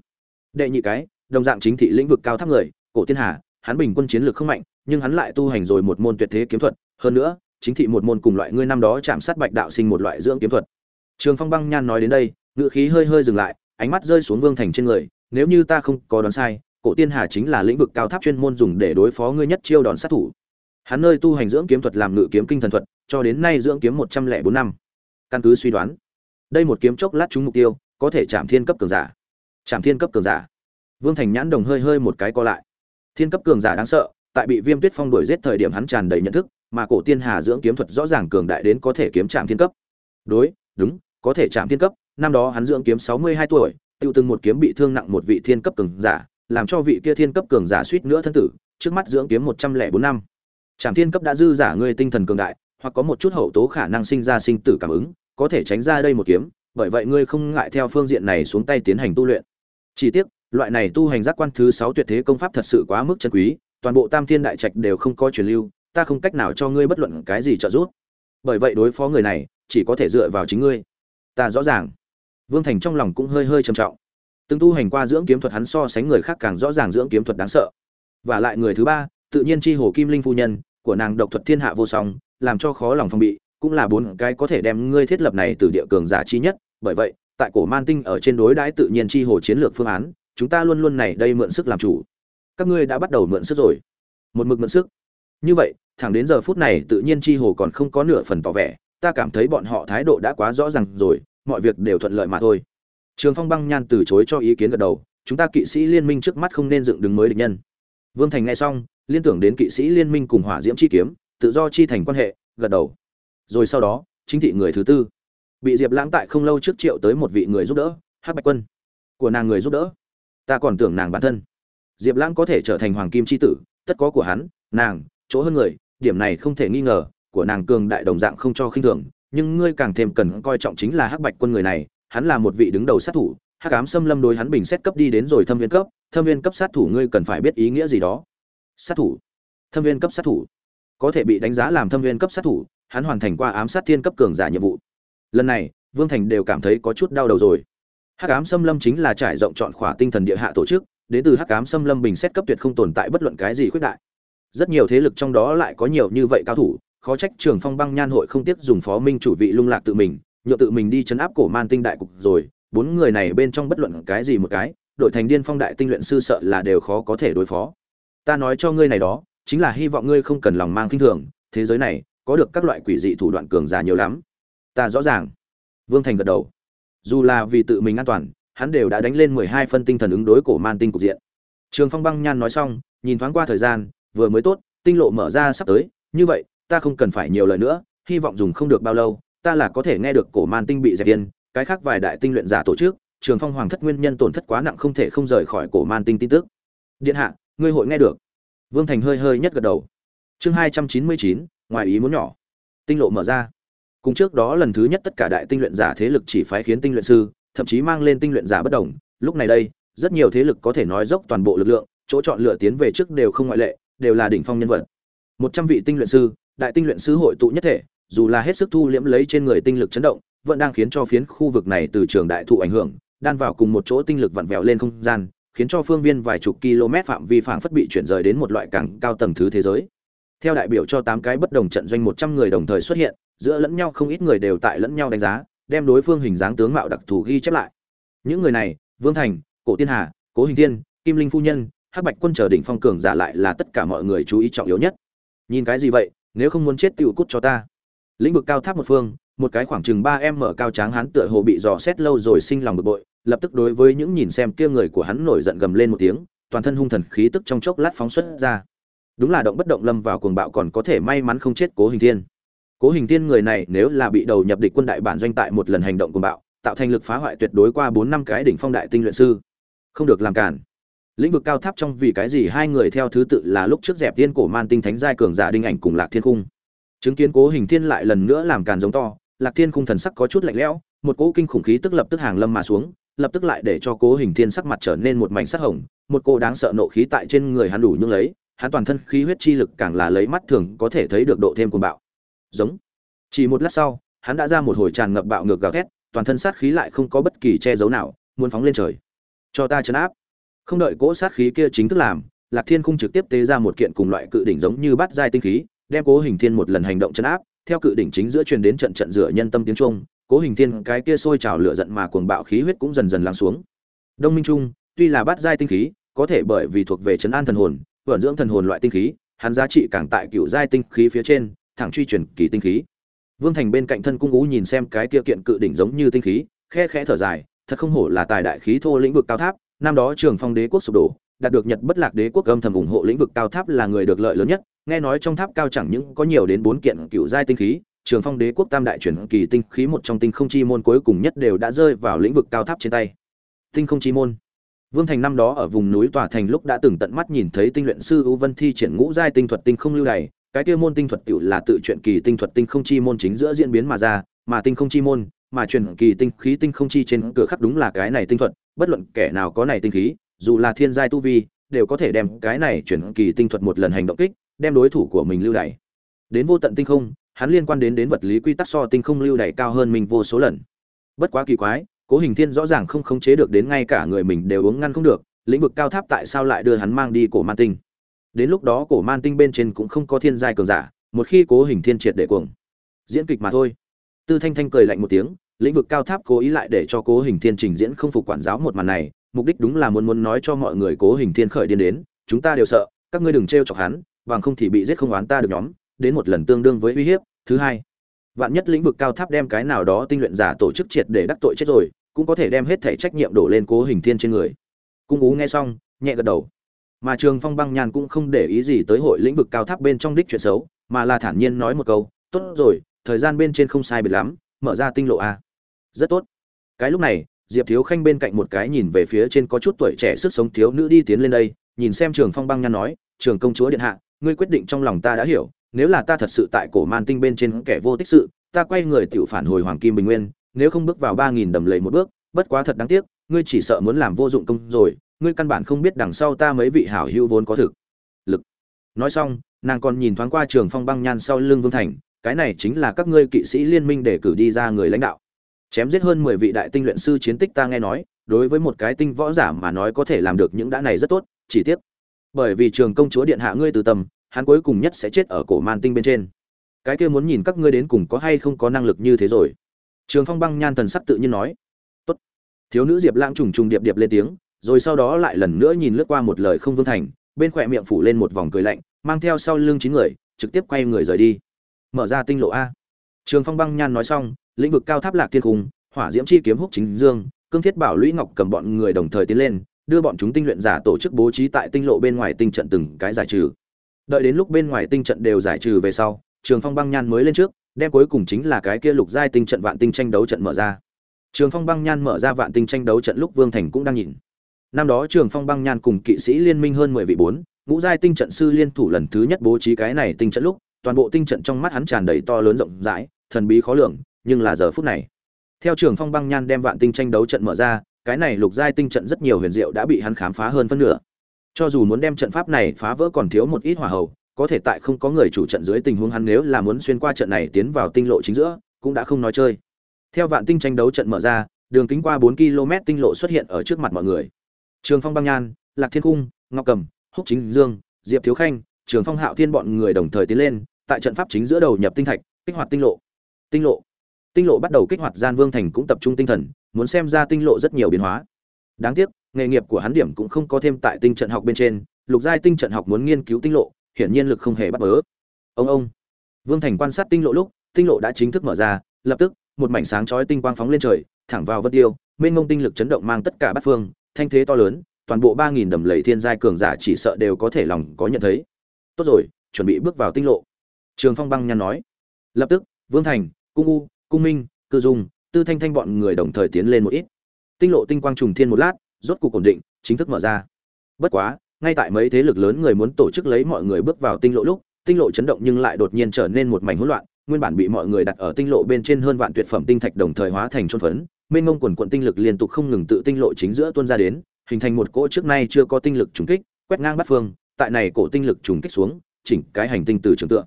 Đệ nhị cái, đồng dạng chính thị lĩnh vực cao thấp người, cổ tiên hà, hắn bình quân chiến lược không mạnh, nhưng hắn lại tu hành rồi một môn tuyệt thế kiếm thuật. Hơn nữa, chính thị một môn cùng loại ngươi năm đó chạm sát bạch đạo sinh một loại dưỡng kiếm thuật. Trường phong băng nhan nói đến đây, ngữ khí hơi hơi dừng lại, ánh mắt rơi xuống vương thành trên người, nếu như ta không có đoán sai cổ tiên hà chính là lĩnh vực cao tháp chuyên môn dùng để đối phó ngươi nhất chiêu đòn sát thủ. Hắn nơi tu hành dưỡng kiếm thuật làm ngự kiếm kinh thần thuật, cho đến nay dưỡng kiếm một trăm lẻ bốn năm. Căn cứ suy đoán, đây một kiếm chốc lát trúng mục tiêu, có thể chạm thiên cấp cường giả. Chạm thiên cấp cường giả. Vương thành nhãn đồng hơi hơi một cái co lại. Thiên cấp cường giả đáng sợ, tại bị viêm tuyết phong đuổi giết thời điểm hắn tràn đầy nhận thức, mà cổ tiên hà dưỡng kiếm thuật rõ ràng cường đại đến có thể kiếm chạm thiên cấp. Đối, đúng, có thể chạm thiên cấp. Năm đó hắn dưỡng kiếm sáu mươi hai tuổi, tiêu từng một kiếm bị thương nặng một vị thiên cấp cường giả làm cho vị kia thiên cấp cường giả suýt nữa thân tử, trước mắt dưỡng kiếm một trăm lẻ bốn năm. Trảm thiên cấp đã dư giả ngươi tinh thần cường đại, hoặc có một chút hậu tố khả năng sinh ra sinh tử cảm ứng, có thể tránh ra đây một kiếm, bởi vậy ngươi không ngại theo phương diện này xuống tay tiến hành tu luyện. Chỉ tiếc, loại này tu hành giác quan thứ sáu tuyệt thế công pháp thật sự quá mức chân quý, toàn bộ tam thiên đại trạch đều không có truyền lưu, ta không cách nào cho ngươi bất luận cái gì trợ giúp. Bởi vậy đối phó người này, chỉ có thể dựa vào chính ngươi. Ta rõ ràng. Vương thành trong lòng cũng hơi hơi trầm trọng từng tu hành qua dưỡng kiếm thuật hắn so sánh người khác càng rõ ràng dưỡng kiếm thuật đáng sợ. Và lại người thứ ba, tự nhiên chi hồ kim linh phu nhân, của nàng độc thuật thiên hạ vô song, làm cho khó lòng phòng bị, cũng là bốn cái có thể đem ngươi thiết lập này từ địa cường giả chi nhất. Bởi vậy, tại cổ man tinh ở trên đối đãi tự nhiên chi hồ chiến lược phương án, chúng ta luôn luôn này đây mượn sức làm chủ. Các ngươi đã bắt đầu mượn sức rồi. Một mực mượn sức. Như vậy, thẳng đến giờ phút này tự nhiên chi hồ còn không có nửa phần tỏ vẻ, ta cảm thấy bọn họ thái độ đã quá rõ ràng rồi, mọi việc đều thuận lợi mà thôi trường phong băng nhan từ chối cho ý kiến gật đầu, chúng ta kỵ sĩ liên minh trước mắt không nên dựng đứng mới địch nhân. Vương thành nghe xong, liên tưởng đến kỵ sĩ liên minh cùng hỏa diễm chi kiếm, tự do chi thành quan hệ, gật đầu. Rồi sau đó, chính thị người thứ tư. Bị diệp lãng tại không lâu trước triệu tới một vị người giúp đỡ, hắc bạch quân. Của nàng người giúp đỡ? Ta còn tưởng nàng bản thân. Diệp lãng có thể trở thành hoàng kim Chi tử, tất có của hắn, nàng, chỗ hơn người, điểm này không thể nghi ngờ, của nàng cường đại đồng dạng không cho khinh thường, nhưng ngươi càng thêm cần coi trọng chính là hắc bạch quân người này hắn là một vị đứng đầu sát thủ, hắc ám xâm lâm đối hắn bình xét cấp đi đến rồi thâm viên cấp, thâm viên cấp sát thủ ngươi cần phải biết ý nghĩa gì đó. Sát thủ. Thâm viên cấp sát thủ. Có thể bị đánh giá làm thâm viên cấp sát thủ, hắn hoàn thành qua ám sát thiên cấp cường giả nhiệm vụ. Lần này, vương thành đều cảm thấy có chút đau đầu rồi. Hắc ám xâm lâm chính là trải rộng chọn khỏa tinh thần địa hạ tổ chức, đến từ hắc ám xâm lâm bình xét cấp tuyệt không tồn tại bất luận cái gì khuyết đại. Rất nhiều thế lực trong đó lại có nhiều như vậy cao thủ, khó trách trường phong băng nhan hội không tiếc dùng phó minh chủ vị lung lạc tự mình nhựa tự mình đi chấn áp cổ man tinh đại cục rồi, bốn người này bên trong bất luận cái gì một cái, đội thành điên phong đại tinh luyện sư sợ là đều khó có thể đối phó. Ta nói cho ngươi này đó, chính là hy vọng ngươi không cần lòng mang kinh thường, thế giới này, có được các loại quỷ dị thủ đoạn cường giả nhiều lắm. Ta rõ ràng. Vương thành gật đầu. Dù là vì tự mình an toàn, hắn đều đã đánh lên mười hai phân tinh thần ứng đối cổ man tinh cục diện. Trường phong băng nhan nói xong, nhìn thoáng qua thời gian, vừa mới tốt, tinh lộ mở ra sắp tới, như vậy, ta không cần phải nhiều lời nữa, hy vọng dùng không được bao lâu ta là có thể nghe được cổ man tinh bị dẹp yên, cái khác vài đại tinh luyện giả tổ chức, trường phong hoàng thất nguyên nhân tổn thất quá nặng không thể không rời khỏi cổ man tinh tin tức. Điện hạ, ngươi hội nghe được. Vương thành hơi hơi nhất gật đầu. Chương hai trăm chín mươi chín, ngoài ý muốn nhỏ. Tinh lộ mở ra. Cùng trước đó lần thứ nhất tất cả đại tinh luyện giả thế lực chỉ phái khiến tinh luyện sư, thậm chí mang lên tinh luyện giả bất đồng. Lúc này đây, rất nhiều thế lực có thể nói dốc toàn bộ lực lượng, chỗ chọn lựa tiến về trước đều không ngoại lệ, đều là đỉnh phong nhân vật. Một trăm vị tinh luyện sư, đại tinh luyện sư hội tụ nhất thể dù là hết sức thu liễm lấy trên người tinh lực chấn động vẫn đang khiến cho phiến khu vực này từ trường đại thụ ảnh hưởng đan vào cùng một chỗ tinh lực vặn vẹo lên không gian khiến cho phương viên vài chục km phạm vi phảng phất bị chuyển rời đến một loại càng cao tầng thứ thế giới. Theo đại biểu cho tám cái bất đồng trận doanh một trăm người đồng thời xuất hiện giữa lẫn nhau không ít người đều tại lẫn nhau đánh giá đem đối phương hình dáng tướng mạo đặc thù ghi chép lại. Những người này vương thành cổ tiên hà cố hình Thiên, kim linh phu nhân hắc bạch quân chờ đỉnh phong cường giả lại là tất cả mọi người chú ý trọng yếu nhất. Nhìn cái gì vậy nếu không muốn chết tiểu cút cho ta lĩnh vực cao tháp một phương, một cái khoảng chừng ba em mở cao tráng hắn tựa hồ bị dò xét lâu rồi sinh lòng bực bội, lập tức đối với những nhìn xem kia người của hắn nổi giận gầm lên một tiếng, toàn thân hung thần khí tức trong chốc lát phóng xuất ra. Đúng là động bất động lâm vào cuồng bạo còn có thể may mắn không chết cố hình thiên. Cố hình thiên người này nếu là bị đầu nhập địch quân đại bản doanh tại một lần hành động cuồng bạo, tạo thành lực phá hoại tuyệt đối qua bốn năm cái đỉnh phong đại tinh luyện sư. Không được làm cản. Lĩnh vực cao tháp trong vì cái gì hai người theo thứ tự là lúc trước dẹp tiên cổ man tinh thánh giai cường giả đinh ảnh cùng lạc thiên cung chứng kiến cố hình thiên lại lần nữa làm càn giống to, lạc thiên cung thần sắc có chút lạnh lẽo, một cỗ kinh khủng khí tức lập tức hàng lâm mà xuống, lập tức lại để cho cố hình thiên sắc mặt trở nên một mảnh sắc hồng, một cô đáng sợ nộ khí tại trên người hắn đủ nhưng lấy, hắn toàn thân khí huyết chi lực càng là lấy mắt thường có thể thấy được độ thêm cuồng bạo. Giống. Chỉ một lát sau, hắn đã ra một hồi tràn ngập bạo ngược gào thét, toàn thân sát khí lại không có bất kỳ che giấu nào, muốn phóng lên trời. Cho ta chấn áp. Không đợi cỗ sát khí kia chính thức làm, lạc thiên khung trực tiếp tế ra một kiện cùng loại cự đỉnh giống như bắt giai tinh khí đem cố hình thiên một lần hành động chấn áp, theo cự đỉnh chính giữa truyền đến trận trận rửa nhân tâm tiếng trung cố hình thiên cái kia sôi trào lửa giận mà cuồng bạo khí huyết cũng dần dần lắng xuống. Đông minh trung, tuy là bát giai tinh khí, có thể bởi vì thuộc về chấn an thần hồn, vận dưỡng thần hồn loại tinh khí, hắn giá trị càng tại cựu giai tinh khí phía trên, thẳng truy truyền kỳ tinh khí. Vương thành bên cạnh thân cung ú nhìn xem cái kia kiện cự đỉnh giống như tinh khí, khe khẽ thở dài, thật không hổ là tài đại khí thô lĩnh vực cao tháp, năm đó trường phong đế quốc sụp đổ, đạt được nhật bất lạc đế quốc âm thầm ủng hộ lĩnh vực cao tháp là người được lợi lớn nhất nghe nói trong tháp cao chẳng những có nhiều đến bốn kiện cựu giai tinh khí, trường phong đế quốc tam đại chuyển kỳ tinh khí một trong tinh không chi môn cuối cùng nhất đều đã rơi vào lĩnh vực cao tháp trên tay. Tinh không chi môn. Vương thành năm đó ở vùng núi tòa thành lúc đã từng tận mắt nhìn thấy tinh luyện sư u vân thi triển ngũ giai tinh thuật tinh không lưu đày, cái kia môn tinh thuật tiểu là tự chuyển kỳ tinh thuật tinh không chi môn chính giữa diễn biến mà ra, mà tinh không chi môn, mà truyền kỳ tinh khí tinh không chi trên cửa khắc đúng là cái này tinh thuật, bất luận kẻ nào có này tinh khí, dù là thiên giai tu vi, đều có thể đem cái này chuyển kỳ tinh thuật một lần hành động kích đem đối thủ của mình lưu đày. Đến vô tận tinh không, hắn liên quan đến đến vật lý quy tắc so tinh không lưu đày cao hơn mình vô số lần. Bất quá kỳ quái, cố hình thiên rõ ràng không khống chế được đến ngay cả người mình đều uống ngăn không được, lĩnh vực cao tháp tại sao lại đưa hắn mang đi cổ man tinh? Đến lúc đó cổ man tinh bên trên cũng không có thiên giai cường giả, một khi cố hình thiên triệt để cuồng, diễn kịch mà thôi. Tư thanh thanh cười lạnh một tiếng, lĩnh vực cao tháp cố ý lại để cho cố hình thiên trình diễn không phục quản giáo một màn này, mục đích đúng là muốn muốn nói cho mọi người cố hình thiên khởi điên đến, chúng ta đều sợ, các ngươi đừng trêu chọc hắn bằng không thì bị giết không oán ta được nhóm, đến một lần tương đương với uy hiếp. Thứ hai, vạn nhất lĩnh vực cao tháp đem cái nào đó tinh luyện giả tổ chức triệt để đắc tội chết rồi, cũng có thể đem hết thể trách nhiệm đổ lên cố hình thiên trên người. Cung ú nghe xong, nhẹ gật đầu. Mà trường phong băng nhàn cũng không để ý gì tới hội lĩnh vực cao tháp bên trong đích chuyện xấu, mà là thản nhiên nói một câu, tốt rồi, thời gian bên trên không sai biệt lắm, mở ra tinh lộ a. Rất tốt. Cái lúc này, diệp thiếu khanh bên cạnh một cái nhìn về phía trên có chút tuổi trẻ sức sống thiếu nữ đi tiến lên đây, nhìn xem trường phong băng nhàn nói, trường công chúa điện hạ ngươi quyết định trong lòng ta đã hiểu, nếu là ta thật sự tại cổ man tinh bên trên kẻ vô tích sự, ta quay người tự phản hồi hoàng kim bình nguyên, nếu không bước vào ba nghìn đầm lầy một bước, bất quá thật đáng tiếc, ngươi chỉ sợ muốn làm vô dụng công rồi, ngươi căn bản không biết đằng sau ta mấy vị hảo hữu vốn có thực lực. Nói xong, nàng còn nhìn thoáng qua trường phong băng nhan sau lưng vương thành, cái này chính là các ngươi kỵ sĩ liên minh để cử đi ra người lãnh đạo. Chém giết hơn mười vị đại tinh luyện sư chiến tích ta nghe nói, đối với một cái tinh võ giả mà nói có thể làm được những đã này rất tốt, chỉ tiếc bởi vì trường công chúa điện hạ ngươi từ tâm hắn cuối cùng nhất sẽ chết ở cổ man tinh bên trên. Cái kia muốn nhìn các ngươi đến cùng có hay không có năng lực như thế rồi. Trường phong băng nhan thần sắc tự nhiên nói. Tốt. Thiếu nữ diệp lãng trùng trùng điệp điệp lên tiếng, rồi sau đó lại lần nữa nhìn lướt qua một lời không vương thành, bên khỏe miệng phủ lên một vòng cười lạnh, mang theo sau lưng chín người, trực tiếp quay người rời đi. Mở ra tinh lộ a. Trường phong băng nhan nói xong, lĩnh vực cao tháp lạc thiên cung, hỏa diễm chi kiếm húc chính dương, cương thiết bảo lũy ngọc cầm bọn người đồng thời tiến lên đưa bọn chúng tinh luyện giả tổ chức bố trí tại tinh lộ bên ngoài tinh trận từng cái giải trừ. Đợi đến lúc bên ngoài tinh trận đều giải trừ về sau, trường phong băng nhan mới lên trước, đem cuối cùng chính là cái kia lục giai tinh trận vạn tinh tranh đấu trận mở ra. Trường phong băng nhan mở ra vạn tinh tranh đấu trận lúc vương thành cũng đang nhìn. Năm đó trường phong băng nhan cùng kỵ sĩ liên minh hơn mười vị bốn, ngũ giai tinh trận sư liên thủ lần thứ nhất bố trí cái này tinh trận lúc, toàn bộ tinh trận trong mắt hắn tràn đầy to lớn rộng rãi, thần bí khó lường, nhưng là giờ phút này. Theo trường phong băng nhan đem vạn tinh tranh đấu trận mở ra cái này lục giai tinh trận rất nhiều huyền diệu đã bị hắn khám phá hơn phân nửa. Cho dù muốn đem trận pháp này phá vỡ còn thiếu một ít hỏa hầu, có thể tại không có người chủ trận dưới tình huống hắn nếu là muốn xuyên qua trận này tiến vào tinh lộ chính giữa, cũng đã không nói chơi. Theo vạn tinh tranh đấu trận mở ra, đường kính qua bốn km tinh lộ xuất hiện ở trước mặt mọi người. Trường phong băng nhan, lạc thiên cung, ngọc cầm, húc chính dương, diệp thiếu khanh, trường phong hạo thiên bọn người đồng thời tiến lên, tại trận pháp chính giữa đầu nhập tinh thạch, kích hoạt tinh lộ. Tinh lộ tinh lộ bắt đầu kích hoạt gian vương thành cũng tập trung tinh thần, muốn xem ra tinh lộ rất nhiều biến hóa. Đáng tiếc, nghề nghiệp của hắn điểm cũng không có thêm tại tinh trận học bên trên, lục giai tinh trận học muốn nghiên cứu tinh lộ, hiển nhiên lực không hề bắt bớ. Ông ông. Vương thành quan sát tinh lộ lúc, tinh lộ đã chính thức mở ra, lập tức, một mảnh sáng chói tinh quang phóng lên trời, thẳng vào vân tiêu, mênh mông tinh lực chấn động mang tất cả bát phương, thanh thế to lớn, toàn bộ ba nghìn đầm lầy thiên giai cường giả chỉ sợ đều có thể lòng có nhận thấy. Tốt rồi, chuẩn bị bước vào tinh lộ. Trường phong băng nhăn nói. Lập tức, vương thành, cung u cung minh, cư dung, tư thanh thanh bọn người đồng thời tiến lên một ít. Tinh lộ tinh quang trùng thiên một lát, rốt cuộc ổn định, chính thức mở ra. Bất quá, ngay tại mấy thế lực lớn người muốn tổ chức lấy mọi người bước vào tinh lộ lúc, tinh lộ chấn động nhưng lại đột nhiên trở nên một mảnh hỗn loạn, nguyên bản bị mọi người đặt ở tinh lộ bên trên hơn vạn tuyệt phẩm tinh thạch đồng thời hóa thành trôn phấn, mênh mông quần quận tinh lực liên tục không ngừng tự tinh lộ chính giữa tuôn ra đến, hình thành một cỗ trước nay chưa có tinh lực trùng kích, quét ngang bát phương, tại này cổ tinh lực trùng kích xuống, chỉnh cái hành tinh từ trường tượng.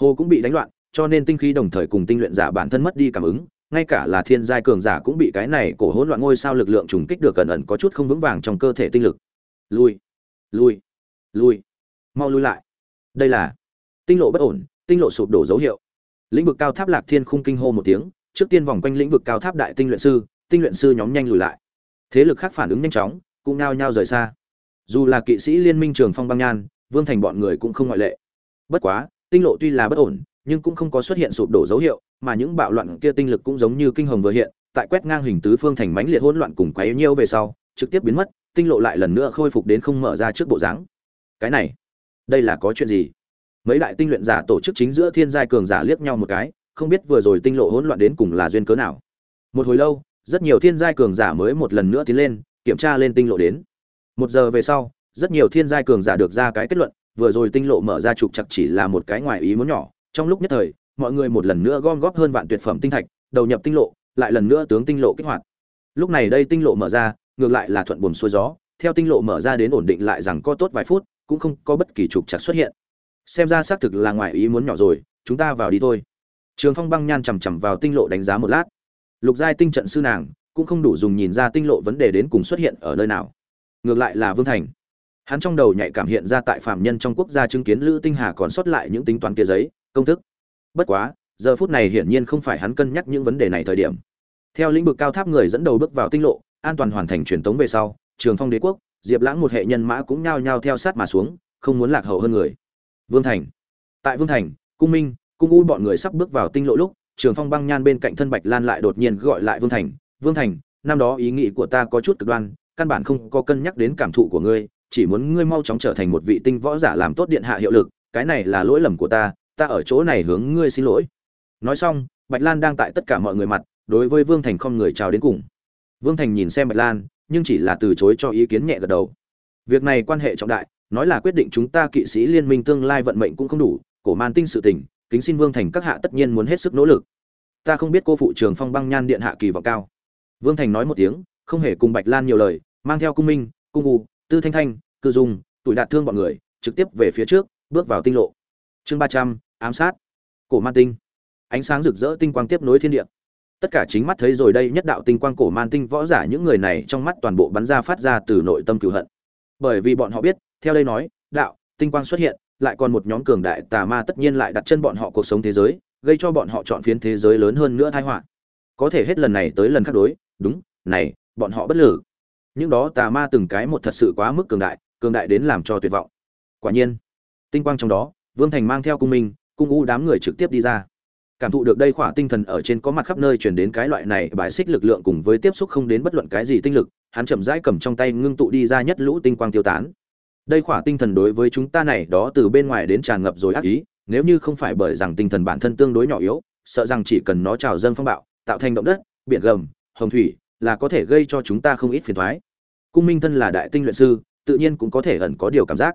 Hồ cũng bị đánh loạn cho nên tinh khí đồng thời cùng tinh luyện giả bản thân mất đi cảm ứng, ngay cả là thiên giai cường giả cũng bị cái này cổ hỗn loạn ngôi sao lực lượng trùng kích được cẩn ẩn có chút không vững vàng trong cơ thể tinh lực. Lui lui lui, mau lui lại. Đây là tinh lộ bất ổn, tinh lộ sụp đổ dấu hiệu. Lĩnh vực cao tháp lạc thiên khung kinh hô một tiếng, trước tiên vòng quanh lĩnh vực cao tháp đại tinh luyện sư, tinh luyện sư nhóm nhanh lùi lại. Thế lực khác phản ứng nhanh chóng, cũng nao nhao rời xa. Dù là kỵ sĩ liên minh trường phong băng nhan, vương thành bọn người cũng không ngoại lệ. Bất quá, tinh lộ tuy là bất ổn nhưng cũng không có xuất hiện sụp đổ dấu hiệu, mà những bạo loạn kia tinh lực cũng giống như kinh hồng vừa hiện, tại quét ngang hình tứ phương thành mãnh liệt hỗn loạn cùng quấy nhiễu về sau, trực tiếp biến mất, tinh lộ lại lần nữa khôi phục đến không mở ra trước bộ dáng. Cái này, đây là có chuyện gì? Mấy đại tinh luyện giả tổ chức chính giữa thiên giai cường giả liếc nhau một cái, không biết vừa rồi tinh lộ hỗn loạn đến cùng là duyên cớ nào. Một hồi lâu, rất nhiều thiên giai cường giả mới một lần nữa tiến lên, kiểm tra lên tinh lộ đến. Một giờ về sau, rất nhiều thiên giai cường giả được ra cái kết luận, vừa rồi tinh lộ mở ra trục chặt chỉ là một cái ngoài ý muốn nhỏ trong lúc nhất thời, mọi người một lần nữa gom góp hơn vạn tuyệt phẩm tinh thạch, đầu nhập tinh lộ, lại lần nữa tướng tinh lộ kích hoạt. Lúc này đây tinh lộ mở ra, ngược lại là thuận buồm xuôi gió, theo tinh lộ mở ra đến ổn định lại rằng có tốt vài phút, cũng không có bất kỳ trục chặt xuất hiện. Xem ra xác thực là ngoài ý muốn nhỏ rồi, chúng ta vào đi thôi. Trường phong băng nhan chằm chằm vào tinh lộ đánh giá một lát. Lục giai tinh trận sư nàng, cũng không đủ dùng nhìn ra tinh lộ vấn đề đến cùng xuất hiện ở nơi nào. Ngược lại là vương thành. Hắn trong đầu nhạy cảm hiện ra tại phạm nhân trong quốc gia chứng kiến lữ tinh hà còn sót lại những tính toán kia giấy công thức. Bất quá, giờ phút này hiển nhiên không phải hắn cân nhắc những vấn đề này thời điểm. Theo lĩnh vực cao tháp người dẫn đầu bước vào tinh lộ, an toàn hoàn thành truyền tống về sau, trường phong đế quốc, diệp lãng một hệ nhân mã cũng nhao nhao theo sát mà xuống, không muốn lạc hậu hơn người. Vương thành. Tại vương thành, cung minh, cung u bọn người sắp bước vào tinh lộ lúc, trường phong băng nhan bên cạnh thân bạch lan lại đột nhiên gọi lại vương thành vương thành, năm đó ý nghĩ của ta có chút cực đoan, căn bản không có cân nhắc đến cảm thụ của ngươi, chỉ muốn ngươi mau chóng trở thành một vị tinh võ giả làm tốt điện hạ hiệu lực, cái này là lỗi lầm của ta ta ở chỗ này hướng ngươi xin lỗi. Nói xong, bạch lan đang tại tất cả mọi người mặt, đối với vương thành không người chào đến cùng. Vương thành nhìn xem bạch lan, nhưng chỉ là từ chối cho ý kiến nhẹ gật đầu. Việc này quan hệ trọng đại, nói là quyết định chúng ta kỵ sĩ liên minh tương lai vận mệnh cũng không đủ, cổ man tinh sự tình, kính xin vương thành các hạ tất nhiên muốn hết sức nỗ lực. Ta không biết cô phụ trường phong băng nhan điện hạ kỳ vọng cao. Vương thành nói một tiếng, không hề cùng bạch lan nhiều lời, mang theo cung minh, cung u, tư thanh thanh, cư dung, tuổi đạt thương bọn người, trực tiếp về phía trước, bước vào tinh lộ. Chương ba trăm ám sát. Cổ man tinh. Ánh sáng rực rỡ tinh quang tiếp nối thiên địa. Tất cả chính mắt thấy rồi đây nhất đạo tinh quang cổ man tinh võ giả những người này trong mắt toàn bộ bắn ra phát ra từ nội tâm cửu hận. Bởi vì bọn họ biết, theo đây nói, đạo, tinh quang xuất hiện, lại còn một nhóm cường đại tà ma tất nhiên lại đặt chân bọn họ cuộc sống thế giới, gây cho bọn họ chọn phiến thế giới lớn hơn nữa tai họa. Có thể hết lần này tới lần khác đối, đúng, này, bọn họ bất lử. Những đó tà ma từng cái một thật sự quá mức cường đại cường đại đến làm cho tuyệt vọng. Quả nhiên, tinh quang trong đó, vương thành mang theo cung minh cung u đám người trực tiếp đi ra. Cảm thụ được đây khỏa tinh thần ở trên có mặt khắp nơi chuyển đến cái loại này bài xích lực lượng cùng với tiếp xúc không đến bất luận cái gì tinh lực, hắn chậm rãi cầm trong tay ngưng tụ đi ra nhất lũ tinh quang tiêu tán. Đây khỏa tinh thần đối với chúng ta này đó từ bên ngoài đến tràn ngập rồi ác ý, nếu như không phải bởi rằng tinh thần bản thân tương đối nhỏ yếu, sợ rằng chỉ cần nó trào dâng phong bạo, tạo thành động đất, biển gầm, hồng thủy là có thể gây cho chúng ta không ít phiền thoái. Cung minh thân là đại tinh luyện sư, tự nhiên cũng có thể ẩn có điều cảm giác.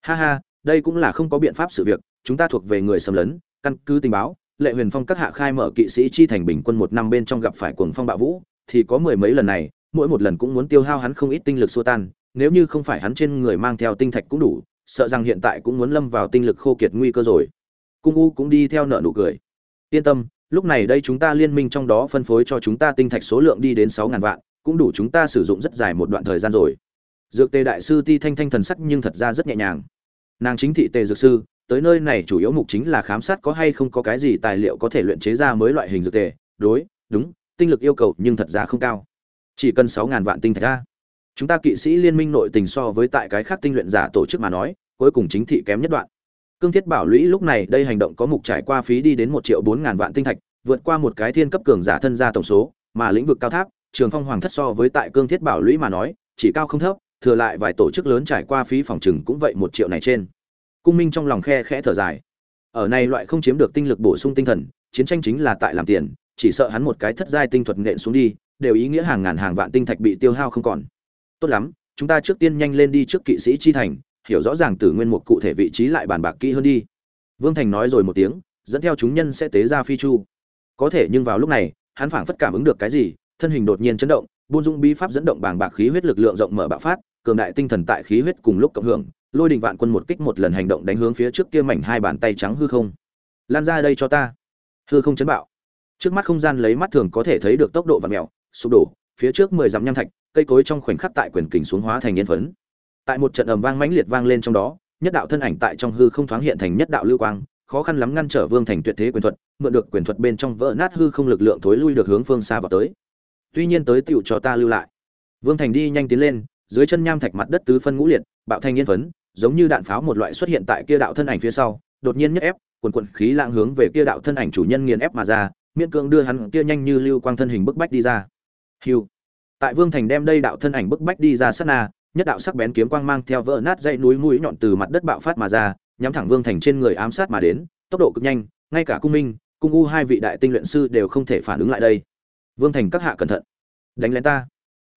Ha ha, đây cũng là không có biện pháp sự việc chúng ta thuộc về người xâm lấn, căn cứ tình báo, lệ huyền phong các hạ khai mở kỵ sĩ chi thành bình quân một năm bên trong gặp phải cuồng phong bạo vũ, thì có mười mấy lần này, mỗi một lần cũng muốn tiêu hao hắn không ít tinh lực xua tan, nếu như không phải hắn trên người mang theo tinh thạch cũng đủ, sợ rằng hiện tại cũng muốn lâm vào tinh lực khô kiệt nguy cơ rồi. Cung u cũng đi theo nợ nụ cười. Yên tâm, lúc này đây chúng ta liên minh trong đó phân phối cho chúng ta tinh thạch số lượng đi đến sáu ngàn vạn, cũng đủ chúng ta sử dụng rất dài một đoạn thời gian rồi. Dược tề đại sư ti thanh thanh thần sắc nhưng thật ra rất nhẹ nhàng. Nàng chính thị tề dược sư tới nơi này chủ yếu mục chính là khám sát có hay không có cái gì tài liệu có thể luyện chế ra mới loại hình dược tề. Đối, đúng, tinh lực yêu cầu nhưng thật ra không cao. Chỉ cần sáu ngàn vạn tinh thạch ra. Chúng ta kỵ sĩ liên minh nội tình so với tại cái khác tinh luyện giả tổ chức mà nói, cuối cùng chính thị kém nhất đoạn. Cương thiết bảo lũy lúc này đây hành động có mục trải qua phí đi đến một triệu bốn ngàn vạn tinh thạch, vượt qua một cái thiên cấp cường giả thân gia tổng số, mà lĩnh vực cao tháp, trường phong hoàng thất so với tại cương thiết bảo lũy mà nói, chỉ cao không thấp, thừa lại vài tổ chức lớn trải qua phí phòng trừng cũng vậy một triệu này trên cung minh trong lòng khe khẽ thở dài. Ở này loại không chiếm được tinh lực bổ sung tinh thần, chiến tranh chính là tại làm tiền, chỉ sợ hắn một cái thất giai tinh thuật nện xuống đi, đều ý nghĩa hàng ngàn hàng vạn tinh thạch bị tiêu hao không còn. Tốt lắm, chúng ta trước tiên nhanh lên đi trước kỵ sĩ chi thành, hiểu rõ ràng tử nguyên một cụ thể vị trí lại bàn bạc kỹ hơn đi. Vương thành nói rồi một tiếng, dẫn theo chúng nhân sẽ tế ra phi chu. Có thể nhưng vào lúc này, hắn phảng phất cảm ứng được cái gì, thân hình đột nhiên chấn động, buôn dung bí pháp dẫn động bàng bạc khí huyết lực lượng rộng mở bạo phát, cường đại tinh thần tại khí huyết cùng lúc cộng hưởng lôi đình vạn quân một kích một lần hành động đánh hướng phía trước kia mảnh hai bàn tay trắng hư không. Lan ra đây cho ta. Hư không chấn bạo. Trước mắt không gian lấy mắt thường có thể thấy được tốc độ và mèo sụp đổ, phía trước mười dặm nham thạch, cây cối trong khoảnh khắc tại quyền kình xuống hóa thành yên phấn. Tại một trận ầm vang mãnh liệt vang lên trong đó, nhất đạo thân ảnh tại trong hư không thoáng hiện thành nhất đạo lưu quang, khó khăn lắm ngăn trở vương thành tuyệt thế quyền thuật, mượn được quyền thuật bên trong vỡ nát hư không lực lượng thối lui được hướng phương xa vào tới. Tuy nhiên tới tựu cho ta lưu lại. Vương thành đi nhanh tiến lên, dưới chân nham thạch mặt đất tứ phân ngũ liệt bạo thành yên phấn, giống như đạn pháo một loại xuất hiện tại kia đạo thân ảnh phía sau, đột nhiên nhất ép, quần quần khí lãng hướng về kia đạo thân ảnh chủ nhân nghiền ép mà ra, miễn cưỡng đưa hắn kia nhanh như lưu quang thân hình bức bách đi ra. Hiu tại vương thành đem đây đạo thân ảnh bức bách đi ra sát na, nhất đạo sắc bén kiếm quang mang theo vỡ nát dãy núi mũi nhọn từ mặt đất bạo phát mà ra, nhắm thẳng vương thành trên người ám sát mà đến, tốc độ cực nhanh, ngay cả cung minh, cung u hai vị đại tinh luyện sư đều không thể phản ứng lại đây. Vương thành các hạ cẩn thận. Đánh lén ta.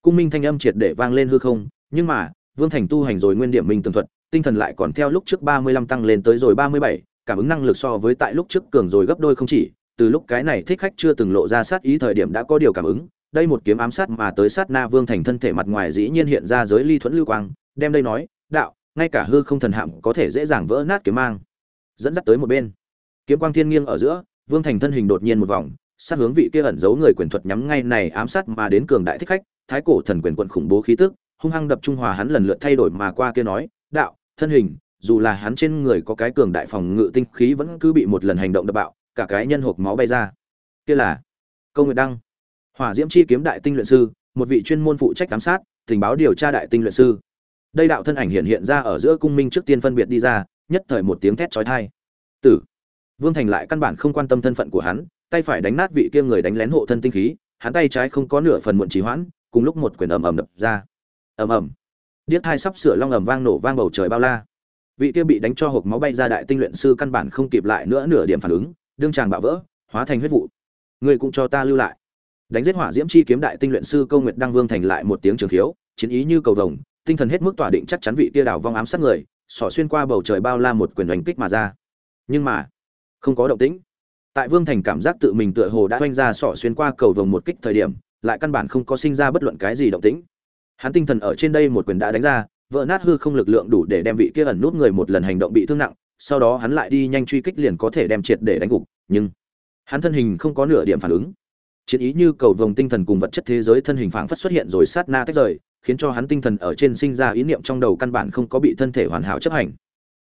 Cung minh thanh âm triệt để vang lên hư không, nhưng mà vương thành tu hành rồi nguyên điểm minh tường thuật, tinh thần lại còn theo lúc trước ba mươi lăm tăng lên tới rồi ba mươi bảy, cảm ứng năng lực so với tại lúc trước cường rồi gấp đôi không chỉ, từ lúc cái này thích khách chưa từng lộ ra sát ý thời điểm đã có điều cảm ứng, đây một kiếm ám sát mà tới sát na vương thành thân thể mặt ngoài dĩ nhiên hiện ra giới ly thuẫn lưu quang, đem đây nói, đạo, ngay cả hư không thần hạm có thể dễ dàng vỡ nát kiếm mang. Dẫn dắt tới một bên. Kiếm quang thiên nghiêng ở giữa, vương thành thân hình đột nhiên một vòng, sát hướng vị kia ẩn giấu người quyền thuật nhắm ngay này ám sát mà đến cường đại thích khách, thái cổ thần quyền quận khủng bố khí tức hung hăng đập trung hòa hắn lần lượt thay đổi mà qua kia nói, đạo, thân hình, dù là hắn trên người có cái cường đại phòng ngự tinh khí vẫn cứ bị một lần hành động đập bạo, cả cái nhân hộp máu bay ra. Kia là câu nguyệt đăng, hỏa diễm chi kiếm đại tinh luyện sư, một vị chuyên môn phụ trách giám sát, tình báo điều tra đại tinh luyện sư. Đây đạo thân ảnh hiện hiện ra ở giữa cung minh trước tiên phân biệt đi ra, nhất thời một tiếng thét chói tai. Tử. Vương thành lại căn bản không quan tâm thân phận của hắn, tay phải đánh nát vị kia người đánh lén hộ thân tinh khí, hắn tay trái không có nửa phần muộn trì hoãn, cùng lúc một quyền ầm ầm đập ra ầm ầm. Điếc thai sắp sửa long ầm vang nổ vang bầu trời bao la. Vị kia bị đánh cho hộp máu bay ra đại tinh luyện sư căn bản không kịp lại nữa nửa điểm phản ứng, đương tràng bạo vỡ, hóa thành huyết vụ. Người cũng cho ta lưu lại. Đánh giết hỏa diễm chi kiếm đại tinh luyện sư câu nguyệt đăng vương thành lại một tiếng trường khiếu, chiến ý như cầu vồng, tinh thần hết mức tỏa định chắc chắn vị kia đảo vong ám sát người xỏ xuyên qua bầu trời bao la một quyền đánh kích mà ra. Nhưng mà, không có động tĩnh. Tại vương thành cảm giác tự mình tựa hồ đã oanh ra xỏ xuyên qua cầu vồng một kích thời điểm, lại căn bản không có sinh ra bất luận cái gì động tĩnh hắn tinh thần ở trên đây một quyền đã đánh ra, vỡ nát hư không lực lượng đủ để đem vị kia ẩn nút người một lần hành động bị thương nặng, sau đó hắn lại đi nhanh truy kích liền có thể đem triệt để đánh gục, nhưng hắn thân hình không có nửa điểm phản ứng. Chiến ý như cầu vồng tinh thần cùng vật chất thế giới thân hình phảng phất xuất hiện rồi sát na tách rời, khiến cho hắn tinh thần ở trên sinh ra ý niệm trong đầu căn bản không có bị thân thể hoàn hảo chấp hành.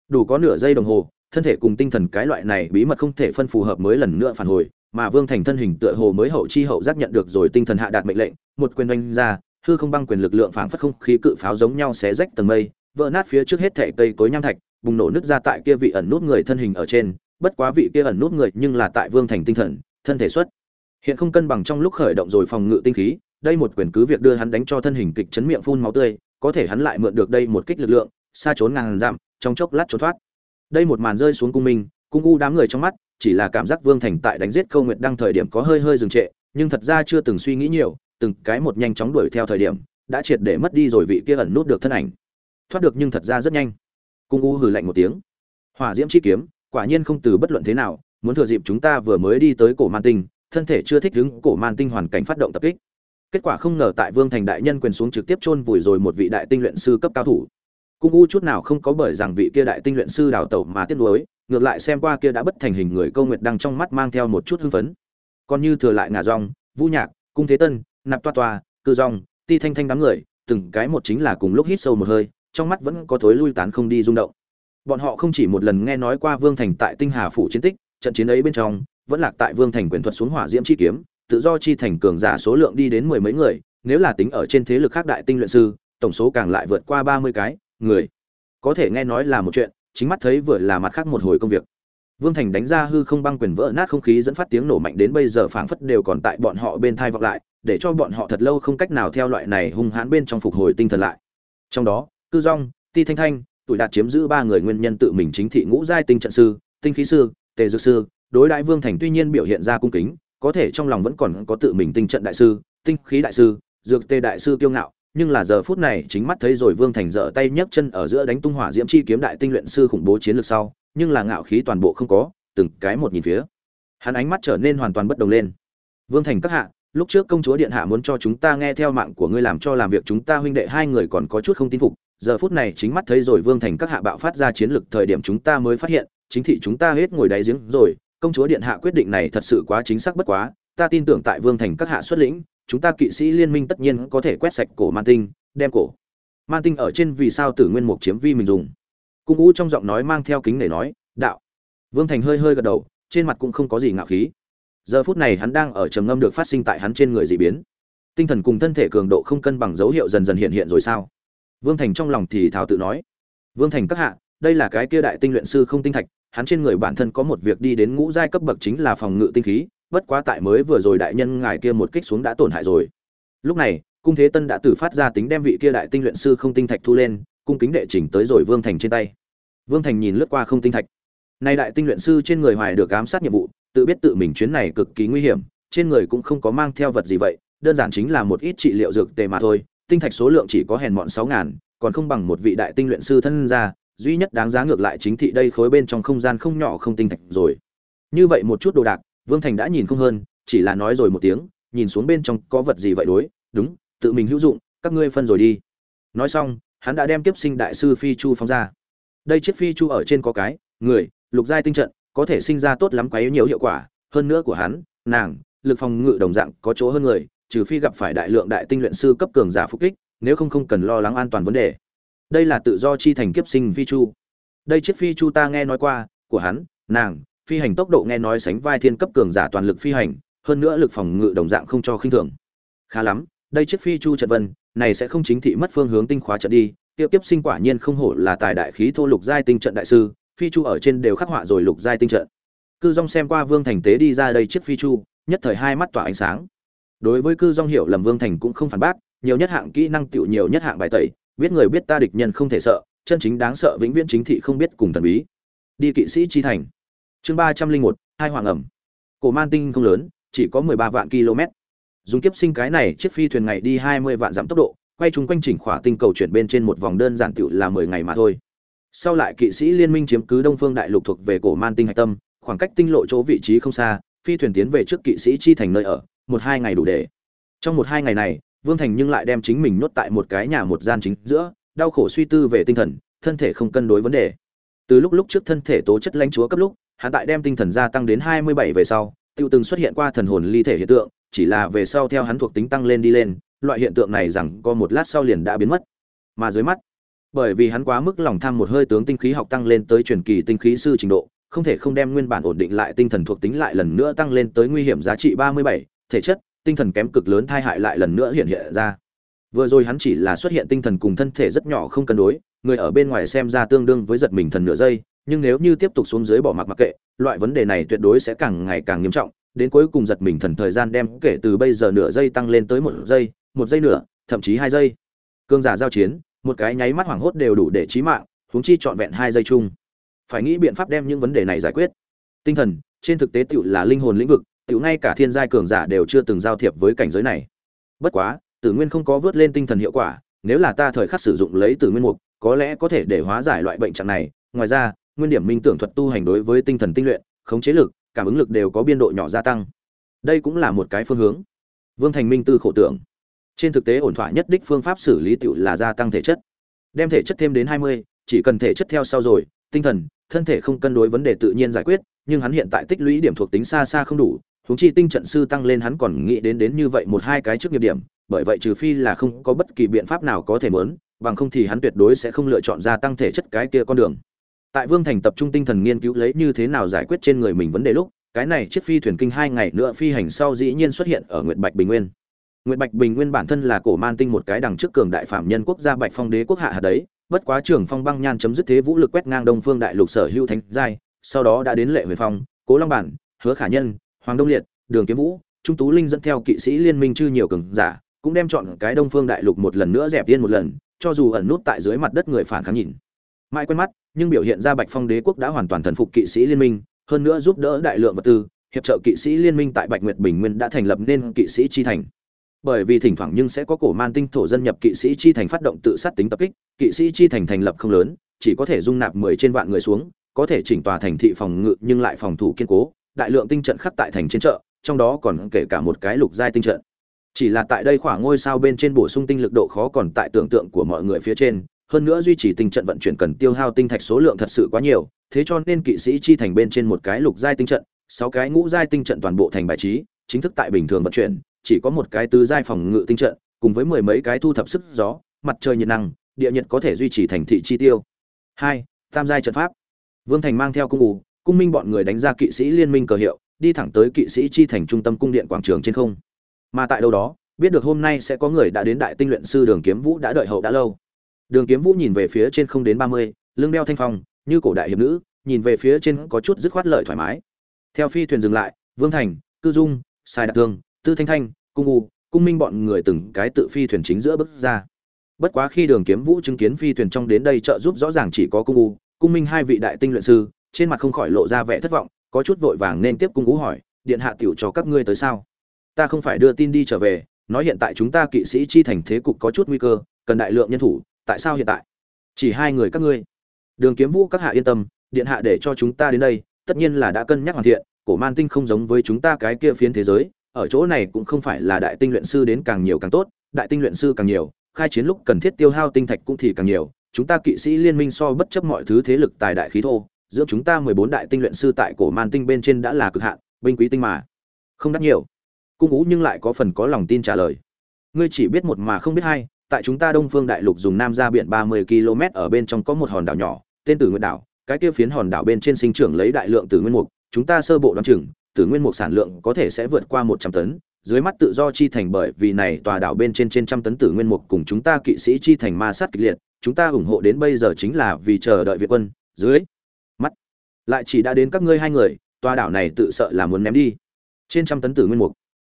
Đủ có nửa giây đồng hồ, thân thể cùng tinh thần cái loại này bí mật không thể phân phù hợp mới lần nữa phản hồi, mà vương thành thân hình tựa hồ mới hậu chi hậu giác nhận được rồi tinh thần hạ đạt mệnh lệnh, một quyền oanh ra hư không băng quyền lực lượng phảng phất không khí cự pháo giống nhau xé rách tầng mây, vỡ nát phía trước hết thể cây cối nham thạch, bùng nổ nứt ra tại kia vị ẩn nút người thân hình ở trên, bất quá vị kia ẩn nút người nhưng là tại vương thành tinh thần, thân thể xuất. Hiện không cân bằng trong lúc khởi động rồi phòng ngự tinh khí, đây một quyền cứ việc đưa hắn đánh cho thân hình kịch chấn miệng phun máu tươi, có thể hắn lại mượn được đây một kích lực lượng, xa trốn ngàn dặm, trong chốc lát trốn thoát. Đây một màn rơi xuống cung minh, cung u đám người trong mắt, chỉ là cảm giác vương thành tại đánh giết câu nguyệt đang thời điểm có hơi hơi dừng trệ, nhưng thật ra chưa từng suy nghĩ nhiều từng cái một nhanh chóng đuổi theo thời điểm, đã triệt để mất đi rồi vị kia ẩn nút được thân ảnh. Thoát được nhưng thật ra rất nhanh. Cung u hừ lạnh một tiếng. Hỏa diễm chi kiếm, quả nhiên không từ bất luận thế nào, muốn thừa dịp chúng ta vừa mới đi tới cổ man tinh, thân thể chưa thích ứng, cổ man tinh hoàn cảnh phát động tập kích. Kết quả không ngờ tại vương thành đại nhân quyền xuống trực tiếp chôn vùi rồi một vị đại tinh luyện sư cấp cao thủ. Cung u chút nào không có bởi rằng vị kia đại tinh luyện sư đào tẩu mà tiếc nuối, ngược lại xem qua kia đã bất thành hình người câu nguyệt đang trong mắt mang theo một chút hưng phấn. Còn như thừa lại ngả rong vũ nhạc, cung thế tân nạp toa toa, cư rong, ti thanh thanh đám người, từng cái một chính là cùng lúc hít sâu một hơi, trong mắt vẫn có thối lui tán không đi rung động. Bọn họ không chỉ một lần nghe nói qua vương thành tại tinh hà phủ chiến tích, trận chiến ấy bên trong, vẫn lạc tại vương thành quyền thuật xuống hỏa diễm chi kiếm, tự do chi thành cường giả số lượng đi đến mười mấy người, nếu là tính ở trên thế lực khác đại tinh luyện sư, tổng số càng lại vượt qua ba mươi cái, người. Có thể nghe nói là một chuyện, chính mắt thấy vừa là mặt khác một hồi công việc. Vương thành đánh ra hư không băng quyền vỡ nát không khí dẫn phát tiếng nổ mạnh đến bây giờ phảng phất đều còn tại bọn họ bên thai vọng lại để cho bọn họ thật lâu không cách nào theo loại này hung hãn bên trong phục hồi tinh thần lại. Trong đó, cư rong ti thanh thanh, tuổi đạt chiếm giữ ba người nguyên nhân tự mình chính thị ngũ giai tinh trận sư, tinh khí sư, tề dược sư, đối đại vương thành tuy nhiên biểu hiện ra cung kính, có thể trong lòng vẫn còn có tự mình tinh trận đại sư, tinh khí đại sư, dược tề đại sư kiêu ngạo, nhưng là giờ phút này chính mắt thấy rồi vương thành dở tay nhấc chân ở giữa đánh tung hỏa diễm chi kiếm đại tinh luyện sư khủng bố chiến lược sau, nhưng là ngạo khí toàn bộ không có, từng cái một nhìn phía. Hắn ánh mắt trở nên hoàn toàn bất đồng lên. Vương thành các hạ lúc trước công chúa điện hạ muốn cho chúng ta nghe theo mạng của ngươi làm cho làm việc chúng ta huynh đệ hai người còn có chút không tin phục giờ phút này chính mắt thấy rồi vương thành các hạ bạo phát ra chiến lực, thời điểm chúng ta mới phát hiện chính thị chúng ta hết ngồi đáy giếng rồi công chúa điện hạ quyết định này thật sự quá chính xác bất quá ta tin tưởng tại vương thành các hạ xuất lĩnh chúng ta kỵ sĩ liên minh tất nhiên có thể quét sạch cổ man tinh đem cổ man tinh ở trên vì sao tử nguyên mục chiếm vi mình dùng. Cung u trong giọng nói mang theo kính để nói đạo. Vương thành hơi hơi gật đầu trên mặt cũng không có gì ngạo khí giờ phút này hắn đang ở trầm ngâm được phát sinh tại hắn trên người dị biến. Tinh thần cùng thân thể cường độ không cân bằng dấu hiệu dần dần hiện hiện rồi sao? Vương thành trong lòng thì thảo tự nói. Vương thành các hạ, đây là cái kia đại tinh luyện sư không tinh thạch, hắn trên người bản thân có một việc đi đến ngũ giai cấp bậc chính là phòng ngự tinh khí, bất quá tại mới vừa rồi đại nhân ngài kia một kích xuống đã tổn hại rồi. Lúc này, cung thế tân đã tự phát ra tính đem vị kia đại tinh luyện sư không tinh thạch thu lên, cung kính đệ chỉnh tới rồi vương thành trên tay. Vương thành nhìn lướt qua không tinh thạch. Nay đại tinh luyện sư trên người hoài được ám sát nhiệm vụ tự biết tự mình chuyến này cực kỳ nguy hiểm, trên người cũng không có mang theo vật gì vậy, đơn giản chính là một ít trị liệu dược tề mà thôi, tinh thạch số lượng chỉ có hèn mọn sáu ngàn, còn không bằng một vị đại tinh luyện sư thân ra duy nhất đáng giá ngược lại chính thị đây khối bên trong không gian không nhỏ không tinh thạch rồi. Như vậy một chút đồ đạc, vương thành đã nhìn không hơn, chỉ là nói rồi một tiếng, nhìn xuống bên trong có vật gì vậy đối, đúng, tự mình hữu dụng, các ngươi phân rồi đi. Nói xong, hắn đã đem kiếp sinh đại sư phi chu phóng ra. Đây chiếc phi chu ở trên có cái, người, lục giai tinh trận có thể sinh ra tốt lắm quấy nhiều hiệu quả. Hơn nữa của hắn, nàng, lực phòng ngự đồng dạng có chỗ hơn người, trừ phi gặp phải đại lượng đại tinh luyện sư cấp cường giả phục kích, nếu không không cần lo lắng an toàn vấn đề. Đây là tự do chi thành kiếp sinh phi chu. Đây chiếc phi chu ta nghe nói qua, của hắn, nàng, phi hành tốc độ nghe nói sánh vai thiên cấp cường giả toàn lực phi hành, hơn nữa lực phòng ngự đồng dạng không cho khinh thường. Khá lắm, đây chiếc phi chu trận vân, này sẽ không chính thị mất phương hướng tinh khóa trận đi, tiêu kiếp sinh quả nhiên không hổ là tài đại khí thô lục giai tinh trận đại sư phi chu ở trên đều khắc họa rồi lục giai tinh trận. Cư dong xem qua vương thành tế đi ra đây chiếc phi chu, nhất thời hai mắt tỏa ánh sáng. Đối với cư dong hiểu lầm vương thành cũng không phản bác, nhiều nhất hạng kỹ năng tiểu nhiều nhất hạng bài tẩy, biết người biết ta địch nhân không thể sợ, chân chính đáng sợ vĩnh viễn chính thị không biết cùng thần bí. Đi kỵ sĩ chi thành. Chương ba trăm linh một, hai hoàng ẩm. Cổ man tinh không lớn, chỉ có mười ba vạn km. Dùng kiếp sinh cái này, chiếc phi thuyền ngày đi hai mươi vạn dặm tốc độ, quay chung quanh chỉnh khỏa tinh cầu chuyển bên trên một vòng đơn giản tiểu là mười ngày mà thôi sau lại kỵ sĩ liên minh chiếm cứ đông phương đại lục thuộc về cổ man tinh hạch tâm, khoảng cách tinh lộ chỗ vị trí không xa, phi thuyền tiến về trước kỵ sĩ chi thành nơi ở, một hai ngày đủ để. Trong một hai ngày này, vương thành nhưng lại đem chính mình nhốt tại một cái nhà một gian chính giữa, đau khổ suy tư về tinh thần, thân thể không cân đối vấn đề. Từ lúc lúc trước thân thể tố chất lãnh chúa cấp lúc, hắn tại đem tinh thần gia tăng đến hai mươi bảy về sau, tiêu từng xuất hiện qua thần hồn ly thể hiện tượng, chỉ là về sau theo hắn thuộc tính tăng lên đi lên, loại hiện tượng này rằng có một lát sau liền đã biến mất. Mà dưới mắt bởi vì hắn quá mức lòng tham một hơi tướng tinh khí học tăng lên tới truyền kỳ tinh khí sư trình độ, không thể không đem nguyên bản ổn định lại tinh thần thuộc tính lại lần nữa tăng lên tới nguy hiểm giá trị ba mươi bảy, thể chất, tinh thần kém cực lớn thai hại lại lần nữa hiện hiện ra. Vừa rồi hắn chỉ là xuất hiện tinh thần cùng thân thể rất nhỏ không cân đối, người ở bên ngoài xem ra tương đương với giật mình thần nửa giây, nhưng nếu như tiếp tục xuống dưới bỏ mặc mặc kệ, loại vấn đề này tuyệt đối sẽ càng ngày càng nghiêm trọng, đến cuối cùng giật mình thần thời gian đem kể từ bây giờ nửa giây tăng lên tới một giây một giây nửa thậm chí hai giây. Cương giả giao chiến một cái nháy mắt hoảng hốt đều đủ để chí mạng, huống chi trọn vẹn hai giây chung. Phải nghĩ biện pháp đem những vấn đề này giải quyết. Tinh thần, trên thực tế tựu là linh hồn lĩnh vực, tựu ngay cả thiên giai cường giả đều chưa từng giao thiệp với cảnh giới này. Bất quá, tử nguyên không có vớt lên tinh thần hiệu quả, nếu là ta thời khắc sử dụng lấy tử nguyên mục, có lẽ có thể để hóa giải loại bệnh trạng này. Ngoài ra, nguyên điểm minh tưởng thuật tu hành đối với tinh thần tinh luyện, khống chế lực, cảm ứng lực đều có biên độ nhỏ gia tăng. Đây cũng là một cái phương hướng. Vương thành minh tư khổ tưởng trên thực tế ổn thỏa nhất đích phương pháp xử lý tựu là gia tăng thể chất. Đem thể chất thêm đến hai mươi, chỉ cần thể chất theo sau rồi, tinh thần, thân thể không cân đối vấn đề tự nhiên giải quyết, nhưng hắn hiện tại tích lũy điểm thuộc tính xa xa không đủ, huống chi tinh trận sư tăng lên hắn còn nghĩ đến đến như vậy một hai cái trước nghiệp điểm, bởi vậy trừ phi là không có bất kỳ biện pháp nào có thể muốn, bằng không thì hắn tuyệt đối sẽ không lựa chọn gia tăng thể chất cái kia con đường. Tại vương thành tập trung tinh thần nghiên cứu lấy như thế nào giải quyết trên người mình vấn đề lúc, cái này chiếc phi thuyền kinh hai ngày nữa phi hành sau dĩ nhiên xuất hiện ở nguyệt bạch bình nguyên nguyệt bạch bình nguyên bản thân là cổ man tinh một cái đằng trước cường đại phạm nhân quốc gia bạch phong đế quốc hạ hạt đấy, bất quá trưởng phong băng nhan chấm dứt thế vũ lực quét ngang đông phương đại lục sở hữu thánh giai, sau đó đã đến lệ huyền phong, cố long bản, hứa khả nhân, hoàng đông liệt, đường kiếm vũ, trung tú linh dẫn theo kỵ sĩ liên minh chư nhiều cường giả, cũng đem chọn cái đông phương đại lục một lần nữa dẹp yên một lần, cho dù ẩn nút tại dưới mặt đất người phản kháng nhìn. Mãi quen mắt, nhưng biểu hiện ra bạch phong đế quốc đã hoàn toàn thần phục kỵ sĩ liên minh, hơn nữa giúp đỡ đại lượng vật tư, hiệp trợ kỵ sĩ liên minh tại bạch nguyệt bình nguyên đã thành lập nên kỵ sĩ chi thành bởi vì thỉnh thoảng nhưng sẽ có cổ man tinh thổ dân nhập kỵ sĩ chi thành phát động tự sát tính tập kích, kỵ sĩ chi thành thành lập không lớn, chỉ có thể dung nạp mười trên vạn người xuống, có thể chỉnh tòa thành thị phòng ngự nhưng lại phòng thủ kiên cố, đại lượng tinh trận khắc tại thành trên chợ, trong đó còn kể cả một cái lục giai tinh trận. Chỉ là tại đây khoảng ngôi sao bên trên bổ sung tinh lực độ khó còn tại tưởng tượng của mọi người phía trên, hơn nữa duy trì tinh trận vận chuyển cần tiêu hao tinh thạch số lượng thật sự quá nhiều, thế cho nên kỵ sĩ chi thành bên trên một cái lục giai tinh trận, sáu cái ngũ giai tinh trận toàn bộ thành bài trí, chính thức tại bình thường vận chuyển chỉ có một cái tứ giai phòng ngự tinh trận, cùng với mười mấy cái thu thập sức gió, mặt trời nhiệt năng, địa nhiệt có thể duy trì thành thị chi tiêu. Hai, tam giai trận pháp. Vương thành mang theo cung ủ cung minh bọn người đánh ra kỵ sĩ liên minh cờ hiệu, đi thẳng tới kỵ sĩ chi thành trung tâm cung điện quảng trường trên không. Mà tại đâu đó, biết được hôm nay sẽ có người đã đến đại tinh luyện sư đường kiếm vũ đã đợi hậu đã lâu. Đường kiếm vũ nhìn về phía trên không đến ba mươi, lưng đeo thanh phong, như cổ đại hiệp nữ, nhìn về phía trên có chút dứt khoát lợi thoải mái. Theo phi thuyền dừng lại, vương thành, cư dung, sai Đạt thương tư thanh thanh, cung u, cung minh bọn người từng cái tự phi thuyền chính giữa bước ra. Bất quá khi đường kiếm vũ chứng kiến phi thuyền trong đến đây trợ giúp rõ ràng chỉ có cung u, cung minh hai vị đại tinh luyện sư, trên mặt không khỏi lộ ra vẻ thất vọng, có chút vội vàng nên tiếp cung u hỏi, điện hạ tiểu cho các ngươi tới sao? Ta không phải đưa tin đi trở về, nói hiện tại chúng ta kỵ sĩ chi thành thế cục có chút nguy cơ, cần đại lượng nhân thủ, tại sao hiện tại? Chỉ hai người các ngươi. Đường kiếm vũ các hạ yên tâm, điện hạ để cho chúng ta đến đây, tất nhiên là đã cân nhắc hoàn thiện, cổ man tinh không giống với chúng ta cái kia phiến thế giới ở chỗ này cũng không phải là đại tinh luyện sư đến càng nhiều càng tốt, đại tinh luyện sư càng nhiều, khai chiến lúc cần thiết tiêu hao tinh thạch cũng thì càng nhiều, chúng ta kỵ sĩ liên minh so bất chấp mọi thứ thế lực tài đại khí thô, giữa chúng ta mười bốn đại tinh luyện sư tại cổ man tinh bên trên đã là cực hạn, binh quý tinh mà. Không đắt nhiều. Cung ú nhưng lại có phần có lòng tin trả lời. Ngươi chỉ biết một mà không biết hai, tại chúng ta đông phương đại lục dùng nam ra biển ba mươi km ở bên trong có một hòn đảo nhỏ, tên tử nguyện đảo, cái kia phiến hòn đảo bên trên sinh trưởng lấy đại lượng tử nguyên mục, chúng ta sơ bộ đoán chừng tử nguyên mục sản lượng có thể sẽ vượt qua một trăm tấn, dưới mắt tự do chi thành bởi vì này tòa đảo bên trên trên trăm tấn tử nguyên mục cùng chúng ta kỵ sĩ chi thành ma sát kịch liệt, chúng ta ủng hộ đến bây giờ chính là vì chờ đợi việt quân, dưới mắt. Lại chỉ đã đến các ngươi hai người, tòa đảo này tự sợ là muốn ném đi. Trên trăm tấn tử nguyên mục.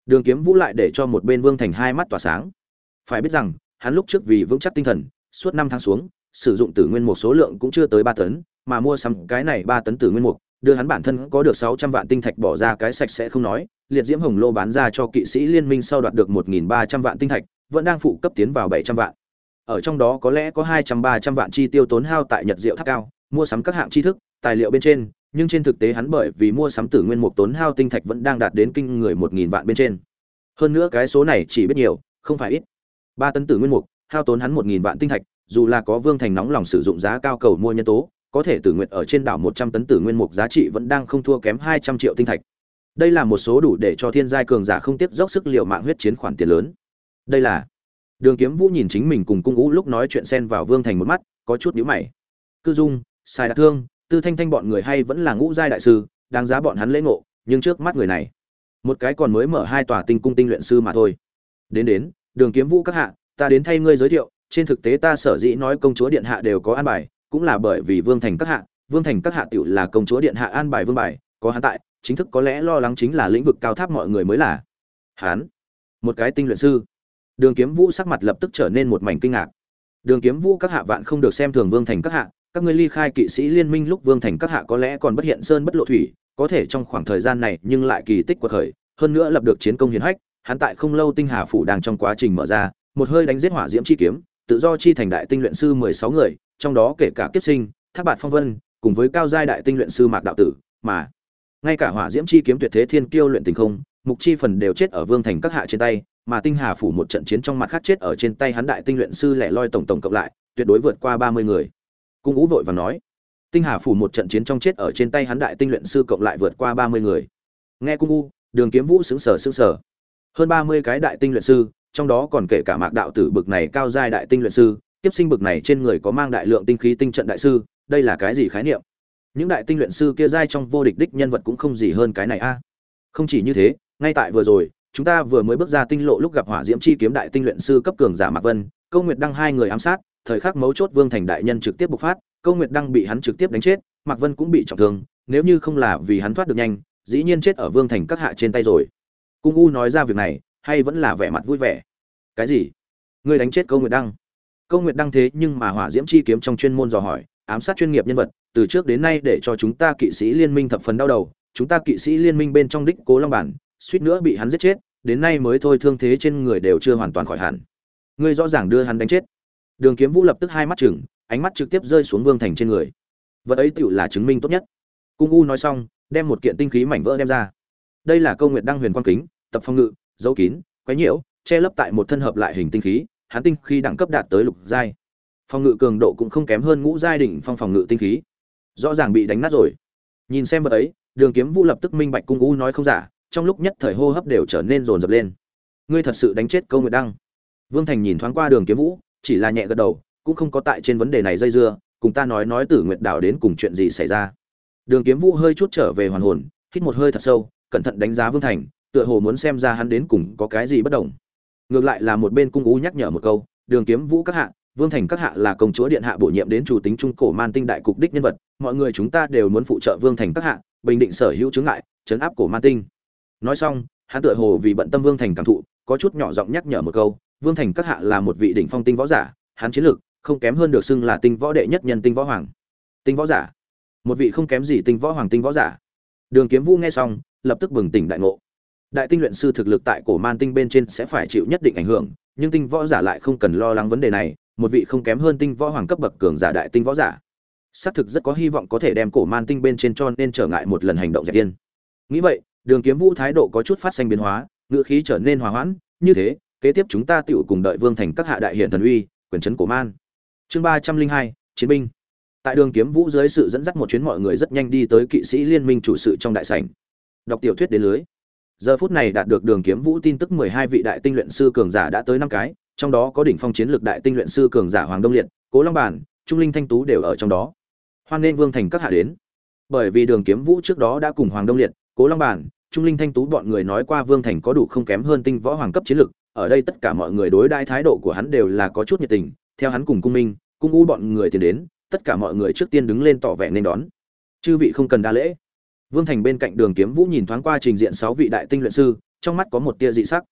Đường kiếm vũ lại để cho một bên vương thành hai mắt tỏa sáng. Phải biết rằng, hắn lúc trước vì vững chắc tinh thần, suốt năm tháng xuống, sử dụng tử nguyên mục số lượng cũng chưa tới ba tấn, mà mua sắm cái này ba tấn tử nguyên mục đưa hắn bản thân có được sáu trăm vạn tinh thạch bỏ ra cái sạch sẽ không nói, liệt diễm hồng lô bán ra cho kỵ sĩ liên minh sau đoạt được một nghìn ba trăm vạn tinh thạch, vẫn đang phụ cấp tiến vào bảy trăm vạn. Ở trong đó có lẽ có hai trăm ba trăm vạn chi tiêu tốn hao tại nhật diệu tháp cao, mua sắm các hạng tri thức, tài liệu bên trên, nhưng trên thực tế hắn bởi vì mua sắm tử nguyên mục tốn hao tinh thạch vẫn đang đạt đến kinh người một nghìn vạn bên trên. Hơn nữa cái số này chỉ biết nhiều, không phải ít. Ba tấn tử nguyên mục, hao tốn hắn một nghìn vạn tinh thạch, dù là có vương thành nóng lòng sử dụng giá cao cầu mua nhân tố có thể tử nguyện ở trên đảo một trăm tấn tử nguyên mục giá trị vẫn đang không thua kém hai trăm triệu tinh thạch. Đây là một số đủ để cho thiên giai cường giả không tiếc dốc sức liệu mạng huyết chiến khoản tiền lớn. Đây là đường kiếm vũ nhìn chính mình cùng cung ngũ lúc nói chuyện xen vào vương thành một mắt, có chút nhíu mày. Cư dung, sai đạt thương, tư thanh thanh bọn người hay vẫn là ngũ giai đại sư, đáng giá bọn hắn lễ ngộ, nhưng trước mắt người này, một cái còn mới mở hai tòa tinh cung tinh luyện sư mà thôi. Đến đến, đường kiếm vũ các hạ, ta đến thay ngươi giới thiệu, trên thực tế ta sở dĩ nói công chúa điện hạ đều có an bài cũng là bởi vì vương thành các hạ, vương thành các hạ tiểu là công chúa điện hạ an bài vương bài, có hắn tại, chính thức có lẽ lo lắng chính là lĩnh vực cao tháp mọi người mới là hắn. Một cái tinh luyện sư. Đường kiếm vũ sắc mặt lập tức trở nên một mảnh kinh ngạc. Đường kiếm vũ các hạ vạn không được xem thường vương thành các hạ, các ngươi ly khai kỵ sĩ liên minh lúc vương thành các hạ có lẽ còn bất hiện sơn bất lộ thủy, có thể trong khoảng thời gian này nhưng lại kỳ tích quật khởi, hơn nữa lập được chiến công hiển hách, hắn tại không lâu tinh hà phủ đang trong quá trình mở ra, một hơi đánh giết hỏa diễm chi kiếm, tự do chi thành đại tinh luyện sư mười sáu người trong đó kể cả kiếp sinh, thác bạt phong vân, cùng với cao giai đại tinh luyện sư mạc đạo tử, mà ngay cả hỏa diễm chi kiếm tuyệt thế thiên kiêu luyện tình không, mục chi phần đều chết ở vương thành các hạ trên tay, mà tinh hà phủ một trận chiến trong mặt khác chết ở trên tay hắn đại tinh luyện sư lẻ loi tổng tổng cộng lại, tuyệt đối vượt qua ba mươi người. Cung vũ vội và nói, tinh hà phủ một trận chiến trong chết ở trên tay hắn đại tinh luyện sư cộng lại vượt qua ba mươi người. Nghe cung u đường kiếm vũ xứng sở xứng sở hơn ba mươi cái đại tinh luyện sư, trong đó còn kể cả mạc đạo tử bực này cao giai đại tinh luyện sư tiếp sinh bực này trên người có mang đại lượng tinh khí tinh trận đại sư, đây là cái gì khái niệm? Những đại tinh luyện sư kia giai trong vô địch đích nhân vật cũng không gì hơn cái này a. Không chỉ như thế, ngay tại vừa rồi, chúng ta vừa mới bước ra tinh lộ lúc gặp hỏa diễm chi kiếm đại tinh luyện sư cấp cường giả mạc vân, câu nguyệt đăng hai người ám sát, thời khắc mấu chốt vương thành đại nhân trực tiếp bộc phát, câu nguyệt đăng bị hắn trực tiếp đánh chết, mạc vân cũng bị trọng thương, nếu như không là vì hắn thoát được nhanh, dĩ nhiên chết ở vương thành các hạ trên tay rồi. Cung u nói ra việc này, hay vẫn là vẻ mặt vui vẻ? Cái gì? Ngươi đánh chết câu nguyệt đăng câu nguyệt đăng thế nhưng mà hỏa diễm chi kiếm trong chuyên môn dò hỏi, ám sát chuyên nghiệp nhân vật, từ trước đến nay để cho chúng ta kỵ sĩ liên minh thập phần đau đầu, chúng ta kỵ sĩ liên minh bên trong đích cố long bản, suýt nữa bị hắn giết chết, đến nay mới thôi thương thế trên người đều chưa hoàn toàn khỏi hẳn. Ngươi rõ ràng đưa hắn đánh chết. Đường kiếm vũ lập tức hai mắt chừng ánh mắt trực tiếp rơi xuống vương thành trên người. Vật ấy tựu là chứng minh tốt nhất. Cung u nói xong, đem một kiện tinh khí mảnh vỡ đem ra. Đây là câu nguyện đăng huyền quang kính, tập phong ngự, dấu kín, quấy nhiễu, che lấp tại một thân hợp lại hình tinh khí hắn tinh khí đẳng cấp đạt tới lục giai. Phòng ngự cường độ cũng không kém hơn ngũ giai đỉnh phong phòng ngự tinh khí. Rõ ràng bị đánh nát rồi. Nhìn xem vật ấy, đường kiếm vũ lập tức minh bạch cung u nói không giả, trong lúc nhất thời hô hấp đều trở nên rồn rập lên. Ngươi thật sự đánh chết câu nguyệt đăng. Vương thành nhìn thoáng qua đường kiếm vũ, chỉ là nhẹ gật đầu, cũng không có tại trên vấn đề này dây dưa, cùng ta nói nói tử nguyệt đảo đến cùng chuyện gì xảy ra. Đường kiếm vũ hơi chút trở về hoàn hồn, hít một hơi thật sâu, cẩn thận đánh giá vương thành, tựa hồ muốn xem ra hắn đến cùng có cái gì bất đồng ngược lại là một bên cung ú nhắc nhở một câu, đường kiếm vũ các hạ, vương thành các hạ là công chúa điện hạ bổ nhiệm đến chủ tính trung cổ man tinh đại cục đích nhân vật, mọi người chúng ta đều muốn phụ trợ vương thành các hạ, bình định sở hữu chứng ngại chấn áp cổ man tinh. Nói xong, hắn tựa hồ vì bận tâm vương thành cảm thụ, có chút nhỏ giọng nhắc nhở một câu, vương thành các hạ là một vị đỉnh phong tinh võ giả, hắn chiến lược không kém hơn được xưng là tinh võ đệ nhất nhân tinh võ hoàng. Tinh võ giả. Một vị không kém gì tinh võ hoàng tinh võ giả. Đường kiếm vũ nghe xong, lập tức bừng tỉnh đại ngộ đại tinh luyện sư thực lực tại cổ man tinh bên trên sẽ phải chịu nhất định ảnh hưởng, nhưng tinh võ giả lại không cần lo lắng vấn đề này, một vị không kém hơn tinh võ hoàng cấp bậc cường giả đại tinh võ giả. Xác thực rất có hy vọng có thể đem cổ man tinh bên trên cho nên trở ngại một lần hành động dẹp tiên nghĩ vậy, đường kiếm vũ thái độ có chút phát sinh biến hóa ngựa khí trở nên hòa hoãn, như thế, kế tiếp chúng ta tựu cùng đợi vương thành các hạ đại hiện thần uy, quyền trấn cổ man. Chương ba trăm linh hai, chiến binh. Tại đường kiếm vũ dưới sự dẫn dắt một chuyến mọi người rất nhanh đi tới kỵ sĩ liên minh chủ sự trong đại sảnh. Đọc tiểu thuyết đến lưới giờ phút này đạt được đường kiếm vũ tin tức mười hai vị đại tinh luyện sư cường giả đã tới năm cái, trong đó có đỉnh phong chiến lược đại tinh luyện sư cường giả hoàng đông liệt, cố long bản, trung linh thanh tú đều ở trong đó. Hoan nên vương thành các hạ đến. Bởi vì đường kiếm vũ trước đó đã cùng hoàng đông liệt, cố long bản, trung linh thanh tú bọn người nói qua vương thành có đủ không kém hơn tinh võ hoàng cấp chiến lược, ở đây tất cả mọi người đối đãi thái độ của hắn đều là có chút nhiệt tình, theo hắn cùng cung minh, cung u bọn người tiến đến, tất cả mọi người trước tiên đứng lên tỏ vẻ nên đón. Chư vị không cần đa lễ vương thành bên cạnh đường kiếm vũ nhìn thoáng qua trình diện sáu vị đại tinh luyện sư, trong mắt có một tia dị sắc.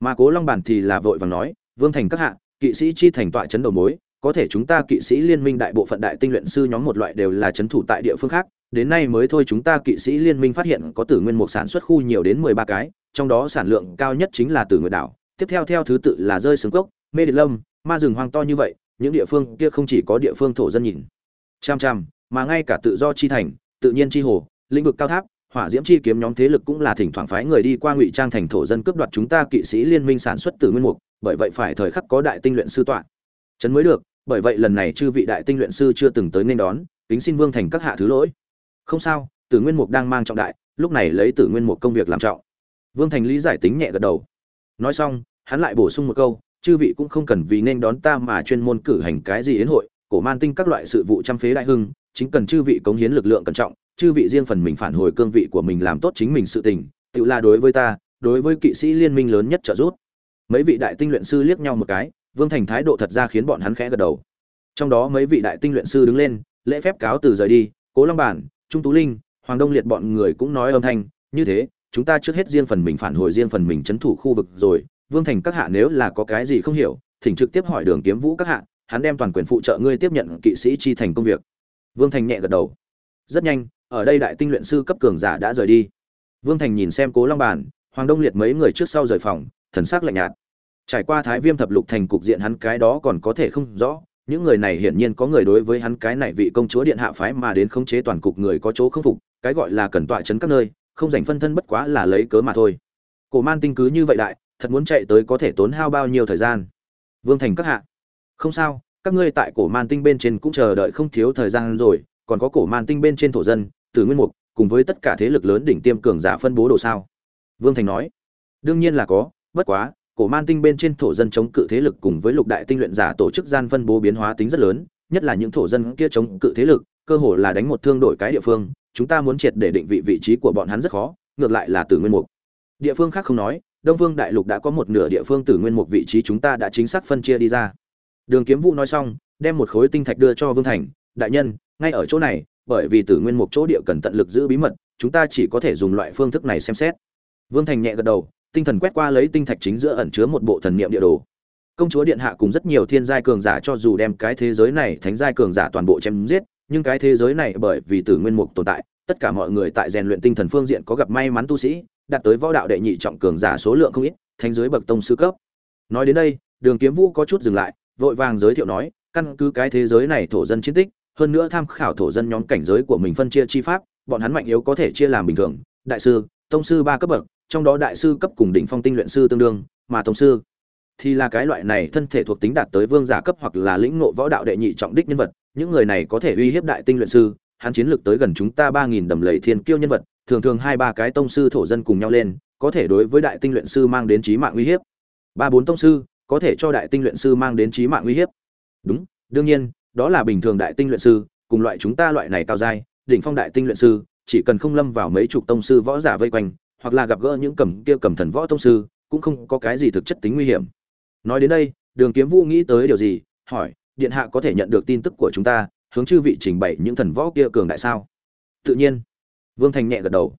Mà cố long bản thì là vội vàng nói, vương thành các hạ, kỵ sĩ chi thành tọa chấn đầu mối, có thể chúng ta kỵ sĩ liên minh đại bộ phận đại tinh luyện sư nhóm một loại đều là chấn thủ tại địa phương khác, đến nay mới thôi chúng ta kỵ sĩ liên minh phát hiện có tử nguyên mục sản xuất khu nhiều đến mười ba cái, trong đó sản lượng cao nhất chính là tử nguyệt đảo, tiếp theo theo thứ tự là rơi xuống cốc, mê điện lâm, ma rừng hoang to như vậy, những địa phương kia không chỉ có địa phương thổ dân nhìn. Chăm chăm, mà ngay cả tự do chi thành, tự nhiên chi hồ lĩnh vực cao tháp, hỏa diễm chi kiếm nhóm thế lực cũng là thỉnh thoảng phái người đi qua ngụy trang thành thổ dân cướp đoạt chúng ta kỵ sĩ liên minh sản xuất từ nguyên mục, bởi vậy phải thời khắc có đại tinh luyện sư tọa. Chấn mới được, bởi vậy lần này chư vị đại tinh luyện sư chưa từng tới nên đón, kính xin vương thành các hạ thứ lỗi. Không sao tử nguyên mục đang mang trọng đại, lúc này lấy tử nguyên mục công việc làm trọng. Vương thành lý giải tính nhẹ gật đầu. Nói xong, hắn lại bổ sung một câu, chư vị cũng không cần vì nên đón ta mà chuyên môn cử hành cái gì yến hội, cổ man tinh các loại sự vụ trăm phế đại hưng, chính cần chư vị cống hiến lực lượng cẩn trọng chư vị riêng phần mình phản hồi cương vị của mình làm tốt chính mình sự tình, tự là đối với ta, đối với kỵ sĩ liên minh lớn nhất trợ giúp. Mấy vị đại tinh luyện sư liếc nhau một cái, vương thành thái độ thật ra khiến bọn hắn khẽ gật đầu. Trong đó mấy vị đại tinh luyện sư đứng lên, lễ phép cáo từ rời đi, cố long bản, trung tú linh, hoàng đông liệt bọn người cũng nói âm thanh, như thế, chúng ta trước hết riêng phần mình phản hồi riêng phần mình trấn thủ khu vực rồi, vương thành các hạ nếu là có cái gì không hiểu, thỉnh trực tiếp hỏi đường kiếm vũ các hạ, hắn đem toàn quyền phụ trợ ngươi tiếp nhận kỵ sĩ chi thành công việc. Vương thành nhẹ gật đầu. Rất nhanh ở đây đại tinh luyện sư cấp cường giả đã rời đi. Vương thành nhìn xem cố long bản hoàng đông liệt mấy người trước sau rời phòng, thần sắc lạnh nhạt. Trải qua thái viêm thập lục thành cục diện hắn cái đó còn có thể không rõ, những người này hiển nhiên có người đối với hắn cái này vị công chúa điện hạ phái mà đến khống chế toàn cục người có chỗ không phục, cái gọi là cần tọa chấn các nơi, không dành phân thân bất quá là lấy cớ mà thôi. Cổ man tinh cứ như vậy đại, thật muốn chạy tới có thể tốn hao bao nhiêu thời gian? Vương thành các hạ. Không sao, các ngươi tại cổ man tinh bên trên cũng chờ đợi không thiếu thời gian rồi, còn có cổ man tinh bên trên thổ dân Tử nguyên mục, cùng với tất cả thế lực lớn đỉnh tiêm cường giả phân bố đồ sao? Vương thành nói. Đương nhiên là có, bất quá, cổ man tinh bên trên thổ dân chống cự thế lực cùng với lục đại tinh luyện giả tổ chức gian phân bố biến hóa tính rất lớn, nhất là những thổ dân kia chống cự thế lực, cơ hồ là đánh một thương đổi cái địa phương, chúng ta muốn triệt để định vị vị trí của bọn hắn rất khó, ngược lại là Tử nguyên mục. Địa phương khác không nói, đông vương đại lục đã có một nửa địa phương Tử nguyên mục vị trí chúng ta đã chính xác phân chia đi ra. Đường kiếm vũ nói xong, đem một khối tinh thạch đưa cho vương thành. Đại nhân, ngay ở chỗ này bởi vì tử nguyên một chỗ địa cần tận lực giữ bí mật, chúng ta chỉ có thể dùng loại phương thức này xem xét. Vương thành nhẹ gật đầu, tinh thần quét qua lấy tinh thạch chính giữa ẩn chứa một bộ thần niệm địa đồ. Công chúa điện hạ cùng rất nhiều thiên giai cường giả cho dù đem cái thế giới này thánh giai cường giả toàn bộ chém giết, nhưng cái thế giới này bởi vì tử nguyên mục tồn tại, tất cả mọi người tại rèn luyện tinh thần phương diện có gặp may mắn tu sĩ, đạt tới võ đạo đệ nhị trọng cường giả số lượng không ít, thánh giới bậc tông sư cấp. Nói đến đây, đường kiếm vũ có chút dừng lại, vội vàng giới thiệu nói, căn cứ cái thế giới này thổ dân chiến tích hơn nữa tham khảo thổ dân nhóm cảnh giới của mình phân chia chi pháp, bọn hắn mạnh yếu có thể chia làm bình thường. Đại sư, tông sư ba cấp bậc, trong đó đại sư cấp cùng đỉnh phong tinh luyện sư tương đương, mà tông sư thì là cái loại này thân thể thuộc tính đạt tới vương giả cấp hoặc là lĩnh ngộ võ đạo đệ nhị trọng đích nhân vật. Những người này có thể uy hiếp đại tinh luyện sư, hắn chiến lược tới gần chúng ta ba nghìn đầm lầy thiên kiêu nhân vật, thường thường hai ba cái tông sư thổ dân cùng nhau lên, có thể đối với đại tinh luyện sư mang đến trí mạng uy hiếp. Ba bốn tông sư, có thể cho đại tinh luyện sư mang đến trí mạng uy hiếp. Đúng, đương nhiên đó là bình thường đại tinh luyện sư, cùng loại chúng ta loại này cao giai, đỉnh phong đại tinh luyện sư, chỉ cần không lâm vào mấy chục tông sư võ giả vây quanh, hoặc là gặp gỡ những cầm kia cầm thần võ tông sư, cũng không có cái gì thực chất tính nguy hiểm. Nói đến đây, đường kiếm vũ nghĩ tới điều gì, hỏi, điện hạ có thể nhận được tin tức của chúng ta, hướng chư vị trình bày những thần võ kia cường đại sao? Tự nhiên. Vương thành nhẹ gật đầu.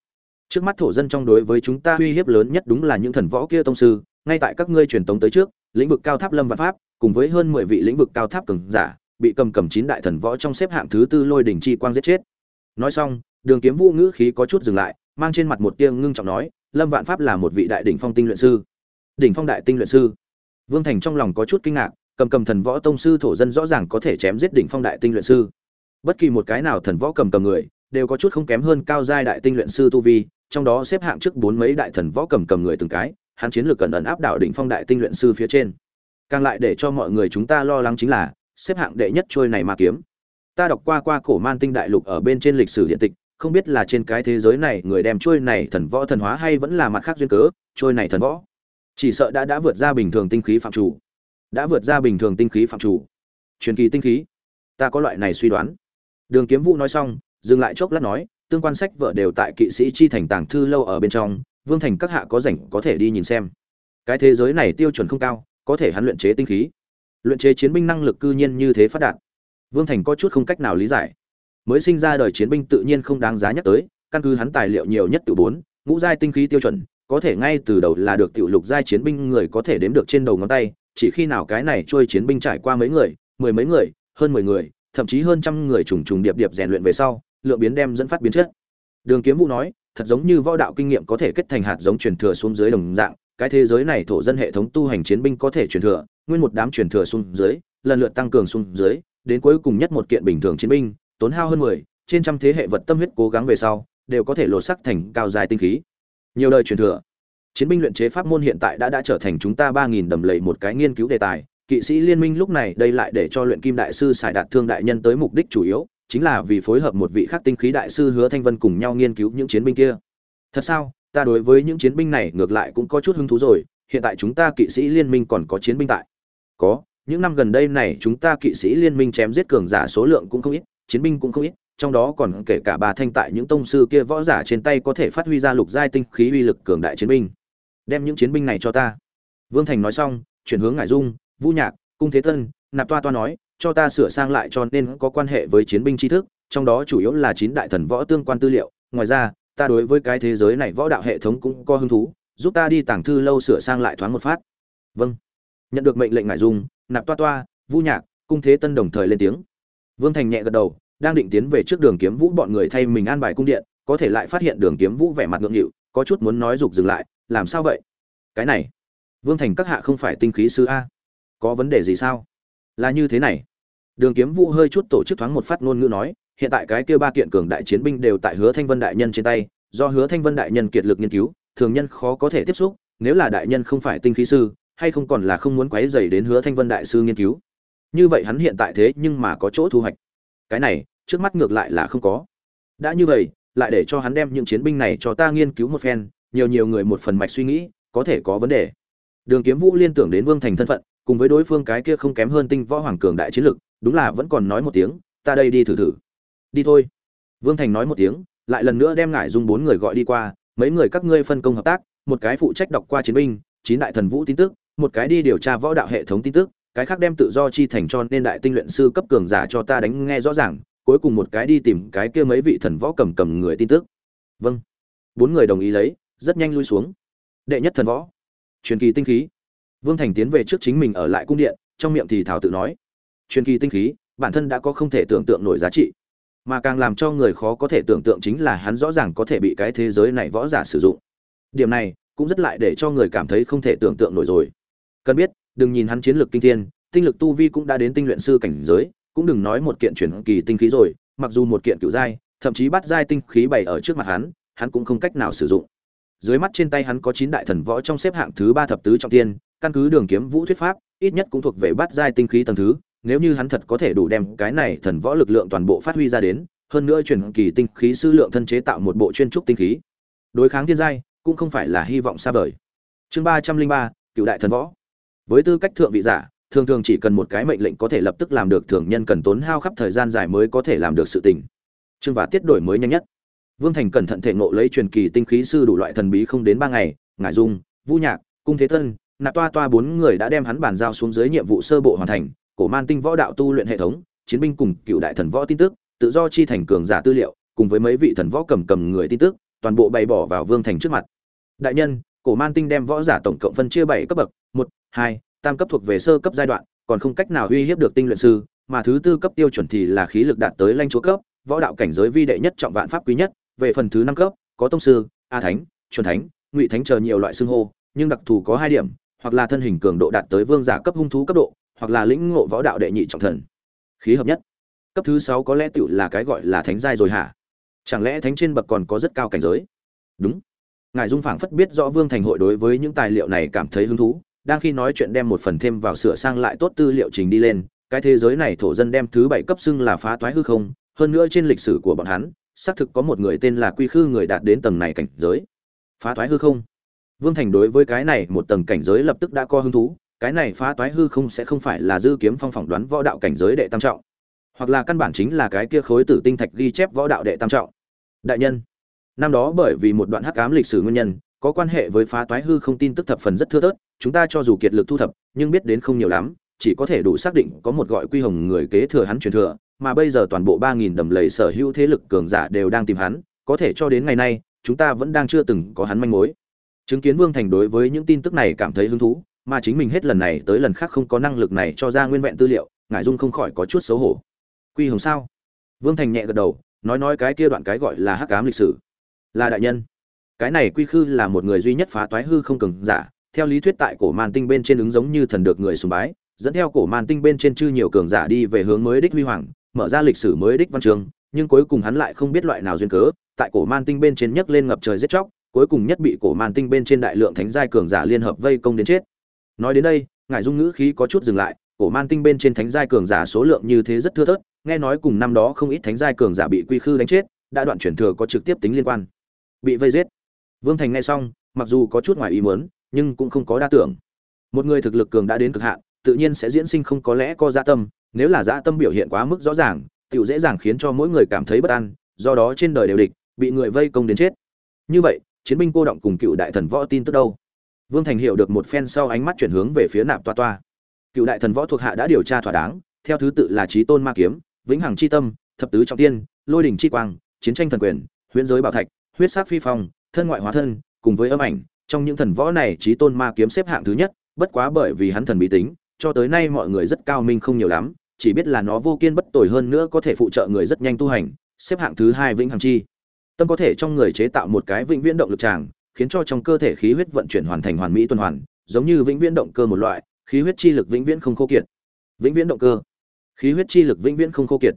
Trước mắt thổ dân trong đối với chúng ta uy hiếp lớn nhất đúng là những thần võ kia tông sư, ngay tại các ngươi truyền tống tới trước, lĩnh vực cao tháp lâm văn pháp, cùng với hơn mười vị lĩnh vực cao tháp cường giả bị cầm cầm chín đại thần võ trong xếp hạng thứ tư lôi đỉnh chi quang giết chết. Nói xong, đường kiếm vũ ngữ khí có chút dừng lại, mang trên mặt một tia ngưng trọng nói, lâm vạn pháp là một vị đại đỉnh phong tinh luyện sư. Đỉnh phong đại tinh luyện sư. Vương thành trong lòng có chút kinh ngạc, cầm cầm thần võ tông sư thổ dân rõ ràng có thể chém giết đỉnh phong đại tinh luyện sư. Bất kỳ một cái nào thần võ cầm cầm người, đều có chút không kém hơn cao giai đại tinh luyện sư tu vi, trong đó xếp hạng trước bốn mấy đại thần võ cầm cầm người từng cái, hắn chiến lược cần ẩn áp đảo đỉnh phong đại tinh luyện sư phía trên. Càng lại để cho mọi người chúng ta lo lắng chính là xếp hạng đệ nhất trôi này ma kiếm. Ta đọc qua qua cổ man tinh đại lục ở bên trên lịch sử điện tịch, không biết là trên cái thế giới này người đem trôi này thần võ thần hóa hay vẫn là mặt khác duyên cớ, trôi này thần võ. Chỉ sợ đã đã vượt ra bình thường tinh khí phạm chủ. Đã vượt ra bình thường tinh khí phạm chủ. Truyền kỳ tinh khí. Ta có loại này suy đoán. Đường kiếm vũ nói xong, dừng lại chốc lát nói, tương quan sách vợ đều tại kỵ sĩ chi thành tàng thư lâu ở bên trong, vương thành các hạ có rảnh có thể đi nhìn xem. Cái thế giới này tiêu chuẩn không cao, có thể hắn luyện chế tinh khí luyện chế chiến binh năng lực cư nhiên như thế phát đạt. Vương thành có chút không cách nào lý giải. Mới sinh ra đời chiến binh tự nhiên không đáng giá nhắc tới, căn cứ hắn tài liệu nhiều nhất từ bốn, ngũ giai tinh khí tiêu chuẩn, có thể ngay từ đầu là được tiểu lục giai chiến binh người có thể đếm được trên đầu ngón tay, chỉ khi nào cái này trôi chiến binh trải qua mấy người, mười mấy người, hơn mười người, thậm chí hơn trăm người trùng trùng điệp điệp rèn luyện về sau, lượng biến đem dẫn phát biến chất. Đường kiếm vũ nói, thật giống như võ đạo kinh nghiệm có thể kết thành hạt giống truyền thừa xuống dưới đồng dạng cái thế giới này thổ dân hệ thống tu hành chiến binh có thể truyền thừa, nguyên một đám truyền thừa xuống dưới, lần lượt tăng cường xuống dưới, đến cuối cùng nhất một kiện bình thường chiến binh, tốn hao hơn mười, trên trăm thế hệ vật tâm huyết cố gắng về sau, đều có thể lột sắc thành cao dài tinh khí. Nhiều đời truyền thừa. Chiến binh luyện chế pháp môn hiện tại đã đã trở thành chúng ta ba nghìn đầm lầy một cái nghiên cứu đề tài. Kỵ sĩ liên minh lúc này đây lại để cho luyện kim đại sư xài đạt thương đại nhân tới mục đích chủ yếu, chính là vì phối hợp một vị khắc tinh khí đại sư hứa thanh vân cùng nhau nghiên cứu những chiến binh kia. Thật sao? Ta đối với những chiến binh này ngược lại cũng có chút hứng thú rồi, hiện tại chúng ta kỵ sĩ liên minh còn có chiến binh tại. Có, những năm gần đây này chúng ta kỵ sĩ liên minh chém giết cường giả số lượng cũng không ít, chiến binh cũng không ít, trong đó còn kể cả bà thanh tại những tông sư kia võ giả trên tay có thể phát huy ra lục giai tinh khí uy lực cường đại chiến binh. Đem những chiến binh này cho ta. Vương thành nói xong, chuyển hướng ngải dung vũ nhạc, cung thế tân nạp toa toa nói, cho ta sửa sang lại cho nên có quan hệ với chiến binh tri thức, trong đó chủ yếu là chín đại thần võ tương quan tư liệu. Ngoài ra ta đối với cái thế giới này võ đạo hệ thống cũng có hứng thú, giúp ta đi tàng thư lâu sửa sang lại thoáng một phát. Vâng. Nhận được mệnh lệnh ngại dung nạp toa toa vũ nhạc, cung thế tân đồng thời lên tiếng. Vương thành nhẹ gật đầu, đang định tiến về trước đường kiếm vũ bọn người thay mình an bài cung điện, có thể lại phát hiện đường kiếm vũ vẻ mặt ngượng nghịu, có chút muốn nói dục dừng lại, làm sao vậy? Cái này. Vương thành các hạ không phải tinh khí sư a. Có vấn đề gì sao? Là như thế này. Đường kiếm vũ hơi chút tổ chức thoáng một phát ngôn ngữ nói hiện tại cái kia ba kiện cường đại chiến binh đều tại hứa thanh vân đại nhân trên tay, do hứa thanh vân đại nhân kiệt lực nghiên cứu, thường nhân khó có thể tiếp xúc, nếu là đại nhân không phải tinh khí sư, hay không còn là không muốn quấy rầy đến hứa thanh vân đại sư nghiên cứu. Như vậy hắn hiện tại thế nhưng mà có chỗ thu hoạch. Cái này, trước mắt ngược lại là không có. Đã như vậy, lại để cho hắn đem những chiến binh này cho ta nghiên cứu một phen, nhiều nhiều người một phần mạch suy nghĩ, có thể có vấn đề. Đường kiếm vũ liên tưởng đến vương thành thân phận, cùng với đối phương cái kia không kém hơn tinh võ hoàng cường đại chiến lực, đúng là vẫn còn nói một tiếng, ta đây đi thử thử đi thôi. Vương thành nói một tiếng, lại lần nữa đem ngải dung bốn người gọi đi qua, mấy người các ngươi phân công hợp tác, một cái phụ trách đọc qua chiến binh, chín đại thần vũ tin tức, một cái đi điều tra võ đạo hệ thống tin tức, cái khác đem tự do chi thành cho nên đại tinh luyện sư cấp cường giả cho ta đánh nghe rõ ràng, cuối cùng một cái đi tìm cái kia mấy vị thần võ cầm cầm người tin tức. Vâng. Bốn người đồng ý lấy, rất nhanh lui xuống. Đệ nhất thần võ. Truyền kỳ tinh khí. Vương thành tiến về trước chính mình ở lại cung điện, trong miệng thì thảo tự nói. Truyền kỳ tinh khí, bản thân đã có không thể tưởng tượng nổi giá trị mà càng làm cho người khó có thể tưởng tượng chính là hắn rõ ràng có thể bị cái thế giới này võ giả sử dụng. Điểm này cũng rất lại để cho người cảm thấy không thể tưởng tượng nổi rồi. Cần biết, đừng nhìn hắn chiến lược kinh thiên, tinh lực tu vi cũng đã đến tinh luyện sư cảnh giới, cũng đừng nói một kiện chuyển kỳ tinh khí rồi, mặc dù một kiện cựu giai, thậm chí bắt giai tinh khí bày ở trước mặt hắn hắn cũng không cách nào sử dụng. Dưới mắt trên tay hắn có chín đại thần võ trong xếp hạng thứ ba thập tứ trọng tiên, căn cứ đường kiếm vũ thuyết pháp, ít nhất cũng thuộc về bắt giai tinh khí tầng thứ nếu như hắn thật có thể đủ đem cái này thần võ lực lượng toàn bộ phát huy ra đến, hơn nữa truyền kỳ tinh khí sư lượng thân chế tạo một bộ chuyên trúc tinh khí. Đối kháng thiên giai, cũng không phải là hy vọng xa vời. Chương ba trăm linh ba, cựu đại thần võ. Với tư cách thượng vị giả, thường thường chỉ cần một cái mệnh lệnh có thể lập tức làm được thường nhân cần tốn hao khắp thời gian dài mới có thể làm được sự tình. Chương và tiết đổi mới nhanh nhất. Vương thành cẩn thận thể ngộ lấy truyền kỳ tinh khí sư đủ loại thần bí không đến ba ngày, ngải dung vũ nhạc, cung thế tân nạp toa toa bốn người đã đem hắn bàn giao xuống dưới nhiệm vụ sơ bộ hoàn thành cổ man tinh võ đạo tu luyện hệ thống, chiến binh cùng cựu đại thần võ tin tức, tự do chi thành cường giả tư liệu, cùng với mấy vị thần võ cầm cầm người tin tức, toàn bộ bày bỏ vào vương thành trước mặt. Đại nhân, cổ man tinh đem võ giả tổng cộng phân chia bảy cấp bậc, một, hai, tam cấp thuộc về sơ cấp giai đoạn, còn không cách nào uy hiếp được tinh luyện sư, mà thứ tư cấp tiêu chuẩn thì là khí lực đạt tới lanh chúa cấp, võ đạo cảnh giới vi đệ nhất, trọng vạn pháp quý nhất, về phần thứ năm cấp, có tông sư, a thánh, chuẩn thánh, ngụy thánh chờ nhiều loại xưng hô, nhưng đặc thù có hai điểm, hoặc là thân hình cường độ đạt tới vương giả cấp hung thú cấp độ hoặc là lĩnh ngộ võ đạo đệ nhị trọng thần. Khí hợp nhất. Cấp thứ sáu có lẽ tựu là cái gọi là thánh giai rồi hả? Chẳng lẽ thánh trên bậc còn có rất cao cảnh giới? Đúng. Ngài dung phảng phất biết rõ vương thành hội đối với những tài liệu này cảm thấy hứng thú, đang khi nói chuyện đem một phần thêm vào sửa sang lại tốt tư liệu trình đi lên, cái thế giới này thổ dân đem thứ bảy cấp xưng là phá toái hư không, hơn nữa trên lịch sử của bọn hắn, xác thực có một người tên là quy khư người đạt đến tầng này cảnh giới. Phá toái hư không. Vương thành đối với cái này một tầng cảnh giới lập tức đã có hứng thú cái này phá toái hư không sẽ không phải là dư kiếm phong phỏng đoán võ đạo cảnh giới đệ tam trọng, hoặc là căn bản chính là cái kia khối tử tinh thạch ghi chép võ đạo đệ tam trọng. Đại nhân, năm đó bởi vì một đoạn hắc ám lịch sử nguyên nhân, có quan hệ với phá toái hư không tin tức thập phần rất thưa thớt, chúng ta cho dù kiệt lực thu thập, nhưng biết đến không nhiều lắm, chỉ có thể đủ xác định có một gọi quy hồng người kế thừa hắn truyền thừa, mà bây giờ toàn bộ ba nghìn đầm lầy sở hữu thế lực cường giả đều đang tìm hắn, có thể cho đến ngày nay, chúng ta vẫn đang chưa từng có hắn manh mối. Chứng kiến vương thành đối với những tin tức này cảm thấy hứng thú mà chính mình hết lần này tới lần khác không có năng lực này cho ra nguyên vẹn tư liệu, ngải dung không khỏi có chút xấu hổ. Quy hồng sao? Vương thành nhẹ gật đầu, nói nói cái kia đoạn cái gọi là hắc ám lịch sử. Là đại nhân. Cái này quy khư là một người duy nhất phá toái hư không cường giả, theo lý thuyết tại cổ man tinh bên trên ứng giống như thần được người sùng bái, dẫn theo cổ man tinh bên trên chư nhiều cường giả đi về hướng mới đích huy hoàng, mở ra lịch sử mới đích văn trường, nhưng cuối cùng hắn lại không biết loại nào duyên cớ, tại cổ man tinh bên trên nhấc lên ngập trời giết chóc, cuối cùng nhất bị cổ man tinh bên trên đại lượng thánh giai cường giả liên hợp vây công đến chết nói đến đây, ngài dung ngữ khí có chút dừng lại, cổ man tinh bên trên thánh giai cường giả số lượng như thế rất thưa thớt, nghe nói cùng năm đó không ít thánh giai cường giả bị quy khư đánh chết, đã đoạn chuyển thừa có trực tiếp tính liên quan. Bị vây giết. Vương thành nghe xong, mặc dù có chút ngoài ý muốn, nhưng cũng không có đa tưởng. Một người thực lực cường đã đến cực hạn, tự nhiên sẽ diễn sinh không có lẽ có dạ tâm, nếu là dạ tâm biểu hiện quá mức rõ ràng tựu dễ dàng khiến cho mỗi người cảm thấy bất an, do đó trên đời đều địch, bị người vây công đến chết. Như vậy, chiến binh cô động cùng cựu đại thần võ tin tức đâu? Vương thành hiểu được một phen sau ánh mắt chuyển hướng về phía nạp toa toa. Cựu đại thần võ thuộc hạ đã điều tra thỏa đáng, theo thứ tự là trí tôn ma kiếm, vĩnh hằng chi tâm, thập tứ trọng tiên, lôi đỉnh chi quang, chiến tranh thần quyền, huyễn giới bảo thạch, huyết sát phi phong, thân ngoại hóa thân, cùng với âm ảnh. Trong những thần võ này trí tôn ma kiếm xếp hạng thứ nhất, bất quá bởi vì hắn thần bí tính, cho tới nay mọi người rất cao minh không nhiều lắm, chỉ biết là nó vô kiên bất tồi hơn nữa có thể phụ trợ người rất nhanh tu hành, xếp hạng thứ hai vĩnh hằng chi. Tâm có thể trong người chế tạo một cái vĩnh viễn động lực tràng khiến cho trong cơ thể khí huyết vận chuyển hoàn thành hoàn mỹ tuần hoàn, giống như vĩnh viễn động cơ một loại, khí huyết chi lực vĩnh viễn không khô kiệt. Vĩnh viễn động cơ. Khí huyết chi lực vĩnh viễn không khô kiệt.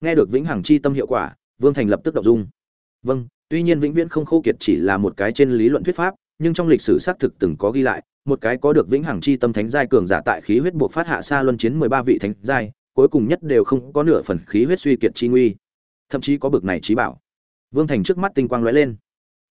Nghe được vĩnh hằng chi tâm hiệu quả, vương thành lập tức động dung. Vâng tuy nhiên vĩnh viễn không khô kiệt chỉ là một cái trên lý luận thuyết pháp, nhưng trong lịch sử xác thực từng có ghi lại, một cái có được vĩnh hằng chi tâm thánh giai cường giả tại khí huyết bộ phát hạ xa luân chiến mười ba vị thánh giai, cuối cùng nhất đều không có nửa phần khí huyết suy kiệt chi nguy. Thậm chí có bực này trí bảo. Vương thành trước mắt tinh quang lóe lên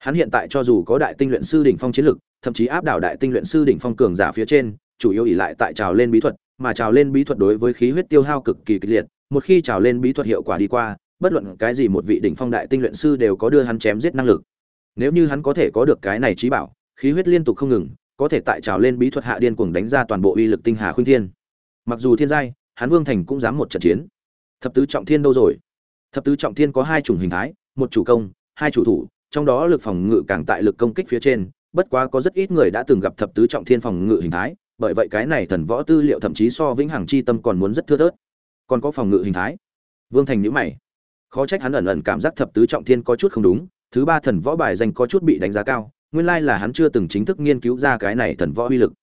hắn hiện tại cho dù có đại tinh luyện sư đỉnh phong chiến lực, thậm chí áp đảo đại tinh luyện sư đỉnh phong cường giả phía trên, chủ yếu ỉ lại tại trào lên bí thuật, mà trào lên bí thuật đối với khí huyết tiêu hao cực kỳ kịch liệt, một khi trào lên bí thuật hiệu quả đi qua, bất luận cái gì một vị đỉnh phong đại tinh luyện sư đều có đưa hắn chém giết năng lực. Nếu như hắn có thể có được cái này trí bảo, khí huyết liên tục không ngừng, có thể tại trào lên bí thuật hạ điên cuồng đánh ra toàn bộ uy lực tinh hà khuyên thiên. Mặc dù thiên giai, hắn vương thành cũng dám một trận chiến. Thập tứ trọng thiên đâu rồi? Thập tứ trọng thiên có hai chủng hình thái, một chủ công, hai chủ thủ trong đó lực phòng ngự càng tại lực công kích phía trên, bất quá có rất ít người đã từng gặp thập tứ trọng thiên phòng ngự hình thái, bởi vậy cái này thần võ tư liệu thậm chí so vĩnh hằng chi tâm còn muốn rất thưa thớt. Còn có phòng ngự hình thái. Vương thành nhíu mày. Khó trách hắn ẩn ẩn cảm giác thập tứ trọng thiên có chút không đúng, thứ ba thần võ bài danh có chút bị đánh giá cao, nguyên lai là hắn chưa từng chính thức nghiên cứu ra cái này thần võ uy lực.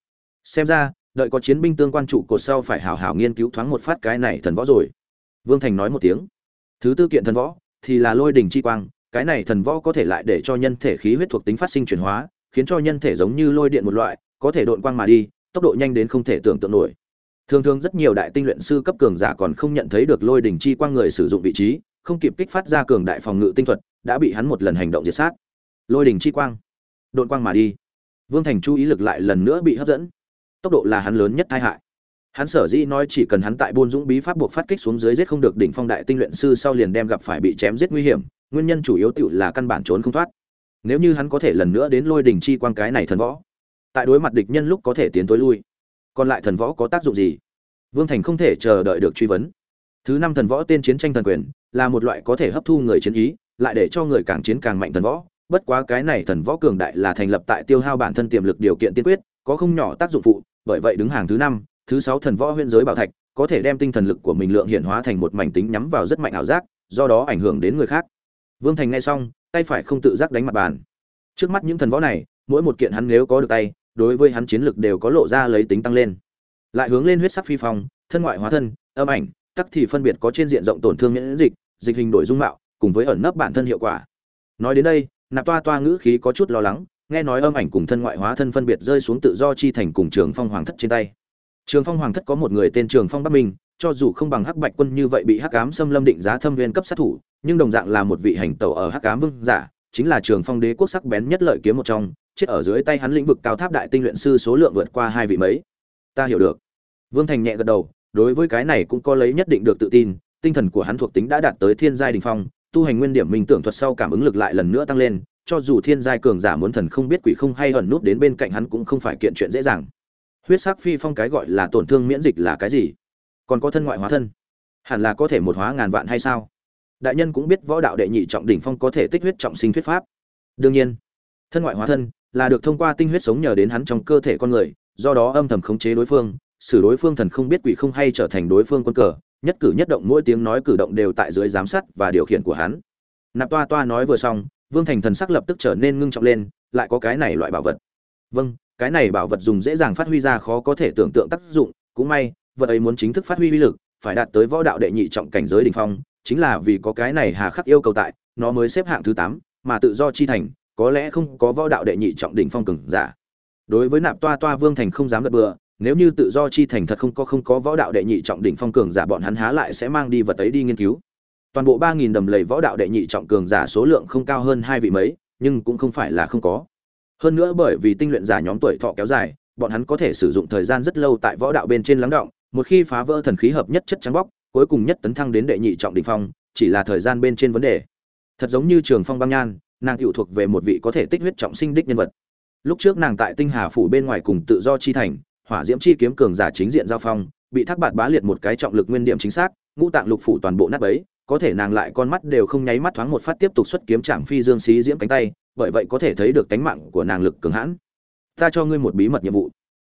Xem ra, đợi có chiến binh tương quan trụ cột sau phải hảo hảo nghiên cứu thoáng một phát cái này thần võ rồi. Vương thành nói một tiếng. Thứ tư kiện thần võ thì là lôi đình chi quang cái này thần võ có thể lại để cho nhân thể khí huyết thuộc tính phát sinh chuyển hóa, khiến cho nhân thể giống như lôi điện một loại, có thể độn quang mà đi, tốc độ nhanh đến không thể tưởng tượng nổi. Thường thường rất nhiều đại tinh luyện sư cấp cường giả còn không nhận thấy được lôi đỉnh chi quang người sử dụng vị trí, không kịp kích phát ra cường đại phòng ngự tinh thuật, đã bị hắn một lần hành động diệt sát. Lôi đỉnh chi quang, độn quang mà đi. Vương thành chú ý lực lại lần nữa bị hấp dẫn. Tốc độ là hắn lớn nhất tai hại. Hắn sở dĩ nói chỉ cần hắn tại buôn dũng bí pháp buộc phát kích xuống dưới giết không được đỉnh phong đại tinh luyện sư sau liền đem gặp phải bị chém giết nguy hiểm nguyên nhân chủ yếu tựu là căn bản trốn không thoát. Nếu như hắn có thể lần nữa đến lôi đỉnh chi quang cái này thần võ, tại đối mặt địch nhân lúc có thể tiến tối lui. Còn lại thần võ có tác dụng gì? Vương thành không thể chờ đợi được truy vấn. Thứ năm thần võ tên chiến tranh thần quyền, là một loại có thể hấp thu người chiến ý, lại để cho người càng chiến càng mạnh thần võ. Bất quá cái này thần võ cường đại là thành lập tại tiêu hao bản thân tiềm lực điều kiện tiên quyết, có không nhỏ tác dụng phụ, bởi vậy đứng hàng thứ năm, thứ sáu thần võ huyễn giới bảo thạch, có thể đem tinh thần lực của mình lượng hiện hóa thành một mảnh tính nhắm vào rất mạnh ảo giác, do đó ảnh hưởng đến người khác vương thành nghe xong, tay phải không tự giác đánh mặt bàn. Trước mắt những thần võ này, mỗi một kiện hắn nếu có được tay, đối với hắn chiến lực đều có lộ ra lấy tính tăng lên. Lại hướng lên huyết sắc phi phong, thân ngoại hóa thân, âm ảnh, tắc thì phân biệt có trên diện rộng tổn thương miễn dịch dịch hình đổi dung mạo, cùng với ẩn nấp bản thân hiệu quả. Nói đến đây, nạp toa toa ngữ khí có chút lo lắng, nghe nói âm ảnh cùng thân ngoại hóa thân phân biệt rơi xuống tự do chi thành cùng trường phong hoàng thất trên tay. Trường phong hoàng thất có một người tên trường phong bắc minh cho dù không bằng hắc bạch quân như vậy bị hắc ám xâm lâm định giá thâm viên cấp sát thủ, nhưng đồng dạng là một vị hành tẩu ở hắc ám vương giả, chính là trường phong đế quốc sắc bén nhất lợi kiếm một trong, chết ở dưới tay hắn lĩnh vực cao tháp đại tinh luyện sư số lượng vượt qua hai vị mấy. Ta hiểu được. Vương thành nhẹ gật đầu, đối với cái này cũng có lấy nhất định được tự tin, tinh thần của hắn thuộc tính đã đạt tới thiên giai đình phong, tu hành nguyên điểm minh tưởng thuật sau cảm ứng lực lại lần nữa tăng lên, cho dù thiên giai cường giả muốn thần không biết quỷ không hay ẩn nút đến bên cạnh hắn cũng không phải kiện chuyện dễ dàng. Huyết sắc phi phong cái gọi là tổn thương miễn dịch là cái gì? Còn có thân ngoại hóa thân. Hẳn là có thể một hóa ngàn vạn hay sao? Đại nhân cũng biết võ đạo đệ nhị trọng đỉnh phong có thể tích huyết trọng sinh thuyết pháp. Đương nhiên, thân ngoại hóa thân là được thông qua tinh huyết sống nhờ đến hắn trong cơ thể con người, do đó âm thầm khống chế đối phương, xử đối phương thần không biết quỷ không hay trở thành đối phương quân cờ, nhất cử nhất động mỗi tiếng nói cử động đều tại dưới giám sát và điều khiển của hắn. Nạp toa toa nói vừa xong, vương thành thần sắc lập tức trở nên ngưng trọng lên, lại có cái này loại bảo vật. Vâng cái này bảo vật dùng dễ dàng phát huy ra khó có thể tưởng tượng tác dụng, cũng may vật ấy muốn chính thức phát huy uy lực, phải đạt tới võ đạo đệ nhị trọng cảnh giới đỉnh phong, chính là vì có cái này hà khắc yêu cầu tại, nó mới xếp hạng thứ tám, mà tự do chi thành, có lẽ không có võ đạo đệ nhị trọng đỉnh phong cường giả. Đối với nạp toa toa vương thành không dám gật bừa, nếu như tự do chi thành thật không có không có võ đạo đệ nhị trọng đỉnh phong cường giả bọn hắn há lại sẽ mang đi vật ấy đi nghiên cứu. Toàn bộ ba nghìn đầm lầy võ đạo đệ nhị trọng cường giả số lượng không cao hơn hai vị mấy, nhưng cũng không phải là không có. Hơn nữa bởi vì tinh luyện giả nhóm tuổi thọ kéo dài, bọn hắn có thể sử dụng thời gian rất lâu tại võ đạo bên trên lắng động một khi phá vỡ thần khí hợp nhất chất trắng bóc, cuối cùng nhất tấn thăng đến đệ nhị trọng đỉnh phong, chỉ là thời gian bên trên vấn đề. Thật giống như trường phong băng nhan, nàng tiểu thuộc về một vị có thể tích huyết trọng sinh đích nhân vật. Lúc trước nàng tại tinh hà phủ bên ngoài cùng tự do chi thành, hỏa diễm chi kiếm cường giả chính diện giao phong, bị thác bạt bá liệt một cái trọng lực nguyên điểm chính xác, ngũ tạng lục phủ toàn bộ nát ấy có thể nàng lại con mắt đều không nháy mắt thoáng một phát tiếp tục xuất kiếm chạm phi dương xí diễm cánh tay, bởi vậy có thể thấy được tánh mạng của nàng lực cường hãn. Ta cho ngươi một bí mật nhiệm vụ.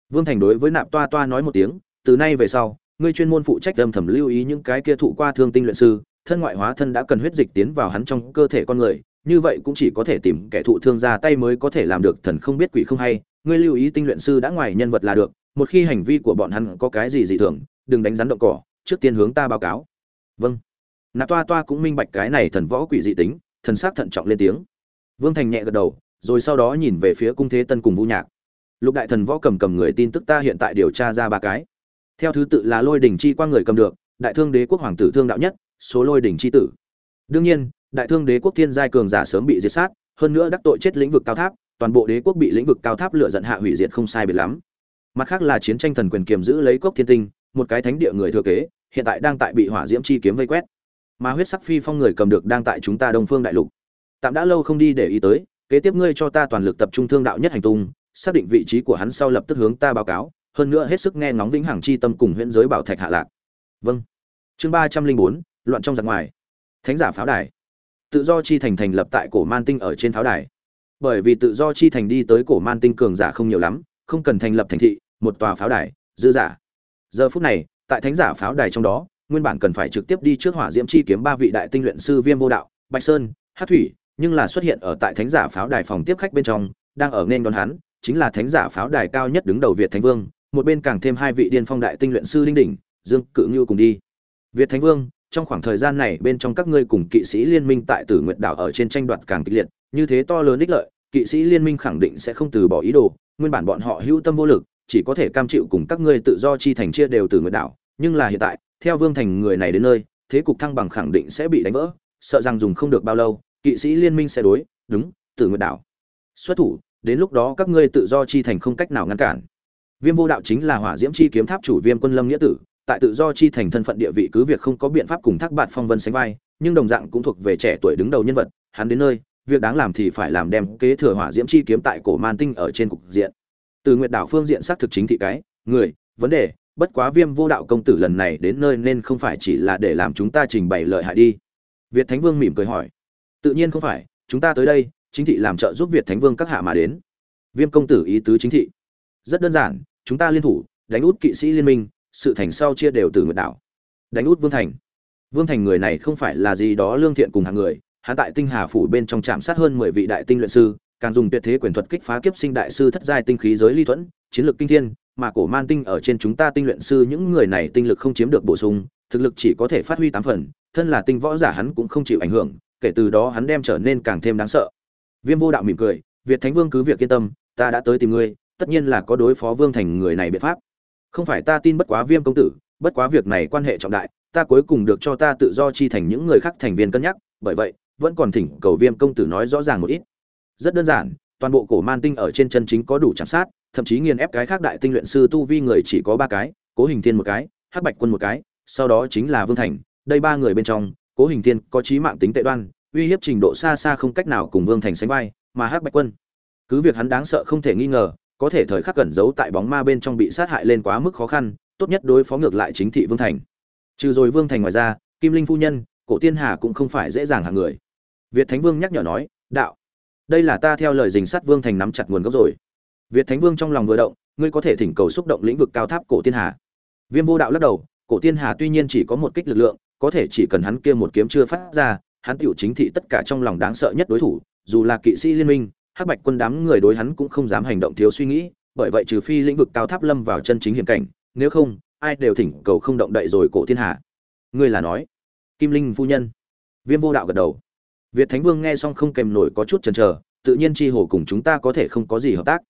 Vương thành đối với nạp toa toa nói một tiếng từ nay về sau, ngươi chuyên môn phụ trách âm thầm lưu ý những cái kia thụ qua thương tinh luyện sư, thân ngoại hóa thân đã cần huyết dịch tiến vào hắn trong cơ thể con người, như vậy cũng chỉ có thể tìm kẻ thụ thương ra tay mới có thể làm được, thần không biết quỷ không hay, ngươi lưu ý tinh luyện sư đã ngoài nhân vật là được, một khi hành vi của bọn hắn có cái gì dị thường, đừng đánh rắn động cỏ, trước tiên hướng ta báo cáo. Vâng. Nạp toa toa cũng minh bạch cái này thần võ quỷ dị tính, thần sắc thận trọng lên tiếng. Vương thành nhẹ gật đầu, rồi sau đó nhìn về phía cung thế tân cùng vũ nhạc. Lục đại thần võ cầm cầm người tin tức ta hiện tại điều tra ra ba cái theo thứ tự là lôi đỉnh chi quang người cầm được, đại thương đế quốc hoàng tử thương đạo nhất, số lôi đỉnh chi tử. Đương nhiên, đại thương đế quốc thiên giai cường giả sớm bị diệt sát, hơn nữa đắc tội chết lĩnh vực cao tháp, toàn bộ đế quốc bị lĩnh vực cao tháp lựa giận hạ hủy diệt không sai biệt lắm. Mặt khác là chiến tranh thần quyền kiềm giữ lấy cốc thiên tinh, một cái thánh địa người thừa kế, hiện tại đang tại bị hỏa diễm chi kiếm vây quét. Mà huyết sắc phi phong người cầm được đang tại chúng ta đông phương đại lục. Tạm đã lâu không đi để ý tới, kế tiếp ngươi cho ta toàn lực tập trung thương đạo nhất hành tung, xác định vị trí của hắn sau lập tức hướng ta báo cáo hơn nữa hết sức nghe ngóng vĩnh hằng chi tâm cùng huyễn giới bảo thạch hạ lạc. Vâng. Chương ba trăm linh bốn, loạn trong giặc ngoài. Thánh giả pháo đài. Tự do chi thành thành lập tại cổ man tinh ở trên pháo đài. Bởi vì tự do chi thành đi tới cổ man tinh cường giả không nhiều lắm, không cần thành lập thành thị, một tòa pháo đài, dư giả. Giờ phút này, tại thánh giả pháo đài trong đó, nguyên bản cần phải trực tiếp đi trước hỏa diễm chi kiếm ba vị đại tinh luyện sư viêm vô đạo, bạch sơn hát thủy, nhưng là xuất hiện ở tại thánh giả pháo đài phòng tiếp khách bên trong, đang ở nên đón hắn, chính là thánh giả pháo đài cao nhất đứng đầu việt thánh vương một bên càng thêm hai vị điên phong đại tinh luyện sư linh đỉnh, dương cự Ngưu cùng đi. Việt thánh vương, trong khoảng thời gian này bên trong các ngươi cùng kỵ sĩ liên minh tại tử nguyệt đảo ở trên tranh đoạt càng kịch liệt, như thế to lớn ích lợi, kỵ sĩ liên minh khẳng định sẽ không từ bỏ ý đồ, nguyên bản bọn họ hữu tâm vô lực, chỉ có thể cam chịu cùng các ngươi tự do chi thành chia đều từ nguyệt đảo, nhưng là hiện tại, theo vương thành người này đến nơi, thế cục thăng bằng khẳng định sẽ bị đánh vỡ, sợ rằng dùng không được bao lâu, kỵ sĩ liên minh sẽ đối, đúng, tử nguyệt đảo. Xuất thủ, đến lúc đó các ngươi tự do chi thành không cách nào ngăn cản viêm vô đạo chính là hỏa diễm chi kiếm tháp chủ viêm quân lâm nghĩa tử, tại tự do chi thành thân phận địa vị cứ việc không có biện pháp cùng thác bạn phong vân sánh vai, nhưng đồng dạng cũng thuộc về trẻ tuổi đứng đầu nhân vật, hắn đến nơi, việc đáng làm thì phải làm đem kế thừa hỏa diễm chi kiếm tại cổ man tinh ở trên cục diện. Từ nguyệt đảo phương diện xác thực chính thị cái, người, vấn đề, bất quá viêm vô đạo công tử lần này đến nơi nên không phải chỉ là để làm chúng ta trình bày lợi hại đi. Việt thánh vương mỉm cười hỏi, tự nhiên không phải, chúng ta tới đây, chính thị làm trợ giúp việt thánh vương các hạ mà đến. Viêm công tử ý tứ chính thị rất đơn giản, chúng ta liên thủ, đánh út kỵ sĩ liên minh, sự thành sau chia đều từ nguyệt đảo. Đánh út vương thành. Vương thành người này không phải là gì đó lương thiện cùng hàng người, hắn tại tinh hà phủ bên trong trạm sát hơn mười vị đại tinh luyện sư, càng dùng tuyệt thế quyền thuật kích phá kiếp sinh đại sư thất giai tinh khí giới ly thuẫn, chiến lược kinh thiên, mà cổ man tinh ở trên chúng ta tinh luyện sư những người này tinh lực không chiếm được bổ sung, thực lực chỉ có thể phát huy tám phần, thân là tinh võ giả hắn cũng không chịu ảnh hưởng, kể từ đó hắn đem trở nên càng thêm đáng sợ. Viêm vô đạo mỉm cười, việt thánh vương cứ việc yên tâm, ta đã tới tìm ngươi tất nhiên là có đối phó vương thành người này biện pháp. Không phải ta tin bất quá viêm công tử, bất quá việc này quan hệ trọng đại, ta cuối cùng được cho ta tự do chi thành những người khác thành viên cân nhắc, bởi vậy, vẫn còn thỉnh cầu viêm công tử nói rõ ràng một ít. Rất đơn giản, toàn bộ cổ man tinh ở trên chân chính có đủ chạm sát, thậm chí nghiền ép cái khác đại tinh luyện sư tu vi người chỉ có ba cái, cố hình thiên một cái, hắc bạch quân một cái, sau đó chính là vương thành, đây ba người bên trong, cố hình thiên có trí mạng tính tệ đoan, uy hiếp trình độ xa xa không cách nào cùng vương thành sánh vai, mà hắc bạch quân. Cứ việc hắn đáng sợ không thể nghi ngờ có thể thời khắc cẩn giấu tại bóng ma bên trong bị sát hại lên quá mức khó khăn, tốt nhất đối phó ngược lại chính thị vương thành. Trừ rồi vương thành ngoài ra, kim linh phu nhân, cổ tiên hà cũng không phải dễ dàng hạng người. Việt thánh vương nhắc nhở nói, đạo, đây là ta theo lời dình sát vương thành nắm chặt nguồn gốc rồi. Việt thánh vương trong lòng vừa động, ngươi có thể thỉnh cầu xúc động lĩnh vực cao tháp cổ tiên hà. Viêm vô đạo lắc đầu, cổ tiên hà tuy nhiên chỉ có một kích lực lượng, có thể chỉ cần hắn kia một kiếm chưa phát ra, hắn tiểu chính thị tất cả trong lòng đáng sợ nhất đối thủ, dù là kỵ sĩ liên minh hắc bạch quân đám người đối hắn cũng không dám hành động thiếu suy nghĩ, bởi vậy trừ phi lĩnh vực cao tháp lâm vào chân chính hiểm cảnh, nếu không, ai đều thỉnh cầu không động đậy rồi cổ thiên hạ. ngươi là nói, kim linh phu nhân. Viêm vô đạo gật đầu. Việt thánh vương nghe xong không kèm nổi có chút chần chờ, tự nhiên chi hồ cùng chúng ta có thể không có gì hợp tác.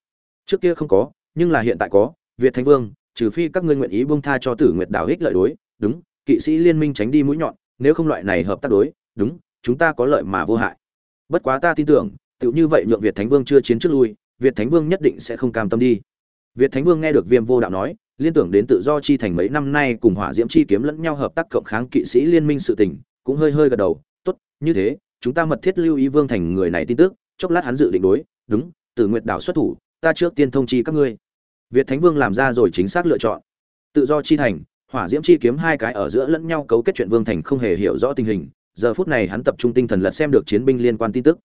Trước kia không có, nhưng là hiện tại có, việt thánh vương, trừ phi các ngươi nguyện ý buông tha cho tử nguyệt đảo ích lợi đối, đúng, kỵ sĩ liên minh tránh đi mũi nhọn, nếu không loại này hợp tác đối, đúng, chúng ta có lợi mà vô hại. Bất quá ta tin tưởng tựu như vậy nhượng việt thánh vương chưa chiến trước lui, việt thánh vương nhất định sẽ không cam tâm đi. Việt thánh vương nghe được viêm vô đạo nói, liên tưởng đến tự do chi thành mấy năm nay cùng hỏa diễm chi kiếm lẫn nhau hợp tác cộng kháng kỵ sĩ liên minh sự tình, cũng hơi hơi gật đầu, tốt, như thế, chúng ta mật thiết lưu ý vương thành người này tin tức, chốc lát hắn dự định đối, đúng từ nguyệt đảo xuất thủ, ta trước tiên thông chi các ngươi. Việt thánh vương làm ra rồi chính xác lựa chọn. Tự do chi thành, hỏa diễm chi kiếm hai cái ở giữa lẫn nhau cấu kết chuyện vương thành không hề hiểu rõ tình hình, giờ phút này hắn tập trung tinh thần lật xem được chiến binh liên quan tin tức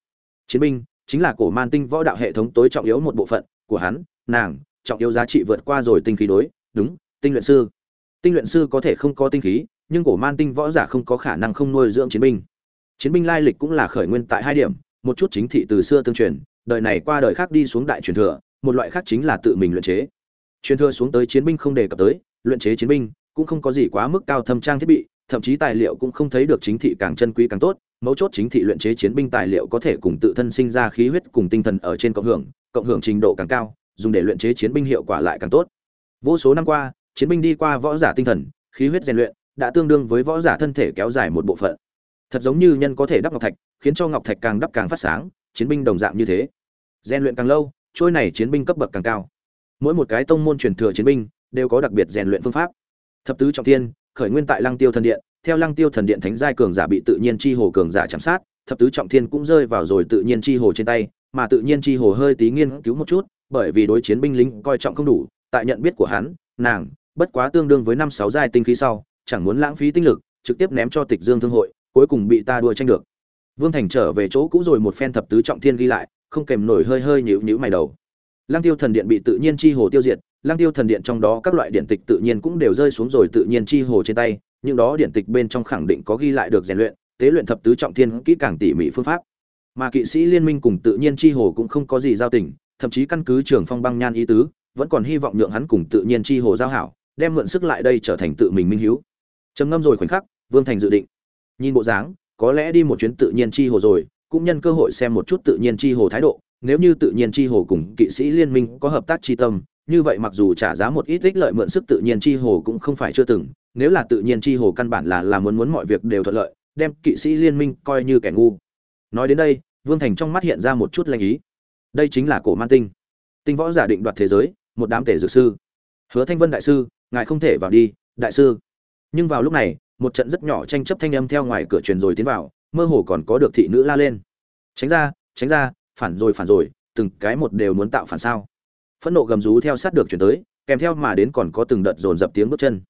chiến binh, chính là cổ man tinh võ đạo hệ thống tối trọng yếu một bộ phận của hắn, nàng, trọng yếu giá trị vượt qua rồi tinh khí đối, đúng, tinh luyện sư. Tinh luyện sư có thể không có tinh khí, nhưng cổ man tinh võ giả không có khả năng không nuôi dưỡng chiến binh. Chiến binh lai lịch cũng là khởi nguyên tại hai điểm, một chút chính thị từ xưa tương truyền, đời này qua đời khác đi xuống đại truyền thừa, một loại khác chính là tự mình luyện chế. Truyền thừa xuống tới chiến binh không đề cập tới, luyện chế chiến binh cũng không có gì quá mức cao thâm trang thiết bị thậm chí tài liệu cũng không thấy được chính thị càng chân quý càng tốt, mấu chốt chính thị luyện chế chiến binh tài liệu có thể cùng tự thân sinh ra khí huyết cùng tinh thần ở trên cộng hưởng cộng hưởng trình độ càng cao, dùng để luyện chế chiến binh hiệu quả lại càng tốt. Vô số năm qua, chiến binh đi qua võ giả tinh thần, khí huyết rèn luyện đã tương đương với võ giả thân thể kéo dài một bộ phận. Thật giống như nhân có thể đắp ngọc thạch, khiến cho ngọc thạch càng đắp càng phát sáng, chiến binh đồng dạng như thế. Rèn luyện càng lâu, trôi này chiến binh cấp bậc càng cao. Mỗi một cái tông môn truyền thừa chiến binh đều có đặc biệt rèn luyện phương pháp. Thập tứ trọng thiên khởi nguyên tại lăng tiêu thần điện, theo lăng tiêu thần điện thánh giai cường giả bị tự nhiên chi hồ cường giả chạm sát, thập tứ trọng thiên cũng rơi vào rồi tự nhiên chi hồ trên tay, mà tự nhiên chi hồ hơi tí nghiên cứu một chút, bởi vì đối chiến binh lính coi trọng không đủ, tại nhận biết của hắn, nàng, bất quá tương đương với năm sáu giai tinh khí sau, chẳng muốn lãng phí tinh lực, trực tiếp ném cho tịch dương thương hội, cuối cùng bị ta đua tranh được. Vương thành trở về chỗ cũ rồi một phen thập tứ trọng thiên ghi lại, không kèm nổi hơi hơi nhíu nhíu mày đầu. Lăng tiêu thần điện bị tự nhiên chi hồ tiêu diệt Lang tiêu thần điện trong đó các loại điện tịch tự nhiên cũng đều rơi xuống rồi tự nhiên chi hồ trên tay nhưng đó điện tịch bên trong khẳng định có ghi lại được rèn luyện, tế luyện thập tứ trọng thiên kỹ càng tỉ mỉ phương pháp. Mà kỵ sĩ liên minh cùng tự nhiên chi hồ cũng không có gì giao tình, thậm chí căn cứ trường phong băng nhan ý tứ, vẫn còn hy vọng nhượng hắn cùng tự nhiên chi hồ giao hảo, đem mượn sức lại đây trở thành tự mình minh hiếu. Trầm ngâm rồi khoảnh khắc, vương thành dự định. Nhìn bộ dáng, có lẽ đi một chuyến tự nhiên chi hồ rồi, cũng nhân cơ hội xem một chút tự nhiên chi hồ thái độ, nếu như tự nhiên chi hồ cùng kỵ sĩ liên minh có hợp tác chi tâm như vậy mặc dù trả giá một ít ích lợi mượn sức tự nhiên chi hồ cũng không phải chưa từng, nếu là tự nhiên chi hồ căn bản là là muốn muốn mọi việc đều thuận lợi, đem kỵ sĩ liên minh coi như kẻ ngu. Nói đến đây, vương thành trong mắt hiện ra một chút lanh ý. Đây chính là cổ man tinh. Tinh võ giả định đoạt thế giới, một đám tể dược sư. Hứa thanh vân đại sư, ngài không thể vào đi, đại sư. Nhưng vào lúc này, một trận rất nhỏ tranh chấp thanh âm theo ngoài cửa truyền rồi tiến vào, mơ hồ còn có được thị nữ la lên. Tránh ra tránh ra, phản rồi phản rồi, từng cái một đều muốn tạo phản sao phẫn nộ gầm rú theo sát được chuyển tới, kèm theo mà đến còn có từng đợt dồn dập tiếng bước chân.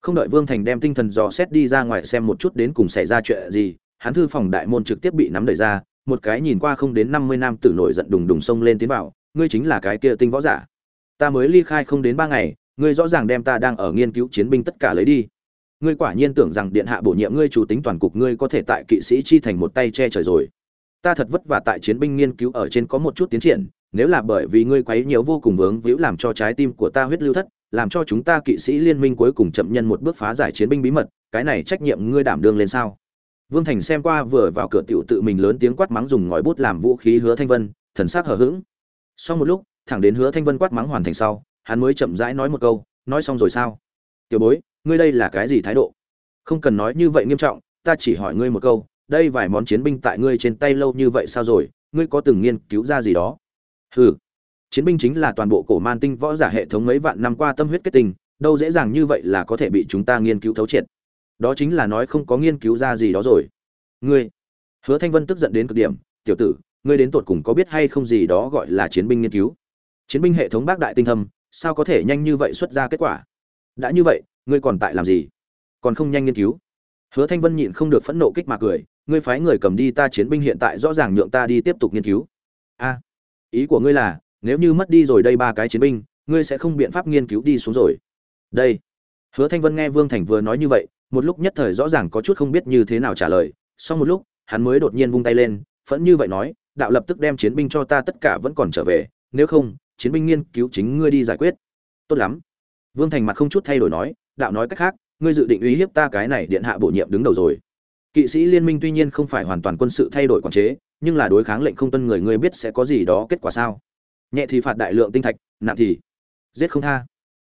Không đợi vương thành đem tinh thần dò xét đi ra ngoài xem một chút đến cùng xảy ra chuyện gì, hắn thư phòng đại môn trực tiếp bị nắm đẩy ra, một cái nhìn qua không đến năm mươi nam tử nổi giận đùng đùng xông lên tiến vào, ngươi chính là cái kia tinh võ giả. Ta mới ly khai không đến ba ngày, ngươi rõ ràng đem ta đang ở nghiên cứu chiến binh tất cả lấy đi. Ngươi quả nhiên tưởng rằng điện hạ bổ nhiệm ngươi chủ tính toàn cục ngươi có thể tại kỵ sĩ chi thành một tay che trời rồi. Ta thật vất vả tại chiến binh nghiên cứu ở trên có một chút tiến triển nếu là bởi vì ngươi quấy nhiều vô cùng vướng víu làm cho trái tim của ta huyết lưu thất, làm cho chúng ta kỵ sĩ liên minh cuối cùng chậm nhân một bước phá giải chiến binh bí mật, cái này trách nhiệm ngươi đảm đương lên sao? Vương thành xem qua vừa vào cửa tiểu tự mình lớn tiếng quát mắng dùng ngòi bút làm vũ khí hứa thanh vân, thần sắc hờ hững. Sau một lúc, thẳng đến hứa thanh vân quát mắng hoàn thành sau, hắn mới chậm rãi nói một câu, nói xong rồi sao? Tiểu bối, ngươi đây là cái gì thái độ? Không cần nói như vậy nghiêm trọng, ta chỉ hỏi ngươi một câu, đây vài món chiến binh tại ngươi trên tay lâu như vậy sao rồi, ngươi có từng nghiên cứu ra gì đó? Hừ. Chiến binh chính là toàn bộ cổ man tinh võ giả hệ thống mấy vạn năm qua tâm huyết kết tinh, đâu dễ dàng như vậy là có thể bị chúng ta nghiên cứu thấu triệt. Đó chính là nói không có nghiên cứu ra gì đó rồi. Ngươi. Hứa thanh vân tức giận đến cực điểm tiểu tử ngươi đến tột cùng có biết hay không gì đó gọi là chiến binh nghiên cứu? Chiến binh hệ thống bác đại tinh thâm sao có thể nhanh như vậy xuất ra kết quả? Đã như vậy ngươi còn tại làm gì? Còn không nhanh nghiên cứu? Hứa thanh vân nhịn không được phẫn nộ kích mà cười ngươi phái người cầm đi ta chiến binh hiện tại rõ ràng nhượng ta đi tiếp tục nghiên cứu. A ý của ngươi là, nếu như mất đi rồi đây ba cái chiến binh, ngươi sẽ không biện pháp nghiên cứu đi xuống rồi. Đây. Hứa thanh vân nghe vương thành vừa nói như vậy, một lúc nhất thời rõ ràng có chút không biết như thế nào trả lời. Sau một lúc, hắn mới đột nhiên vung tay lên, phẫn như vậy nói, đạo lập tức đem chiến binh cho ta tất cả vẫn còn trở về, nếu không, chiến binh nghiên cứu chính ngươi đi giải quyết. Tốt lắm. Vương thành mặt không chút thay đổi nói, đạo nói cách khác, ngươi dự định uy hiếp ta cái này điện hạ bổ nhiệm đứng đầu rồi. Kỵ sĩ liên minh tuy nhiên không phải hoàn toàn quân sự thay đổi quản chế nhưng là đối kháng lệnh không tuân người ngươi biết sẽ có gì đó kết quả sao? Nhẹ thì phạt đại lượng tinh thạch, nặng thì giết không tha.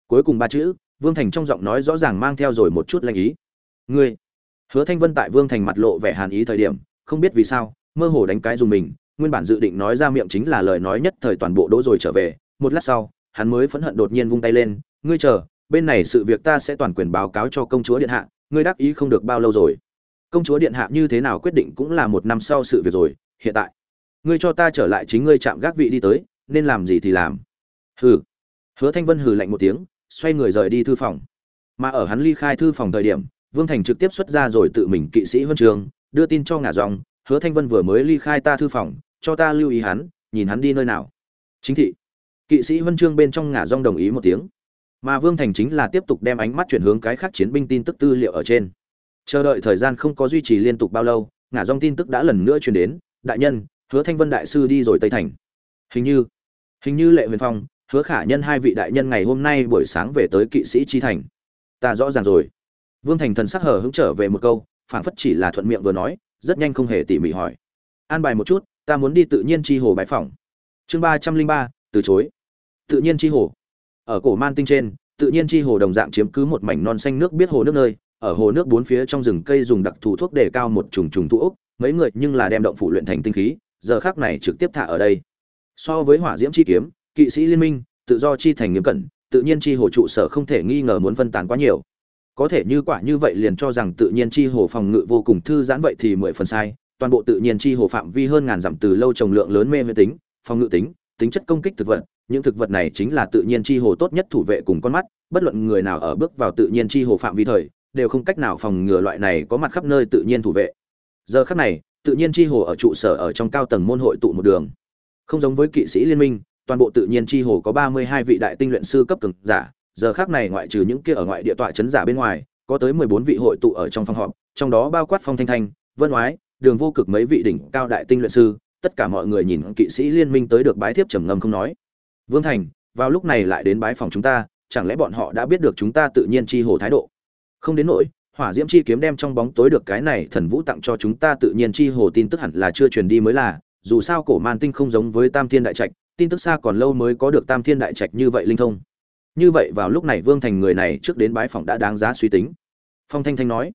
Cuối cùng ba chữ, vương thành trong giọng nói rõ ràng mang theo rồi một chút lanh ý. Ngươi, hứa thanh vân tại vương thành mặt lộ vẻ hàn ý thời điểm, không biết vì sao, mơ hồ đánh cái dùng mình, nguyên bản dự định nói ra miệng chính là lời nói nhất thời toàn bộ đỗ rồi trở về. Một lát sau, hắn mới phẫn hận đột nhiên vung tay lên, ngươi chờ, bên này sự việc ta sẽ toàn quyền báo cáo cho công chúa điện hạ, ngươi đáp ý không được bao lâu rồi. Công chúa điện hạ như thế nào quyết định cũng là một năm sau sự việc rồi hiện tại. Ngươi cho ta trở lại chính ngươi chạm gác vị đi tới, nên làm gì thì làm. Hừ. Hứa thanh vân hừ lạnh một tiếng, xoay người rời đi thư phòng. Mà ở hắn ly khai thư phòng thời điểm, vương thành trực tiếp xuất ra rồi tự mình kỵ sĩ huân trường, đưa tin cho ngả dòng, hứa thanh vân vừa mới ly khai ta thư phòng, cho ta lưu ý hắn, nhìn hắn đi nơi nào. Chính thị. Kỵ sĩ huân chương bên trong ngả dòng đồng ý một tiếng. Mà vương thành chính là tiếp tục đem ánh mắt chuyển hướng cái khác chiến binh tin tức tư liệu ở trên. Chờ đợi thời gian không có duy trì liên tục bao lâu, ngả dòng tin tức đã lần nữa truyền đến đại nhân, hứa thanh vân đại sư đi rồi tây thành. Hình như hình như lệ huyền phong, hứa khả nhân hai vị đại nhân ngày hôm nay buổi sáng về tới kỵ sĩ chi thành. Ta rõ ràng rồi. Vương thành thần sắc hở hứng trở về một câu phản phất chỉ là thuận miệng vừa nói, rất nhanh không hề tỉ mỉ hỏi. An bài một chút, ta muốn đi tự nhiên chi hồ bãi phòng chương ba trăm linh ba, từ chối. Tự nhiên chi hồ. Ở cổ man tinh trên, tự nhiên chi hồ đồng dạng chiếm cứ một mảnh non xanh nước biết hồ nước nơi, ở hồ nước bốn phía trong rừng cây dùng đặc thù thuốc để cao một trùng trùng thu ốc mấy người nhưng là đem động phủ luyện thành tinh khí, giờ khắc này trực tiếp thả ở đây. So với hỏa diễm chi kiếm, kỵ sĩ liên minh, tự do chi thành nghiêm cẩn, tự nhiên chi hồ trụ sở không thể nghi ngờ muốn phân tán quá nhiều. Có thể như quả như vậy liền cho rằng tự nhiên chi hồ phòng ngự vô cùng thư giãn vậy thì mười phần sai, toàn bộ tự nhiên chi hồ phạm vi hơn ngàn dặm từ lâu trồng lượng lớn mê nguyên tính, phòng ngự tính tính chất công kích thực vật, những thực vật này chính là tự nhiên chi hồ tốt nhất thủ vệ cùng con mắt, bất luận người nào ở bước vào tự nhiên chi hồ phạm vi thời, đều không cách nào phòng ngừa loại này có mặt khắp nơi tự nhiên thủ vệ giờ khắc này, tự nhiên chi hồ ở trụ sở ở trong cao tầng môn hội tụ một đường. Không giống với kỵ sĩ liên minh, toàn bộ tự nhiên chi hồ có ba mươi hai vị đại tinh luyện sư cấp cường giả. Giờ khác này ngoại trừ những kia ở ngoại địa tọa chấn giả bên ngoài, có tới mười bốn vị hội tụ ở trong phòng họp, trong đó bao quát phong thanh thanh, vân oái, đường vô cực mấy vị đỉnh cao đại tinh luyện sư. Tất cả mọi người nhìn kỵ sĩ liên minh tới được bái thiếp trầm ngâm không nói. Vương thành, vào lúc này lại đến bái phòng chúng ta, chẳng lẽ bọn họ đã biết được chúng ta tự nhiên chi hồ thái độ? Không đến nỗi hỏa diễm chi kiếm đem trong bóng tối được cái này thần vũ tặng cho chúng ta tự nhiên chi hồ tin tức hẳn là chưa truyền đi mới là, dù sao cổ man tinh không giống với tam thiên đại trạch, tin tức xa còn lâu mới có được tam thiên đại trạch như vậy linh thông. Như vậy vào lúc này vương thành người này trước đến bái phòng đã đáng giá suy tính. Phong thanh thanh nói,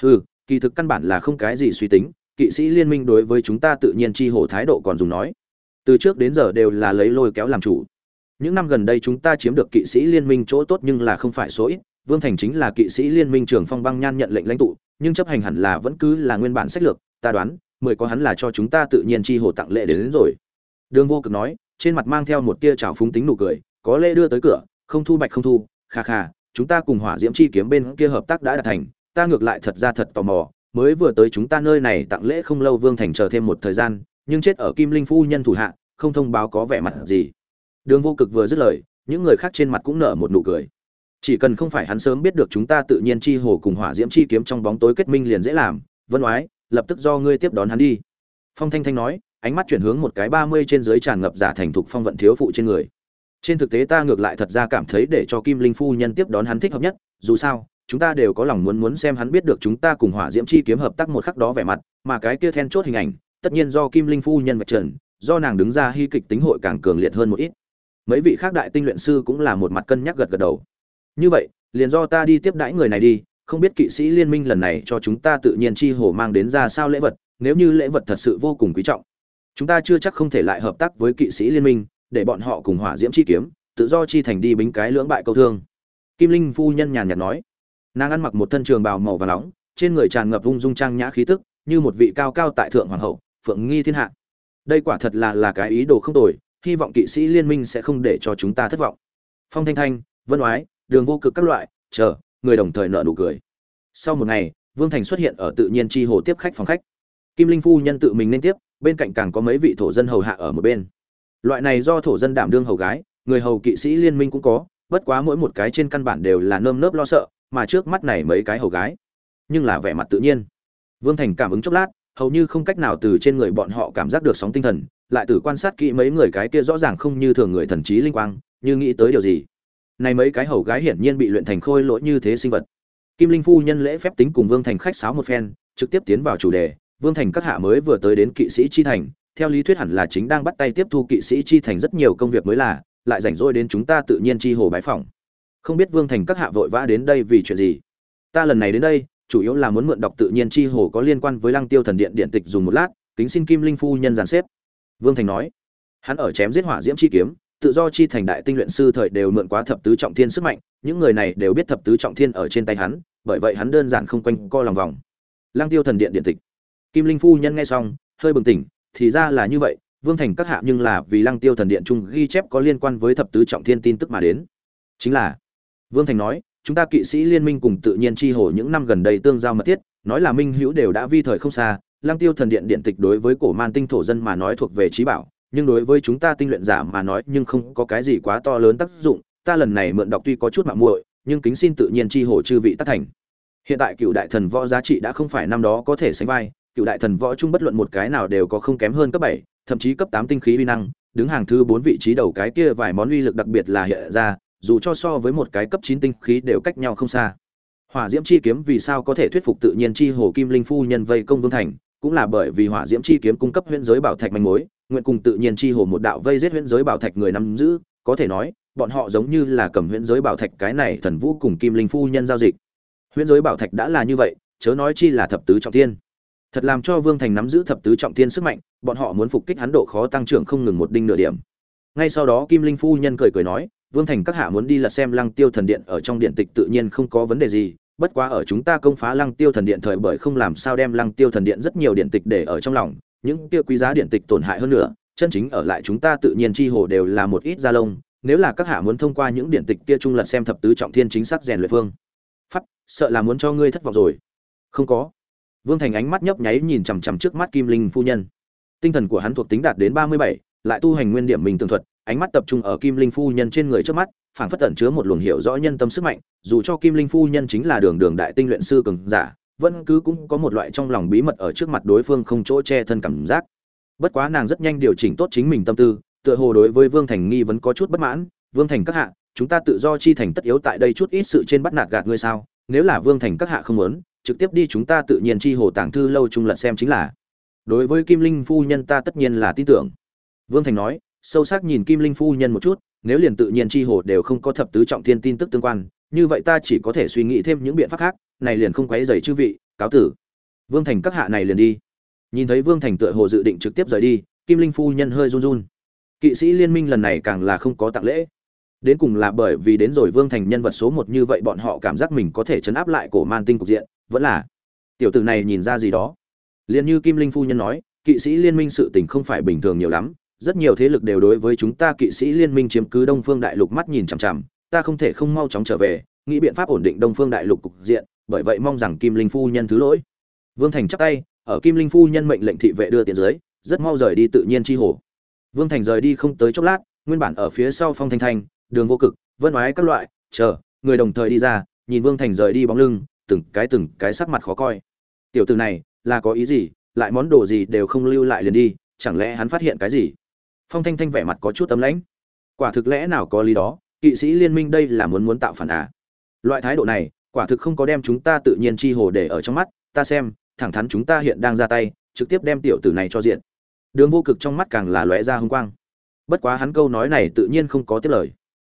hừ, kỳ thực căn bản là không cái gì suy tính, kỵ sĩ liên minh đối với chúng ta tự nhiên chi hồ thái độ còn dùng nói. Từ trước đến giờ đều là lấy lôi kéo làm chủ. Những năm gần đây chúng ta chiếm được kỵ sĩ liên minh chỗ tốt nhưng là không phải số ít vương thành chính là kỵ sĩ liên minh trưởng phong băng nhan nhận lệnh lãnh tụ nhưng chấp hành hẳn là vẫn cứ là nguyên bản sách lược ta đoán mười có hắn là cho chúng ta tự nhiên chi hồ tặng lễ đến, đến rồi. Đường vô cực nói trên mặt mang theo một tia trào phúng tính nụ cười có lễ đưa tới cửa không thu bạch không thu kha kha chúng ta cùng hỏa diễm chi kiếm bên kia hợp tác đã đạt thành ta ngược lại thật ra thật tò mò mới vừa tới chúng ta nơi này tặng lễ không lâu vương thành chờ thêm một thời gian nhưng chết ở kim linh phu nhân thủ hạ không thông báo có vẻ mặt gì. Đường vô cực vừa dứt lời những người khác trên mặt cũng nở một nụ cười chỉ cần không phải hắn sớm biết được chúng ta tự nhiên chi hồ cùng hỏa diễm chi kiếm trong bóng tối kết minh liền dễ làm, vân oái, lập tức do ngươi tiếp đón hắn đi. Phong thanh thanh nói, ánh mắt chuyển hướng một cái ba mươi trên dưới tràn ngập giả thành thục phong vận thiếu phụ trên người. Trên thực tế ta ngược lại thật ra cảm thấy để cho kim linh phu nhân tiếp đón hắn thích hợp nhất, dù sao, chúng ta đều có lòng muốn muốn xem hắn biết được chúng ta cùng hỏa diễm chi kiếm hợp tác một khắc đó vẻ mặt, mà cái kia then chốt hình ảnh, tất nhiên do kim linh phu nhân vạch trần, do nàng đứng ra hy kịch tính hội càng cường liệt hơn một ít. Mấy vị khác đại tinh luyện sư cũng là một mặt cân nhắc gật gật đầu như vậy, liền do ta đi tiếp đãi người này đi, không biết kỵ sĩ liên minh lần này cho chúng ta tự nhiên chi hồ mang đến ra sao lễ vật, nếu như lễ vật thật sự vô cùng quý trọng. Chúng ta chưa chắc không thể lại hợp tác với kỵ sĩ liên minh, để bọn họ cùng hỏa diễm chi kiếm, tự do chi thành đi bính cái lưỡng bại câu thương. Kim linh phu nhân nhàn nhạt nói. Nàng ăn mặc một thân trường bào màu và nóng, trên người tràn ngập ung dung trang nhã khí tức, như một vị cao cao tại thượng hoàng hậu, phượng nghi thiên hạ. Đây quả thật là là cái ý đồ không tồi, hy vọng kỵ sĩ liên minh sẽ không để cho chúng ta thất vọng. Phong thanh thanh, vân oái đường vô cực các loại, chờ, người đồng thời nợ nụ cười. Sau một ngày, vương thành xuất hiện ở tự nhiên chi hồ tiếp khách phòng khách. Kim linh phu nhân tự mình nên tiếp, bên cạnh càng có mấy vị thổ dân hầu hạ ở một bên. Loại này do thổ dân đảm đương hầu gái, người hầu kỵ sĩ liên minh cũng có, bất quá mỗi một cái trên căn bản đều là nơm nớp lo sợ, mà trước mắt này mấy cái hầu gái, nhưng là vẻ mặt tự nhiên. Vương thành cảm ứng chốc lát, hầu như không cách nào từ trên người bọn họ cảm giác được sóng tinh thần, lại từ quan sát kỹ mấy người cái kia rõ ràng không như thường người thần trí linh quang, như nghĩ tới điều gì này mấy cái hầu gái hiển nhiên bị luyện thành khôi lỗi như thế sinh vật. Kim linh phu nhân lễ phép tính cùng vương thành khách sáo một phen, trực tiếp tiến vào chủ đề. Vương thành các hạ mới vừa tới đến kỵ sĩ chi thành, theo lý thuyết hẳn là chính đang bắt tay tiếp thu kỵ sĩ chi thành rất nhiều công việc mới là, lại rảnh rỗi đến chúng ta tự nhiên chi hồ bái phỏng. Không biết vương thành các hạ vội vã đến đây vì chuyện gì? Ta lần này đến đây, chủ yếu là muốn mượn đọc tự nhiên chi hồ có liên quan với lăng tiêu thần điện điện tịch dùng một lát, kính xin kim linh phu nhân giàn xếp. Vương thành nói. Hắn ở chém giết hỏa diễm chi kiếm tự do chi thành đại tinh luyện sư thời đều mượn quá thập tứ trọng thiên sức mạnh, những người này đều biết thập tứ trọng thiên ở trên tay hắn, bởi vậy hắn đơn giản không quanh co lòng vòng. Lăng tiêu thần điện điện tịch. Kim linh phu nhân nghe xong, hơi bừng tỉnh, thì ra là như vậy, vương thành các hạ nhưng là vì lăng tiêu thần điện chung ghi chép có liên quan với thập tứ trọng thiên tin tức mà đến. Chính là, vương thành nói, chúng ta kỵ sĩ liên minh cùng tự nhiên chi hồ những năm gần đây tương giao mật thiết, nói là minh hữu đều đã vi thời không xa, lăng tiêu thần điện điện tịch đối với cổ man tinh thổ dân mà nói thuộc về trí bảo nhưng đối với chúng ta tinh luyện giả mà nói nhưng không có cái gì quá to lớn tác dụng, ta lần này mượn đọc tuy có chút mạng muội, nhưng kính xin tự nhiên chi hồ chư vị tác thành. Hiện tại cựu đại thần võ giá trị đã không phải năm đó có thể sánh vai, cựu đại thần võ chung bất luận một cái nào đều có không kém hơn cấp bảy, thậm chí cấp tám tinh khí uy năng, đứng hàng thứ bốn vị trí đầu cái kia vài món uy lực đặc biệt là hiện ra, dù cho so với một cái cấp chín tinh khí đều cách nhau không xa. Hỏa diễm chi kiếm vì sao có thể thuyết phục tự nhiên chi hồ kim linh phu nhân vây công vương thành? Cũng là bởi vì hỏa diễm chi kiếm cung cấp huyễn giới bảo thạch manh mối, nguyện cùng tự nhiên chi hồ một đạo vây giết huyễn giới bảo thạch người nắm giữ, có thể nói, bọn họ giống như là cầm huyễn giới bảo thạch cái này thần vũ cùng kim linh phu nhân giao dịch. Huyễn giới bảo thạch đã là như vậy, chớ nói chi là thập tứ trọng thiên. Thật làm cho vương thành nắm giữ thập tứ trọng thiên sức mạnh, bọn họ muốn phục kích hắn độ khó tăng trưởng không ngừng một đinh nửa điểm. Ngay sau đó kim linh phu nhân cười cười nói, vương thành các hạ muốn đi lật xem lăng tiêu thần điện ở trong điện tịch tự nhiên không có vấn đề gì bất quá ở chúng ta công phá lăng tiêu thần điện thời bởi không làm sao đem lăng tiêu thần điện rất nhiều điện tịch để ở trong lòng, những kia quý giá điện tịch tổn hại hơn nữa, chân chính ở lại chúng ta tự nhiên chi hồ đều là một ít gia lông, nếu là các hạ muốn thông qua những điện tịch kia trung lật xem thập tứ trọng thiên chính xác rèn luyện phương. Pháp, sợ là muốn cho ngươi thất vọng rồi. Không có. Vương thành ánh mắt nhấp nháy nhìn chằm chằm trước mắt kim linh phu nhân. Tinh thần của hắn thuộc tính đạt đến ba mươi bảy, lại tu hành nguyên điểm mình tường thuật, ánh mắt tập trung ở kim linh phu nhân trên người trước mắt phảng phất tẩn chứa một luồng hiểu rõ nhân tâm sức mạnh, dù cho kim linh phu nhân chính là đường đường đại tinh luyện sư cường giả, vẫn cứ cũng có một loại trong lòng bí mật ở trước mặt đối phương không chỗ che thân cảm giác. Bất quá nàng rất nhanh điều chỉnh tốt chính mình tâm tư, tựa hồ đối với vương thành nghi vẫn có chút bất mãn, vương thành các hạ, chúng ta tự do chi thành tất yếu tại đây chút ít sự trên bắt nạt gạt ngươi sao? Nếu là vương thành các hạ không muốn, trực tiếp đi chúng ta tự nhiên chi hồ tàng thư lâu chung lật xem chính là. Đối với kim linh phu nhân ta tất nhiên là tin tưởng. Vương thành nói, sâu sắc nhìn kim linh phu nhân một chút nếu liền tự nhiên chi hồ đều không có thập tứ trọng thiên tin tức tương quan, như vậy ta chỉ có thể suy nghĩ thêm những biện pháp khác, này liền không quấy rầy chư vị, cáo tử. Vương thành các hạ này liền đi. Nhìn thấy vương thành tựa hồ dự định trực tiếp rời đi, kim linh phu nhân hơi run run. Kỵ sĩ liên minh lần này càng là không có tặng lễ. Đến cùng là bởi vì đến rồi vương thành nhân vật số một như vậy bọn họ cảm giác mình có thể chấn áp lại cổ man tinh cục diện, vẫn là tiểu tử này nhìn ra gì đó. Liền như kim linh phu nhân nói, kỵ sĩ liên minh sự tình không phải bình thường nhiều lắm rất nhiều thế lực đều đối với chúng ta kỵ sĩ liên minh chiếm cứ đông phương đại lục mắt nhìn chằm chằm, ta không thể không mau chóng trở về, nghĩ biện pháp ổn định đông phương đại lục cục diện, bởi vậy mong rằng kim linh phu nhân thứ lỗi. Vương thành chắp tay, ở kim linh phu nhân mệnh lệnh thị vệ đưa tiền dưới, rất mau rời đi tự nhiên chi hồ. Vương thành rời đi không tới chốc lát, nguyên bản ở phía sau phong thanh thanh, đường vô cực, vân oái các loại, chờ, người đồng thời đi ra, nhìn vương thành rời đi bóng lưng, từng cái từng cái sắc mặt khó coi. Tiểu từ này, là có ý gì, lại món đồ gì đều không lưu lại liền đi, chẳng lẽ hắn phát hiện cái gì? Phong thanh thanh vẻ mặt có chút tấm lãnh. Quả thực lẽ nào có lý đó, kỵ sĩ liên minh đây là muốn muốn tạo phản à? Loại thái độ này, quả thực không có đem chúng ta tự nhiên chi hồ để ở trong mắt, ta xem, thẳng thắn chúng ta hiện đang ra tay, trực tiếp đem tiểu tử này cho diện. Đường vô cực trong mắt càng là lóe ra hung quang. Bất quá hắn câu nói này tự nhiên không có tiếp lời.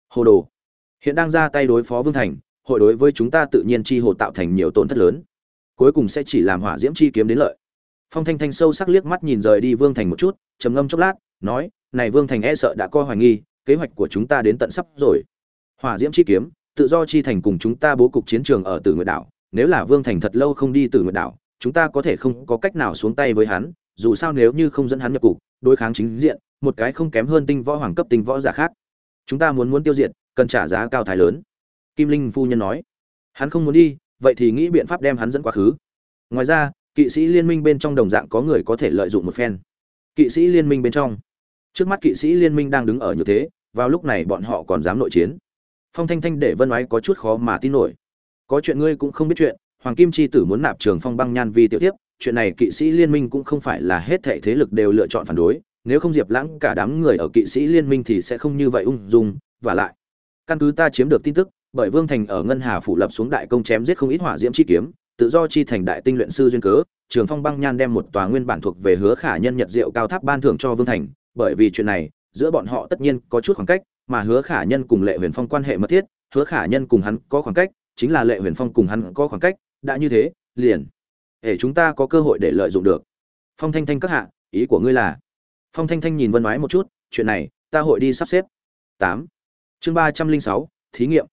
Hồ đồ. Hiện đang ra tay đối phó vương thành, hội đối với chúng ta tự nhiên chi hồ tạo thành nhiều tổn thất lớn. Cuối cùng sẽ chỉ làm hỏa diễm chi kiếm đến lợi. Phong thanh thanh sâu sắc liếc mắt nhìn rời đi vương thành một chút, trầm ngâm chốc lát, nói này vương thành e sợ đã coi hoài nghi kế hoạch của chúng ta đến tận sắp rồi hỏa diễm chi kiếm tự do chi thành cùng chúng ta bố cục chiến trường ở Tử Nguyệt đảo, nếu là Vương Thành thật lâu không đi Tử Nguyệt đảo, chúng ta có thể không có cách nào xuống tay với hắn, dù sao nếu như không dẫn hắn nhập cục, đối kháng chính diện, một cái không kém hơn tinh võ hoàng cấp tinh võ giả khác. Chúng ta muốn muốn tiêu diệt, cần trả giá cao thái lớn." Kim Linh phu nhân nói. "Hắn không muốn đi, vậy thì nghĩ biện pháp đem hắn dẫn quá khứ." Ngoài ra, kỵ sĩ liên minh bên trong đồng dạng có người có thể lợi dụng một phen. Kỵ sĩ liên minh bên trong, trước mắt kỵ sĩ liên minh đang đứng ở như thế, vào lúc này bọn họ còn dám nội chiến. Phong thanh thanh để vân ái có chút khó mà tin nổi. Có chuyện ngươi cũng không biết chuyện hoàng kim chi tử muốn nạp trường phong băng nhan vi tiểu tiếp chuyện này kỵ sĩ liên minh cũng không phải là hết thệ thế lực đều lựa chọn phản đối nếu không diệp lãng cả đám người ở kỵ sĩ liên minh thì sẽ không như vậy ung dung và lại căn cứ ta chiếm được tin tức bởi vương thành ở ngân hà phủ lập xuống đại công chém giết không ít hỏa diễm chi kiếm tự do chi thành đại tinh luyện sư duyên cớ trường phong băng nhan đem một tòa nguyên bản thuộc về hứa khả nhân nhật diệu cao tháp ban thưởng cho vương thành bởi vì chuyện này, giữa bọn họ tất nhiên có chút khoảng cách, mà hứa khả nhân cùng lệ huyền phong quan hệ mật thiết, hứa khả nhân cùng hắn có khoảng cách, chính là lệ huyền phong cùng hắn có khoảng cách, đã như thế, liền để chúng ta có cơ hội để lợi dụng được. Phong thanh thanh các hạ, ý của ngươi là? Phong thanh thanh nhìn vân ái một chút, chuyện này, ta hội đi sắp xếp. Tám. Chương ba trăm linh sáu, thí nghiệm.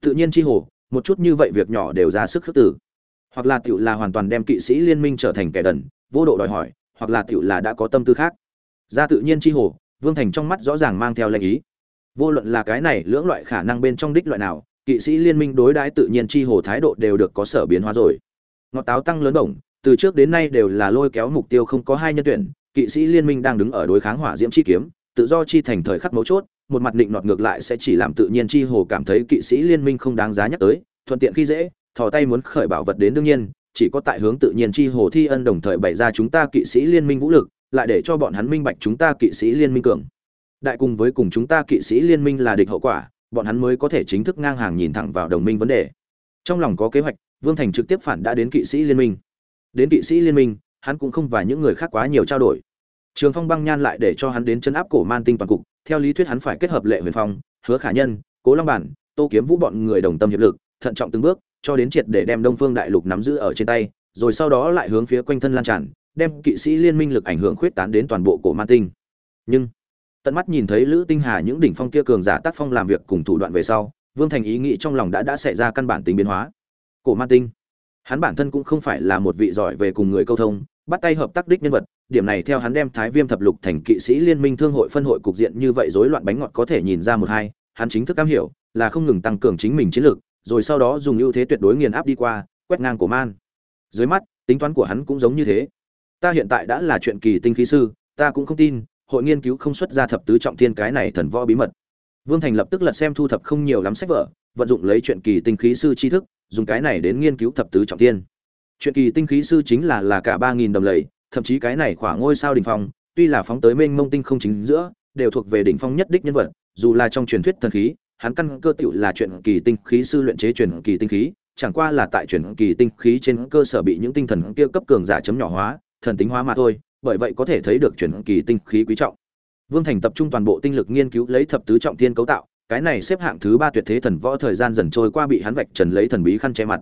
Tự nhiên chi hồ, một chút như vậy việc nhỏ đều ra sức khước tử hoặc là tiểu là hoàn toàn đem kỵ sĩ liên minh trở thành kẻ đần, vô độ đòi hỏi, hoặc là tiểu là đã có tâm tư khác ra tự nhiên chi hồ, vương thành trong mắt rõ ràng mang theo lệnh ý. Vô luận là cái này lưỡng loại khả năng bên trong đích loại nào, kỵ sĩ liên minh đối đãi tự nhiên chi hồ thái độ đều được có sở biến hóa rồi. Ngọt táo tăng lớn bổng, từ trước đến nay đều là lôi kéo mục tiêu không có hai nhân tuyển, kỵ sĩ liên minh đang đứng ở đối kháng hỏa diễm chi kiếm, tự do chi thành thời khắc mấu chốt, một mặt định nọt ngược lại sẽ chỉ làm tự nhiên chi hồ cảm thấy kỵ sĩ liên minh không đáng giá nhắc tới, thuận tiện khi dễ, thò tay muốn khởi bảo vật đến đương nhiên, chỉ có tại hướng tự nhiên chi hồ thi ân đồng thời bày ra chúng ta kỵ sĩ liên minh vũ lực lại để cho bọn hắn minh bạch chúng ta kỵ sĩ liên minh cường. Đại cùng với cùng chúng ta kỵ sĩ liên minh là địch hậu quả, bọn hắn mới có thể chính thức ngang hàng nhìn thẳng vào đồng minh vấn đề. Trong lòng có kế hoạch, vương thành trực tiếp phản đã đến kỵ sĩ liên minh. Đến kỵ sĩ liên minh, hắn cũng không và những người khác quá nhiều trao đổi. Trường phong băng nhan lại để cho hắn đến chân áp cổ man tinh toàn cục, theo lý thuyết hắn phải kết hợp lệ huyền phong, hứa khả nhân, cố long bản, tô kiếm vũ bọn người đồng tâm hiệp lực, thận trọng từng bước, cho đến triệt để đem đông phương đại lục nắm giữ ở trên tay, rồi sau đó lại hướng phía quanh thân lan tràn đem kỵ sĩ liên minh lực ảnh hưởng khuyết tán đến toàn bộ cổ man tinh. Nhưng, tận mắt nhìn thấy lữ tinh hà những đỉnh phong kia cường giả tác phong làm việc cùng thủ đoạn về sau, vương thành ý nghĩ trong lòng đã đã xảy ra căn bản tính biến hóa. Cổ man tinh. Hắn bản thân cũng không phải là một vị giỏi về cùng người câu thông, bắt tay hợp tác đích nhân vật, điểm này theo hắn đem thái viêm thập lục thành kỵ sĩ liên minh thương hội phân hội cục diện như vậy rối loạn bánh ngọt có thể nhìn ra một hai, hắn chính thức cam hiểu, là không ngừng tăng cường chính mình chiến lược, rồi sau đó dùng ưu thế tuyệt đối nghiền áp đi qua, quét ngang cổ man. Dưới mắt, tính toán của hắn cũng giống như thế ta hiện tại đã là chuyện kỳ tinh khí sư, ta cũng không tin, hội nghiên cứu không xuất ra thập tứ trọng thiên cái này thần võ bí mật. Vương thành lập tức lật xem thu thập không nhiều lắm sách vở, vận dụng lấy chuyện kỳ tinh khí sư tri thức, dùng cái này đến nghiên cứu thập tứ trọng thiên. Chuyện kỳ tinh khí sư chính là là cả ba nghìn đồng lầy, thậm chí cái này khoảng ngôi sao đỉnh phong, tuy là phóng tới mênh mông tinh không chính giữa, đều thuộc về đỉnh phong nhất đích nhân vật, dù là trong truyền thuyết thần khí, hắn căn cơ tựu là chuyện kỳ tinh khí sư luyện chế truyền kỳ tinh khí, chẳng qua là tại truyền kỳ tinh khí trên cơ sở bị những tinh thần kia cấp cường giả chấm nhỏ hóa thần tính hóa mà thôi bởi vậy có thể thấy được chuyển kỳ tinh khí quý trọng. Vương Thành tập trung toàn bộ tinh lực nghiên cứu lấy thập tứ trọng thiên cấu tạo, cái này xếp hạng thứ ba tuyệt thế thần võ thời gian dần trôi qua bị hắn vạch trần lấy thần bí khăn che mặt.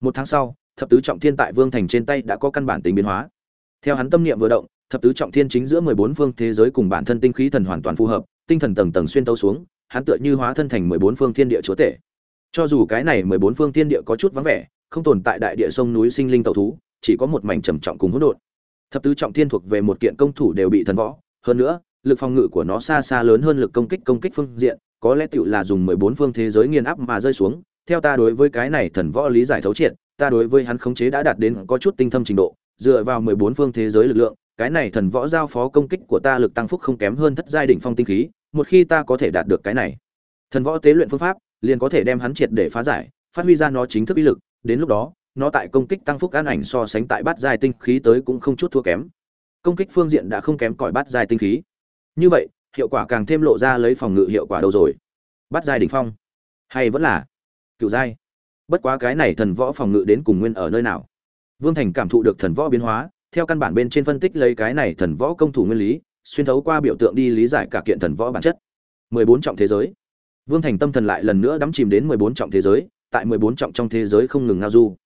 Một tháng sau, thập tứ trọng thiên tại Vương Thành trên tay đã có căn bản tính biến hóa. Theo hắn tâm niệm vừa động, thập tứ trọng thiên chính giữa 14 phương thế giới cùng bản thân tinh khí thần hoàn toàn phù hợp, tinh thần tầng tầng xuyên tấu xuống, hắn tựa như hóa thân thành 14 phương thiên địa chúa tể. Cho dù cái này 14 phương thiên địa có chút vắng vẻ, không tồn tại đại địa sông núi sinh linh tẩu thú, chỉ có một mảnh trầm trọng cùng hỗn độn thập tứ trọng thiên thuộc về một kiện công thủ đều bị thần võ. Hơn nữa, lực phòng ngự của nó xa xa lớn hơn lực công kích công kích phương diện, có lẽ tựu là dùng mười bốn phương thế giới nghiền áp mà rơi xuống. Theo ta đối với cái này thần võ lý giải thấu triệt, ta đối với hắn khống chế đã đạt đến có chút tinh thâm trình độ. Dựa vào mười bốn phương thế giới lực lượng, cái này thần võ giao phó công kích của ta lực tăng phúc không kém hơn thất giai đỉnh phong tinh khí, một khi ta có thể đạt được cái này. Thần võ tế luyện phương pháp, liền có thể đem hắn triệt để phá giải, phát huy ra nó chính thức uy lực. Đến lúc đó nó tại công kích tăng phúc an ảnh so sánh tại bát giai tinh khí tới cũng không chút thua kém. Công kích phương diện đã không kém cỏi bát giai tinh khí. Như vậy, hiệu quả càng thêm lộ ra lấy phòng ngự hiệu quả đâu rồi. Bát giai đỉnh phong, hay vẫn là cựu giai. Bất quá cái này thần võ phòng ngự đến cùng nguyên ở nơi nào? Vương Thành cảm thụ được thần võ biến hóa, theo căn bản bên trên phân tích lấy cái này thần võ công thủ nguyên lý, xuyên thấu qua biểu tượng đi lý giải cả kiện thần võ bản chất. 14 trọng thế giới. Vương Thành tâm thần lại lần nữa đắm chìm đến 14 trọng thế giới, tại 14 trọng trong thế giới không ngừng ngao du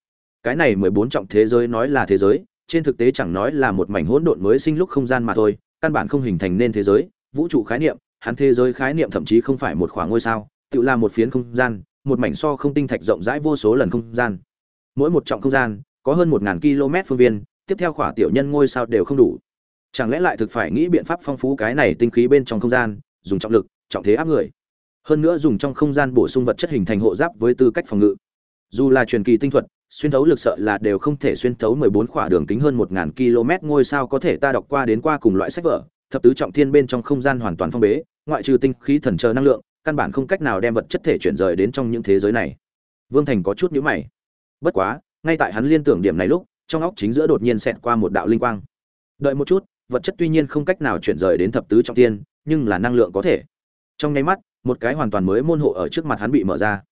cái này mười bốn trọng thế giới nói là thế giới, trên thực tế chẳng nói là một mảnh hỗn độn mới sinh lúc không gian mà thôi, căn bản không hình thành nên thế giới, vũ trụ khái niệm, hắn thế giới khái niệm thậm chí không phải một khoảng ngôi sao, tự là một phiến không gian, một mảnh so không tinh thạch rộng rãi vô số lần không gian. Mỗi một trọng không gian, có hơn một ngàn km phương viên, tiếp theo khỏa tiểu nhân ngôi sao đều không đủ. Chẳng lẽ lại thực phải nghĩ biện pháp phong phú cái này tinh khí bên trong không gian, dùng trọng lực, trọng thế áp người? Hơn nữa dùng trong không gian bổ sung vật chất hình thành hộ giáp với tư cách phòng ngự. Dù là truyền kỳ tinh thuật xuyên thấu lực sợ là đều không thể xuyên thấu 14 khỏa đường kính hơn 1000 km ngôi sao có thể ta đọc qua đến qua cùng loại sách vở, thập tứ trọng thiên bên trong không gian hoàn toàn phong bế, ngoại trừ tinh khí thần chờ năng lượng, căn bản không cách nào đem vật chất thể chuyển rời đến trong những thế giới này. Vương Thành có chút nhíu mày. Bất quá, ngay tại hắn liên tưởng điểm này lúc, trong óc chính giữa đột nhiên xẹt qua một đạo linh quang. Đợi một chút, vật chất tuy nhiên không cách nào chuyển rời đến thập tứ trọng thiên, nhưng là năng lượng có thể. Trong nháy mắt, một cái hoàn toàn mới môn hộ ở trước mặt hắn bị mở ra.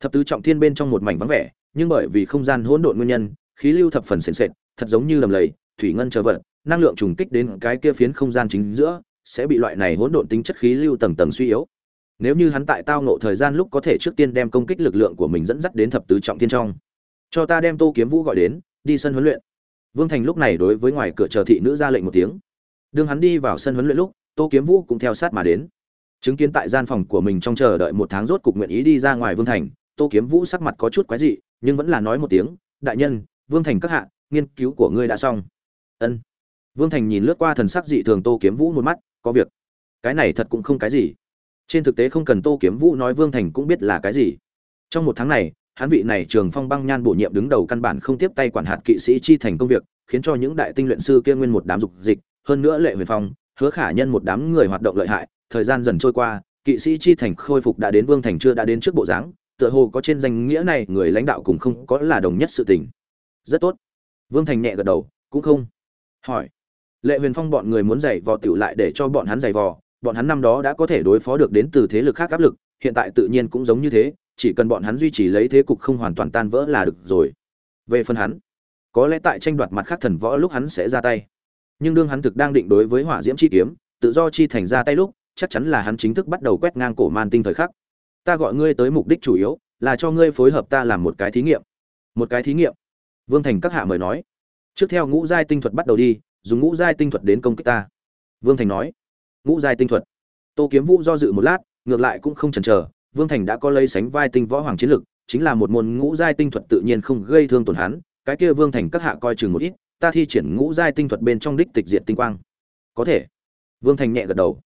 Thập tứ trọng thiên bên trong một mảnh vắng vẻ, nhưng bởi vì không gian hỗn độn nguyên nhân, khí lưu thập phần sền sệt, thật giống như đầm lầy, thủy ngân chờ vật, năng lượng trùng kích đến cái kia phiến không gian chính giữa, sẽ bị loại này hỗn độn tính chất khí lưu tầng tầng suy yếu. Nếu như hắn tại tao ngộ thời gian lúc có thể trước tiên đem công kích lực lượng của mình dẫn dắt đến thập tứ trọng thiên trong, cho ta đem Tô Kiếm Vũ gọi đến, đi sân huấn luyện. Vương Thành lúc này đối với ngoài cửa chờ thị nữ ra lệnh một tiếng. Đương hắn đi vào sân huấn luyện lúc, Tô Kiếm Vũ cũng theo sát mà đến. Chứng kiến tại gian phòng của mình trong chờ đợi một tháng rốt cục nguyện ý đi ra ngoài Vương Thành, Tô Kiếm Vũ sắc mặt có chút quái dị, nhưng vẫn là nói một tiếng, đại nhân, vương thành các hạ, nghiên cứu của ngươi đã xong. Ân. Vương thành nhìn lướt qua thần sắc dị thường tô kiếm vũ một mắt, có việc. Cái này thật cũng không cái gì. Trên thực tế không cần tô kiếm vũ nói vương thành cũng biết là cái gì. Trong một tháng này, hắn vị này trường phong băng nhan bổ nhiệm đứng đầu căn bản không tiếp tay quản hạt kỵ sĩ chi thành công việc, khiến cho những đại tinh luyện sư kia nguyên một đám dục dịch, hơn nữa lệ huyền phong, hứa khả nhân một đám người hoạt động lợi hại, thời gian dần trôi qua, kỵ sĩ chi thành khôi phục đã đến vương thành chưa đã đến trước bộ dáng tựa hồ có trên danh nghĩa này người lãnh đạo cũng không có là đồng nhất sự tình. Rất tốt. Vương thành nhẹ gật đầu, cũng không. Hỏi. Lệ huyền phong bọn người muốn giày vò tiểu lại để cho bọn hắn giày vò, bọn hắn năm đó đã có thể đối phó được đến từ thế lực khác áp lực, hiện tại tự nhiên cũng giống như thế, chỉ cần bọn hắn duy trì lấy thế cục không hoàn toàn tan vỡ là được rồi. Về phần hắn, có lẽ tại tranh đoạt mặt khác thần võ lúc hắn sẽ ra tay. Nhưng đương hắn thực đang định đối với hỏa diễm chi kiếm, tự do chi thành ra tay lúc, chắc chắn là hắn chính thức bắt đầu quét ngang cổ man tinh thời khắc ta gọi ngươi tới mục đích chủ yếu là cho ngươi phối hợp ta làm một cái thí nghiệm. Một cái thí nghiệm? Vương thành các hạ mời nói. Trước theo ngũ giai tinh thuật bắt đầu đi, dùng ngũ giai tinh thuật đến công kích ta. Vương thành nói. Ngũ giai tinh thuật? Tô kiếm vũ do dự một lát, ngược lại cũng không chần chờ. Vương thành đã có lấy sánh vai tinh võ hoàng chiến lực, chính là một môn ngũ giai tinh thuật tự nhiên không gây thương tổn hắn. Cái kia vương thành các hạ coi chừng một ít, ta thi triển ngũ giai tinh thuật bên trong đích tịch diện tinh quang. Có thể. Vương thành nhẹ gật đầu.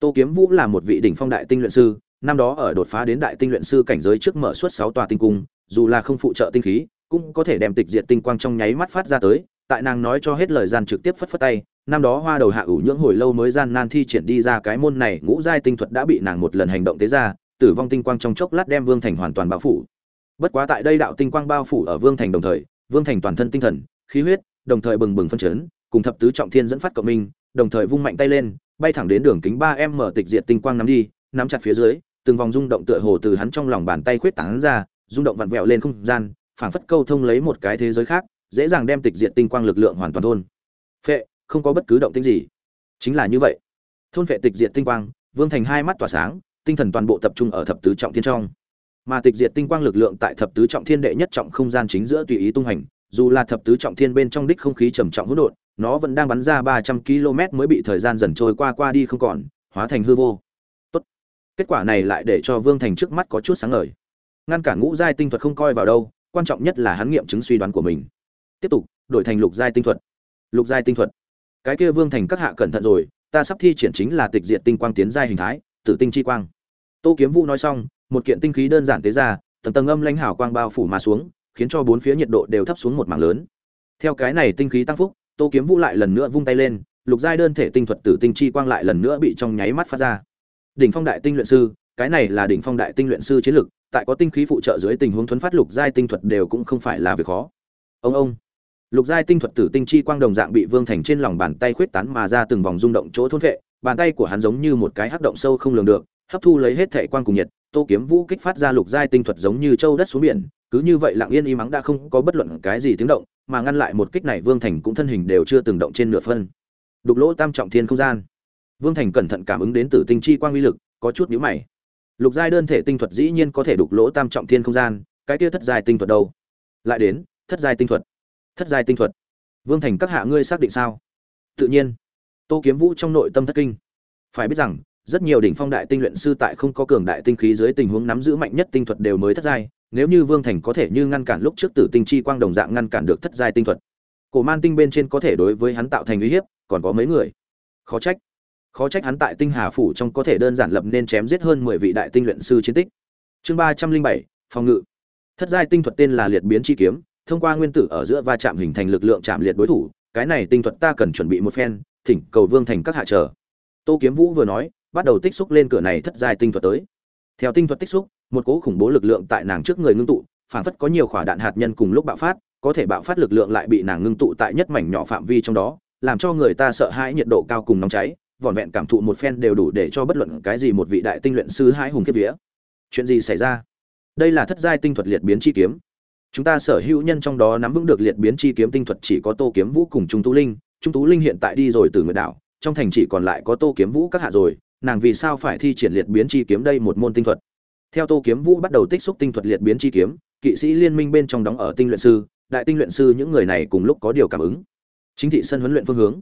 Tô kiếm vũ là một vị đỉnh phong đại tinh luyện sư năm đó ở đột phá đến đại tinh luyện sư cảnh giới trước mở suốt sáu tòa tinh cung, dù là không phụ trợ tinh khí, cũng có thể đem tịch diệt tinh quang trong nháy mắt phát ra tới, tại nàng nói cho hết lời gian trực tiếp phất phất tay, năm đó hoa đầu hạ ủ nhưỡng hồi lâu mới gian nan thi triển đi ra cái môn này, ngũ giai tinh thuật đã bị nàng một lần hành động tế ra, tử vong tinh quang trong chốc lát đem Vương Thành hoàn toàn bao phủ. Bất quá tại đây đạo tinh quang bao phủ ở Vương Thành đồng thời, Vương Thành toàn thân tinh thần, khí huyết, đồng thời bừng bừng phân chấn, cùng thập tứ trọng thiên dẫn phát cộng minh, đồng thời vung mạnh tay lên, bay thẳng đến đường kính 3m tịch diệt tinh quang nắm đi, nắm chặt phía dưới, từng vòng rung động tựa hồ từ hắn trong lòng bàn tay khuyết tán ra, rung động vặn vẹo lên không gian, phảng phất câu thông lấy một cái thế giới khác, dễ dàng đem tịch diệt tinh quang lực lượng hoàn toàn thôn. Phệ, không có bất cứ động tĩnh gì. Chính là như vậy. Thôn phệ tịch diệt tinh quang, Vương Thành hai mắt tỏa sáng, tinh thần toàn bộ tập trung ở thập tứ trọng thiên trong. Mà tịch diệt tinh quang lực lượng tại thập tứ trọng thiên đệ nhất trọng không gian chính giữa tùy ý tung hành, dù là thập tứ trọng thiên bên trong đích không khí trầm trọng hỗn độn, nó vẫn đang bắn ra 300 km mới bị thời gian dần trôi qua qua đi không còn, hóa thành hư vô kết quả này lại để cho vương thành trước mắt có chút sáng ngời. Ngăn cản ngũ giai tinh thuật không coi vào đâu, quan trọng nhất là hắn nghiệm chứng suy đoán của mình. Tiếp tục, đổi thành lục giai tinh thuật. Lục giai tinh thuật. Cái kia vương thành các hạ cẩn thận rồi, ta sắp thi triển chính là tịch diện tinh quang tiến giai hình thái, tử tinh chi quang. Tô kiếm vũ nói xong, một kiện tinh khí đơn giản tế ra, tầng tầng âm lãnh hảo quang bao phủ mà xuống, khiến cho bốn phía nhiệt độ đều thấp xuống một mảng lớn. Theo cái này tinh khí tăng phúc, tô kiếm vũ lại lần nữa vung tay lên, lục giai đơn thể tinh thuật tử tinh chi quang lại lần nữa bị trong nháy mắt phát ra đỉnh phong đại tinh luyện sư, cái này là đỉnh phong đại tinh luyện sư chiến lực tại có tinh khí phụ trợ dưới tình huống thuấn phát lục giai tinh thuật đều cũng không phải là việc khó. Ông ông. Lục giai tinh thuật tử tinh chi quang đồng dạng bị vương thành trên lòng bàn tay khuyết tán mà ra từng vòng rung động chỗ thôn vệ, bàn tay của hắn giống như một cái hắc động sâu không lường được, hấp thu lấy hết thể quang cùng nhiệt, tô kiếm vũ kích phát ra lục giai tinh thuật giống như châu đất xuống biển, cứ như vậy lặng yên im mắng đã không có bất luận cái gì tiếng động, mà ngăn lại một kích này vương thành cũng thân hình đều chưa từng động trên nửa phân. Đục lỗ tam trọng thiên không gian. Vương Thành cẩn thận cảm ứng đến tử tinh chi quang uy lực, có chút nhíu mày. Lục giai đơn thể tinh thuật dĩ nhiên có thể đục lỗ tam trọng thiên không gian, cái kia thất giai tinh thuật đâu? Lại đến, thất giai tinh thuật. Thất giai tinh thuật. Vương Thành các hạ ngươi xác định sao? Tự nhiên. Tô Kiếm Vũ trong nội tâm thất kinh. Phải biết rằng, rất nhiều đỉnh phong đại tinh luyện sư tại không có cường đại tinh khí dưới tình huống nắm giữ mạnh nhất tinh thuật đều mới thất giai, nếu như Vương Thành có thể như ngăn cản lúc trước Tử Tinh chi quang đồng dạng ngăn cản được thất giai tinh thuật. Cổ Man tinh bên trên có thể đối với hắn tạo thành uy hiếp, còn có mấy người. Khó trách. Khó trách hắn tại Tinh Hà phủ trong có thể đơn giản lập nên chém giết hơn 10 vị đại tinh luyện sư chiến tích. Chương 307, phòng ngự. Thất giai tinh thuật tên là Liệt biến chi kiếm, thông qua nguyên tử ở giữa va chạm hình thành lực lượng chạm liệt đối thủ, cái này tinh thuật ta cần chuẩn bị một phen, thỉnh cầu Vương Thành các hạ chờ. Tô Kiếm Vũ vừa nói, bắt đầu tích xúc lên cửa này thất giai tinh thuật tới. Theo tinh thuật tích xúc, một cỗ khủng bố lực lượng tại nàng trước người ngưng tụ, phản phất có nhiều quả đạn hạt nhân cùng lúc bạo phát, có thể bạo phát lực lượng lại bị nàng ngưng tụ tại nhất mảnh nhỏ phạm vi trong đó, làm cho người ta sợ hãi nhiệt độ cao cùng nóng cháy, vỏn vẹn cảm thụ một phen đều đủ để cho bất luận cái gì một vị đại tinh luyện sư hãi hùng kiếp vía. Chuyện gì xảy ra? Đây là thất giai tinh thuật liệt biến chi kiếm. Chúng ta sở hữu nhân trong đó nắm vững được liệt biến chi kiếm tinh thuật chỉ có Tô Kiếm Vũ cùng Trung Tú Linh, Trung Tú Linh hiện tại đi rồi từ người đảo, trong thành chỉ còn lại có Tô Kiếm Vũ các hạ rồi, nàng vì sao phải thi triển liệt biến chi kiếm đây một môn tinh thuật theo tô kiếm vũ bắt đầu tích xúc tinh thuật liệt biến chi kiếm kỵ sĩ liên minh bên trong đóng ở tinh luyện sư đại tinh luyện sư những người này cùng lúc có điều cảm ứng chính thị sân huấn luyện phương hướng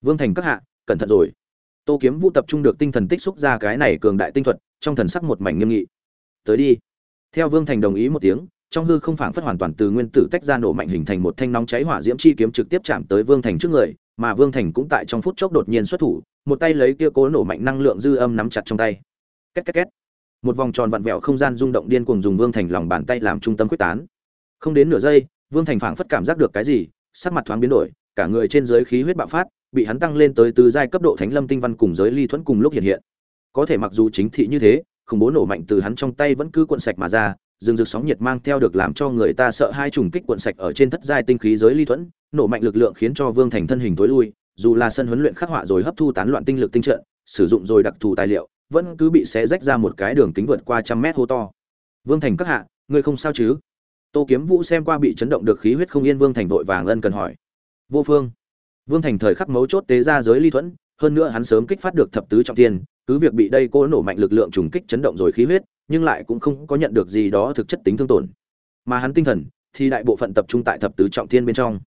vương thành các hạ cẩn thận rồi tô kiếm vũ tập trung được tinh thần tích xúc ra cái này cường đại tinh thuật, trong thần sắc một mảnh nghiêm nghị. Tới đi. Theo vương thành đồng ý một tiếng, trong hư không phảng phất hoàn toàn từ nguyên tử tách ra nổ mạnh hình thành một thanh nóng cháy hỏa diễm chi kiếm trực tiếp chạm tới vương thành trước người, mà vương thành cũng tại trong phút chốc đột nhiên xuất thủ, một tay lấy kia cố nổ mạnh năng lượng dư âm nắm chặt trong tay. Két két két. Một vòng tròn vặn vẹo không gian rung động điên cuồng dùng vương thành lòng bàn tay làm trung tâm quyết tán. Không đến nửa giây, vương thành phảng phất cảm giác được cái gì, sắc mặt thoáng biến đổi, cả người trên giới khí huyết bạo phát bị hắn tăng lên tới tứ giai cấp độ thánh lâm tinh văn cùng giới ly thuẫn cùng lúc hiện hiện. Có thể mặc dù chính thị như thế, khủng bố nổ mạnh từ hắn trong tay vẫn cứ cuộn sạch mà ra, rừng rực sóng nhiệt mang theo được làm cho người ta sợ hai trùng kích cuộn sạch ở trên thất giai tinh khí giới ly thuẫn, nổ mạnh lực lượng khiến cho vương thành thân hình tối lui, dù là sân huấn luyện khắc họa rồi hấp thu tán loạn tinh lực tinh trận, sử dụng rồi đặc thù tài liệu, vẫn cứ bị xé rách ra một cái đường kính vượt qua trăm mét hô to. Vương thành các hạ, ngươi không sao chứ? Tô kiếm vũ xem qua bị chấn động được khí huyết không yên, vương thành vội vàng ân cần hỏi. Vô phương vương thành thời khắc mấu chốt tế ra giới ly thuẫn, hơn nữa hắn sớm kích phát được thập tứ trọng thiên, cứ việc bị đây cô nổ mạnh lực lượng trùng kích chấn động rồi khí huyết, nhưng lại cũng không có nhận được gì đó thực chất tính thương tổn. Mà hắn tinh thần thì đại bộ phận tập trung tại thập tứ trọng thiên bên trong.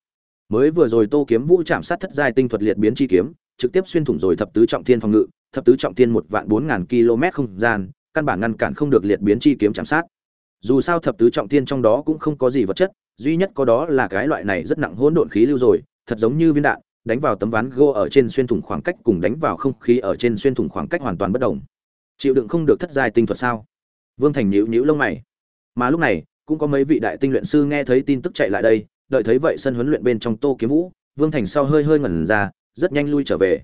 Mới vừa rồi tô kiếm vũ chạm sát thất giai tinh thuật liệt biến chi kiếm, trực tiếp xuyên thủng rồi thập tứ trọng thiên phòng ngự, thập tứ trọng thiên một vạn bốn ngàn km không gian, căn bản ngăn cản không được liệt biến chi kiếm chạm sát. Dù sao thập tứ trọng thiên trong đó cũng không có gì vật chất, duy nhất có đó là cái loại này rất nặng hỗn độn khí lưu rồi, thật giống như viên đạn đánh vào tấm ván gỗ ở trên xuyên thủng khoảng cách cùng đánh vào không khí ở trên xuyên thủng khoảng cách hoàn toàn bất đồng chịu đựng không được thất giai tinh thuật sao vương thành nhíu nhíu lông mày mà lúc này cũng có mấy vị đại tinh luyện sư nghe thấy tin tức chạy lại đây đợi thấy vậy sân huấn luyện bên trong Tô Kiếm Vũ, Vương Thành sau hơi hơi ngẩn ra, rất nhanh lui trở về.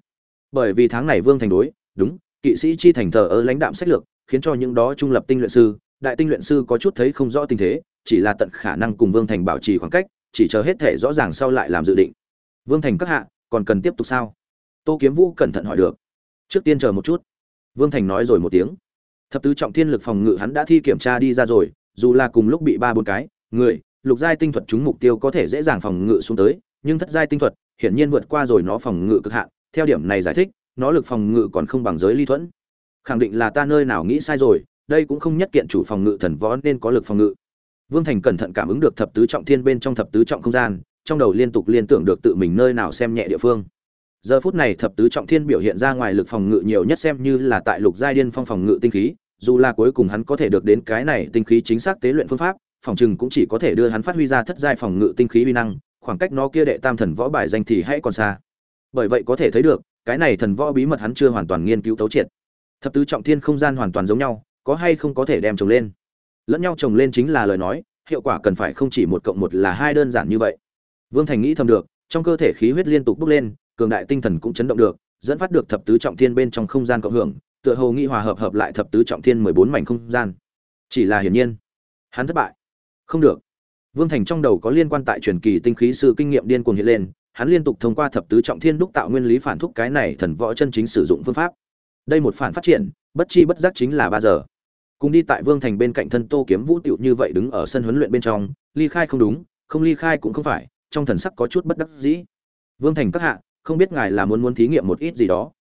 Bởi vì tháng này Vương Thành đối, đúng, kỵ sĩ chi thành thờ ở lãnh đạm sách lược, khiến cho những đó trung lập tinh luyện sư, đại tinh luyện sư có chút thấy không rõ tình thế, chỉ là tận khả năng cùng Vương Thành bảo trì khoảng cách, chỉ chờ hết thể rõ ràng sau lại làm dự định. Vương Thành các hạ, còn cần tiếp tục sao? Tô Kiếm Vũ cẩn thận hỏi được. Trước tiên chờ một chút. Vương Thành nói rồi một tiếng. Thập tứ trọng thiên lực phòng ngự hắn đã thi kiểm tra đi ra rồi, dù là cùng lúc bị ba bốn cái người lục giai tinh thuật chúng mục tiêu có thể dễ dàng phòng ngự xuống tới, nhưng thất giai tinh thuật hiển nhiên vượt qua rồi nó phòng ngự cực hạn, theo điểm này giải thích, nó lực phòng ngự còn không bằng giới ly thuẫn. Khẳng định là ta nơi nào nghĩ sai rồi, đây cũng không nhất kiện chủ phòng ngự thần võ nên có lực phòng ngự. Vương Thành cẩn thận cảm ứng được thập tứ trọng thiên bên trong thập tứ trọng không gian, trong đầu liên tục liên tưởng được tự mình nơi nào xem nhẹ địa phương. Giờ phút này thập tứ trọng thiên biểu hiện ra ngoài lực phòng ngự nhiều nhất xem như là tại lục giai điên phong phòng ngự tinh khí, dù là cuối cùng hắn có thể được đến cái này tinh khí chính xác tế luyện phương pháp, phòng chừng cũng chỉ có thể đưa hắn phát huy ra thất giai phòng ngự tinh khí uy năng, khoảng cách nó kia đệ tam thần võ bài danh thì hãy còn xa. Bởi vậy có thể thấy được, cái này thần võ bí mật hắn chưa hoàn toàn nghiên cứu tấu triệt. Thập tứ trọng thiên không gian hoàn toàn giống nhau, có hay không có thể đem chồng lên. Lẫn nhau chồng lên chính là lời nói, hiệu quả cần phải không chỉ một cộng một là hai đơn giản như vậy. Vương Thành nghĩ thầm được, trong cơ thể khí huyết liên tục bốc lên, cường đại tinh thần cũng chấn động được, dẫn phát được thập tứ trọng thiên bên trong không gian cộng hưởng, tựa hồ nghĩ hòa hợp hợp lại thập tứ trọng thiên mười bốn mảnh không gian. Chỉ là hiển nhiên, hắn thất bại. Không được. Vương thành trong đầu có liên quan tại truyền kỳ tinh khí sự kinh nghiệm điên cuồng hiện lên hắn liên tục thông qua thập tứ trọng thiên đúc tạo nguyên lý phản thúc cái này thần võ chân chính sử dụng phương pháp. Đây một phản phát triển bất chi bất giác chính là ba giờ. Cùng đi tại vương thành bên cạnh thân tô kiếm vũ tiệu như vậy đứng ở sân huấn luyện bên trong ly khai không đúng không ly khai cũng không phải trong thần sắc có chút bất đắc dĩ. Vương thành các hạ, không biết ngài là muốn muốn thí nghiệm một ít gì đó.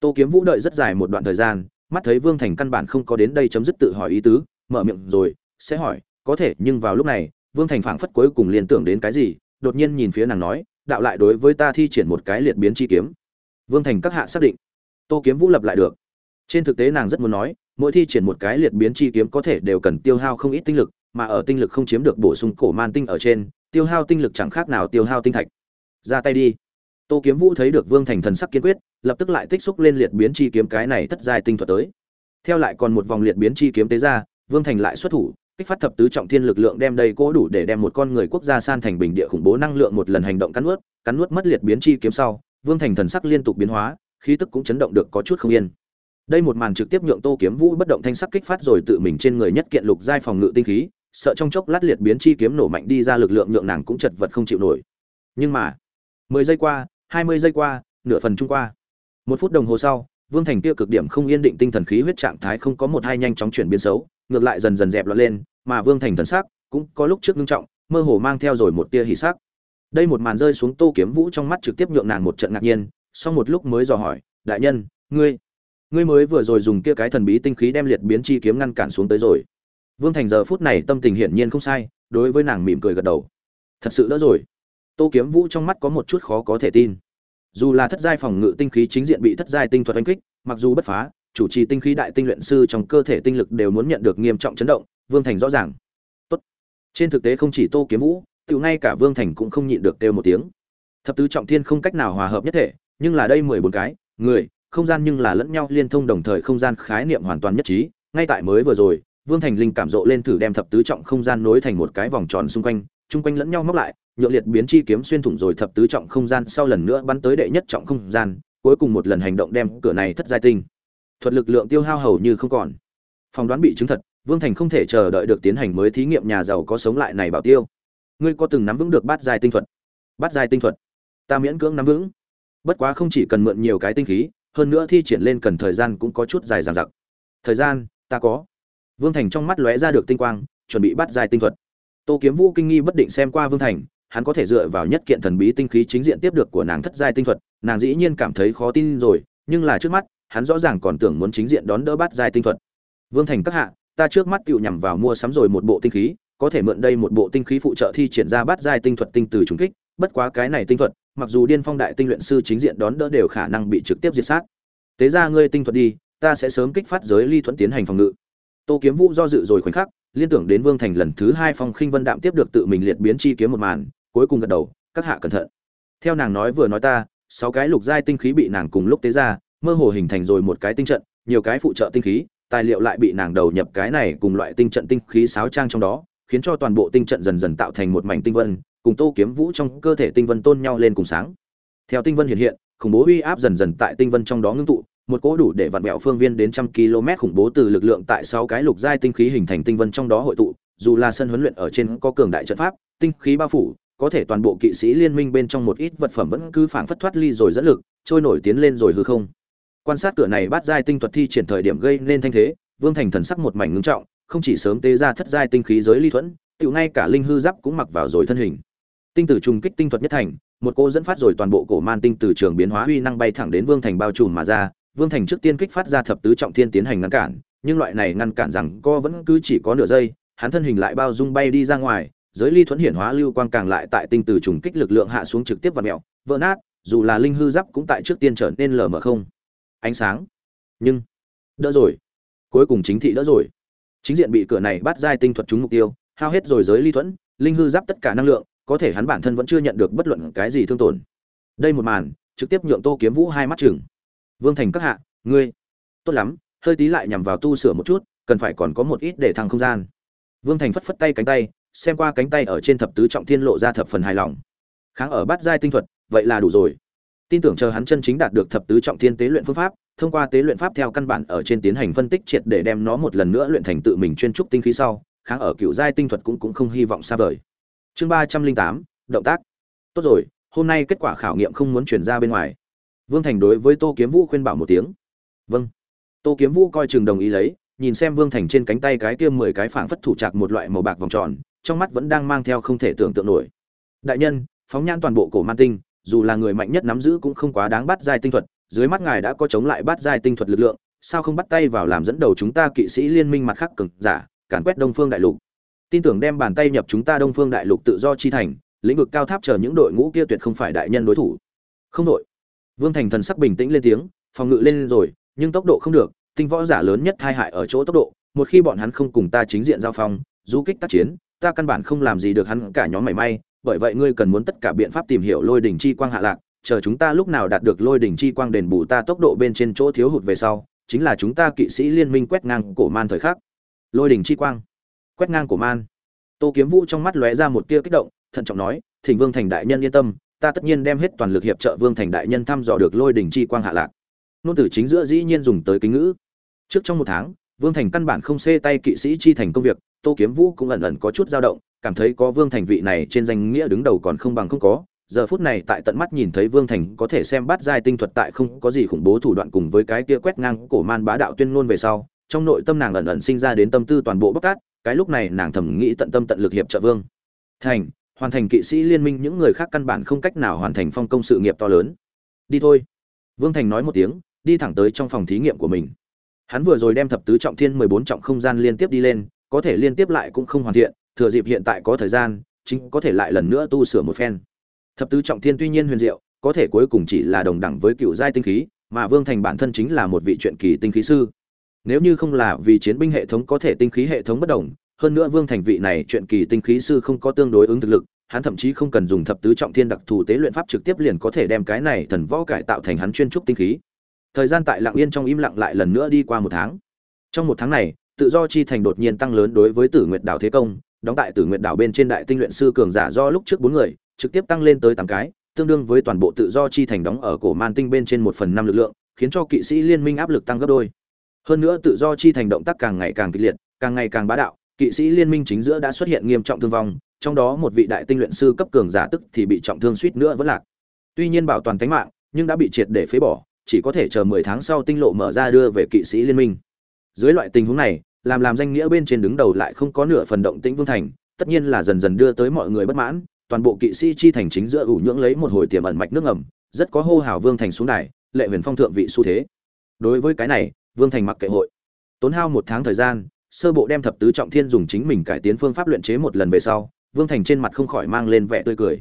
Tô kiếm vũ đợi rất dài một đoạn thời gian, mắt thấy vương thành căn bản không có đến đây chấm dứt tự hỏi ý tứ, mở miệng rồi, sẽ hỏi, có thể, nhưng vào lúc này, vương thành phảng phất cuối cùng liên tưởng đến cái gì, đột nhiên nhìn phía nàng nói, đạo lại đối với ta thi triển một cái liệt biến chi kiếm. Vương thành các hạ xác định. Tô kiếm vũ lập lại được. Trên thực tế nàng rất muốn nói, mỗi thi triển một cái liệt biến chi kiếm có thể đều cần tiêu hao không ít tinh lực, mà ở tinh lực không chiếm được bổ sung cổ man tinh ở trên tiêu hao tinh lực chẳng khác nào tiêu hao tinh thạch. Ra tay đi. Tô kiếm vũ thấy được vương thành thần sắc kiên quyết, lập tức lại tích xúc lên liệt biến chi kiếm cái này thất giai tinh thuật tới. Theo lại còn một vòng liệt biến chi kiếm tế ra, vương thành lại xuất thủ, kích phát thập tứ trọng thiên lực lượng đem đầy cố đủ để đem một con người quốc gia san thành bình địa khủng bố năng lượng một lần hành động cắn nuốt cắn nuốt mất liệt biến chi kiếm sau, vương thành thần sắc liên tục biến hóa, khí tức cũng chấn động được có chút không yên. Đây một màn trực tiếp nhượng tô kiếm vũ bất động thanh sắc kích phát rồi tự mình trên người nhất kiện lục giai phòng ngự tinh khí sợ trong chốc lát liệt biến chi kiếm nổ mạnh đi ra lực lượng nhượng nàng cũng chật vật không chịu nổi. Nhưng mà, mười giây qua, hai mươi giây qua, nửa phần chung qua. Một phút đồng hồ sau, vương thành kia cực điểm không yên định tinh thần khí huyết trạng thái không có một hai nhanh chóng chuyển biến xấu, ngược lại dần dần dẹp loạn lên, mà vương thành thần sắc cũng có lúc trước ngưng trọng, mơ hồ mang theo rồi một tia hỉ sắc. Đây một màn rơi xuống tô kiếm vũ trong mắt trực tiếp nhượng nàng một trận ngạc nhiên, sau một lúc mới dò hỏi, đại nhân, ngươi ngươi mới vừa rồi dùng kia cái thần bí tinh khí đem liệt biến chi kiếm ngăn cản xuống tới rồi vương thành giờ phút này tâm tình hiển nhiên không sai, đối với nàng mỉm cười gật đầu. Thật sự đỡ rồi. Tô kiếm vũ trong mắt có một chút khó có thể tin. Dù là thất giai phòng ngự tinh khí chính diện bị thất giai tinh thuật oanh kích, mặc dù bất phá, chủ trì tinh khí đại tinh luyện sư trong cơ thể tinh lực đều muốn nhận được nghiêm trọng chấn động, vương thành rõ ràng. Tốt. trên thực tế không chỉ tô kiếm vũ tự ngay cả vương thành cũng không nhịn được kêu một tiếng. Thập tứ trọng thiên không cách nào hòa hợp nhất thể, nhưng là đây mười bốn cái, người, không gian nhưng là lẫn nhau liên thông đồng thời không gian khái niệm hoàn toàn nhất trí, ngay tại mới vừa rồi vương thành linh cảm rộ lên thử đem thập tứ trọng không gian nối thành một cái vòng tròn xung quanh, chung quanh lẫn nhau móc lại, nhượng liệt biến chi kiếm xuyên thủng rồi thập tứ trọng không gian sau lần nữa bắn tới đệ nhất trọng không gian, cuối cùng một lần hành động đem cửa này thất giai tinh. Thuật lực lượng tiêu hao hầu như không còn. Phỏng đoán bị chứng thật, vương thành không thể chờ đợi được tiến hành mới thí nghiệm nhà giàu có sống lại này bảo tiêu. Ngươi có từng nắm vững được bát giai tinh thuật? Bát giai tinh thuật? Ta miễn cưỡng nắm vững. Bất quá không chỉ cần mượn nhiều cái tinh khí, hơn nữa thi triển lên cần thời gian cũng có chút dài dằng dặc. Thời gian, ta có vương thành trong mắt lóe ra được tinh quang, chuẩn bị bắt giai tinh thuật. Tô kiếm vũ kinh nghi bất định xem qua vương thành, hắn có thể dựa vào nhất kiện thần bí tinh khí chính diện tiếp được của nàng thất giai tinh thuật, nàng dĩ nhiên cảm thấy khó tin rồi, nhưng là trước mắt, hắn rõ ràng còn tưởng muốn chính diện đón đỡ bắt giai tinh thuật. Vương thành các hạ, ta trước mắt tựu nhằm vào mua sắm rồi một bộ tinh khí, có thể mượn đây một bộ tinh khí phụ trợ thi triển ra bắt giai tinh thuật tinh từ trùng kích, bất quá cái này tinh thuật, mặc dù điên phong đại tinh luyện sư chính diện đón đỡ đều khả năng bị trực tiếp diệt sát. Tế ra ngươi tinh thuật đi, ta sẽ sớm kích phát giới ly thuẫn tiến hành phòng ngự tô kiếm vũ do dự rồi khoảnh khắc, liên tưởng đến vương thành lần thứ hai phong khinh vân đạm tiếp được tự mình liệt biến chi kiếm một màn, cuối cùng gật đầu, các hạ cẩn thận. Theo nàng nói vừa nói ta, sáu cái lục giai tinh khí bị nàng cùng lúc tế ra, mơ hồ hình thành rồi một cái tinh trận, nhiều cái phụ trợ tinh khí, tài liệu lại bị nàng đầu nhập cái này cùng loại tinh trận tinh khí sáo trang trong đó, khiến cho toàn bộ tinh trận dần dần tạo thành một mảnh tinh vân, cùng tô kiếm vũ trong cơ thể tinh vân tôn nhau lên cùng sáng. Theo tinh vân hiện hiện, khủng bố uy áp dần dần tại tinh vân trong đó ngưng tụ một cỗ đủ để vặn vẹo phương viên đến trăm km khủng bố từ lực lượng tại sáu cái lục giai tinh khí hình thành tinh vân trong đó hội tụ, dù là sân huấn luyện ở trên có cường đại trận pháp, tinh khí bao phủ, có thể toàn bộ kỵ sĩ liên minh bên trong một ít vật phẩm vẫn cứ phảng phất thoát ly rồi dẫn lực, trôi nổi tiến lên rồi hư không. Quan sát cửa này bắt giai tinh thuật thi triển thời điểm gây nên thanh thế, vương thành thần sắc một mảnh ngưng trọng, không chỉ sớm tế ra thất giai tinh khí giới ly thuẫn tự ngay cả linh hư giáp cũng mặc vào rồi thân hình. Tinh tử trùng kích tinh thuật nhất thành, một cô dẫn phát rồi toàn bộ cổ man tinh từ trường biến hóa huy năng bay thẳng đến vương thành bao trùm mà ra vương thành trước tiên kích phát ra thập tứ trọng thiên tiến hành ngăn cản, nhưng loại này ngăn cản rằng co vẫn cứ chỉ có nửa giây, hắn thân hình lại bao dung bay đi ra ngoài, giới ly thuẫn hiển hóa lưu quang càng lại tại tinh từ trùng kích lực lượng hạ xuống trực tiếp vào mẹo, vỡ nát, dù là linh hư giáp cũng tại trước tiên trở nên lờ mờ không. Ánh sáng. Nhưng, đỡ rồi. Cuối cùng chính thị đỡ rồi. Chính diện bị cửa này bắt giai tinh thuật trúng mục tiêu, hao hết rồi giới ly thuẫn, linh hư giáp tất cả năng lượng, có thể hắn bản thân vẫn chưa nhận được bất luận cái gì thương tổn. Đây một màn, trực tiếp nhượng tô kiếm vũ hai mắt trừng vương thành các hạ, ngươi, tốt lắm, hơi tí lại nhằm vào tu sửa một chút, cần phải còn có một ít để thăng không gian. Vương thành phất phất tay cánh tay, xem qua cánh tay ở trên thập tứ trọng thiên lộ ra thập phần hài lòng. Kháng ở bát giai tinh thuật, vậy là đủ rồi. Tin tưởng chờ hắn chân chính đạt được thập tứ trọng thiên tế luyện phương pháp, thông qua tế luyện pháp theo căn bản ở trên tiến hành phân tích triệt để đem nó một lần nữa luyện thành tự mình chuyên trúc tinh khí sau, kháng ở cựu giai tinh thuật cũng cũng không hy vọng xa vời. Chương ba trăm linh tám, động tác. Tốt rồi, hôm nay kết quả khảo nghiệm không muốn chuyển ra bên ngoài vương thành đối với tô kiếm vũ khuyên bảo một tiếng. Vâng. Tô kiếm vũ coi chừng đồng ý lấy, nhìn xem vương thành trên cánh tay cái kia mười cái phảng phất thủ chặt một loại màu bạc vòng tròn, trong mắt vẫn đang mang theo không thể tưởng tượng nổi. Đại nhân, phóng nhãn toàn bộ cổ man tinh, dù là người mạnh nhất nắm giữ cũng không quá đáng bắt giai tinh thuật, dưới mắt ngài đã có chống lại bắt giai tinh thuật lực lượng, sao không bắt tay vào làm dẫn đầu chúng ta kỵ sĩ liên minh mặt khác cực giả, càn quét đông phương đại lục. Tin tưởng đem bàn tay nhập chúng ta đông phương đại lục tự do chi thành, lĩnh vực cao tháp chờ những đội ngũ kia tuyệt không phải đại nhân đối thủ. Không đội vương thành thần sắc bình tĩnh lên tiếng, phòng ngự lên rồi, nhưng tốc độ không được, tinh võ giả lớn nhất tai hại ở chỗ tốc độ, một khi bọn hắn không cùng ta chính diện giao phong, du kích tác chiến, ta căn bản không làm gì được hắn cả nhóm mảy may, bởi vậy ngươi cần muốn tất cả biện pháp tìm hiểu lôi đỉnh chi quang hạ lạc, chờ chúng ta lúc nào đạt được lôi đỉnh chi quang đền bù ta tốc độ bên trên chỗ thiếu hụt về sau, chính là chúng ta kỵ sĩ liên minh quét ngang cổ man thời khắc. Lôi đỉnh chi quang, quét ngang cổ man. Tô kiếm vũ trong mắt lóe ra một tia kích động, thận trọng nói, thỉnh vương thành đại nhân yên tâm ta tất nhiên đem hết toàn lực hiệp trợ vương thành đại nhân thăm dò được lôi đỉnh chi quang hạ lạc. Nôn tử chính giữa dĩ nhiên dùng tới kính ngữ. Trước trong một tháng, vương thành căn bản không xê tay kỵ sĩ chi thành công việc, tô kiếm vũ cũng ẩn ẩn có chút dao động, cảm thấy có vương thành vị này trên danh nghĩa đứng đầu còn không bằng không có. Giờ phút này tại tận mắt nhìn thấy vương thành có thể xem bắt giai tinh thuật tại không có gì khủng bố thủ đoạn cùng với cái kia quét ngang cổ man bá đạo tuyên ngôn về sau, trong nội tâm nàng ẩn ẩn sinh ra đến tâm tư toàn bộ bóc tát, cái lúc này nàng thầm nghĩ tận tâm tận lực hiệp trợ vương. Thành hoàn thành kỵ sĩ liên minh, những người khác căn bản không cách nào hoàn thành phong công sự nghiệp to lớn. Đi thôi. Vương thành nói một tiếng, đi thẳng tới trong phòng thí nghiệm của mình. Hắn vừa rồi đem thập tứ trọng thiên mười bốn trọng không gian liên tiếp đi lên, có thể liên tiếp lại cũng không hoàn thiện, thừa dịp hiện tại có thời gian, chính có thể lại lần nữa tu sửa một phen. Thập tứ trọng thiên tuy nhiên huyền diệu, có thể cuối cùng chỉ là đồng đẳng với cựu giai tinh khí, mà vương thành bản thân chính là một vị truyện kỳ tinh khí sư. Nếu như không là vì chiến binh hệ thống có thể tinh khí hệ thống bất đồng hơn nữa vương thành vị này chuyện kỳ tinh khí sư không có tương đối ứng thực lực, hắn thậm chí không cần dùng thập tứ trọng thiên đặc thù tế luyện pháp trực tiếp liền có thể đem cái này thần võ cải tạo thành hắn chuyên trúc tinh khí. Thời gian tại lặng yên trong im lặng lại lần nữa đi qua một tháng. Trong một tháng này, tự do chi thành đột nhiên tăng lớn đối với tử nguyệt đảo thế công, đóng tại tử nguyệt đảo bên trên đại tinh luyện sư cường giả do lúc trước bốn người, trực tiếp tăng lên tới tám cái, tương đương với toàn bộ tự do chi thành đóng ở cổ man tinh bên trên một phần năm lực lượng, khiến cho kỵ sĩ liên minh áp lực tăng gấp đôi. Hơn nữa tự do chi thành động tác càng ngày càng kịch liệt, càng ngày càng bá đạo kỵ sĩ liên minh chính giữa đã xuất hiện nghiêm trọng thương vong, trong đó một vị đại tinh luyện sư cấp cường giả tức thì bị trọng thương suýt nữa vẫn lạc. Tuy nhiên bảo toàn tính mạng, nhưng đã bị triệt để phế bỏ, chỉ có thể chờ mười tháng sau tinh lộ mở ra đưa về kỵ sĩ liên minh. Dưới loại tình huống này, làm làm danh nghĩa bên trên đứng đầu lại không có nửa phần động tĩnh vương thành, tất nhiên là dần dần đưa tới mọi người bất mãn, toàn bộ kỵ sĩ chi thành chính giữa ủ nhưỡng lấy một hồi tiềm ẩn mạch nước ngầm, rất có hô hào vương thành xuống đài, lệ huyền phong thượng vị xu thế. Đối với cái này, vương thành mặc kệ hội. Tốn hao một tháng thời gian sơ bộ đem thập tứ trọng thiên dùng chính mình cải tiến phương pháp luyện chế một lần về sau, vương thành trên mặt không khỏi mang lên vẻ tươi cười.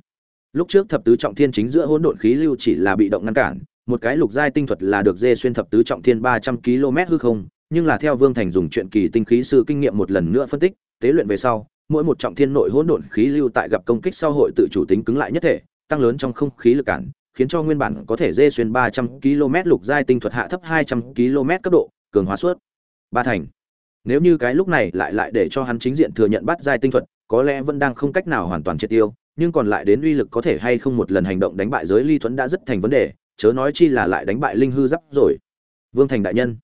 Lúc trước thập tứ trọng thiên chính giữa hỗn độn khí lưu chỉ là bị động ngăn cản, một cái lục giai tinh thuật là được dê xuyên thập tứ trọng thiên ba trăm km hư không, nhưng là theo vương thành dùng chuyện kỳ tinh khí sư kinh nghiệm một lần nữa phân tích, tế luyện về sau, mỗi một trọng thiên nội hỗn độn khí lưu tại gặp công kích sau hội tự chủ tính cứng lại nhất thể, tăng lớn trong không khí lực cản, khiến cho nguyên bản có thể dê xuyên ba trăm km lục giai tinh thuật hạ thấp hai trăm km cấp độ, cường hóa suốt. Ba thành nếu như cái lúc này lại lại để cho hắn chính diện thừa nhận bắt giai tinh thuật, có lẽ vẫn đang không cách nào hoàn toàn triệt tiêu, nhưng còn lại đến uy lực có thể hay không một lần hành động đánh bại giới ly thuẫn đã rất thành vấn đề, chớ nói chi là lại đánh bại linh hư giáp rồi. Vương thành đại nhân,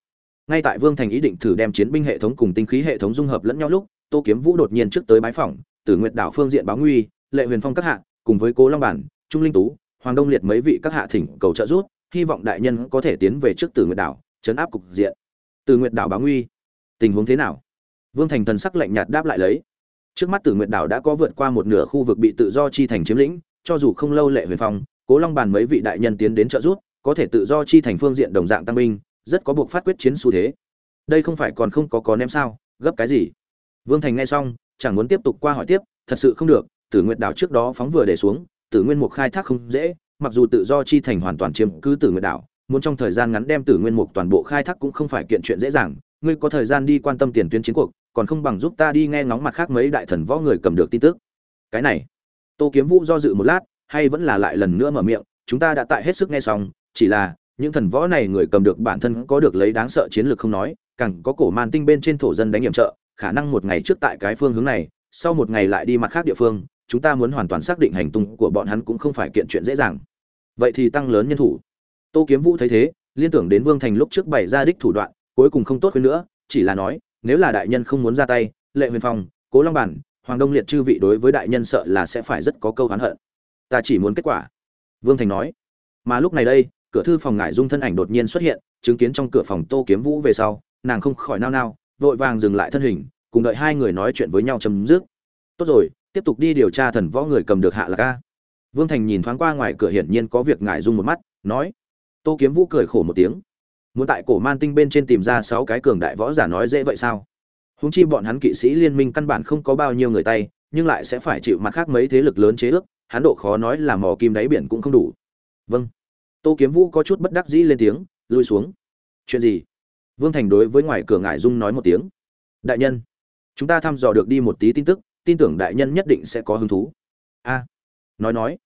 ngay tại vương thành ý định thử đem chiến binh hệ thống cùng tinh khí hệ thống dung hợp lẫn nhau lúc, tô kiếm vũ đột nhiên trước tới bái phỏng, tử nguyệt đảo phương diện báo nguy, lệ huyền phong các hạ, cùng với cố long bản, trung linh tú, hoàng đông liệt mấy vị các hạ thỉnh cầu trợ giúp, hy vọng đại nhân có thể tiến về trước tử nguyệt đảo, chấn áp cục diện. Tử nguyệt đảo báo nguy tình huống thế nào? Vương thành thần sắc lạnh nhạt đáp lại lấy. Trước mắt tử nguyệt đảo đã có vượt qua một nửa khu vực bị tự do chi thành chiếm lĩnh, cho dù không lâu lệ huyền phong, cố long bàn mấy vị đại nhân tiến đến trợ giúp, có thể tự do chi thành phương diện đồng dạng tăng binh, rất có buộc phát quyết chiến xu thế. Đây không phải còn không có có ném sao? Gấp cái gì? Vương thành nghe xong, chẳng muốn tiếp tục qua hỏi tiếp, thật sự không được, tử nguyệt đảo trước đó phóng vừa để xuống, tử nguyên mục khai thác không dễ, mặc dù tự do chi thành hoàn toàn chiếm cứ tử nguyệt đảo, muốn trong thời gian ngắn đem tử nguyên mục toàn bộ khai thác cũng không phải kiện chuyện dễ dàng ngươi có thời gian đi quan tâm tiền tuyến chiến cuộc, còn không bằng giúp ta đi nghe ngóng mặt khác mấy đại thần võ người cầm được tin tức. Cái này, tô kiếm vũ do dự một lát, hay vẫn là lại lần nữa mở miệng, chúng ta đã tại hết sức nghe xong, chỉ là, những thần võ này người cầm được bản thân có được lấy đáng sợ chiến lược không nói, càng có cổ man tinh bên trên thổ dân đánh nhiệm trợ, khả năng một ngày trước tại cái phương hướng này, sau một ngày lại đi mặt khác địa phương, chúng ta muốn hoàn toàn xác định hành tung của bọn hắn cũng không phải kiện chuyện dễ dàng. Vậy thì tăng lớn nhân thủ. Tô kiếm vũ thấy thế, liên tưởng đến vương thành lúc trước bày ra đích thủ đoạn cuối cùng không tốt hơn nữa, chỉ là nói, nếu là đại nhân không muốn ra tay, lệ huyền phong, cố long bản, hoàng đông liệt chư vị đối với đại nhân sợ là sẽ phải rất có câu hắn hận. Ta chỉ muốn kết quả. Vương thành nói. Mà lúc này đây, cửa thư phòng ngải dung thân ảnh đột nhiên xuất hiện, chứng kiến trong cửa phòng tô kiếm vũ về sau, nàng không khỏi nao nao, vội vàng dừng lại thân hình, cùng đợi hai người nói chuyện với nhau chấm dứt. Tốt rồi, tiếp tục đi điều tra thần võ người cầm được hạ là ca vương thành nhìn thoáng qua ngoài cửa hiển nhiên có việc ngải dung một mắt, nói. Tô kiếm vũ cười khổ một tiếng muốn tại cổ man tinh bên trên tìm ra sáu cái cường đại võ giả nói dễ vậy sao? Húng chi bọn hắn kỵ sĩ liên minh căn bản không có bao nhiêu người tay, nhưng lại sẽ phải chịu mặt khác mấy thế lực lớn chế ước, hắn độ khó nói là mò kim đáy biển cũng không đủ. Vâng. Tô kiếm vũ có chút bất đắc dĩ lên tiếng, lui xuống. Chuyện gì? Vương thành đối với ngoài cửa ngải dung nói một tiếng. Đại nhân, chúng ta thăm dò được đi một tí tin tức, tin tưởng đại nhân nhất định sẽ có hứng thú. A. Nói nói.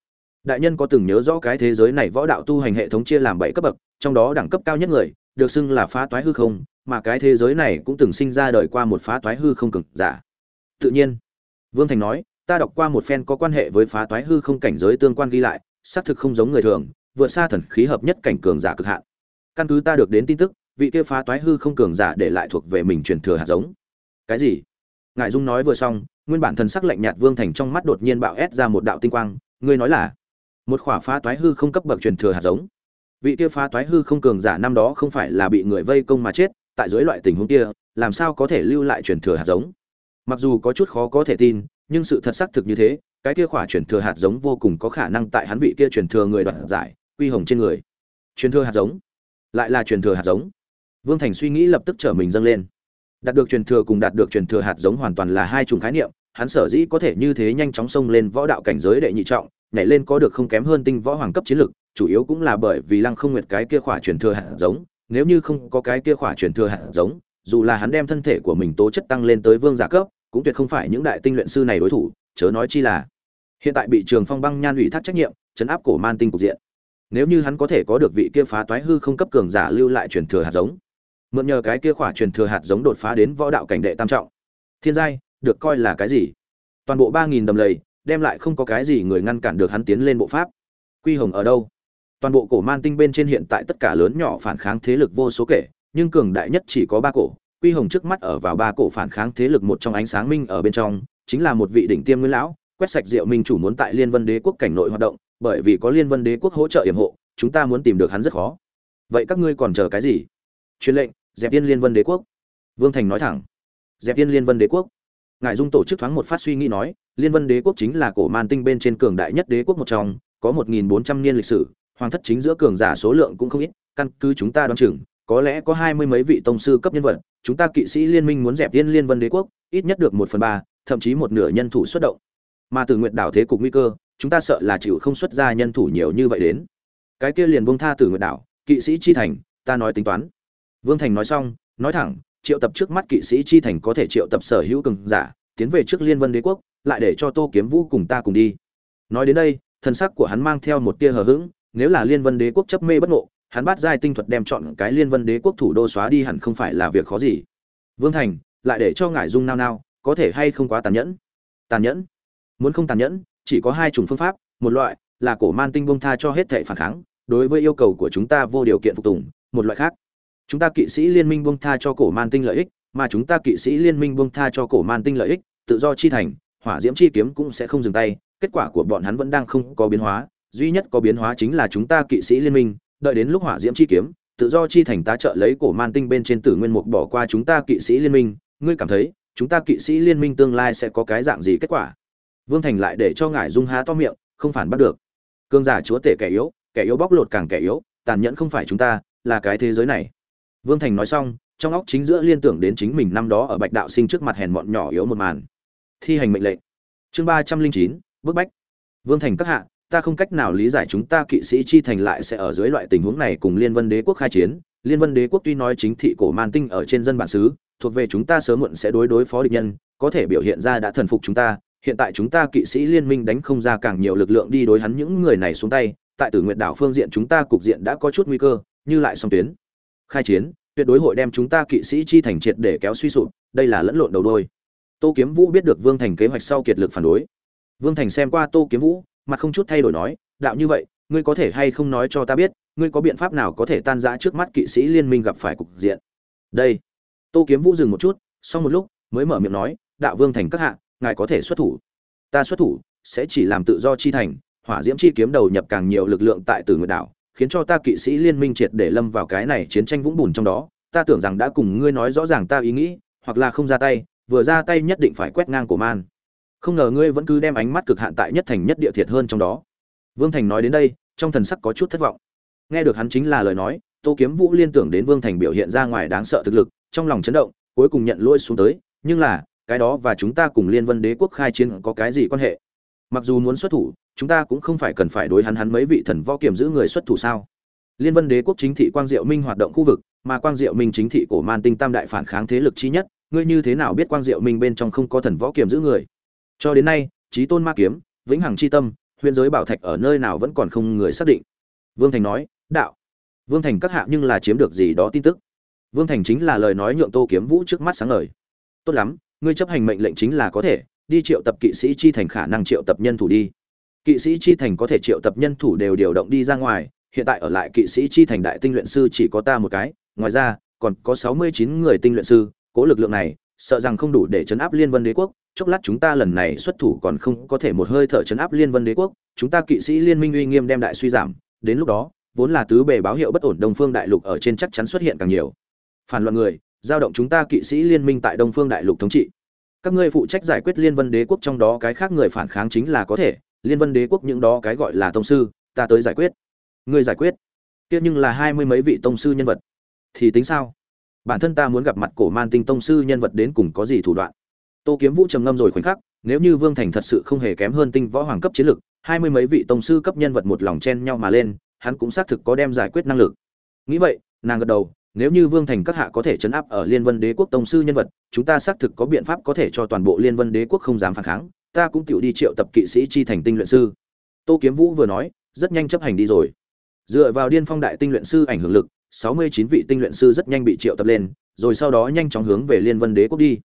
Đại nhân có từng nhớ rõ cái thế giới này võ đạo tu hành hệ thống chia làm bảy cấp bậc trong đó đẳng cấp cao nhất người, được xưng là phá toái hư không, mà cái thế giới này cũng từng sinh ra đời qua một phá toái hư không cực giả. Tự nhiên, vương thành nói, ta đọc qua một phen có quan hệ với phá toái hư không cảnh giới tương quan ghi lại, xác thực không giống người thường, vượt xa thần khí hợp nhất cảnh cường giả cực hạn. Căn cứ ta được đến tin tức, vị kia phá toái hư không cường giả để lại thuộc về mình truyền thừa hạt giống. Cái gì? Ngài dung nói vừa xong, nguyên bản thần sắc lạnh nhạt vương thành trong mắt đột nhiên bạo ép ra một đạo tinh quang, ngươi nói là một khỏa phá toái hư không cấp bậc truyền thừa hạt giống vị kia phá toái hư không cường giả năm đó không phải là bị người vây công mà chết, tại dưới loại tình huống kia, làm sao có thể lưu lại truyền thừa hạt giống? Mặc dù có chút khó có thể tin, nhưng sự thật xác thực như thế, cái kia khỏa truyền thừa hạt giống vô cùng có khả năng tại hắn vị kia truyền thừa người đoạt giải, quy hồng trên người. Truyền thừa hạt giống? Lại là truyền thừa hạt giống? Vương thành suy nghĩ lập tức trở mình dâng lên. Đạt được truyền thừa cùng đạt được truyền thừa hạt giống hoàn toàn là hai chủng khái niệm, hắn sở dĩ có thể như thế nhanh chóng xông lên võ đạo cảnh giới đệ nhị trọng, nhảy lên có được không kém hơn tinh võ hoàng cấp chiến lực chủ yếu cũng là bởi vì lăng không nguyệt cái kia khỏa truyền thừa hạt giống, nếu như không có cái kia khỏa truyền thừa hạt giống, dù là hắn đem thân thể của mình tố chất tăng lên tới vương giả cấp, cũng tuyệt không phải những đại tinh luyện sư này đối thủ, chớ nói chi là, hiện tại bị trường phong băng nhan ủy thác trách nhiệm, chấn áp cổ man tinh cục diện. Nếu như hắn có thể có được vị kia phá toái hư không cấp cường giả lưu lại truyền thừa hạt giống, mượn nhờ cái kia khỏa truyền thừa hạt giống đột phá đến võ đạo cảnh đệ tam trọng. Thiên giai, được coi là cái gì? Toàn bộ ba nghìn đầm lầy, đem lại không có cái gì người ngăn cản được hắn tiến lên bộ pháp. Quy hồng ở đâu? Toàn bộ cổ man tinh bên trên hiện tại tất cả lớn nhỏ phản kháng thế lực vô số kể, nhưng cường đại nhất chỉ có ba cổ, quy hồng trước mắt ở vào ba cổ phản kháng thế lực một trong ánh sáng minh ở bên trong, chính là một vị đỉnh tiêm nguyên lão, quét sạch diệu minh chủ muốn tại liên vân đế quốc cảnh nội hoạt động, bởi vì có liên vân đế quốc hỗ trợ yểm hộ, chúng ta muốn tìm được hắn rất khó. Vậy các ngươi còn chờ cái gì? Truyền lệnh, dẹp yên liên vân đế quốc. Vương thành nói thẳng. Dẹp yên liên vân đế quốc. Ngài dung tổ chức thoáng một phát suy nghĩ nói, liên vân đế quốc chính là cổ man tinh bên trên cường đại nhất đế quốc một trong, có một nghìn bốn trăm niên lịch sử hoàng thất chính giữa cường giả số lượng cũng không ít, căn cứ chúng ta đoán chừng, có lẽ có hai mươi mấy vị tông sư cấp nhân vật, chúng ta kỵ sĩ liên minh muốn dẹp yên liên vân đế quốc, ít nhất được một phần ba, thậm chí một nửa nhân thủ xuất động. Mà từ nguyện đảo thế cục nguy cơ, chúng ta sợ là chịu không xuất ra nhân thủ nhiều như vậy đến. Cái kia liền bông tha từ nguyện đảo, kỵ sĩ chi thành, ta nói tính toán. Vương thành nói xong, nói thẳng, triệu tập trước mắt kỵ sĩ chi thành có thể triệu tập sở hữu cường giả, tiến về trước liên vân đế quốc, lại để cho tô kiếm vũ cùng ta cùng đi. Nói đến đây thân sắc của hắn mang theo một tia hờ hững nếu là liên vân đế quốc chấp mê bất ngộ, hắn bắt giai tinh thuật đem chọn cái liên vân đế quốc thủ đô xóa đi hẳn không phải là việc khó gì. Vương thành, lại để cho ngải dung nao nao, có thể hay không quá tàn nhẫn? Tàn nhẫn? Muốn không tàn nhẫn, chỉ có hai chủng phương pháp. Một loại là cổ man tinh bông tha cho hết thệ phản kháng, đối với yêu cầu của chúng ta vô điều kiện phục tùng. Một loại khác, chúng ta kỵ sĩ liên minh bông tha cho cổ man tinh lợi ích, mà chúng ta kỵ sĩ liên minh bông tha cho cổ man tinh lợi ích, tự do chi thành, hỏa diễm chi kiếm cũng sẽ không dừng tay. Kết quả của bọn hắn vẫn đang không có biến hóa duy nhất có biến hóa chính là chúng ta kỵ sĩ liên minh, đợi đến lúc hỏa diễm chi kiếm, tự do chi thành tá trợ lấy cổ man tinh bên trên tử nguyên mục bỏ qua chúng ta kỵ sĩ liên minh. Ngươi cảm thấy, chúng ta kỵ sĩ liên minh tương lai sẽ có cái dạng gì kết quả? Vương thành lại để cho ngài dung há to miệng, không phản bắt được. Cương giả chúa tể kẻ yếu kẻ yếu bóc lột càng kẻ yếu, tàn nhẫn không phải chúng ta, là cái thế giới này. Vương thành nói xong, trong óc chính giữa liên tưởng đến chính mình năm đó ở bạch đạo sinh trước mặt hèn mọn nhỏ yếu một màn. Thi hành mệnh lệnh. Chương ba trăm linh chín, bức bách. Vương thành các hạ ta không cách nào lý giải chúng ta kỵ sĩ chi thành lại sẽ ở dưới loại tình huống này cùng liên vân đế quốc khai chiến. Liên vân đế quốc tuy nói chính thị cổ man tinh ở trên dân bản xứ, thuộc về chúng ta sớm muộn sẽ đối đối phó địch nhân, có thể biểu hiện ra đã thần phục chúng ta. Hiện tại chúng ta kỵ sĩ liên minh đánh không ra càng nhiều lực lượng đi đối hắn những người này xuống tay. Tại tử nguyện đảo phương diện chúng ta cục diện đã có chút nguy cơ, như lại song tuyến. Khai chiến, tuyệt đối hội đem chúng ta kỵ sĩ chi thành triệt để kéo suy sụp, đây là lẫn lộn đầu đôi. Tô kiếm vũ biết được vương thành kế hoạch sau kiệt lực phản đối. Vương thành xem qua tô kiếm vũ mặt không chút thay đổi nói, đạo như vậy, ngươi có thể hay không nói cho ta biết, ngươi có biện pháp nào có thể tan rã trước mắt kỵ sĩ liên minh gặp phải cục diện? Đây. Tô kiếm vũ dừng một chút, sau một lúc mới mở miệng nói, đạo vương thành các hạ, ngài có thể xuất thủ. Ta xuất thủ sẽ chỉ làm tự do chi thành, hỏa diễm chi kiếm đầu nhập càng nhiều lực lượng tại tử nguyệt đảo, khiến cho ta kỵ sĩ liên minh triệt để lâm vào cái này chiến tranh vũng bùn trong đó. Ta tưởng rằng đã cùng ngươi nói rõ ràng ta ý nghĩ, hoặc là không ra tay, vừa ra tay nhất định phải quét ngang của man không ngờ ngươi vẫn cứ đem ánh mắt cực hạn tại nhất thành nhất địa thiệt hơn trong đó. Vương thành nói đến đây, trong thần sắc có chút thất vọng. Nghe được hắn chính là lời nói, tô kiếm vũ liên tưởng đến vương thành biểu hiện ra ngoài đáng sợ thực lực, trong lòng chấn động, cuối cùng nhận lỗi xuống tới, nhưng là, cái đó và chúng ta cùng liên vân đế quốc khai chiến có cái gì quan hệ? Mặc dù muốn xuất thủ, chúng ta cũng không phải cần phải đối hắn hắn mấy vị thần võ kiểm giữ người xuất thủ sao? Liên vân đế quốc chính thị quang diệu minh hoạt động khu vực, mà quang diệu minh chính thị cổ man tinh tam đại phản kháng thế lực chi nhất, ngươi như thế nào biết quang diệu minh bên trong không có thần võ kiểm giữ người? Cho đến nay trí tôn ma kiếm, vĩnh hằng chi tâm huyện giới bảo thạch ở nơi nào vẫn còn không người xác định. Vương thành nói, đạo. Vương thành các hạ nhưng là chiếm được gì đó tin tức. Vương thành chính là lời nói nhượng tô kiếm vũ trước mắt sáng lời tốt lắm, ngươi chấp hành mệnh lệnh chính là có thể, đi triệu tập kỵ sĩ chi thành khả năng triệu tập nhân thủ đi. Kỵ sĩ chi thành có thể triệu tập nhân thủ đều điều động đi ra ngoài, hiện tại ở lại kỵ sĩ chi thành đại tinh luyện sư chỉ có ta một cái, ngoài ra, còn có sáu mươi chín người tinh luyện sư, cố lực lượng này sợ rằng không đủ để chấn áp liên vân đế quốc. Chốc lát chúng ta lần này xuất thủ còn không có thể một hơi thở chấn áp liên vân đế quốc. Chúng ta kỵ sĩ liên minh uy nghiêm đem đại suy giảm. Đến lúc đó, vốn là tứ bề báo hiệu bất ổn đông phương đại lục ở trên chắc chắn xuất hiện càng nhiều. Phản loạn người, giao động chúng ta kỵ sĩ liên minh tại đông phương đại lục thống trị. Các ngươi phụ trách giải quyết liên vân đế quốc trong đó cái khác người phản kháng chính là có thể. Liên vân đế quốc những đó cái gọi là tông sư, ta tới giải quyết. Ngươi giải quyết. Tiếc nhưng là hai mươi mấy vị tông sư nhân vật. Thì tính sao? Bản thân ta muốn gặp mặt cổ man tinh tông sư nhân vật đến cùng có gì thủ đoạn. Tô kiếm vũ trầm ngâm rồi khoảnh khắc, nếu như vương thành thật sự không hề kém hơn tinh võ hoàng cấp chiến lực, hai mươi mấy vị tông sư cấp nhân vật một lòng chen nhau mà lên, hắn cũng xác thực có đem giải quyết năng lực. Nghĩ vậy, nàng gật đầu, nếu như vương thành các hạ có thể chấn áp ở liên vân đế quốc tông sư nhân vật, chúng ta xác thực có biện pháp có thể cho toàn bộ liên vân đế quốc không dám phản kháng, ta cũng tiểu đi triệu tập kỵ sĩ chi thành tinh luyện sư. Tô kiếm vũ vừa nói, rất nhanh chấp hành đi rồi. Dựa vào điên phong đại tinh luyện sư ảnh hưởng lực sáu mươi chín vị tinh luyện sư rất nhanh bị triệu tập lên, rồi sau đó nhanh chóng hướng về liên vân đế quốc đi.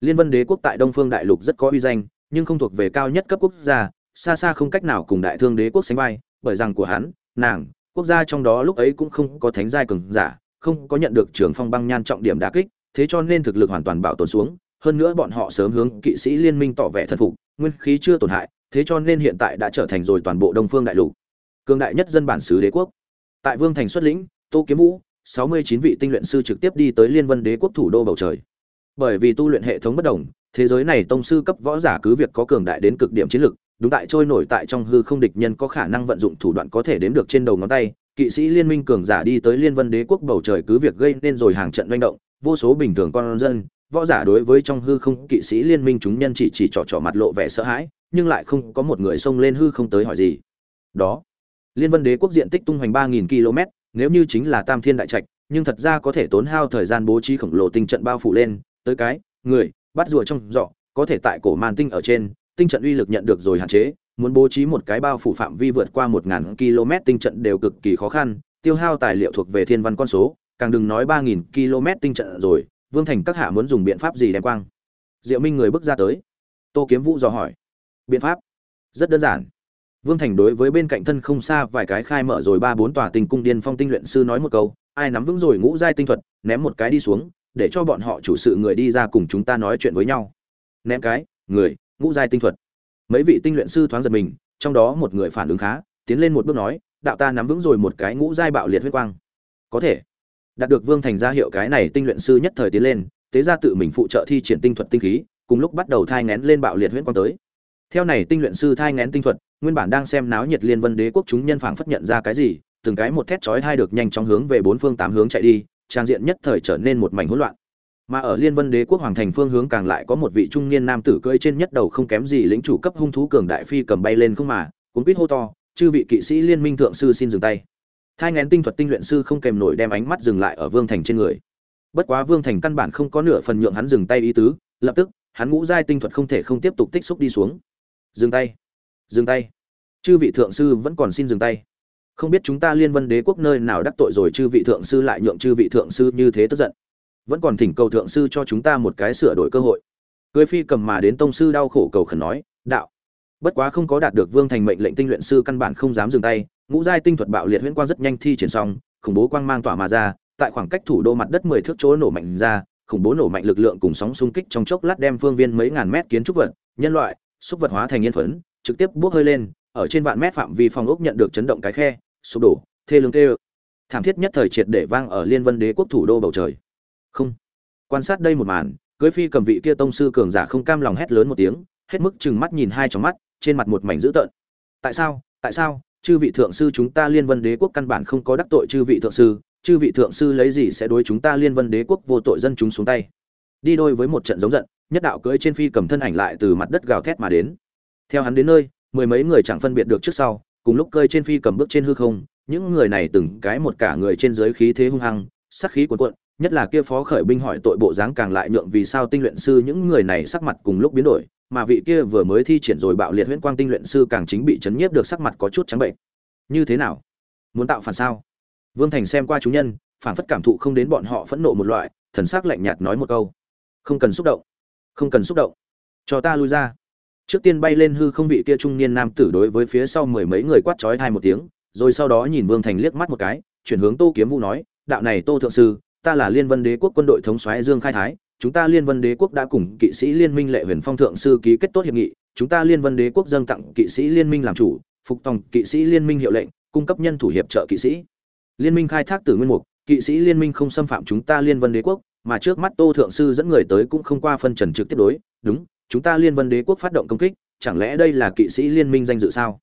Liên vân đế quốc tại đông phương đại lục rất có uy danh, nhưng không thuộc về cao nhất cấp quốc gia, xa xa không cách nào cùng đại thương đế quốc sánh vai, bởi rằng của hắn, nàng, quốc gia trong đó lúc ấy cũng không có thánh giai cường giả, không có nhận được trường phong băng nhan trọng điểm đả kích, thế cho nên thực lực hoàn toàn bảo tồn xuống, hơn nữa bọn họ sớm hướng kỵ sĩ liên minh tỏ vẻ thần phục, nguyên khí chưa tổn hại, thế cho nên hiện tại đã trở thành rồi toàn bộ đông phương đại lục, cường đại nhất dân bản xứ đế quốc. Tại vương thành xuất lĩnh tô kiếm vũ, sáu mươi chín vị tinh luyện sư trực tiếp đi tới liên vân đế quốc thủ đô bầu trời. Bởi vì tu luyện hệ thống bất đồng, thế giới này tông sư cấp võ giả cứ việc có cường đại đến cực điểm chiến lực, đúng tại trôi nổi tại trong hư không địch nhân có khả năng vận dụng thủ đoạn có thể đếm được trên đầu ngón tay. Kỵ sĩ liên minh cường giả đi tới liên vân đế quốc bầu trời cứ việc gây nên rồi hàng trận manh động, vô số bình thường con dân, võ giả đối với trong hư không kỵ sĩ liên minh chúng nhân chỉ chỉ trỏ trỏ mặt lộ vẻ sợ hãi, nhưng lại không có một người xông lên hư không tới hỏi gì. Đó, liên vân đế quốc diện tích tung hoành ba nghìn km nếu như chính là tam thiên đại trạch, nhưng thật ra có thể tốn hao thời gian bố trí khổng lồ tinh trận bao phủ lên, tới cái, người, bắt rùa trong giỏ, có thể tại cổ màn tinh ở trên, tinh trận uy lực nhận được rồi hạn chế, muốn bố trí một cái bao phủ phạm vi vượt qua một ngàn km tinh trận đều cực kỳ khó khăn, tiêu hao tài liệu thuộc về thiên văn con số, càng đừng nói ba nghìn km tinh trận rồi, vương thành các hạ muốn dùng biện pháp gì đem quang? Diệu minh người bước ra tới. Tô kiếm vũ dò hỏi. Biện pháp? Rất đơn giản vương thành đối với bên cạnh thân không xa vài cái khai mở rồi ba bốn tòa tinh cung điên phong tinh luyện sư nói một câu, ai nắm vững rồi ngũ giai tinh thuật, ném một cái đi xuống, để cho bọn họ chủ sự người đi ra cùng chúng ta nói chuyện với nhau. Ném cái? Người, ngũ giai tinh thuật. Mấy vị tinh luyện sư thoáng giật mình, trong đó một người phản ứng khá, tiến lên một bước nói, đạo ta nắm vững rồi một cái ngũ giai bạo liệt huyết quang. Có thể. Đạt được vương thành ra hiệu cái này tinh luyện sư nhất thời tiến lên tế ra tự mình phụ trợ thi triển tinh thuật tinh khí, cùng lúc bắt đầu thai nghén lên bạo liệt huyết quang tới. Theo này tinh luyện sư thai nghén tinh thuật nguyên bản đang xem náo nhiệt liên vân đế quốc chúng nhân phảng phất nhận ra cái gì, từng cái một thét chói hai được nhanh chóng hướng về bốn phương tám hướng chạy đi, trang diện nhất thời trở nên một mảnh hỗn loạn. Mà ở liên vân đế quốc hoàng thành phương hướng càng lại có một vị trung niên nam tử cưỡi trên nhất đầu không kém gì lĩnh chủ cấp hung thú cường đại phi cầm bay lên không mà, cuốn quýt hô to, chư vị kỵ sĩ liên minh thượng sư xin dừng tay. Thai ngén tinh thuật tinh luyện sư không kèm nổi đem ánh mắt dừng lại ở vương thành trên người. Bất quá vương thành căn bản không có nửa phần nhượng hắn dừng tay ý tứ, lập tức, hắn ngũ giai tinh thuật không thể không tiếp tục tích xúc đi xuống. Dừng tay dừng tay. Chư vị thượng sư vẫn còn xin dừng tay. Không biết chúng ta liên vân đế quốc nơi nào đắc tội rồi chư vị thượng sư lại nhượng chư vị thượng sư như thế tức giận. Vẫn còn thỉnh cầu thượng sư cho chúng ta một cái sửa đổi cơ hội. Cưới phi cầm mà đến tông sư đau khổ cầu khẩn nói, đạo, bất quá không có đạt được vương thành mệnh lệnh tinh luyện sư căn bản không dám dừng tay, ngũ giai tinh thuật bạo liệt huyễn quang rất nhanh thi triển xong, khủng bố quang mang tỏa mà ra, tại khoảng cách thủ đô mặt đất mười thước chỗ nổ mạnh ra, khủng bố nổ mạnh lực lượng cùng sóng xung kích trong chốc lát đem phương viên mấy ngàn mét kiến trúc vật, nhân loại, xúc vật hóa thành yên phấn trực tiếp bước hơi lên, ở trên vạn mét phạm vi phòng ốc nhận được chấn động cái khe, sụp đổ, thê lương tê thảm thiết nhất thời triệt để vang ở liên vân đế quốc thủ đô bầu trời. Không. Quan sát đây một màn, cưới phi cầm vị kia tông sư cường giả không cam lòng hét lớn một tiếng, hết mức chừng mắt nhìn hai trong mắt, trên mặt một mảnh dữ tợn. Tại sao? Tại sao? Chư vị thượng sư chúng ta liên vân đế quốc căn bản không có đắc tội chư vị thượng sư, chư vị thượng sư lấy gì sẽ đối chúng ta liên vân đế quốc vô tội dân chúng xuống tay? Đi đôi với một trận giống giận, nhất đạo cưỡi trên phi cầm thân ảnh lại từ mặt đất gào thét mà đến theo hắn đến nơi, mười mấy người chẳng phân biệt được trước sau, cùng lúc cơi trên phi cầm bước trên hư không, những người này từng cái một cả người trên dưới khí thế hung hăng sát khí cuồn cuộn, nhất là kia phó khởi binh hỏi tội bộ dáng càng lại nhượng vì sao tinh luyện sư những người này sắc mặt cùng lúc biến đổi, mà vị kia vừa mới thi triển rồi bạo liệt huyễn quang tinh luyện sư càng chính bị chấn nhiếp được sắc mặt có chút trắng bệnh. Như thế nào? Muốn tạo phản sao? Vương thành xem qua chúng nhân, phản phất cảm thụ không đến bọn họ phẫn nộ một loại, thần sắc lạnh nhạt nói một câu. Không cần xúc động. Không cần xúc động. Cho ta lui ra trước tiên bay lên hư không vị kia trung niên nam tử đối với phía sau mười mấy người quát chói hai một tiếng, rồi sau đó nhìn vương thành liếc mắt một cái, chuyển hướng tô kiếm vũ nói, đạo này tô thượng sư, ta là liên vân đế quốc quân đội thống soái dương khai thái, chúng ta liên vân đế quốc đã cùng kỵ sĩ liên minh lệ huyền phong thượng sư ký kết tốt hiệp nghị, chúng ta liên vân đế quốc dâng tặng kỵ sĩ liên minh làm chủ, phục tòng kỵ sĩ liên minh hiệu lệnh, cung cấp nhân thủ hiệp trợ kỵ sĩ. Liên minh khai thác từ nguyên mục, kỵ sĩ liên minh không xâm phạm chúng ta liên vân đế quốc, mà trước mắt tô thượng sư dẫn người tới cũng không qua phân trần trực tiếp đối, đúng chúng ta liên vân đế quốc phát động công kích, chẳng lẽ đây là kỵ sĩ liên minh danh dự sao?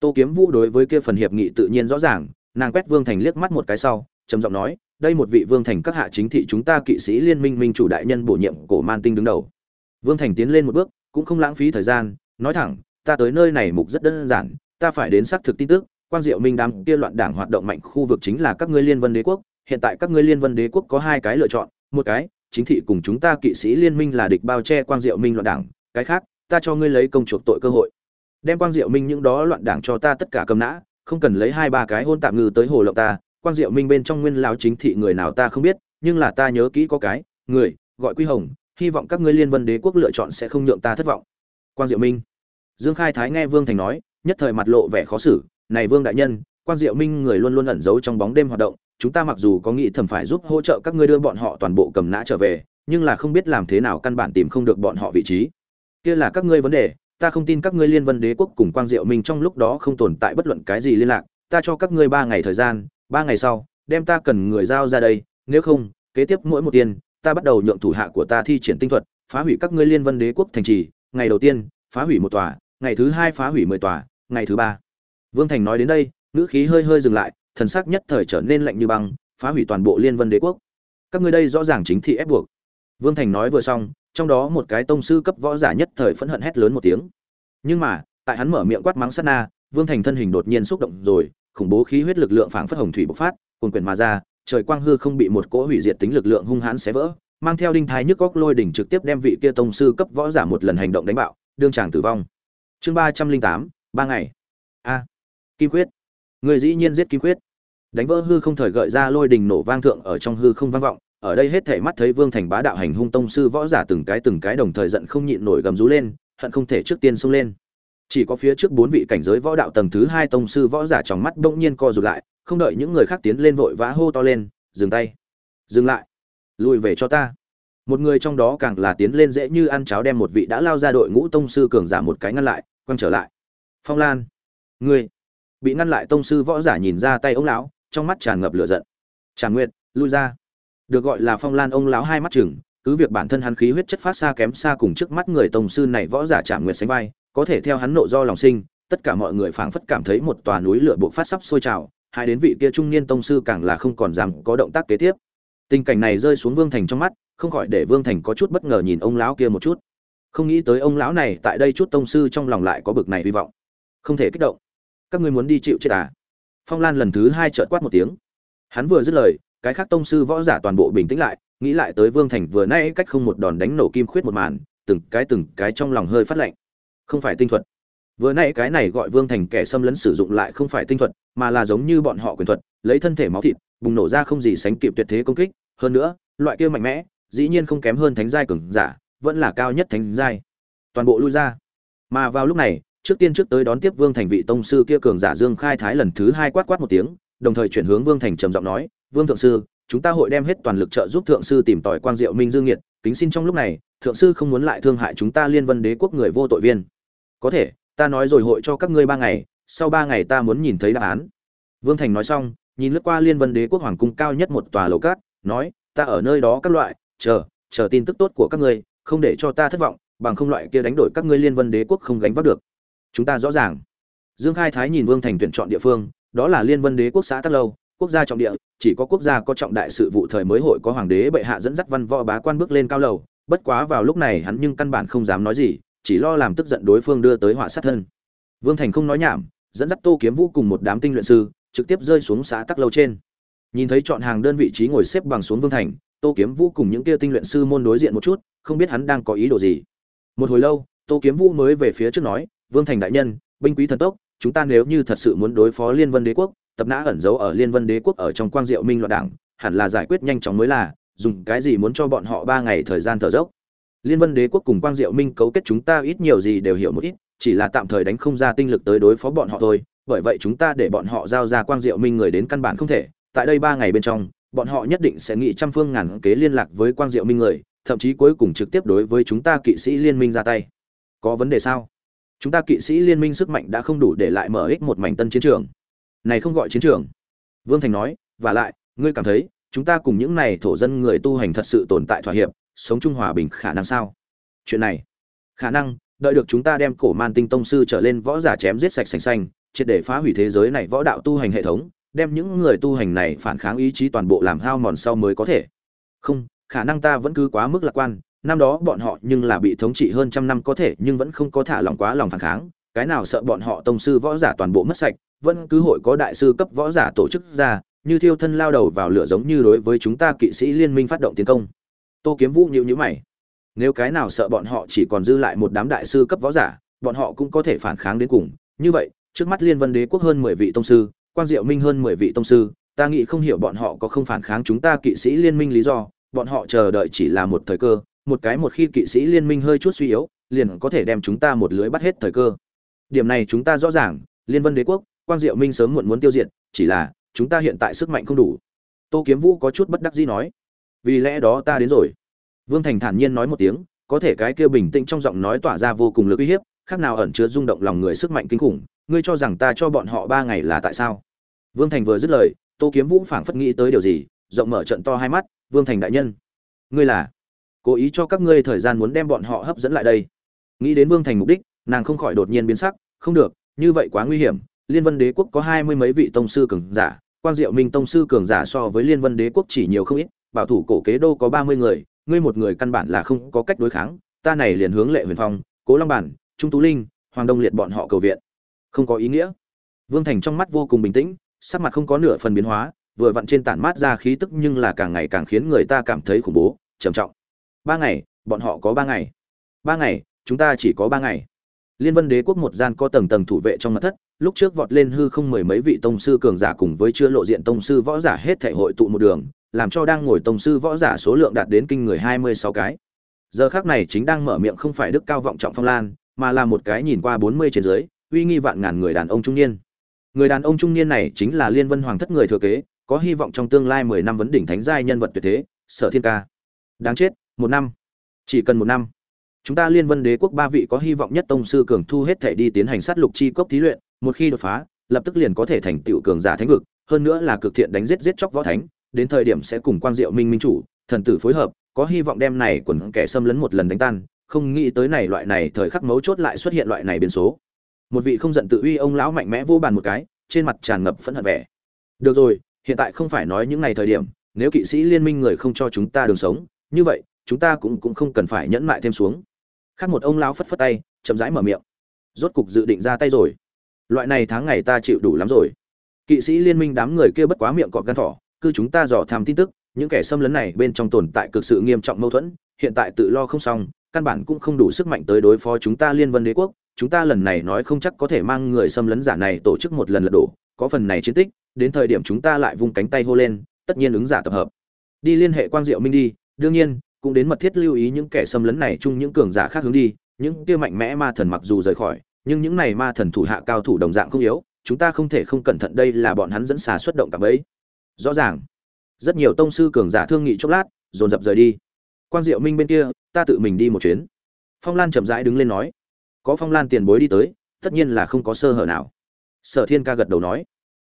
Tô kiếm vũ đối với kia phần hiệp nghị tự nhiên rõ ràng, nàng quét vương thành liếc mắt một cái sau, trầm giọng nói, đây một vị vương thành các hạ chính thị chúng ta kỵ sĩ liên minh minh chủ đại nhân bổ nhiệm cổ man tinh đứng đầu. Vương thành tiến lên một bước, cũng không lãng phí thời gian, nói thẳng, ta tới nơi này mục rất đơn giản, ta phải đến xác thực tin tức quan diệu minh đám kia loạn đảng hoạt động mạnh khu vực chính là các ngươi liên vân đế quốc, hiện tại các ngươi liên vân đế quốc có hai cái lựa chọn, một cái chính thị cùng chúng ta kỵ sĩ liên minh là địch bao che quang diệu minh loạn đảng, cái khác, ta cho ngươi lấy công chuộc tội cơ hội. Đem quang diệu minh những đó loạn đảng cho ta tất cả cầm nã, không cần lấy hai ba cái hôn tạm ngư tới hồ lộng ta, quang diệu minh bên trong nguyên lao chính thị người nào ta không biết, nhưng là ta nhớ kỹ có cái, người, gọi quy hồng, hy vọng các ngươi liên vân đế quốc lựa chọn sẽ không nhượng ta thất vọng. Quang diệu minh. Dương khai thái nghe vương thành nói, nhất thời mặt lộ vẻ khó xử, này vương đại nhân, quang diệu minh người luôn luôn ẩn giấu trong bóng đêm hoạt động chúng ta mặc dù có nghĩ thầm phải giúp hỗ trợ các ngươi đưa bọn họ toàn bộ cầm nã trở về, nhưng là không biết làm thế nào căn bản tìm không được bọn họ vị trí. Kia là các ngươi vấn đề, ta không tin các ngươi liên vân đế quốc cùng quang diệu minh trong lúc đó không tồn tại bất luận cái gì liên lạc, ta cho các ngươi ba ngày thời gian, ba ngày sau, đem ta cần người giao ra đây, nếu không, kế tiếp mỗi một tiền ta bắt đầu nhượng thủ hạ của ta thi triển tinh thuật, phá hủy các ngươi liên vân đế quốc thành trì, ngày đầu tiên, phá hủy một tòa, ngày thứ hai phá hủy mười tòa, ngày thứ ba. Vương thành nói đến đây, ngữ khí hơi hơi dừng lại thần sắc nhất thời trở nên lạnh như băng, phá hủy toàn bộ liên vân đế quốc. Các ngươi đây rõ ràng chính thị ép buộc. Vương thành nói vừa xong, trong đó một cái tông sư cấp võ giả nhất thời phẫn hận hét lớn một tiếng. Nhưng mà, tại hắn mở miệng quát mắng sát na, vương thành thân hình đột nhiên xúc động rồi, khủng bố khí huyết lực lượng phảng phất hồng thủy bộc phát, cuồn quyển mà ra, trời quang hư không bị một cỗ hủy diệt tính lực lượng hung hãn xé vỡ, mang theo đinh thái nhức góc lôi đỉnh trực tiếp đem vị kia tông sư cấp võ giả một lần hành động đánh bạo, đương chàng tử vong. Chương ba trăm linh tám, ba ngày. A. Kim quyết người dĩ nhiên giết kim quyết đánh vỡ hư không thời gợi ra lôi đình nổ vang thượng ở trong hư không vang vọng, ở đây hết thể mắt thấy vương thành bá đạo hành hung tông sư võ giả từng cái từng cái đồng thời giận không nhịn nổi gầm rú lên, hận không thể trước tiên xông lên. Chỉ có phía trước bốn vị cảnh giới võ đạo tầng thứ hai tông sư võ giả trong mắt bỗng nhiên co rụt lại, không đợi những người khác tiến lên vội vã hô to lên, dừng tay, dừng lại, lùi về cho ta. Một người trong đó càng là tiến lên dễ như ăn cháo đem một vị đã lao ra đội ngũ tông sư cường giả một cái ngăn lại, quăng trở lại. Phong lan, ngươi bị ngăn lại tông sư võ giả nhìn ra tay ông lão, trong mắt tràn ngập lửa giận. Tràn nguyệt, lui ra. Được gọi là phong lan, ông lão hai mắt chừng cứ việc bản thân hắn khí huyết chất phát xa kém xa cùng trước mắt người tông sư này võ giả trà nguyệt sánh vai, có thể theo hắn nộ do lòng sinh, tất cả mọi người phảng phất cảm thấy một tòa núi lửa buộc phát sắp sôi trào, hai đến vị kia trung niên tông sư càng là không còn dám có động tác kế tiếp. Tình cảnh này rơi xuống vương thành trong mắt, không khỏi để vương thành có chút bất ngờ nhìn ông lão kia một chút. Không nghĩ tới ông lão này tại đây chút tông sư trong lòng lại có bực này hy vọng. Không thể kích động các ngươi muốn đi chịu chết à? Phong lan lần thứ hai trợt quát một tiếng. Hắn vừa dứt lời, cái khác tông sư võ giả toàn bộ bình tĩnh lại, nghĩ lại tới vương thành vừa nay cách không một đòn đánh nổ kim khuyết một màn, từng cái từng cái trong lòng hơi phát lạnh. Không phải tinh thuật. Vừa nay cái này gọi vương thành kẻ xâm lấn sử dụng lại không phải tinh thuật, mà là giống như bọn họ quyền thuật, lấy thân thể máu thịt, bùng nổ ra không gì sánh kịp tuyệt thế công kích. Hơn nữa, loại kia mạnh mẽ, dĩ nhiên không kém hơn thánh giai cường giả, vẫn là cao nhất thánh giai. Toàn bộ lui ra. Mà vào lúc này trước tiên trước tới đón tiếp vương thành vị tông sư kia cường giả dương khai thái lần thứ hai quát quát một tiếng, đồng thời chuyển hướng vương thành trầm giọng nói, vương thượng sư, chúng ta hội đem hết toàn lực trợ giúp thượng sư tìm tòi quang diệu minh dương nhiệt, kính xin trong lúc này, thượng sư không muốn lại thương hại chúng ta liên vân đế quốc người vô tội viên. Có thể, ta nói rồi hội cho các ngươi ba ngày, sau ba ngày ta muốn nhìn thấy đáp án. Vương thành nói xong, nhìn lướt qua liên vân đế quốc hoàng cung cao nhất một tòa lầu cát, nói, ta ở nơi đó các loại, chờ chờ tin tức tốt của các ngươi, không để cho ta thất vọng, bằng không loại kia đánh đổi các ngươi liên vân đế quốc không gánh vác được chúng ta rõ ràng. Dương khai thái nhìn vương thành tuyển chọn địa phương, đó là liên vân đế quốc xã tắc lâu, quốc gia trọng địa, chỉ có quốc gia có trọng đại sự vụ thời mới hội có hoàng đế bệ hạ dẫn dắt văn võ bá quan bước lên cao lầu, bất quá vào lúc này hắn nhưng căn bản không dám nói gì, chỉ lo làm tức giận đối phương đưa tới họa sát thân. Vương thành không nói nhảm, dẫn dắt tô kiếm vũ cùng một đám tinh luyện sư, trực tiếp rơi xuống xã tắc lâu trên. Nhìn thấy chọn hàng đơn vị trí ngồi xếp bằng xuống vương thành, tô kiếm vũ cùng những kia tinh luyện sư môn đối diện một chút, không biết hắn đang có ý đồ gì. Một hồi lâu, tô kiếm vũ mới về phía trước nói vương thành đại nhân, binh quý thần tốc, chúng ta nếu như thật sự muốn đối phó liên vân đế quốc, tập nã ẩn giấu ở liên vân đế quốc ở trong quang diệu minh loạn đảng, hẳn là giải quyết nhanh chóng mới là, dùng cái gì muốn cho bọn họ ba ngày thời gian thở dốc. Liên vân đế quốc cùng quang diệu minh cấu kết chúng ta ít nhiều gì đều hiểu một ít, chỉ là tạm thời đánh không ra tinh lực tới đối phó bọn họ thôi, bởi vậy chúng ta để bọn họ giao ra quang diệu minh người đến căn bản không thể, tại đây ba ngày bên trong, bọn họ nhất định sẽ nghĩ trăm phương ngàn kế liên lạc với quang diệu minh người, thậm chí cuối cùng trực tiếp đối với chúng ta kỵ sĩ liên minh ra tay. Có vấn đề sao? Chúng ta kỵ sĩ liên minh sức mạnh đã không đủ để lại mở ích một mảnh tân chiến trường. Này không gọi chiến trường. Vương thành nói, và lại, ngươi cảm thấy, chúng ta cùng những này thổ dân người tu hành thật sự tồn tại thỏa hiệp, sống chung hòa bình khả năng sao? Chuyện này, khả năng, đợi được chúng ta đem cổ man tinh tông sư trở lên võ giả chém giết sạch sành xanh, triệt để phá hủy thế giới này võ đạo tu hành hệ thống, đem những người tu hành này phản kháng ý chí toàn bộ làm hao mòn sau mới có thể. Không, khả năng ta vẫn cứ quá mức lạc quan năm đó bọn họ nhưng là bị thống trị hơn trăm năm có thể, nhưng vẫn không có thả lòng quá lòng phản kháng. Cái nào sợ bọn họ tông sư võ giả toàn bộ mất sạch, vẫn cứ hội có đại sư cấp võ giả tổ chức ra, như thiêu thân lao đầu vào lửa giống như đối với chúng ta kỵ sĩ liên minh phát động tiến công. Tô kiếm vũ nhịu nhữ mày. Nếu cái nào sợ bọn họ chỉ còn dư lại một đám đại sư cấp võ giả, bọn họ cũng có thể phản kháng đến cùng. Như vậy, trước mắt liên vân đế quốc hơn mười vị tông sư, quang diệu minh hơn mười vị tông sư, ta nghĩ không hiểu bọn họ có không phản kháng chúng ta kỵ sĩ liên minh lý do, bọn họ chờ đợi chỉ là một thời cơ một cái một khi kỵ sĩ liên minh hơi chút suy yếu, liền có thể đem chúng ta một lưới bắt hết thời cơ. Điểm này chúng ta rõ ràng, liên vân đế quốc, quang diệu minh sớm muộn muốn tiêu diệt, chỉ là, chúng ta hiện tại sức mạnh không đủ. Tô kiếm vũ có chút bất đắc dĩ nói, vì lẽ đó ta đến rồi. Vương thành thản nhiên nói một tiếng, có thể cái kia bình tĩnh trong giọng nói tỏa ra vô cùng lực uy hiếp, khác nào ẩn chứa rung động lòng người sức mạnh kinh khủng, ngươi cho rằng ta cho bọn họ ba ngày là tại sao? Vương thành vừa dứt lời, tô kiếm vũ phảng phất nghĩ tới điều gì, rộng mở trận to hai mắt, vương thành đại nhân, ngươi là cố ý cho các ngươi thời gian muốn đem bọn họ hấp dẫn lại đây. Nghĩ đến vương thành mục đích, nàng không khỏi đột nhiên biến sắc, không được, như vậy quá nguy hiểm, liên vân đế quốc có hai mươi mấy vị tông sư cường giả Quan diệu minh tông sư cường giả so với liên vân đế quốc chỉ nhiều không ít, bảo thủ cổ kế đô có ba mươi người, ngươi một người căn bản là không có cách đối kháng, ta này liền hướng lệ huyền phong, cố long bản, trung tú linh, hoàng đông liệt bọn họ cầu viện. Không có ý nghĩa. Vương thành trong mắt vô cùng bình tĩnh, sắc mặt không có nửa phần biến hóa, vừa vặn trên tản mát ra khí tức nhưng là càng ngày càng khiến người ta cảm thấy khủng bố, trầm trọng ba ngày, bọn họ có ba ngày. Ba ngày, chúng ta chỉ có ba ngày. Liên vân đế quốc một gian có tầng tầng thủ vệ trong mặt thất, lúc trước vọt lên hư không mười mấy vị tông sư cường giả cùng với chưa lộ diện tông sư võ giả hết thể hội tụ một đường, làm cho đang ngồi tông sư võ giả số lượng đạt đến kinh người hai mươi sáu cái. Giờ khác này chính đang mở miệng không phải đức cao vọng trọng phong lan, mà là một cái nhìn qua bốn mươi trên dưới, uy nghi vạn ngàn người đàn ông trung niên. Người đàn ông trung niên này chính là liên vân hoàng thất người thừa kế, có hy vọng trong tương lai mười năm vấn đỉnh thánh giai nhân vật tuyệt thế, sở thiên ca. Đáng chết một năm. Chỉ cần một năm, chúng ta liên vân đế quốc ba vị có hy vọng nhất tông sư cường thu hết thể đi tiến hành sát lục chi cốc thí luyện, một khi đột phá, lập tức liền có thể thành tựu cường giả thánh vực, hơn nữa là cực thiện đánh giết giết chóc võ thánh, đến thời điểm sẽ cùng quang diệu minh minh chủ, thần tử phối hợp, có hy vọng đem này quần kẻ xâm lấn một lần đánh tan, không nghĩ tới này loại này thời khắc mấu chốt lại xuất hiện loại này biến số. Một vị không giận tự uy ông lão mạnh mẽ vô bàn một cái, trên mặt tràn ngập phẫn hận vẻ. Được rồi, hiện tại không phải nói những ngày thời điểm, nếu kỵ sĩ liên minh người không cho chúng ta đường sống, như vậy chúng ta cũng cũng không cần phải nhẫn mại thêm xuống. Khác một ông lão phất phất tay, chậm rãi mở miệng. Rốt cục dự định ra tay rồi. Loại này tháng ngày ta chịu đủ lắm rồi. Kỵ sĩ liên minh đám người kia bất quá miệng cọp gan thỏ, cứ chúng ta dò tham tin tức, những kẻ xâm lấn này bên trong tồn tại cực sự nghiêm trọng mâu thuẫn, hiện tại tự lo không xong, căn bản cũng không đủ sức mạnh tới đối phó chúng ta liên vân đế quốc, chúng ta lần này nói không chắc có thể mang người xâm lấn giả này tổ chức một lần lật đổ, có phần này chiến tích, đến thời điểm chúng ta lại vung cánh tay hô lên, tất nhiên ứng giả tập hợp. Đi liên hệ quang diệu minh đi, đương nhiên cũng đến mật thiết lưu ý những kẻ xâm lấn này chung những cường giả khác hướng đi, những kia mạnh mẽ ma thần mặc dù rời khỏi, nhưng những này ma thần thủ hạ cao thủ đồng dạng không yếu, chúng ta không thể không cẩn thận đây là bọn hắn dẫn xà xuất động cả bấy rõ ràng, rất nhiều tông sư cường giả thương nghị chốc lát, dồn dập rời đi. Quan diệu minh bên kia, ta tự mình đi một chuyến. Phong lan chậm rãi đứng lên nói. Có phong lan tiền bối đi tới, tất nhiên là không có sơ hở nào. Sở thiên ca gật đầu nói.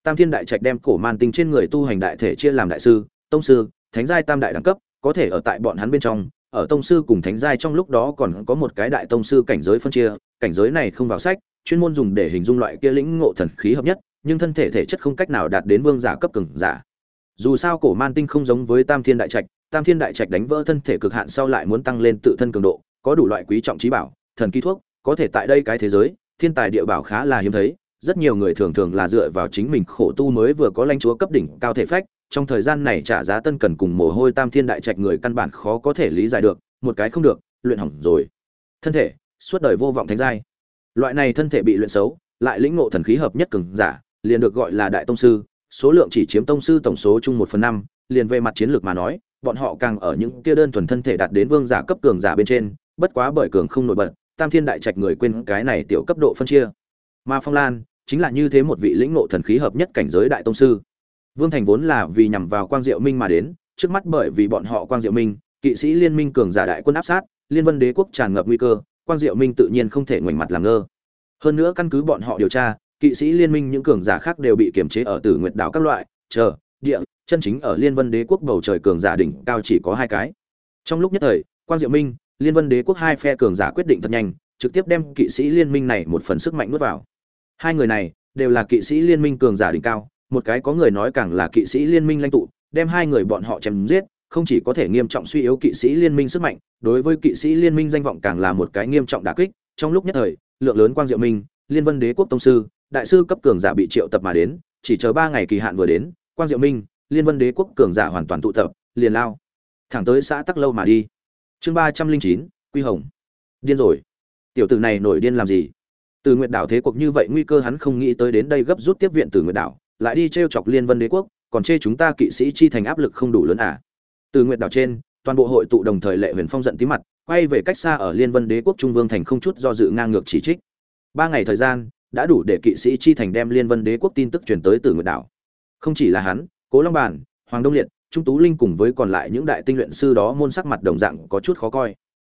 Tam thiên đại trạch đem cổ man tinh trên người tu hành đại thể chia làm đại sư, tông sư, thánh giai tam đại đẳng cấp có thể ở tại bọn hắn bên trong, ở tông sư cùng thánh giai trong lúc đó còn có một cái đại tông sư cảnh giới phân chia, cảnh giới này không vào sách, chuyên môn dùng để hình dung loại kia lĩnh ngộ thần khí hợp nhất, nhưng thân thể thể chất không cách nào đạt đến vương giả cấp cường giả. Dù sao cổ man tinh không giống với tam thiên đại trạch, tam thiên đại trạch đánh vỡ thân thể cực hạn sau lại muốn tăng lên tự thân cường độ, có đủ loại quý trọng trí bảo, thần kỹ thuốc, có thể tại đây cái thế giới, thiên tài địa bảo khá là hiếm thấy rất nhiều người thường thường là dựa vào chính mình khổ tu mới vừa có lãnh chúa cấp đỉnh cao thể phách, trong thời gian này trả giá tân cần cùng mồ hôi tam thiên đại trạch người căn bản khó có thể lý giải được, một cái không được, luyện hỏng rồi. Thân thể, suốt đời vô vọng thánh giai. Loại này thân thể bị luyện xấu, lại lĩnh ngộ thần khí hợp nhất cường giả, liền được gọi là đại tông sư, số lượng chỉ chiếm tông sư tổng số chung một phần năm, liền về mặt chiến lược mà nói, bọn họ càng ở những kia đơn thuần thân thể đạt đến vương giả cấp cường giả bên trên, bất quá bởi cường không nổi bật, tam thiên đại trạch người quên cái này tiểu cấp độ phân chia. Mà phong lan chính là như thế một vị lĩnh ngộ thần khí hợp nhất cảnh giới đại tông sư. Vương thành vốn là vì nhằm vào quang diệu minh mà đến, trước mắt bởi vì bọn họ quang diệu minh, kỵ sĩ liên minh cường giả đại quân áp sát, liên vân đế quốc tràn ngập nguy cơ, quang diệu minh tự nhiên không thể ngoảnh mặt làm ngơ. Hơn nữa căn cứ bọn họ điều tra, kỵ sĩ liên minh những cường giả khác đều bị kiềm chế ở tử nguyệt đảo các loại, chờ, địa, chân chính ở liên vân đế quốc bầu trời cường giả đỉnh cao chỉ có hai cái. Trong lúc nhất thời, quang diệu minh, liên vân đế quốc hai phe cường giả quyết định thật nhanh, trực tiếp đem kỵ sĩ liên minh này một phần sức mạnh nuốt vào hai người này đều là kỵ sĩ liên minh cường giả đỉnh cao, một cái có người nói càng là kỵ sĩ liên minh lãnh tụ, đem hai người bọn họ chém giết, không chỉ có thể nghiêm trọng suy yếu kỵ sĩ liên minh sức mạnh, đối với kỵ sĩ liên minh danh vọng càng là một cái nghiêm trọng đả kích. Trong lúc nhất thời, lượng lớn quang diệu minh, liên vân đế quốc tông sư, đại sư cấp cường giả bị triệu tập mà đến, chỉ chờ ba ngày kỳ hạn vừa đến, quang diệu minh, liên vân đế quốc cường giả hoàn toàn tụ tập, liền lao thẳng tới xã tắc lâu mà đi. Chương ba trăm linh chín, quy hồng. Điên rồi. Tiểu tử này nổi điên làm gì? Từ nguyệt đảo thế cuộc như vậy nguy cơ hắn không nghĩ tới đến đây gấp rút tiếp viện từ nguyệt đảo, lại đi t chọc liên vân đế quốc, còn chê chúng ta kỵ sĩ chi thành áp lực không đủ lớn à? Từ nguyệt đảo trên, toàn bộ hội tụ đồng thời lệ huyền phong giận tí mặt, quay về cách xa ở liên vân đế quốc trung vương thành không chút do dự ngang ngược chỉ trích. Ba ngày thời gian, đã đủ để kỵ sĩ chi thành đem liên vân đế quốc tin tức truyền tới từ nguyệt đảo. Không chỉ là hắn, cố long bản hoàng đông liệt, trung tú linh cùng với còn lại những đại tinh luyện sư đó môn sắc mặt đồng dạng có chút khó coi.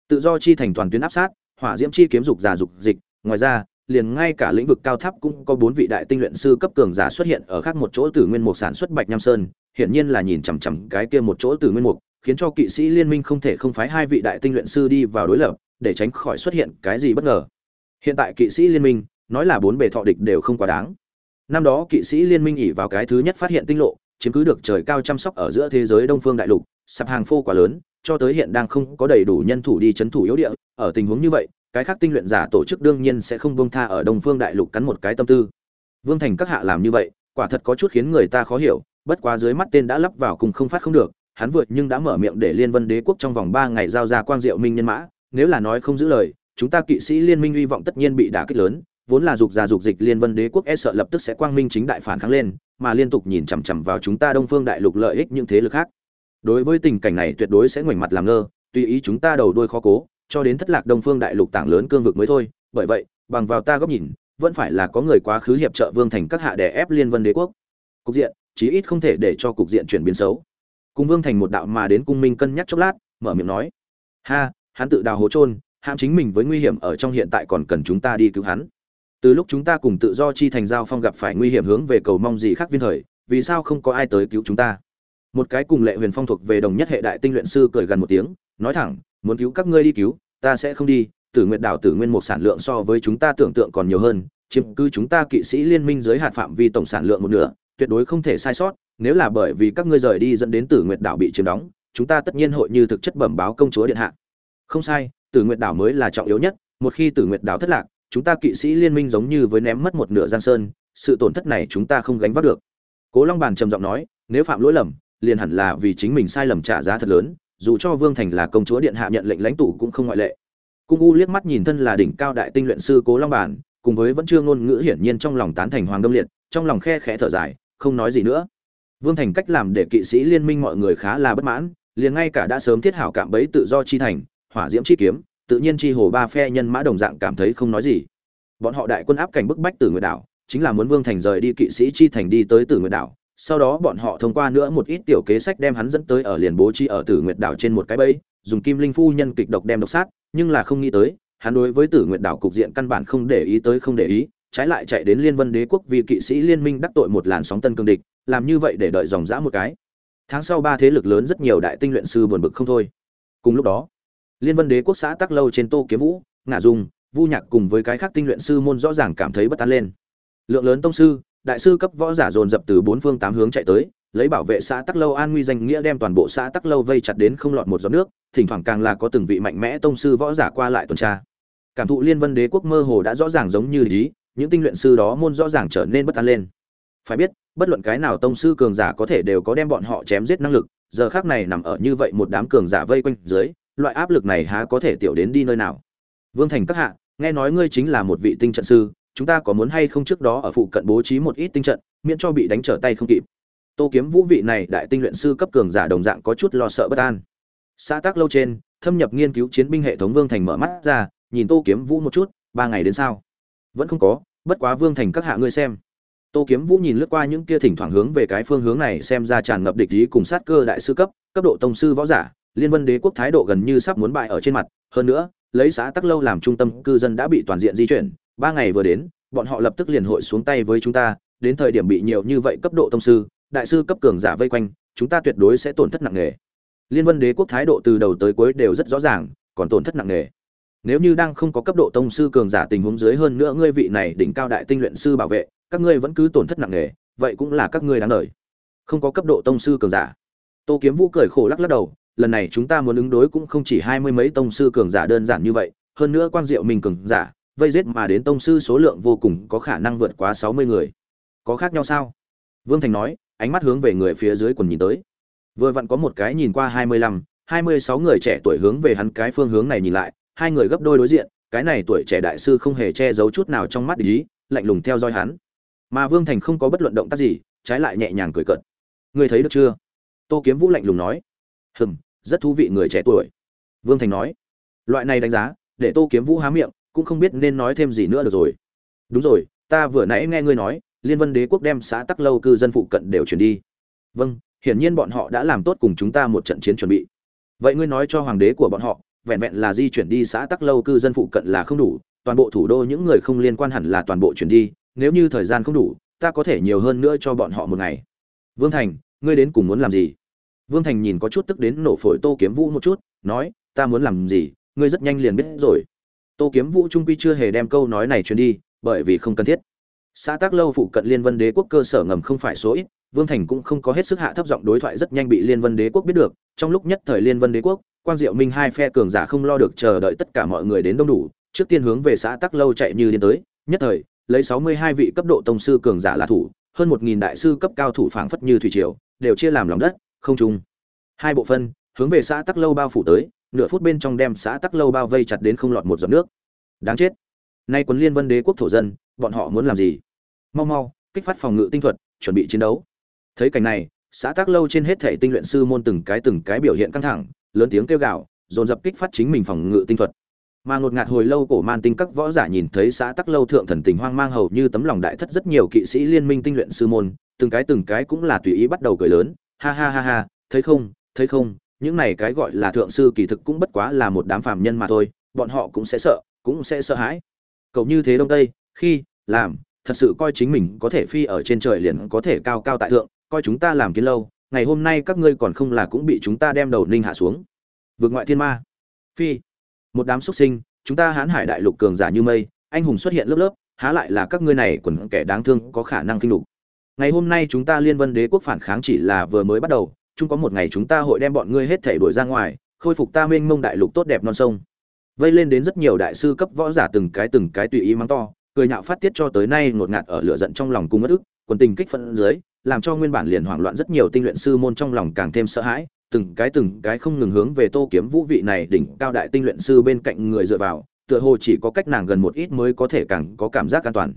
Tự do chi thành toàn tuyến áp sát, hỏa diễm chi kiếm dục già dục dịch, ngoài ra liền ngay cả lĩnh vực cao tháp cũng có bốn vị đại tinh luyện sư cấp cường giả xuất hiện ở khác một chỗ từ nguyên mục sản xuất bạch nam sơn. Hiển nhiên là nhìn chằm chằm cái kia một chỗ từ nguyên mục, khiến cho kỵ sĩ liên minh không thể không phái hai vị đại tinh luyện sư đi vào đối lập, để tránh khỏi xuất hiện cái gì bất ngờ. Hiện tại kỵ sĩ liên minh, nói là bốn bề thọ địch đều không quá đáng. Năm đó kỵ sĩ liên minh ỉ vào cái thứ nhất phát hiện tinh lộ, chiếm cứ được trời cao chăm sóc ở giữa thế giới đông phương đại lục, sạp hàng phô quá lớn, cho tới hiện đang không có đầy đủ nhân thủ đi chấn thủ yếu địa, ở tình huống như vậy cái khác tinh luyện giả tổ chức đương nhiên sẽ không buông tha ở đông phương đại lục cắn một cái tâm tư. Vương thành các hạ làm như vậy, quả thật có chút khiến người ta khó hiểu, bất quá dưới mắt tên đã lắp vào cùng không phát không được, hắn vượt nhưng đã mở miệng để liên vân đế quốc trong vòng ba ngày giao ra quang diệu minh nhân mã, nếu là nói không giữ lời, chúng ta kỵ sĩ liên minh hy vọng tất nhiên bị đả kích lớn, vốn là dục già dục dịch liên vân đế quốc e sợ lập tức sẽ quang minh chính đại phản kháng lên, mà liên tục nhìn chằm chằm vào chúng ta đông phương đại lục lợi ích những thế lực khác. Đối với tình cảnh này tuyệt đối sẽ ngoảnh mặt làm ngơ, tùy ý chúng ta đầu đuôi khó cố cho đến thất lạc đông phương đại lục tảng lớn cương vực mới thôi. Bởi vậy, bằng vào ta góc nhìn, vẫn phải là có người quá khứ hiệp trợ vương thành các hạ đè ép liên vân đế quốc. Cục diện, chí ít không thể để cho cục diện chuyển biến xấu. Cùng vương thành một đạo mà đến cung minh cân nhắc chốc lát, mở miệng nói, ha, hắn tự đào hố trôn hãm chính mình với nguy hiểm ở trong hiện tại còn cần chúng ta đi cứu hắn. Từ lúc chúng ta cùng tự do chi thành giao phong gặp phải nguy hiểm hướng về cầu mong gì khác viên thời, vì sao không có ai tới cứu chúng ta? Một cái cùng lệ huyền phong thuộc về đồng nhất hệ đại tinh luyện sư cười gần một tiếng, nói thẳng, muốn cứu các ngươi đi cứu ta sẽ không đi, tử nguyện đảo tử nguyên một sản lượng so với chúng ta tưởng tượng còn nhiều hơn, chiếm cứ chúng ta kỵ sĩ liên minh giới hạt phạm vi tổng sản lượng một nửa, tuyệt đối không thể sai sót, nếu là bởi vì các ngươi rời đi dẫn đến tử Nguyệt đảo bị chiếm đóng, chúng ta tất nhiên hội như thực chất bẩm báo công chúa điện hạ. Không sai, tử Nguyệt đảo mới là trọng yếu nhất, một khi tử Nguyệt đảo thất lạc, chúng ta kỵ sĩ liên minh giống như với ném mất một nửa giang sơn, sự tổn thất này chúng ta không gánh vác được. Cố long bàn trầm giọng nói, nếu phạm lỗi lầm, liền hẳn là vì chính mình sai lầm trả giá thật lớn dù cho vương thành là công chúa điện hạ nhận lệnh lãnh tụ cũng không ngoại lệ. Cung u liếc mắt nhìn thân là đỉnh cao đại tinh luyện sư cố long bản, cùng với vẫn chưa ngôn ngữ hiển nhiên trong lòng tán thành hoàng đông liệt, trong lòng khe khẽ thở dài, không nói gì nữa. Vương thành cách làm để kỵ sĩ liên minh mọi người khá là bất mãn, liền ngay cả đã sớm thiết hảo cảm bấy tự do chi thành, hỏa diễm chi kiếm, tự nhiên chi hồ ba phe nhân mã đồng dạng cảm thấy không nói gì. Bọn họ đại quân áp cảnh bức bách từ người đảo, chính là muốn vương thành rời đi kỵ sĩ chi thành đi tới từ người đảo sau đó bọn họ thông qua nữa một ít tiểu kế sách đem hắn dẫn tới ở liền bố trí ở tử nguyệt đảo trên một cái bẫy, dùng kim linh phu nhân kịch độc đem độc sát, nhưng là không nghĩ tới, hắn đối với tử nguyệt đảo cục diện căn bản không để ý tới không để ý, trái lại chạy đến liên vân đế quốc vì kỵ sĩ liên minh đắc tội một làn sóng tân cương địch, làm như vậy để đợi dòng dã một cái. Tháng sau ba thế lực lớn rất nhiều đại tinh luyện sư buồn bực không thôi. Cùng lúc đó, liên vân đế quốc xã tắc lâu trên tô kiếm vũ, Ngạ dung, vu nhạc cùng với cái khác tinh luyện sư môn rõ ràng cảm thấy bất an lên. Lượng lớn tông sư đại sư cấp võ giả dồn dập từ bốn phương tám hướng chạy tới, lấy bảo vệ xã tắc lâu an nguy danh nghĩa đem toàn bộ xã tắc lâu vây chặt đến không lọt một giọt nước, thỉnh thoảng càng là có từng vị mạnh mẽ tông sư võ giả qua lại tuần tra. Cảm thụ liên vân đế quốc mơ hồ đã rõ ràng giống như lý, những tinh luyện sư đó môn rõ ràng trở nên bất an lên. Phải biết, bất luận cái nào tông sư cường giả có thể đều có đem bọn họ chém giết năng lực, giờ khác này nằm ở như vậy một đám cường giả vây quanh dưới, loại áp lực này há có thể tiểu đến đi nơi nào? Vương thành các hạ, nghe nói ngươi chính là một vị tinh trận sư chúng ta có muốn hay không trước đó ở phụ cận bố trí một ít tinh trận, miễn cho bị đánh trở tay không kịp. Tô kiếm vũ vị này đại tinh luyện sư cấp cường giả đồng dạng có chút lo sợ bất an. Xã tác lâu trên, thâm nhập nghiên cứu chiến binh hệ thống vương thành mở mắt ra, nhìn tô kiếm vũ một chút, ba ngày đến sao? Vẫn không có, bất quá vương thành các hạ ngươi xem. Tô kiếm vũ nhìn lướt qua những kia thỉnh thoảng hướng về cái phương hướng này xem ra tràn ngập địch ý cùng sát cơ đại sư cấp cấp độ tông sư võ giả, liên vân đế quốc thái độ gần như sắp muốn bại ở trên mặt. Hơn nữa, lấy xã tắc lâu làm trung tâm, cư dân đã bị toàn diện di chuyển ba ngày vừa đến, bọn họ lập tức liền hội xuống tay với chúng ta, đến thời điểm bị nhiều như vậy cấp độ tông sư, đại sư cấp cường giả vây quanh, chúng ta tuyệt đối sẽ tổn thất nặng nề. Liên vân đế quốc thái độ từ đầu tới cuối đều rất rõ ràng, còn tổn thất nặng nề. Nếu như đang không có cấp độ tông sư cường giả tình huống dưới hơn nữa ngươi vị này đỉnh cao đại tinh luyện sư bảo vệ, các ngươi vẫn cứ tổn thất nặng nề, vậy cũng là các ngươi đáng lời không có cấp độ tông sư cường giả. Tô kiếm vũ cười khổ lắc lắc đầu, lần này chúng ta muốn ứng đối cũng không chỉ hai mươi mấy tông sư cường giả đơn giản như vậy, hơn nữa quan diệu mình cường giả vây giết mà đến tông sư số lượng vô cùng có khả năng vượt quá sáu mươi người. Có khác nhau sao? Vương thành nói, ánh mắt hướng về người phía dưới quần nhìn tới. Vừa vặn có một cái nhìn qua hai mươi lăm, hai mươi sáu người trẻ tuổi hướng về hắn cái phương hướng này nhìn lại, hai người gấp đôi đối diện, cái này tuổi trẻ đại sư không hề che giấu chút nào trong mắt ý, lạnh lùng theo dõi hắn. Mà vương thành không có bất luận động tác gì, trái lại nhẹ nhàng cười cợt. Người thấy được chưa? Tô kiếm vũ lạnh lùng nói. Hừm, rất thú vị người trẻ tuổi. Vương thành nói. Loại này đánh giá, để tô kiếm vũ há miệng cũng không biết nên nói thêm gì nữa được rồi. Đúng rồi, ta vừa nãy nghe ngươi nói, liên vân đế quốc đem xã tắc lâu cư dân phụ cận đều chuyển đi. Vâng hiển nhiên bọn họ đã làm tốt cùng chúng ta một trận chiến chuẩn bị. Vậy ngươi nói cho hoàng đế của bọn họ, vẹn vẹn là di chuyển đi xã tắc lâu cư dân phụ cận là không đủ, toàn bộ thủ đô những người không liên quan hẳn là toàn bộ chuyển đi, nếu như thời gian không đủ, ta có thể nhiều hơn nữa cho bọn họ một ngày. Vương thành, ngươi đến cùng muốn làm gì? Vương thành nhìn có chút tức đến nổ phổi tô kiếm vũ một chút, nói, ta muốn làm gì, ngươi rất nhanh liền biết rồi tô kiếm vũ trung quy chưa hề đem câu nói này truyền đi, bởi vì không cần thiết. Xã tác lâu phụ cận liên vân đế quốc cơ sở ngầm không phải số ít, vương thành cũng không có hết sức hạ thấp giọng đối thoại rất nhanh bị liên vân đế quốc biết được. Trong lúc nhất thời liên vân đế quốc, quang diệu minh hai phe cường giả không lo được chờ đợi tất cả mọi người đến đông đủ, trước tiên hướng về xã tắc lâu chạy như điên tới. Nhất thời, lấy sáu mươi hai vị cấp độ tông sư cường giả là thủ, hơn một nghìn đại sư cấp cao thủ phảng phất như thủy triều, đều chia làm lòng đất, không trung. Hai bộ phân, hướng về xã tắc lâu bao phủ tới nửa phút bên trong đem xã tắc lâu bao vây chặt đến không lọt một giọt nước. Đáng chết. Nay quân liên vân đế quốc thổ dân, bọn họ muốn làm gì? Mau mau, kích phát phòng ngự tinh thuật, chuẩn bị chiến đấu. Thấy cảnh này, xã tắc lâu trên hết thể tinh luyện sư môn từng cái từng cái biểu hiện căng thẳng, lớn tiếng kêu gào, dồn dập kích phát chính mình phòng ngự tinh thuật. Mà ngột ngạt hồi lâu cổ man tinh các võ giả nhìn thấy xã tắc lâu thượng thần tình hoang mang hầu như tấm lòng đại thất rất nhiều kỵ sĩ liên minh tinh luyện sư môn, từng cái từng cái cũng là tùy ý bắt đầu cười lớn, ha ha ha ha, thấy không thấy không những này cái gọi là thượng sư kỳ thực cũng bất quá là một đám phàm nhân mà thôi, bọn họ cũng sẽ sợ, cũng sẽ sợ hãi. Cậu như thế đông tây, khi, làm, thật sự coi chính mình có thể phi ở trên trời liền có thể cao cao tại thượng, coi chúng ta làm kiến lâu, ngày hôm nay các ngươi còn không là cũng bị chúng ta đem đầu ninh hạ xuống. Vượt ngoại thiên ma. Phi, một đám xuất sinh, chúng ta hãn hải đại lục cường giả như mây, anh hùng xuất hiện lớp lớp, há lại là các ngươi này quần kẻ đáng thương có khả năng kinh lục. Ngày hôm nay chúng ta liên vân đế quốc phản kháng chỉ là vừa mới bắt đầu chung có một ngày chúng ta hội đem bọn ngươi hết thể đuổi ra ngoài, khôi phục ta mênh mông đại lục tốt đẹp non sông. Vây lên đến rất nhiều đại sư cấp võ giả từng cái từng cái tùy ý mắng to, cười nhạo phát tiết cho tới nay ngột ngạt ở lửa giận trong lòng cung mất ức, quần tình kích phấn dưới, làm cho nguyên bản liền hoảng loạn rất nhiều tinh luyện sư môn trong lòng càng thêm sợ hãi, từng cái từng cái không ngừng hướng về tô kiếm vũ vị này đỉnh cao đại tinh luyện sư bên cạnh người dựa vào, tựa hồ chỉ có cách nàng gần một ít mới có thể càng có cảm giác an toàn.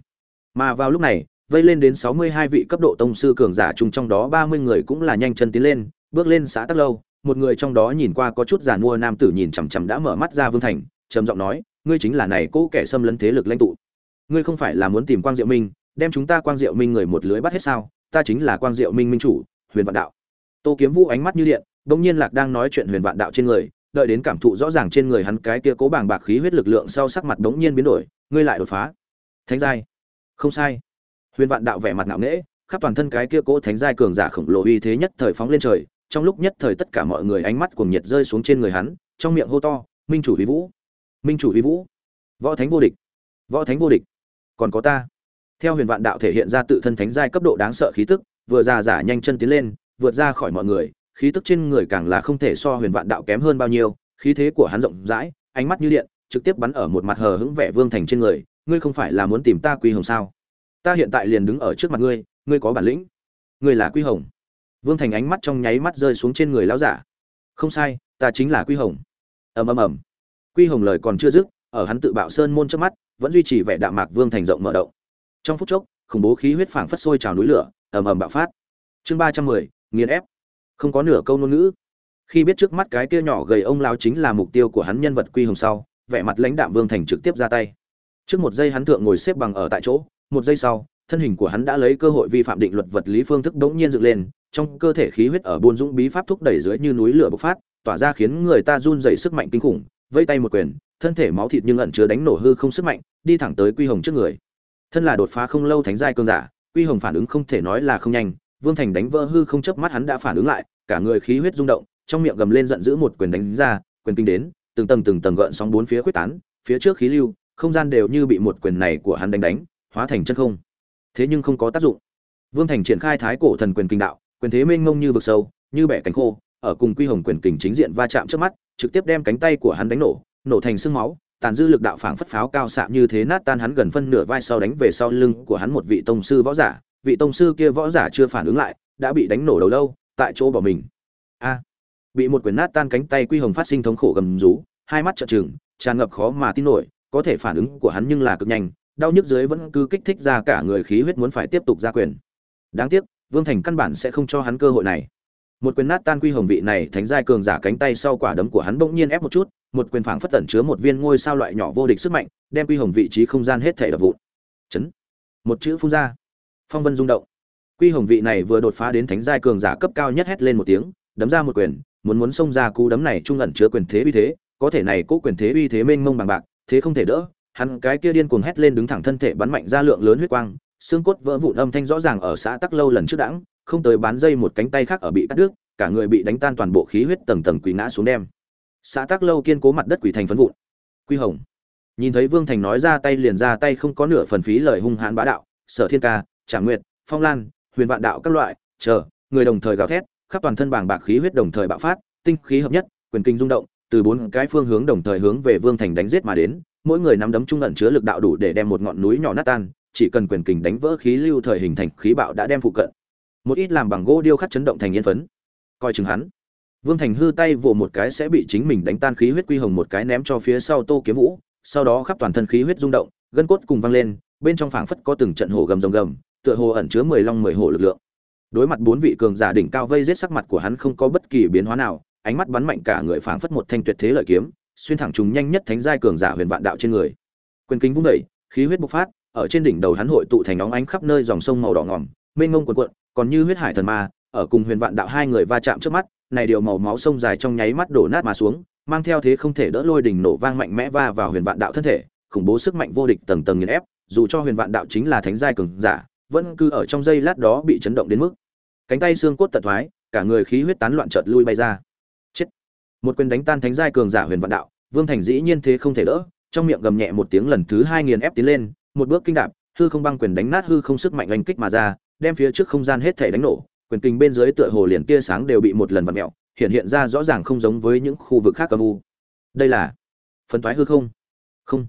Mà vào lúc này vây lên đến sáu mươi hai vị cấp độ tông sư cường giả chung trong đó ba mươi người cũng là nhanh chân tiến lên, bước lên xã tắc lâu. Một người trong đó nhìn qua có chút giàn mua nam tử nhìn chằm chằm đã mở mắt ra vương thành, trầm giọng nói, ngươi chính là này cố kẻ xâm lấn thế lực lãnh tụ. Ngươi không phải là muốn tìm quang diệu minh, đem chúng ta quang diệu minh người một lưới bắt hết sao? Ta chính là quang diệu minh minh chủ, huyền vạn đạo. Tô kiếm vũ ánh mắt như điện, bỗng nhiên lạc đang nói chuyện huyền vạn đạo trên người, đợi đến cảm thụ rõ ràng trên người hắn cái kia cố bàng bạc khí huyết lực lượng sau sắc mặt bỗng nhiên biến đổi, ngươi lại đột phá. Thánh giai. Không sai huyền vạn đạo vẻ mặt ngạo nghễ, khắp toàn thân cái kia cố thánh giai cường giả khổng lồ uy thế nhất thời phóng lên trời, trong lúc nhất thời tất cả mọi người ánh mắt cuồng nhiệt rơi xuống trên người hắn, trong miệng hô to, minh chủ huy vũ! Minh chủ huy vũ! Võ thánh vô địch! Võ thánh vô địch! Còn có ta! Theo huyền vạn đạo thể hiện ra tự thân thánh giai cấp độ đáng sợ khí tức, vừa già giả nhanh chân tiến lên, vượt ra khỏi mọi người, khí tức trên người càng là không thể so huyền vạn đạo kém hơn bao nhiêu, khí thế của hắn rộng rãi, ánh mắt như điện, trực tiếp bắn ở một mặt hờ hững vẻ vương thành trên người, ngươi không phải là muốn tìm ta quy hồng sao? Ta hiện tại liền đứng ở trước mặt ngươi ngươi có bản lĩnh. Ngươi là quy hồng. Vương thành ánh mắt trong nháy mắt rơi xuống trên người lão giả. Không sai, ta chính là quy hồng. Ầm ầm ầm. Quy hồng lời còn chưa dứt, ở hắn tự bạo sơn môn trước mắt, vẫn duy trì vẻ đạm mạc vương thành rộng mở động. Trong phút chốc, khủng bố khí huyết phảng phất sôi trào núi lửa, ầm ầm bạo phát. Chương ba trăm mười, nghiền ép. Không có nửa câu ngôn ngữ. Khi biết trước mắt cái kia nhỏ gầy ông lao chính là mục tiêu của hắn nhân vật quy hồng sau, vẻ mặt lãnh đạm vương thành trực tiếp ra tay. Trước một giây hắn thượng ngồi xếp bằng ở tại chỗ một giây sau, thân hình của hắn đã lấy cơ hội vi phạm định luật vật lý phương thức đống nhiên dựng lên, trong cơ thể khí huyết ở buôn dũng bí pháp thúc đẩy dưới như núi lửa bộc phát, tỏa ra khiến người ta run dày sức mạnh kinh khủng, vây tay một quyền, thân thể máu thịt nhưng ẩn chứa đánh nổ hư không sức mạnh, đi thẳng tới quy hồng trước người. Thân là đột phá không lâu thánh giai cơn giả, quy hồng phản ứng không thể nói là không nhanh, vương thành đánh vỡ hư không chớp mắt hắn đã phản ứng lại, cả người khí huyết rung động, trong miệng gầm lên giận dữ một quyền đánh ra, quyền kinh đến, từng tầng từng tầng gợn sóng bốn phía quyết tán, phía trước khí lưu, không gian đều như bị một quyền này của hắn đánh đánh hóa thành chân không. Thế nhưng không có tác dụng. Vương thành triển khai thái cổ thần quyền kinh đạo, quyền thế mênh mông như vực sâu, như bẻ cánh khô, ở cùng quy hồng quyền kình chính diện va chạm trước mắt, trực tiếp đem cánh tay của hắn đánh nổ nổ thành sương máu, tàn dư lực đạo phảng phất pháo cao xạ như thế nát tan hắn gần phân nửa vai sau đánh về sau lưng của hắn một vị tông sư võ giả. Vị tông sư kia võ giả chưa phản ứng lại, đã bị đánh nổ đầu lâu, tại chỗ bỏ mình. A! Bị một quyền nát tan cánh tay quy hồng phát sinh thống khổ gầm rú, hai mắt trợn trừng, tràn ngập khó mà tin nổi, có thể phản ứng của hắn nhưng là cực nhanh đau nhức dưới vẫn cứ kích thích ra cả người khí huyết muốn phải tiếp tục ra quyền. Đáng tiếc, vương thành căn bản sẽ không cho hắn cơ hội này. Một quyền nát tan quy hồng vị này thánh giai cường giả cánh tay sau quả đấm của hắn bỗng nhiên ép một chút, một quyền phảng phất tẩn chứa một viên ngôi sao loại nhỏ vô địch sức mạnh, đem quy hồng vị trí không gian hết thể đập vụn. Chấn. Một chữ phun ra. Phong vân rung động. Quy hồng vị này vừa đột phá đến thánh giai cường giả cấp cao nhất hét lên một tiếng, đấm ra một quyền, muốn muốn xông ra cú đấm này trung ẩn chứa quyền thế uy thế, có thể này cố quyền thế uy thế mênh mông bằng bạc, thế không thể đỡ hắn cái kia điên cuồng hét lên đứng thẳng thân thể bắn mạnh ra lượng lớn huyết quang, xương cốt vỡ vụn âm thanh rõ ràng ở xã tắc lâu lần trước đãng, không tới bán dây một cánh tay khác ở bị cắt đứt, cả người bị đánh tan toàn bộ khí huyết tầng tầng quỳ ngã xuống đem. Xã tắc lâu kiên cố mặt đất quỷ thành phấn vụn. Quy hồng. Nhìn thấy vương thành nói ra tay liền ra tay không có nửa phần phí lời hung hãn bá đạo, sở thiên ca, Trảm nguyệt, phong lan, huyền vạn đạo các loại, chờ, người đồng thời gào thét, khắp toàn thân bàng bạc khí huyết đồng thời bạo phát, tinh khí hợp nhất, quyền kinh rung động, từ bốn cái phương hướng đồng thời hướng về vương thành đánh giết mà đến mỗi người nắm đấm trung ẩn chứa lực đạo đủ để đem một ngọn núi nhỏ nát tan, chỉ cần quyền kình đánh vỡ khí lưu thời hình thành khí bạo đã đem phụ cận. Một ít làm bằng gỗ điêu khắc chấn động thành yên phấn. Coi chừng hắn. Vương thành hư tay vồ một cái sẽ bị chính mình đánh tan khí huyết quy hồng một cái ném cho phía sau tô kiếm vũ, sau đó khắp toàn thân khí huyết rung động, gân cốt cùng văng lên, bên trong phảng phất có từng trận hồ gầm rồng gầm, tựa hồ ẩn chứa mười long mười hồ lực lượng. Đối mặt bốn vị cường giả đỉnh cao vây giết sắc mặt của hắn không có bất kỳ biến hóa nào, ánh mắt bắn mạnh cả người phảng phất một thanh tuyệt thế lợi kiếm xuyên thẳng trùng nhanh nhất thánh giai cường giả huyền vạn đạo trên người. Quyền kính vung đẩy khí huyết bộc phát, ở trên đỉnh đầu hắn hội tụ thành óng ánh khắp nơi dòng sông màu đỏ ngòm, mênh ngông cuộn cuộn, còn như huyết hải thần ma, ở cùng huyền vạn đạo hai người va chạm trước mắt, này điều màu máu sông dài trong nháy mắt đổ nát mà xuống, mang theo thế không thể đỡ lôi đỉnh nổ vang mạnh mẽ va vào huyền vạn đạo thân thể, khủng bố sức mạnh vô địch tầng tầng nghiền ép, dù cho huyền vạn đạo chính là thánh giai cường giả, vẫn cứ ở trong giây lát đó bị chấn động đến mức, cánh tay xương cốt tật thoái, cả người khí huyết tán loạn chợt lui bay ra một quyền đánh tan thánh giai cường giả huyền vạn đạo, vương thành dĩ nhiên thế không thể đỡ, trong miệng gầm nhẹ một tiếng lần thứ hai nghiền ép tiến lên, một bước kinh đạp, hư không băng quyền đánh nát hư không sức mạnh oanh kích mà ra, đem phía trước không gian hết thể đánh nổ, quyền kinh bên dưới tựa hồ liền tia sáng đều bị một lần vặn mẹo, hiện hiện ra rõ ràng không giống với những khu vực khác âm u. Đây là phân toái hư không? Không.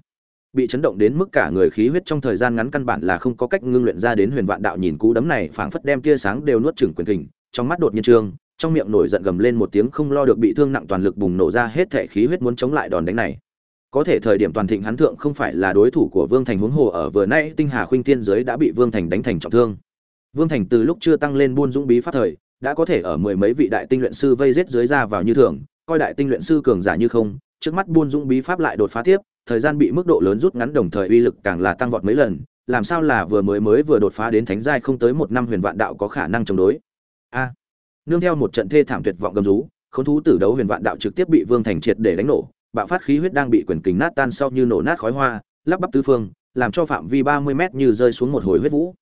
Bị chấn động đến mức cả người khí huyết trong thời gian ngắn căn bản là không có cách ngưng luyện ra đến huyền vạn đạo nhìn cú đấm này, phảng phất đem tia sáng đều nuốt chửng quyền kình trong mắt đột nhiên trương trong miệng nổi giận gầm lên một tiếng không lo được bị thương nặng toàn lực bùng nổ ra hết thể khí huyết muốn chống lại đòn đánh này. Có thể thời điểm toàn thịnh hắn thượng không phải là đối thủ của vương thành huống hồ, ở vừa nãy tinh hà khuynh thiên giới đã bị vương thành đánh thành trọng thương. Vương thành từ lúc chưa tăng lên buôn dũng bí pháp thời, đã có thể ở mười mấy vị đại tinh luyện sư vây giết dưới ra vào như thường, coi đại tinh luyện sư cường giả như không, trước mắt buôn dũng bí pháp lại đột phá tiếp, thời gian bị mức độ lớn rút ngắn đồng thời uy lực càng là tăng vọt mấy lần, làm sao là vừa mới mới vừa đột phá đến thánh giai không tới một năm huyền vạn đạo có khả năng chống đối nương theo một trận thê thảm tuyệt vọng gầm rú, khốn thú tử đấu huyền vạn đạo trực tiếp bị vương thành triệt để đánh nổ, bạo phát khí huyết đang bị quyền kính nát tan sau như nổ nát khói hoa, lắp bắp tứ phương, làm cho phạm vi ba mươi mét như rơi xuống một hồi huyết vũ.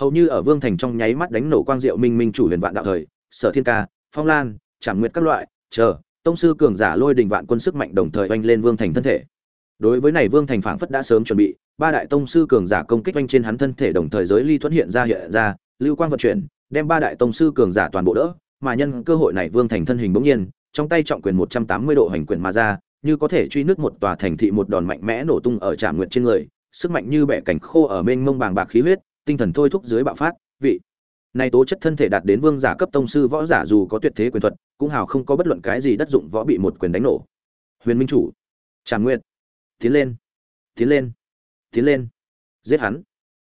Hầu như ở vương thành trong nháy mắt đánh nổ quang diệu minh minh chủ huyền vạn đạo thời, sở thiên ca, phong lan, trảm nguyệt các loại, chờ, tông sư cường giả lôi đình vạn quân sức mạnh đồng thời oanh lên vương thành thân thể. Đối với này vương thành phảng phất đã sớm chuẩn bị, ba đại tông sư cường giả công kích oanh trên hắn thân thể đồng thời giới ly thuẫn hiện ra hiện ra, lưu quang vận chuyển, đem ba đại tông sư cường giả toàn bộ đỡ mà nhân cơ hội này vương thành thân hình bỗng nhiên, trong tay trọng quyền một trăm tám mươi độ hành quyền mà ra, như có thể truy nước một tòa thành thị một đòn mạnh mẽ nổ tung ở trạm nguyện trên người, sức mạnh như bẻ cảnh khô ở mênh mông bàng bạc khí huyết, tinh thần thôi thúc dưới bạo phát, vị. Này tố chất thân thể đạt đến vương giả cấp tông sư võ giả dù có tuyệt thế quyền thuật, cũng hào không có bất luận cái gì đất dụng võ bị một quyền đánh nổ. Huyền minh chủ tràng nguyện tiến lên tiến lên tiến lên, giết hắn.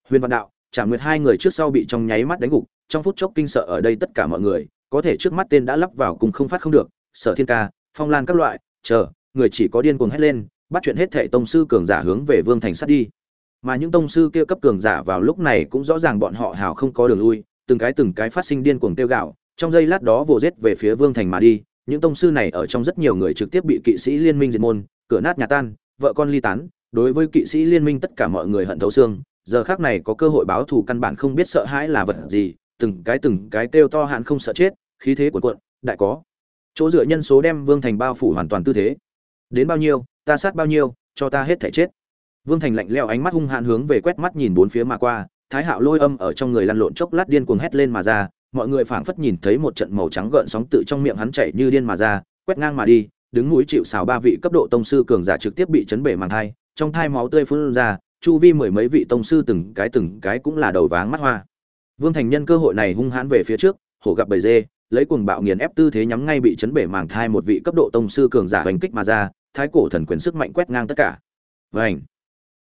Huyền văn đạo tràng nguyệt hai người trước sau bị trong nháy mắt đánh gục, trong phút chốc kinh sợ ở đây tất cả mọi người có thể trước mắt tên đã lắp vào cùng không phát không được, sở thiên ca, phong lan các loại, chờ, người chỉ có điên cuồng hét lên, bắt chuyện hết thệ tông sư cường giả hướng về vương thành sát đi. Mà những tông sư kia cấp cường giả vào lúc này cũng rõ ràng bọn họ hào không có đường lui, từng cái từng cái phát sinh điên cuồng tiêu gạo, trong giây lát đó vồ giết về phía vương thành mà đi. Những tông sư này ở trong rất nhiều người trực tiếp bị kỵ sĩ liên minh diệt môn, cửa nát nhà tan, vợ con ly tán. Đối với kỵ sĩ liên minh tất cả mọi người hận thấu xương, giờ khác này có cơ hội báo thù căn bản không biết sợ hãi là vật gì từng cái từng cái kêu to hạn không sợ chết, khí thế của quận đại có. Chỗ dựa nhân số đem vương thành bao phủ hoàn toàn tư thế. Đến bao nhiêu, ta sát bao nhiêu, cho ta hết thể chết. Vương thành lạnh leo ánh mắt hung hãn hướng về quét mắt nhìn bốn phía mà qua, thái hạo lôi âm ở trong người lăn lộn chốc lát điên cuồng hét lên mà ra, mọi người phảng phất nhìn thấy một trận màu trắng gợn sóng tự trong miệng hắn chảy như điên mà ra, quét ngang mà đi, đứng núi chịu xào ba vị cấp độ tông sư cường giả trực tiếp bị chấn bể màng thai, trong thai máu tươi phun ra, chu vi mười mấy vị tông sư từng cái từng cái cũng là đầu váng mắt hoa vương thành nhân cơ hội này hung hãn về phía trước, hổ gặp bầy dê, lấy cuồng bạo nghiền ép tư thế nhắm ngay bị chấn bể màng thai một vị cấp độ tông sư cường giả hành kích mà ra, thái cổ thần quyền sức mạnh quét ngang tất cả Vành.